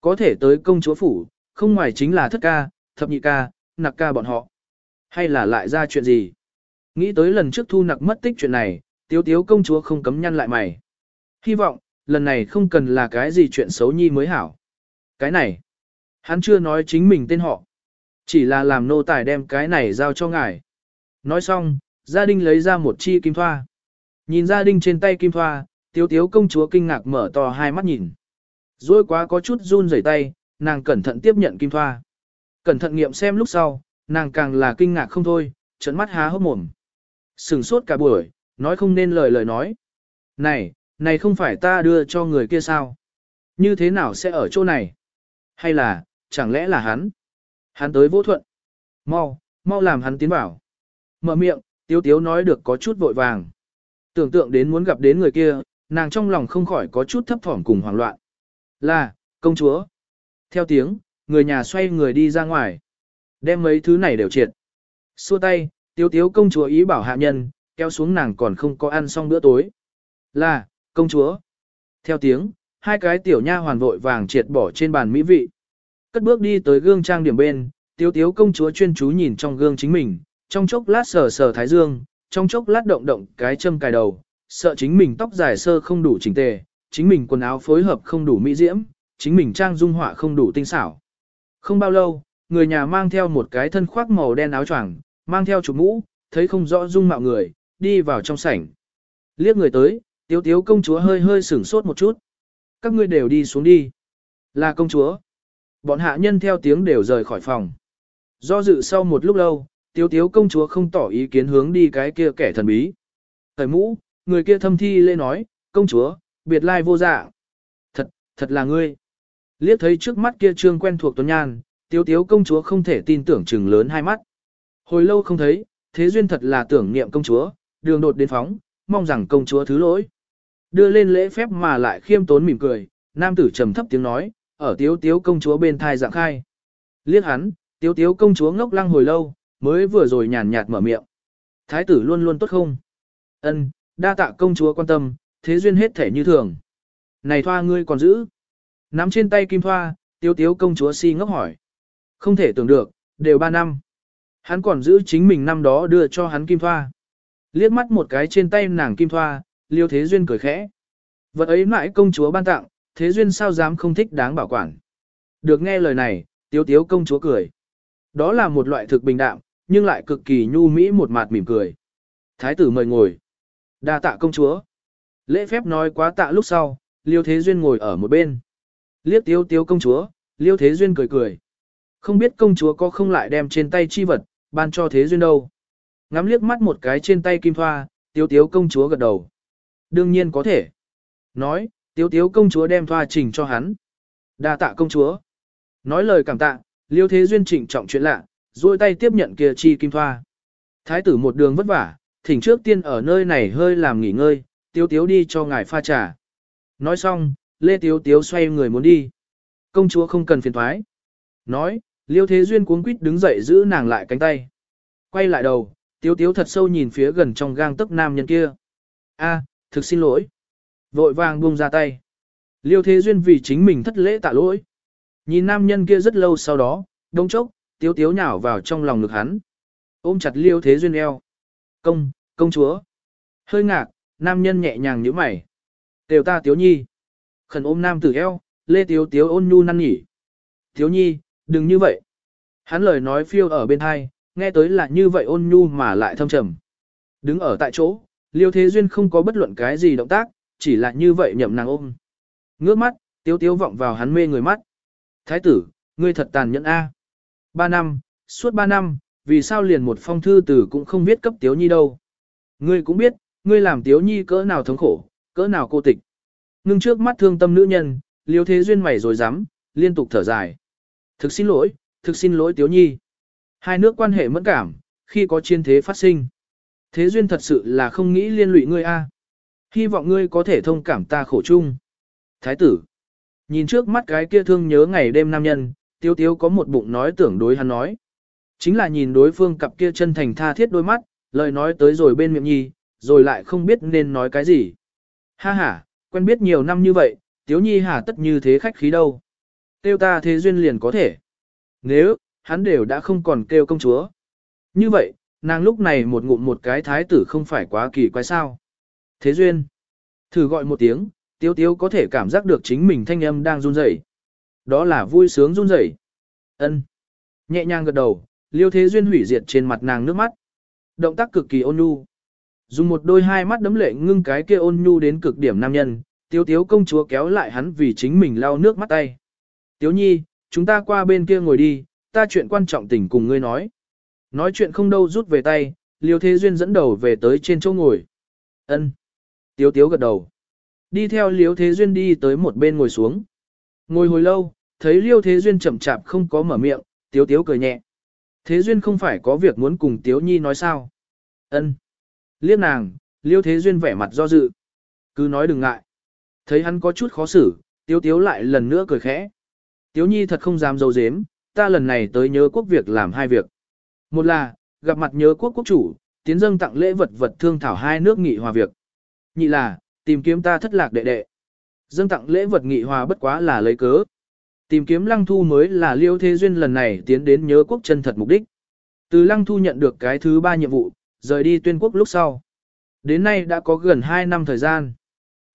Có thể tới công chúa phủ, không ngoài chính là thất ca, thập nhị ca, nặc ca bọn họ. Hay là lại ra chuyện gì? Nghĩ tới lần trước thu nặc mất tích chuyện này, tiếu tiếu công chúa không cấm nhăn lại mày. Hy vọng, lần này không cần là cái gì chuyện xấu nhi mới hảo. Cái này, hắn chưa nói chính mình tên họ. Chỉ là làm nô tài đem cái này giao cho ngài. Nói xong, gia đình lấy ra một chi kim thoa. Nhìn gia đình trên tay kim thoa, tiếu tiếu công chúa kinh ngạc mở to hai mắt nhìn. Rồi quá có chút run rẩy tay, nàng cẩn thận tiếp nhận kim thoa. Cẩn thận nghiệm xem lúc sau, nàng càng là kinh ngạc không thôi, trận mắt há hốc mồm. Sừng sốt cả buổi, nói không nên lời lời nói. Này, này không phải ta đưa cho người kia sao? Như thế nào sẽ ở chỗ này? Hay là, chẳng lẽ là hắn? Hắn tới vô thuận. Mau, mau làm hắn tiến vào. Mở miệng, tiếu tiếu nói được có chút vội vàng. Tưởng tượng đến muốn gặp đến người kia, nàng trong lòng không khỏi có chút thấp thỏm cùng hoảng loạn. Là, công chúa. Theo tiếng, người nhà xoay người đi ra ngoài. Đem mấy thứ này đều triệt. Xua tay, tiếu tiếu công chúa ý bảo hạ nhân, kéo xuống nàng còn không có ăn xong bữa tối. Là, công chúa. Theo tiếng, Hai cái tiểu nha hoàn vội vàng triệt bỏ trên bàn mỹ vị. Cất bước đi tới gương trang điểm bên, tiếu tiếu công chúa chuyên chú nhìn trong gương chính mình, trong chốc lát sờ sờ thái dương, trong chốc lát động động cái châm cài đầu, sợ chính mình tóc dài sơ không đủ chỉnh tề, chính mình quần áo phối hợp không đủ mỹ diễm, chính mình trang dung họa không đủ tinh xảo. Không bao lâu, người nhà mang theo một cái thân khoác màu đen áo choàng, mang theo chụp mũ, thấy không rõ dung mạo người, đi vào trong sảnh. Liếc người tới, tiếu tiếu công chúa hơi hơi sửng sốt một chút. Các ngươi đều đi xuống đi. Là công chúa. Bọn hạ nhân theo tiếng đều rời khỏi phòng. Do dự sau một lúc lâu, tiếu tiếu công chúa không tỏ ý kiến hướng đi cái kia kẻ thần bí. Thời mũ, người kia thâm thi lê nói, công chúa, biệt lai vô dạ. Thật, thật là ngươi. Liếc thấy trước mắt kia trương quen thuộc tuấn nhan, tiếu tiếu công chúa không thể tin tưởng chừng lớn hai mắt. Hồi lâu không thấy, thế duyên thật là tưởng niệm công chúa, đường đột đến phóng, mong rằng công chúa thứ lỗi. Đưa lên lễ phép mà lại khiêm tốn mỉm cười, nam tử trầm thấp tiếng nói, ở tiếu tiếu công chúa bên thai dạng khai. Liếc hắn, tiếu tiếu công chúa ngốc lăng hồi lâu, mới vừa rồi nhàn nhạt mở miệng. Thái tử luôn luôn tốt không? Ân, đa tạ công chúa quan tâm, thế duyên hết thể như thường. Này thoa ngươi còn giữ. Nắm trên tay kim thoa, tiếu tiếu công chúa si ngốc hỏi. Không thể tưởng được, đều ba năm. Hắn còn giữ chính mình năm đó đưa cho hắn kim thoa. Liếc mắt một cái trên tay nàng kim thoa, liêu thế duyên cười khẽ. Vật ấy mãi công chúa ban tặng, thế duyên sao dám không thích đáng bảo quản. Được nghe lời này, tiếu tiếu công chúa cười. Đó là một loại thực bình đạm, nhưng lại cực kỳ nhu mỹ một mặt mỉm cười. Thái tử mời ngồi. đa tạ công chúa. Lễ phép nói quá tạ lúc sau, liêu thế duyên ngồi ở một bên. Liếc tiếu tiếu công chúa, liêu thế duyên cười cười. Không biết công chúa có không lại đem trên tay chi vật, ban cho thế duyên đâu. Ngắm liếc mắt một cái trên tay kim thoa, tiếu tiếu công chúa gật đầu. Đương nhiên có thể. Nói, tiếu tiếu công chúa đem thoa trình cho hắn. đa tạ công chúa. Nói lời cảm tạ, liêu thế duyên trịnh trọng chuyện lạ, duỗi tay tiếp nhận kia chi kim thoa. Thái tử một đường vất vả, thỉnh trước tiên ở nơi này hơi làm nghỉ ngơi, tiếu tiếu đi cho ngài pha trà. Nói xong, Lê Tiếu Tiếu xoay người muốn đi. Công chúa không cần phiền thoái. Nói, Liêu Thế Duyên cuống quýt đứng dậy giữ nàng lại cánh tay. Quay lại đầu, Tiếu Tiếu thật sâu nhìn phía gần trong gang tấc nam nhân kia. A, thực xin lỗi. Vội vàng buông ra tay. Liêu Thế Duyên vì chính mình thất lễ tạ lỗi. Nhìn nam nhân kia rất lâu sau đó, đông chốc, Tiếu Tiếu nhào vào trong lòng ngực hắn. Ôm chặt Liêu Thế Duyên eo. Công, công chúa. Hơi ngạc, nam nhân nhẹ nhàng nhíu mày. Tiểu ta Tiếu Nhi. Khẩn ôm nam tử eo, Lê Tiếu Tiếu ôn nhu năn nhỉ. Tiếu Nhi, đừng như vậy. Hắn lời nói phiêu ở bên hai, nghe tới là như vậy ôn nhu mà lại thâm trầm. Đứng ở tại chỗ, Liêu Thế Duyên không có bất luận cái gì động tác, chỉ là như vậy nhậm nàng ôm. Ngước mắt, Tiếu Tiếu vọng vào hắn mê người mắt. Thái tử, ngươi thật tàn nhẫn a. Ba năm, suốt ba năm, vì sao liền một phong thư từ cũng không biết cấp Tiếu Nhi đâu. Ngươi cũng biết, ngươi làm Tiếu Nhi cỡ nào thống khổ, cỡ nào cô tịch. Ngưng trước mắt thương tâm nữ nhân, Liêu Thế Duyên mày rồi dám, liên tục thở dài. Thực xin lỗi, thực xin lỗi Tiếu Nhi. Hai nước quan hệ mẫn cảm, khi có chiến thế phát sinh. Thế Duyên thật sự là không nghĩ liên lụy ngươi a. Hy vọng ngươi có thể thông cảm ta khổ chung. Thái tử. Nhìn trước mắt cái kia thương nhớ ngày đêm nam nhân, Tiếu Tiếu có một bụng nói tưởng đối hắn nói. Chính là nhìn đối phương cặp kia chân thành tha thiết đôi mắt, lời nói tới rồi bên miệng nhi, rồi lại không biết nên nói cái gì. Ha ha, quen biết nhiều năm như vậy, Tiếu Nhi hà tất như thế khách khí đâu. Tiêu ta thế duyên liền có thể. Nếu, hắn đều đã không còn kêu công chúa. Như vậy, nàng lúc này một ngụm một cái thái tử không phải quá kỳ quái sao. Thế duyên. Thử gọi một tiếng, Tiếu Tiếu có thể cảm giác được chính mình thanh âm đang run rẩy. Đó là vui sướng run rẩy. Ân. Nhẹ nhàng gật đầu, Liêu Thế Duyên hủy diệt trên mặt nàng nước mắt. Động tác cực kỳ ôn nhu. Dùng một đôi hai mắt đấm lệ ngưng cái kia ôn nhu đến cực điểm nam nhân, tiếu tiếu công chúa kéo lại hắn vì chính mình lau nước mắt tay. Tiếu nhi, chúng ta qua bên kia ngồi đi, ta chuyện quan trọng tình cùng ngươi nói. Nói chuyện không đâu rút về tay, liêu thế duyên dẫn đầu về tới trên chỗ ngồi. ân Tiếu tiếu gật đầu. Đi theo liêu thế duyên đi tới một bên ngồi xuống. Ngồi hồi lâu, thấy liêu thế duyên chậm chạp không có mở miệng, tiếu tiếu cười nhẹ. Thế duyên không phải có việc muốn cùng tiếu nhi nói sao. ân Liếc nàng, liêu thế duyên vẻ mặt do dự. Cứ nói đừng ngại. Thấy hắn có chút khó xử, tiếu tiếu lại lần nữa cười khẽ. Tiếu nhi thật không dám dấu dếm, ta lần này tới nhớ quốc việc làm hai việc. Một là, gặp mặt nhớ quốc quốc chủ, tiến dâng tặng lễ vật vật thương thảo hai nước nghị hòa việc. Nhị là, tìm kiếm ta thất lạc đệ đệ. Dâng tặng lễ vật nghị hòa bất quá là lấy cớ. Tìm kiếm lăng thu mới là liêu thế duyên lần này tiến đến nhớ quốc chân thật mục đích. Từ lăng thu nhận được cái thứ ba nhiệm vụ, rời đi tuyên quốc lúc sau. Đến nay đã có gần 2 năm thời gian.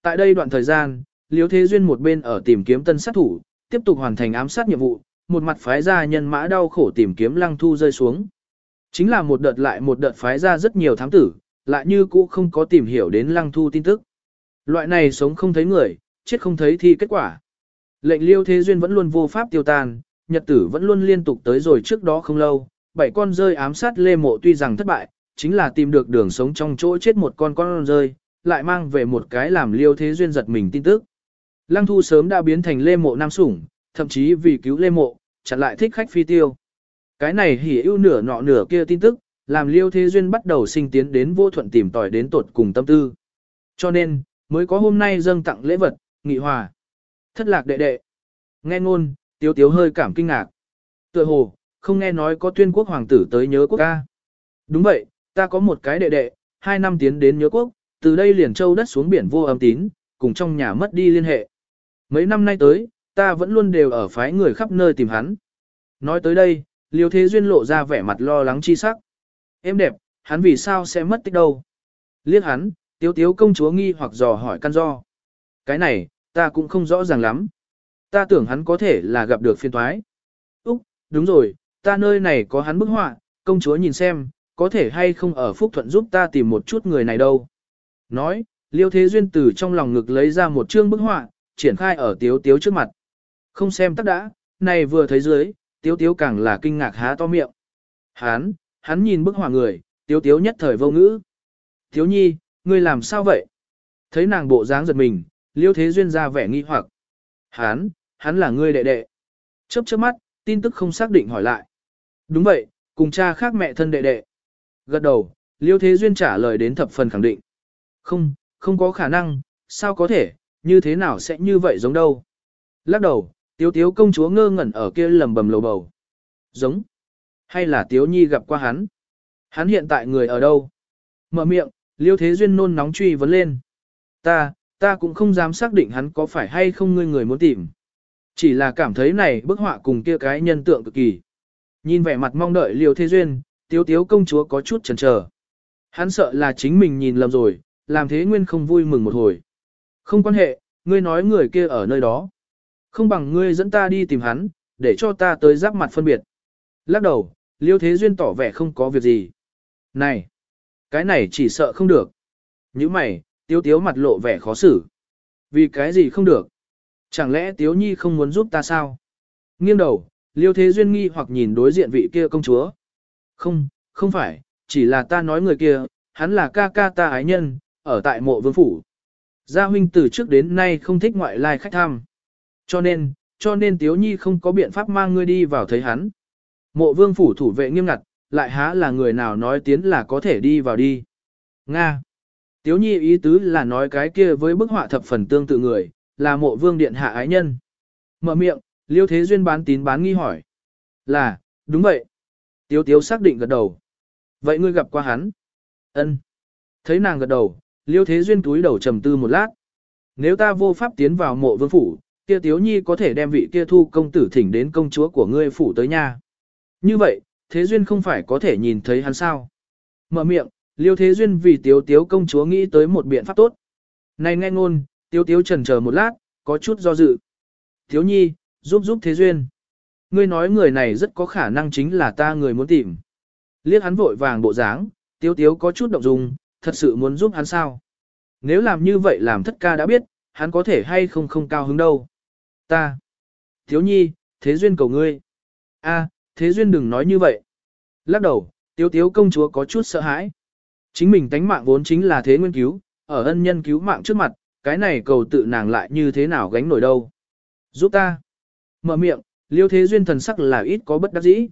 Tại đây đoạn thời gian, liêu thế duyên một bên ở tìm kiếm tân sát thủ, tiếp tục hoàn thành ám sát nhiệm vụ, một mặt phái ra nhân mã đau khổ tìm kiếm lăng thu rơi xuống. Chính là một đợt lại một đợt phái ra rất nhiều thám tử, lại như cũ không có tìm hiểu đến lăng thu tin tức. Loại này sống không thấy người, chết không thấy thi kết quả. Lệnh liêu thế duyên vẫn luôn vô pháp tiêu tan, nhật tử vẫn luôn liên tục tới rồi trước đó không lâu, bảy con rơi ám sát lê mộ tuy rằng thất bại, chính là tìm được đường sống trong chỗ chết một con con rơi, lại mang về một cái làm liêu thế duyên giật mình tin tức. Lăng thu sớm đã biến thành lê mộ nam sủng, thậm chí vì cứu lê mộ, chặn lại thích khách phi tiêu. Cái này hỉ ưu nửa nọ nửa kia tin tức, làm liêu thế duyên bắt đầu sinh tiến đến vô thuận tìm tòi đến tột cùng tâm tư. Cho nên, mới có hôm nay dâng tặng lễ vật, nghị hòa. Thất lạc đệ đệ. Nghe ngôn, tiếu tiếu hơi cảm kinh ngạc. Tựa hồ, không nghe nói có tuyên quốc hoàng tử tới nhớ quốc ca. Đúng vậy, ta có một cái đệ đệ, hai năm tiến đến nhớ quốc, từ đây liền châu đất xuống biển vô âm tín, cùng trong nhà mất đi liên hệ. Mấy năm nay tới, ta vẫn luôn đều ở phái người khắp nơi tìm hắn. Nói tới đây, Liêu Thế Duyên lộ ra vẻ mặt lo lắng chi sắc. Em đẹp, hắn vì sao sẽ mất tích đâu? Liếc hắn, tiếu tiếu công chúa nghi hoặc dò hỏi căn do. Cái này, ta cũng không rõ ràng lắm. Ta tưởng hắn có thể là gặp được phiên thoái. Úc, đúng rồi, ta nơi này có hắn bức họa, công chúa nhìn xem, có thể hay không ở Phúc Thuận giúp ta tìm một chút người này đâu. Nói, Liêu Thế Duyên từ trong lòng ngực lấy ra một chương bức họa, triển khai ở tiếu tiếu trước mặt. Không xem tắc đã, này vừa thấy dưới, tiếu tiếu càng là kinh ngạc há to miệng. Hán, hắn nhìn bức họa người, tiếu tiếu nhất thời vô ngữ. Tiếu nhi, ngươi làm sao vậy? Thấy nàng bộ dáng giật mình, liêu thế duyên ra vẻ nghi hoặc. Hán, hắn là ngươi đệ đệ. Chớp chớp mắt, tin tức không xác định hỏi lại. Đúng vậy, cùng cha khác mẹ thân đệ đệ. Gật đầu, liêu thế duyên trả lời đến thập phần khẳng định. Không, không có khả năng, sao có thể, như thế nào sẽ như vậy giống đâu. Lắc đầu, tiếu tiếu công chúa ngơ ngẩn ở kia lầm bầm lầu bầu. Giống. Hay là tiếu nhi gặp qua hắn? Hắn hiện tại người ở đâu? Mở miệng, liêu thế duyên nôn nóng truy vấn lên. Ta, ta cũng không dám xác định hắn có phải hay không ngươi người muốn tìm. Chỉ là cảm thấy này bức họa cùng kia cái nhân tượng cực kỳ. Nhìn vẻ mặt mong đợi liêu thế duyên, tiếu tiếu công chúa có chút chần chờ. Hắn sợ là chính mình nhìn lầm rồi, làm thế nguyên không vui mừng một hồi. Không quan hệ, ngươi nói người kia ở nơi đó. Không bằng ngươi dẫn ta đi tìm hắn, để cho ta tới giáp mặt phân biệt. Lắc đầu, Liêu Thế Duyên tỏ vẻ không có việc gì. Này, cái này chỉ sợ không được. Như mày, Tiếu Tiếu mặt lộ vẻ khó xử. Vì cái gì không được? Chẳng lẽ Tiếu Nhi không muốn giúp ta sao? Nghiêng đầu, Liêu Thế Duyên nghi hoặc nhìn đối diện vị kia công chúa. Không, không phải, chỉ là ta nói người kia, hắn là ca ca ta ái nhân, ở tại mộ vương phủ. Gia huynh từ trước đến nay không thích ngoại lai khách thăm. Cho nên, cho nên Tiếu Nhi không có biện pháp mang ngươi đi vào thấy hắn. Mộ vương phủ thủ vệ nghiêm ngặt, lại há là người nào nói tiến là có thể đi vào đi. Nga. Tiếu Nhi ý tứ là nói cái kia với bức họa thập phần tương tự người, là mộ vương điện hạ ái nhân. Mở miệng, Liêu Thế Duyên bán tín bán nghi hỏi. Là, đúng vậy. Tiếu Tiếu xác định gật đầu. Vậy ngươi gặp qua hắn? Ân. Thấy nàng gật đầu, Liêu Thế Duyên túi đầu trầm tư một lát. Nếu ta vô pháp tiến vào mộ vương phủ, kia Tiếu Nhi có thể đem vị kia thu công tử thỉnh đến công chúa của ngươi phủ tới nha. Như vậy, Thế Duyên không phải có thể nhìn thấy hắn sao? Mở miệng, Liêu Thế Duyên vì Tiếu Tiếu công chúa nghĩ tới một biện pháp tốt. Này nghe ngôn, Tiếu Tiếu trần chờ một lát, có chút do dự. Tiếu Nhi, giúp giúp Thế Duyên. Ngươi nói người này rất có khả năng chính là ta người muốn tìm. Liếc hắn vội vàng bộ dáng, Tiếu Tiếu có chút động dung, thật sự muốn giúp hắn sao? Nếu làm như vậy làm thất ca đã biết, hắn có thể hay không không cao hứng đâu. Ta. Thiếu nhi, thế duyên cầu ngươi. a thế duyên đừng nói như vậy. Lắc đầu, tiếu tiếu công chúa có chút sợ hãi. Chính mình tánh mạng vốn chính là thế nguyên cứu, ở ân nhân cứu mạng trước mặt, cái này cầu tự nàng lại như thế nào gánh nổi đâu. Giúp ta. Mở miệng, liêu thế duyên thần sắc là ít có bất đắc dĩ.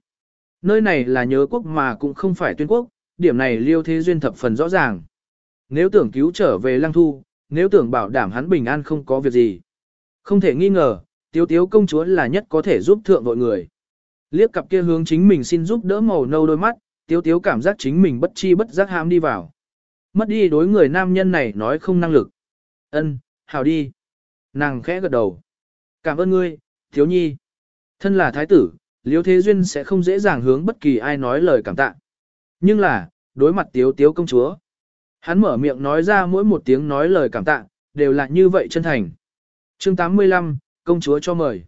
Nơi này là nhớ quốc mà cũng không phải tuyên quốc, điểm này liêu thế duyên thập phần rõ ràng. Nếu tưởng cứu trở về lăng thu, nếu tưởng bảo đảm hắn bình an không có việc gì. Không thể nghi ngờ, tiếu tiếu công chúa là nhất có thể giúp thượng vội người. Liếc cặp kia hướng chính mình xin giúp đỡ màu nâu đôi mắt, tiếu tiếu cảm giác chính mình bất chi bất giác ham đi vào. Mất đi đối người nam nhân này nói không năng lực. Ân, hào đi. Nàng khẽ gật đầu. Cảm ơn ngươi, thiếu nhi. Thân là thái tử, liếu thế duyên sẽ không dễ dàng hướng bất kỳ ai nói lời cảm tạ. Nhưng là, đối mặt tiếu tiếu công chúa. Hắn mở miệng nói ra mỗi một tiếng nói lời cảm tạ, đều là như vậy chân thành. chương 85, công chúa cho mời.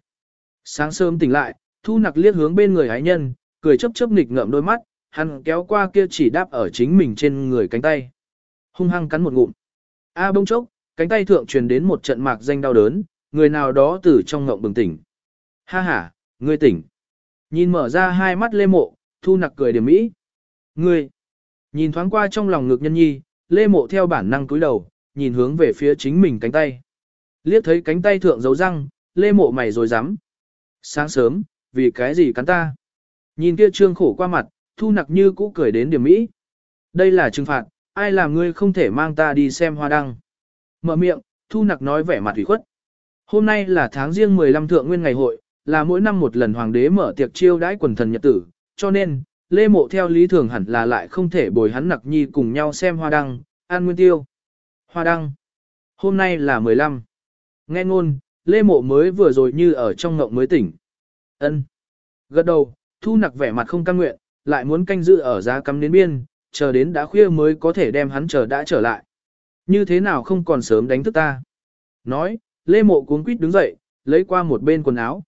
Sáng sớm tỉnh lại, thu nặc liếc hướng bên người hái nhân, cười chấp chấp nghịch ngợm đôi mắt, hắn kéo qua kia chỉ đáp ở chính mình trên người cánh tay. Hung hăng cắn một ngụm. A bông chốc, cánh tay thượng truyền đến một trận mạc danh đau đớn, người nào đó từ trong ngộng bừng tỉnh. Ha ha, ngươi tỉnh. Nhìn mở ra hai mắt lê mộ, thu nặc cười điểm mỹ. Ngươi, nhìn thoáng qua trong lòng ngực nhân nhi, lê mộ theo bản năng cúi đầu, nhìn hướng về phía chính mình cánh tay. Liếc thấy cánh tay thượng dấu răng, lê mộ mày rồi dám. Sáng sớm, vì cái gì cắn ta? Nhìn kia trương khổ qua mặt, thu nặc như cũ cười đến điểm mỹ. Đây là trừng phạt, ai làm ngươi không thể mang ta đi xem hoa đăng. Mở miệng, thu nặc nói vẻ mặt ủy khuất. Hôm nay là tháng riêng 15 thượng nguyên ngày hội, là mỗi năm một lần hoàng đế mở tiệc chiêu đãi quần thần nhật tử, cho nên, Lê Mộ theo lý thường hẳn là lại không thể bồi hắn nặc nhi cùng nhau xem hoa đăng, an nguyên tiêu. Hoa đăng. Hôm nay là 15. Nghe ngôn, Lê Mộ mới vừa rồi như ở trong ngộng mới tỉnh. ân Gật đầu, thu nặc vẻ mặt không căng nguyện, lại muốn canh giữ ở giá cắm đến biên, chờ đến đã khuya mới có thể đem hắn chờ đã trở lại. Như thế nào không còn sớm đánh thức ta. Nói, Lê Mộ cuốn quýt đứng dậy, lấy qua một bên quần áo.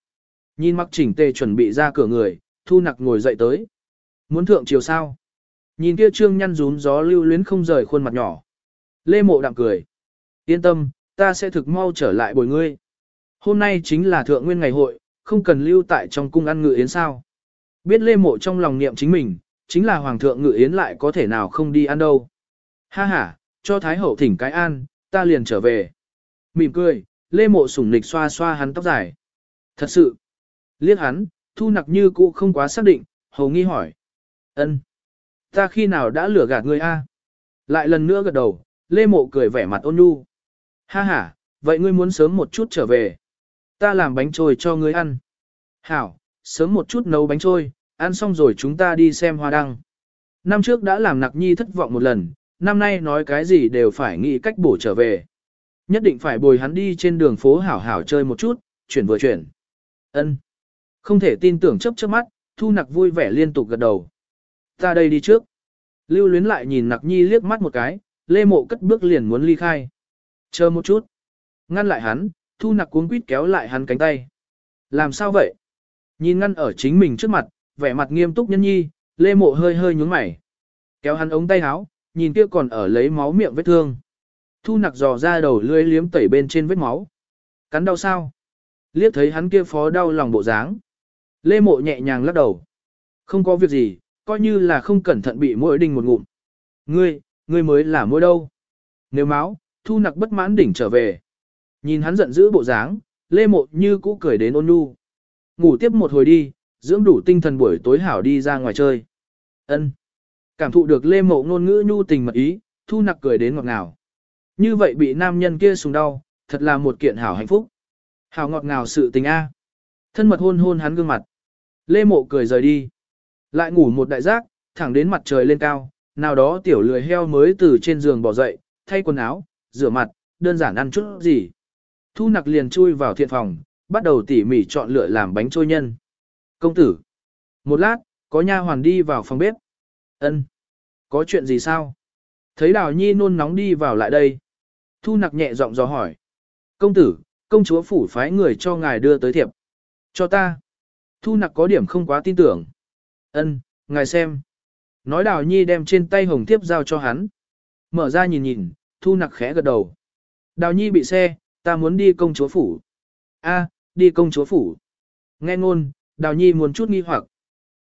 Nhìn mặc chỉnh tề chuẩn bị ra cửa người, thu nặc ngồi dậy tới. Muốn thượng chiều sao? Nhìn kia trương nhăn rún gió lưu luyến không rời khuôn mặt nhỏ. Lê Mộ đạm cười. Yên tâm, ta sẽ thực mau trở lại bồi ngươi. Hôm nay chính là thượng nguyên ngày hội, không cần lưu tại trong cung ăn ngự yến sao. Biết Lê Mộ trong lòng niệm chính mình, chính là Hoàng thượng ngự yến lại có thể nào không đi ăn đâu. Ha ha, cho Thái Hậu thỉnh cái an, ta liền trở về. Mỉm cười, Lê Mộ sủng nịch xoa xoa hắn tóc dài. Thật sự, liếc hắn, thu nặc như cũ không quá xác định, hầu nghi hỏi. ân Ta khi nào đã lừa gạt ngươi a? Lại lần nữa gật đầu, Lê Mộ cười vẻ mặt ôn nhu. Ha ha, vậy ngươi muốn sớm một chút trở về. Ta làm bánh trôi cho ngươi ăn. Hảo, sớm một chút nấu bánh trôi, ăn xong rồi chúng ta đi xem hoa đăng. Năm trước đã làm nặc nhi thất vọng một lần, năm nay nói cái gì đều phải nghĩ cách bổ trở về. Nhất định phải bồi hắn đi trên đường phố hảo hảo chơi một chút, chuyển vừa chuyển. ân Không thể tin tưởng chấp chớp mắt, thu nặc vui vẻ liên tục gật đầu. Ta đây đi trước. Lưu luyến lại nhìn nặc nhi liếc mắt một cái, lê mộ cất bước liền muốn ly khai. Chờ một chút. Ngăn lại hắn, thu nặc cuốn quýt kéo lại hắn cánh tay. Làm sao vậy? Nhìn ngăn ở chính mình trước mặt, vẻ mặt nghiêm túc nhân nhi, lê mộ hơi hơi nhúng mày. Kéo hắn ống tay áo, nhìn kia còn ở lấy máu miệng vết thương. Thu nặc dò ra đầu lưỡi liếm tẩy bên trên vết máu. Cắn đau sao? Liếc thấy hắn kia phó đau lòng bộ dáng. Lê mộ nhẹ nhàng lắc đầu. Không có việc gì, coi như là không cẩn thận bị mũi đinh một ngụm. Ngươi, ngươi mới là mũi đâu. Nếu máu, thu nặc bất mãn đỉnh trở về. Nhìn hắn giận dữ bộ dáng, Lê mộ như cũ cười đến ôn nhu. Ngủ tiếp một hồi đi, dưỡng đủ tinh thần buổi tối hảo đi ra ngoài chơi. Ân. Cảm thụ được Lê Mộ ngôn ngữ nhu tình mật ý, Thu Nặc cười đến ngọt ngào. Như vậy bị nam nhân kia sùng đau, thật là một kiện hảo hạnh phúc. Hảo ngọt ngào sự tình a. Thân mật hôn hôn hắn gương mặt. Lê Mộ cười rời đi. Lại ngủ một đại giác, thẳng đến mặt trời lên cao, nào đó tiểu lười heo mới từ trên giường bỏ dậy, thay quần áo, rửa mặt, đơn giản ăn chút gì. Thu Nặc liền chui vào thiện phòng, bắt đầu tỉ mỉ chọn lựa làm bánh trôi nhân. Công tử. Một lát, có nha hoàn đi vào phòng bếp. Ân, Có chuyện gì sao? Thấy Đào Nhi nôn nóng đi vào lại đây. Thu nặc nhẹ giọng dò hỏi. Công tử, công chúa phủ phái người cho ngài đưa tới thiệp. Cho ta. Thu nặc có điểm không quá tin tưởng. Ân, ngài xem. Nói Đào Nhi đem trên tay hồng thiếp giao cho hắn. Mở ra nhìn nhìn, Thu nặc khẽ gật đầu. Đào Nhi bị xe, ta muốn đi công chúa phủ. A, đi công chúa phủ. Nghe ngôn, Đào Nhi muốn chút nghi hoặc.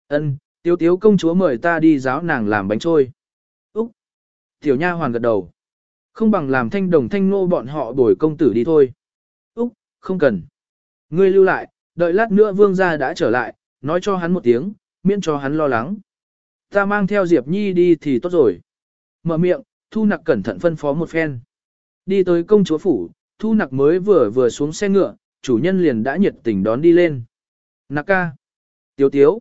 Ân, Tiếu tiếu công chúa mời ta đi giáo nàng làm bánh trôi. Úc! Tiểu nha hoàn gật đầu. Không bằng làm thanh đồng thanh nô bọn họ đổi công tử đi thôi. Úc! Không cần. Ngươi lưu lại, đợi lát nữa vương gia đã trở lại, nói cho hắn một tiếng, miễn cho hắn lo lắng. Ta mang theo Diệp Nhi đi thì tốt rồi. Mở miệng, Thu Nặc cẩn thận phân phó một phen. Đi tới công chúa phủ, Thu Nặc mới vừa vừa xuống xe ngựa, chủ nhân liền đã nhiệt tình đón đi lên. Nặc ca. Tiếu tiếu.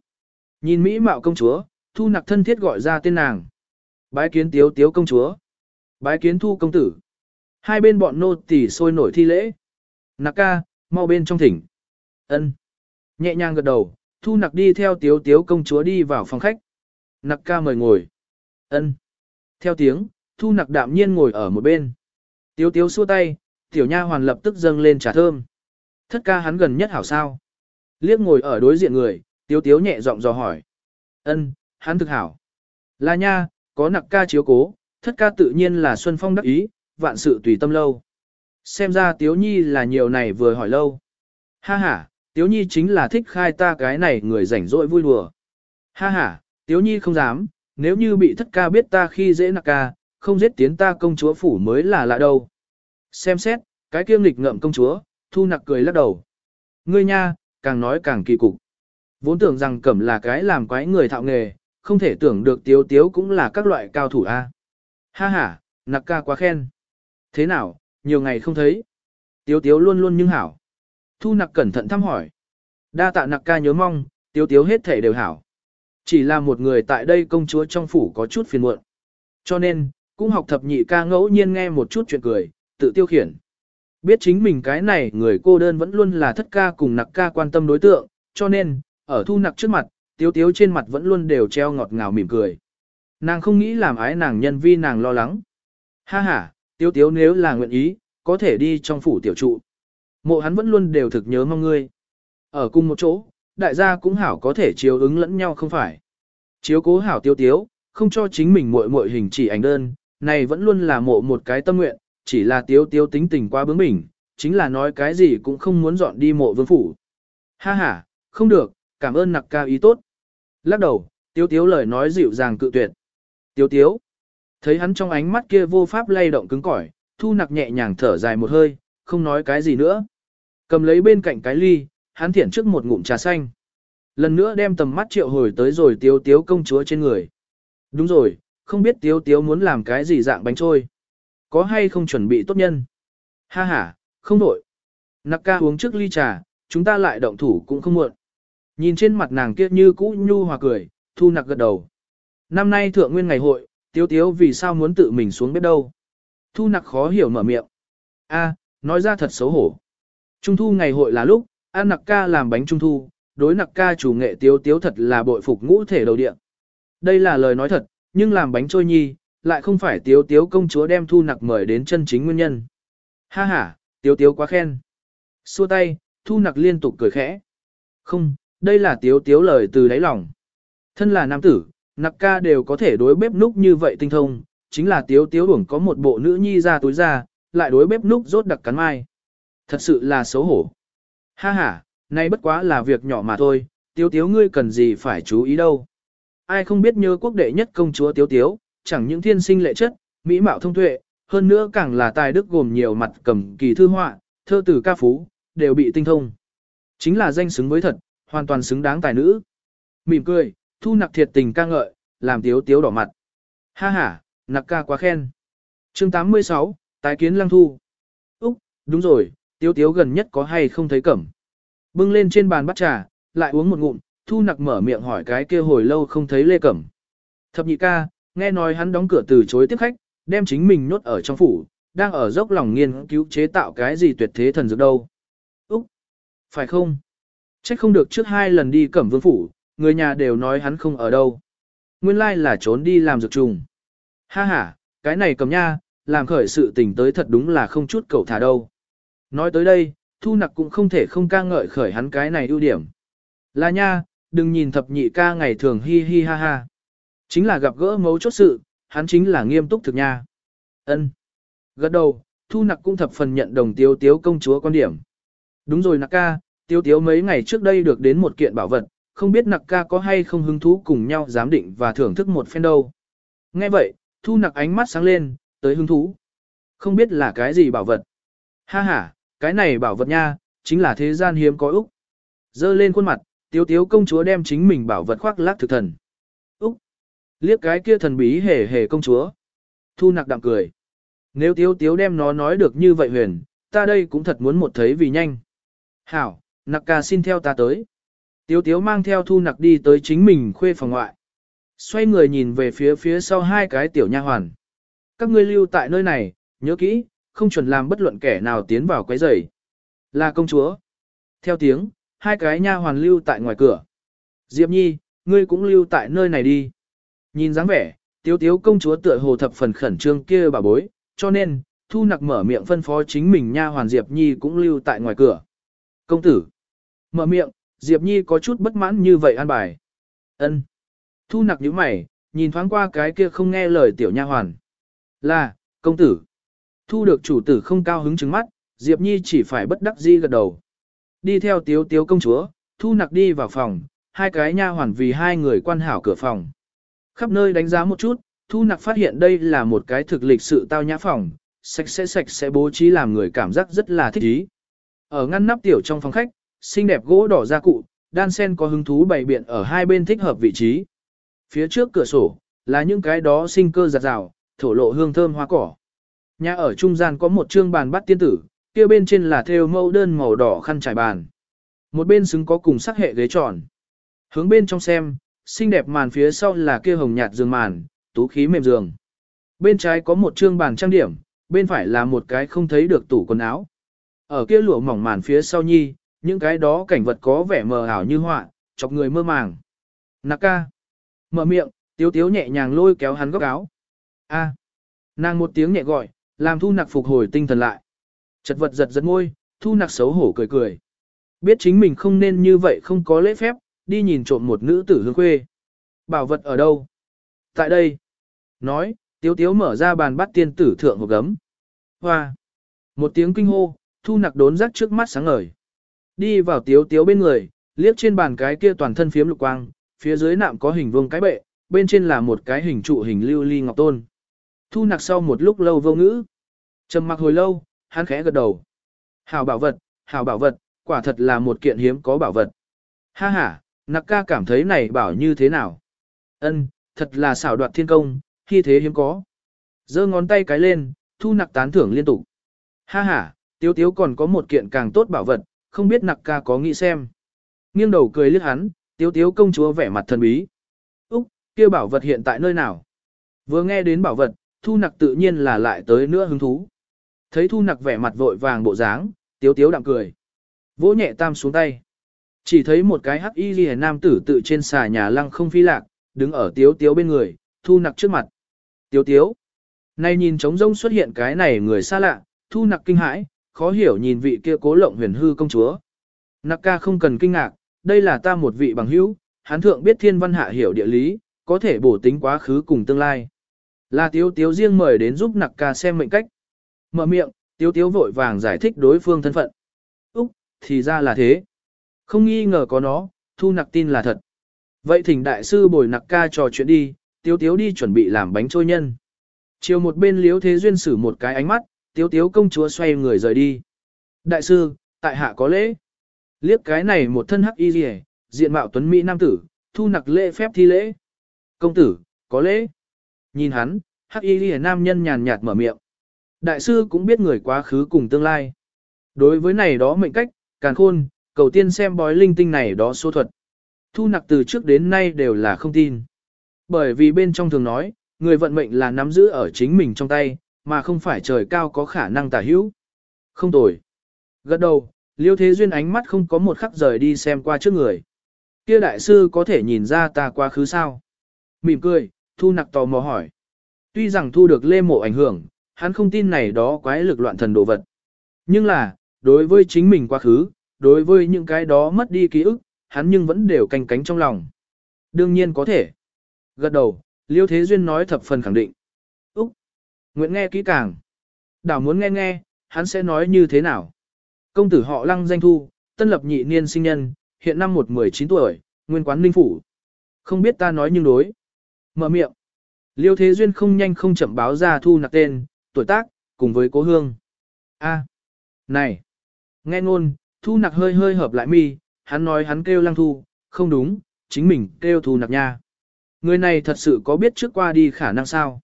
Nhìn Mỹ mạo công chúa, thu nặc thân thiết gọi ra tên nàng. Bái kiến tiếu tiếu công chúa. Bái kiến thu công tử. Hai bên bọn nô tỳ sôi nổi thi lễ. Nặc ca, mau bên trong thỉnh. ân Nhẹ nhàng gật đầu, thu nặc đi theo tiếu tiếu công chúa đi vào phòng khách. Nặc ca mời ngồi. ân Theo tiếng, thu nặc đạm nhiên ngồi ở một bên. Tiếu tiếu xua tay, tiểu nha hoàn lập tức dâng lên trà thơm. Thất ca hắn gần nhất hảo sao. Liếc ngồi ở đối diện người, tiếu tiếu nhẹ giọng dò hỏi. ân hắn thực hảo. Là nha, có nặc ca chiếu cố, thất ca tự nhiên là Xuân Phong đắc ý, vạn sự tùy tâm lâu. Xem ra Tiếu Nhi là nhiều này vừa hỏi lâu. Ha ha, Tiếu Nhi chính là thích khai ta cái này người rảnh rỗi vui đùa. Ha ha, Tiếu Nhi không dám, nếu như bị thất ca biết ta khi dễ nặc ca, không giết tiến ta công chúa phủ mới là lạ đâu. Xem xét, cái kiêm lịch ngậm công chúa, thu nặc cười lắc đầu. Ngươi nha, càng nói càng kỳ cục. Vốn tưởng rằng cẩm là cái làm quái người thạo nghề, không thể tưởng được tiếu tiếu cũng là các loại cao thủ A. Ha ha, nặc ca quá khen. Thế nào, nhiều ngày không thấy. Tiếu tiếu luôn luôn nhưng hảo. Thu nặc cẩn thận thăm hỏi. Đa tạ nặc ca nhớ mong, tiếu tiếu hết thể đều hảo. Chỉ là một người tại đây công chúa trong phủ có chút phiền muộn. Cho nên, cũng học thập nhị ca ngẫu nhiên nghe một chút chuyện cười, tự tiêu khiển. Biết chính mình cái này người cô đơn vẫn luôn là thất ca cùng nặc ca quan tâm đối tượng, cho nên, ở thu nặc trước mặt, tiếu tiếu trên mặt vẫn luôn đều treo ngọt ngào mỉm cười. Nàng không nghĩ làm ái nàng nhân vi nàng lo lắng. Ha ha, tiếu tiếu nếu là nguyện ý, có thể đi trong phủ tiểu trụ. Mộ hắn vẫn luôn đều thực nhớ mong ngươi. Ở cùng một chỗ, đại gia cũng hảo có thể chiếu ứng lẫn nhau không phải. Chiếu cố hảo tiêu tiếu, không cho chính mình muội muội hình chỉ ảnh đơn, này vẫn luôn là mộ một cái tâm nguyện, chỉ là tiếu tiếu tính tình quá bướng bỉnh, chính là nói cái gì cũng không muốn dọn đi mộ vương phủ. Ha ha, không được, cảm ơn nặc ca ý tốt. Lắc đầu, tiếu tiếu lời nói dịu dàng cự tuyệt. Tiếu tiếu, thấy hắn trong ánh mắt kia vô pháp lay động cứng cỏi, thu nặc nhẹ nhàng thở dài một hơi, không nói cái gì nữa. Cầm lấy bên cạnh cái ly, hắn thiển trước một ngụm trà xanh. Lần nữa đem tầm mắt triệu hồi tới rồi tiếu tiếu công chúa trên người. Đúng rồi, không biết tiếu tiếu muốn làm cái gì dạng bánh trôi. Có hay không chuẩn bị tốt nhân? Ha ha, không đổi. Nặc ca uống trước ly trà, chúng ta lại động thủ cũng không muộn. Nhìn trên mặt nàng kia như cũ nhu hòa cười, thu nặc gật đầu. Năm nay thượng nguyên ngày hội, tiếu tiếu vì sao muốn tự mình xuống bếp đâu? Thu nặc khó hiểu mở miệng. A, nói ra thật xấu hổ. Trung thu ngày hội là lúc, ăn nặc ca làm bánh trung thu, đối nặc ca chủ nghệ tiếu tiếu thật là bội phục ngũ thể đầu điện. Đây là lời nói thật, nhưng làm bánh trôi nhi, lại không phải tiếu tiếu công chúa đem thu nặc mời đến chân chính nguyên nhân. Ha ha, tiếu tiếu quá khen. Xua tay, thu nặc liên tục cười khẽ. Không, đây là tiếu tiếu lời từ đáy lòng. Thân là nam tử, nặc ca đều có thể đối bếp núc như vậy tinh thông, chính là tiếu tiếu uổng có một bộ nữ nhi ra túi ra, lại đối bếp núc rốt đặc cắn mai. Thật sự là xấu hổ. Ha ha, nay bất quá là việc nhỏ mà thôi, tiếu tiếu ngươi cần gì phải chú ý đâu. Ai không biết nhớ quốc đệ nhất công chúa tiếu tiếu, chẳng những thiên sinh lệ chất, mỹ mạo thông tuệ, hơn nữa càng là tài đức gồm nhiều mặt cầm kỳ thư họa, thơ từ ca phú, đều bị tinh thông. Chính là danh xứng với thật, hoàn toàn xứng đáng tài nữ. Mỉm cười, thu nặc thiệt tình ca ngợi, làm tiếu tiếu đỏ mặt. Ha ha, nặc ca quá khen. chương 86, tái kiến lăng thu. Úc, đúng rồi, tiếu tiếu gần nhất có hay không thấy cẩm. Bưng lên trên bàn bắt trà, lại uống một ngụm, thu nặc mở miệng hỏi cái kia hồi lâu không thấy lê cẩm. Thập nhị ca, nghe nói hắn đóng cửa từ chối tiếp khách, đem chính mình nhốt ở trong phủ, đang ở dốc lòng nghiên cứu chế tạo cái gì tuyệt thế thần dược đâu. Úc, phải không? Trách không được trước hai lần đi cẩm vương phủ, người nhà đều nói hắn không ở đâu. Nguyên lai là trốn đi làm dược trùng. Ha ha, cái này cầm nha, làm khởi sự tình tới thật đúng là không chút cầu thả đâu. Nói tới đây, thu nặc cũng không thể không ca ngợi khởi hắn cái này ưu điểm. Là nha, đừng nhìn thập nhị ca ngày thường hi hi ha ha. Chính là gặp gỡ mấu chốt sự, hắn chính là nghiêm túc thực nha. ân Gật đầu, thu nặc cũng thập phần nhận đồng tiếu tiếu công chúa quan điểm. Đúng rồi nặc ca, tiếu tiếu mấy ngày trước đây được đến một kiện bảo vật, không biết nặc ca có hay không hứng thú cùng nhau giám định và thưởng thức một phen đâu. Nghe vậy, thu nặc ánh mắt sáng lên, tới hứng thú. Không biết là cái gì bảo vật. Ha ha, cái này bảo vật nha, chính là thế gian hiếm có Úc. Dơ lên khuôn mặt, tiếu tiếu công chúa đem chính mình bảo vật khoác lác thực thần. Liếc cái kia thần bí hề hề công chúa. Thu nặc đạm cười. Nếu tiếu tiếu đem nó nói được như vậy huyền, ta đây cũng thật muốn một thấy vì nhanh. Hảo, nặc ca xin theo ta tới. Tiếu tiếu mang theo thu nặc đi tới chính mình khuê phòng ngoại. Xoay người nhìn về phía phía sau hai cái tiểu nha hoàn. Các ngươi lưu tại nơi này, nhớ kỹ, không chuẩn làm bất luận kẻ nào tiến vào quấy rầy. Là công chúa. Theo tiếng, hai cái nha hoàn lưu tại ngoài cửa. Diệp Nhi, ngươi cũng lưu tại nơi này đi. Nhìn dáng vẻ, tiếu tiếu công chúa tựa hồ thập phần khẩn trương kia bà bối, cho nên, thu nặc mở miệng phân phó chính mình nha hoàn Diệp Nhi cũng lưu tại ngoài cửa. Công tử. Mở miệng, Diệp Nhi có chút bất mãn như vậy an bài. ân Thu nặc nhíu mày, nhìn thoáng qua cái kia không nghe lời tiểu nha hoàn. Là, công tử. Thu được chủ tử không cao hứng chứng mắt, Diệp Nhi chỉ phải bất đắc di gật đầu. Đi theo tiếu tiếu công chúa, thu nặc đi vào phòng, hai cái nha hoàn vì hai người quan hảo cửa phòng. Khắp nơi đánh giá một chút, thu nặc phát hiện đây là một cái thực lịch sự tao nhã phòng, sạch sẽ sạch sẽ bố trí làm người cảm giác rất là thích ý. Ở ngăn nắp tiểu trong phòng khách, xinh đẹp gỗ đỏ gia cụ, đan sen có hứng thú bày biện ở hai bên thích hợp vị trí. Phía trước cửa sổ, là những cái đó sinh cơ giặt rào, thổ lộ hương thơm hoa cỏ. Nhà ở trung gian có một trương bàn bắt tiên tử, kia bên trên là thêu mẫu đơn màu đỏ khăn trải bàn. Một bên xứng có cùng sắc hệ ghế tròn. Hướng bên trong xem, xinh đẹp màn phía sau là kia hồng nhạt giường màn, tú khí mềm giường. Bên trái có một trương bàn trang điểm, bên phải là một cái không thấy được tủ quần áo. Ở kia lụa mỏng màn phía sau nhi, những cái đó cảnh vật có vẻ mờ ảo như họa, chọc người mơ màng. Naka. Mở miệng, tiếu tiếu nhẹ nhàng lôi kéo hắn góc áo. A. Nàng một tiếng nhẹ gọi, làm thu nặc phục hồi tinh thần lại. Chật vật giật giật môi, thu nặc xấu hổ cười cười. Biết chính mình không nên như vậy không có lễ phép, đi nhìn trộm một nữ tử hương khuê. Bảo vật ở đâu? Tại đây. Nói, tiếu tiếu mở ra bàn bắt tiên tử thượng hộp gấm. Hoa. Một tiếng kinh hô, thu nặc đốn rắc trước mắt sáng ngời. Đi vào tiếu tiếu bên người, liếc trên bàn cái kia toàn thân phiếm lục quang, phía dưới nạm có hình vuông cái bệ, bên trên là một cái hình trụ hình lưu ly ngọc tôn. Thu nặc sau một lúc lâu vô ngữ. trầm mặc hồi lâu, hắn khẽ gật đầu. Hảo bảo vật, hảo bảo vật, quả thật là một kiện hiếm có bảo vật. Ha ha, nặc ca cảm thấy này bảo như thế nào? Ân, thật là xảo đoạt thiên công, khi thế hiếm có. giơ ngón tay cái lên, thu nặc tán thưởng liên tục. Ha ha, tiếu tiếu còn có một kiện càng tốt bảo vật, không biết nặc ca có nghĩ xem. Nghiêng đầu cười liếc hắn, tiếu tiếu công chúa vẻ mặt thần bí. Úc, kia bảo vật hiện tại nơi nào? Vừa nghe đến bảo vật, thu nặc tự nhiên là lại tới nữa hứng thú. Thấy thu nặc vẻ mặt vội vàng bộ dáng, tiếu tiếu đạm cười. Vỗ nhẹ tam xuống tay. Chỉ thấy một cái hắc y ghi nam tử tự trên xà nhà lăng không phi lạc, đứng ở tiếu tiếu bên người, thu nặc trước mặt. Tiếu tiếu. Nay nhìn trống rông xuất hiện cái này người xa lạ, thu nặc kinh hãi, khó hiểu nhìn vị kia cố lộng huyền hư công chúa. Nặc ca không cần kinh ngạc, đây là ta một vị bằng hữu, hán thượng biết thiên văn hạ hiểu địa lý, có thể bổ tính quá khứ cùng tương lai. Là tiếu tiếu riêng mời đến giúp nặc ca xem mệnh cách. Mở miệng, tiếu tiếu vội vàng giải thích đối phương thân phận. Úc, thì ra là thế. Không nghi ngờ có nó, thu nặc tin là thật. Vậy thỉnh đại sư bồi nặc ca trò chuyện đi, tiếu tiếu đi chuẩn bị làm bánh trôi nhân. Chiều một bên liếu thế duyên sử một cái ánh mắt, tiếu tiếu công chúa xoay người rời đi. Đại sư, tại hạ có lễ. Liếc cái này một thân hắc y rìa, diện mạo tuấn mỹ nam tử, thu nặc lễ phép thi lễ. Công tử, có lễ. Nhìn hắn, hắc y rìa nam nhân nhàn nhạt mở miệng. Đại sư cũng biết người quá khứ cùng tương lai. Đối với này đó mệnh cách, càn khôn, cầu tiên xem bói linh tinh này đó số thuật. Thu nặc từ trước đến nay đều là không tin. Bởi vì bên trong thường nói, người vận mệnh là nắm giữ ở chính mình trong tay, mà không phải trời cao có khả năng tả hữu. Không tồi. Gật đầu, liêu thế duyên ánh mắt không có một khắc rời đi xem qua trước người. Kia đại sư có thể nhìn ra ta quá khứ sao? Mỉm cười, thu nặc tò mò hỏi. Tuy rằng thu được lê mộ ảnh hưởng, hắn không tin này đó quái lực loạn thần đồ vật. Nhưng là, đối với chính mình quá khứ, đối với những cái đó mất đi ký ức, hắn nhưng vẫn đều canh cánh trong lòng. Đương nhiên có thể. Gật đầu, Liêu Thế Duyên nói thập phần khẳng định. Úc! Nguyện nghe kỹ càng. Đảo muốn nghe nghe, hắn sẽ nói như thế nào? Công tử họ lăng danh thu, tân lập nhị niên sinh nhân, hiện năm một mười chín tuổi, nguyên quán ninh phủ. Không biết ta nói nhưng đối. Mở miệng. Liêu Thế Duyên không nhanh không chậm báo ra thu nặc tên, tuổi tác, cùng với cố hương. A, này, nghe ngôn, thu nặc hơi hơi hợp lại mi, hắn nói hắn kêu lăng thu, không đúng, chính mình kêu thu nặc nha. Người này thật sự có biết trước qua đi khả năng sao?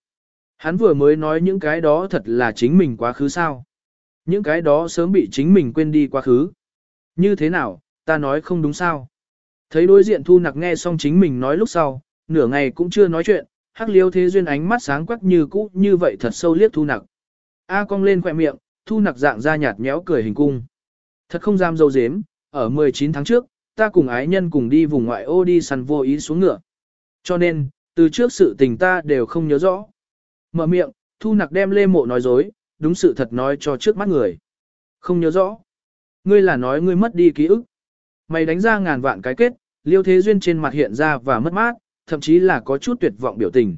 Hắn vừa mới nói những cái đó thật là chính mình quá khứ sao? Những cái đó sớm bị chính mình quên đi quá khứ. Như thế nào, ta nói không đúng sao? Thấy đối diện thu nặc nghe xong chính mình nói lúc sau, nửa ngày cũng chưa nói chuyện, hắc liêu thế duyên ánh mắt sáng quắc như cũ như vậy thật sâu liếc thu nặc. A cong lên khỏe miệng, thu nặc dạng ra nhạt nhẽo cười hình cung. Thật không dám dâu dếm, ở 19 tháng trước, ta cùng ái nhân cùng đi vùng ngoại ô đi săn vô ý xuống ngựa. Cho nên, từ trước sự tình ta đều không nhớ rõ. Mở miệng, thu nặc đem lê mộ nói dối, đúng sự thật nói cho trước mắt người. Không nhớ rõ. Ngươi là nói ngươi mất đi ký ức. Mày đánh ra ngàn vạn cái kết, liêu thế duyên trên mặt hiện ra và mất mát, thậm chí là có chút tuyệt vọng biểu tình.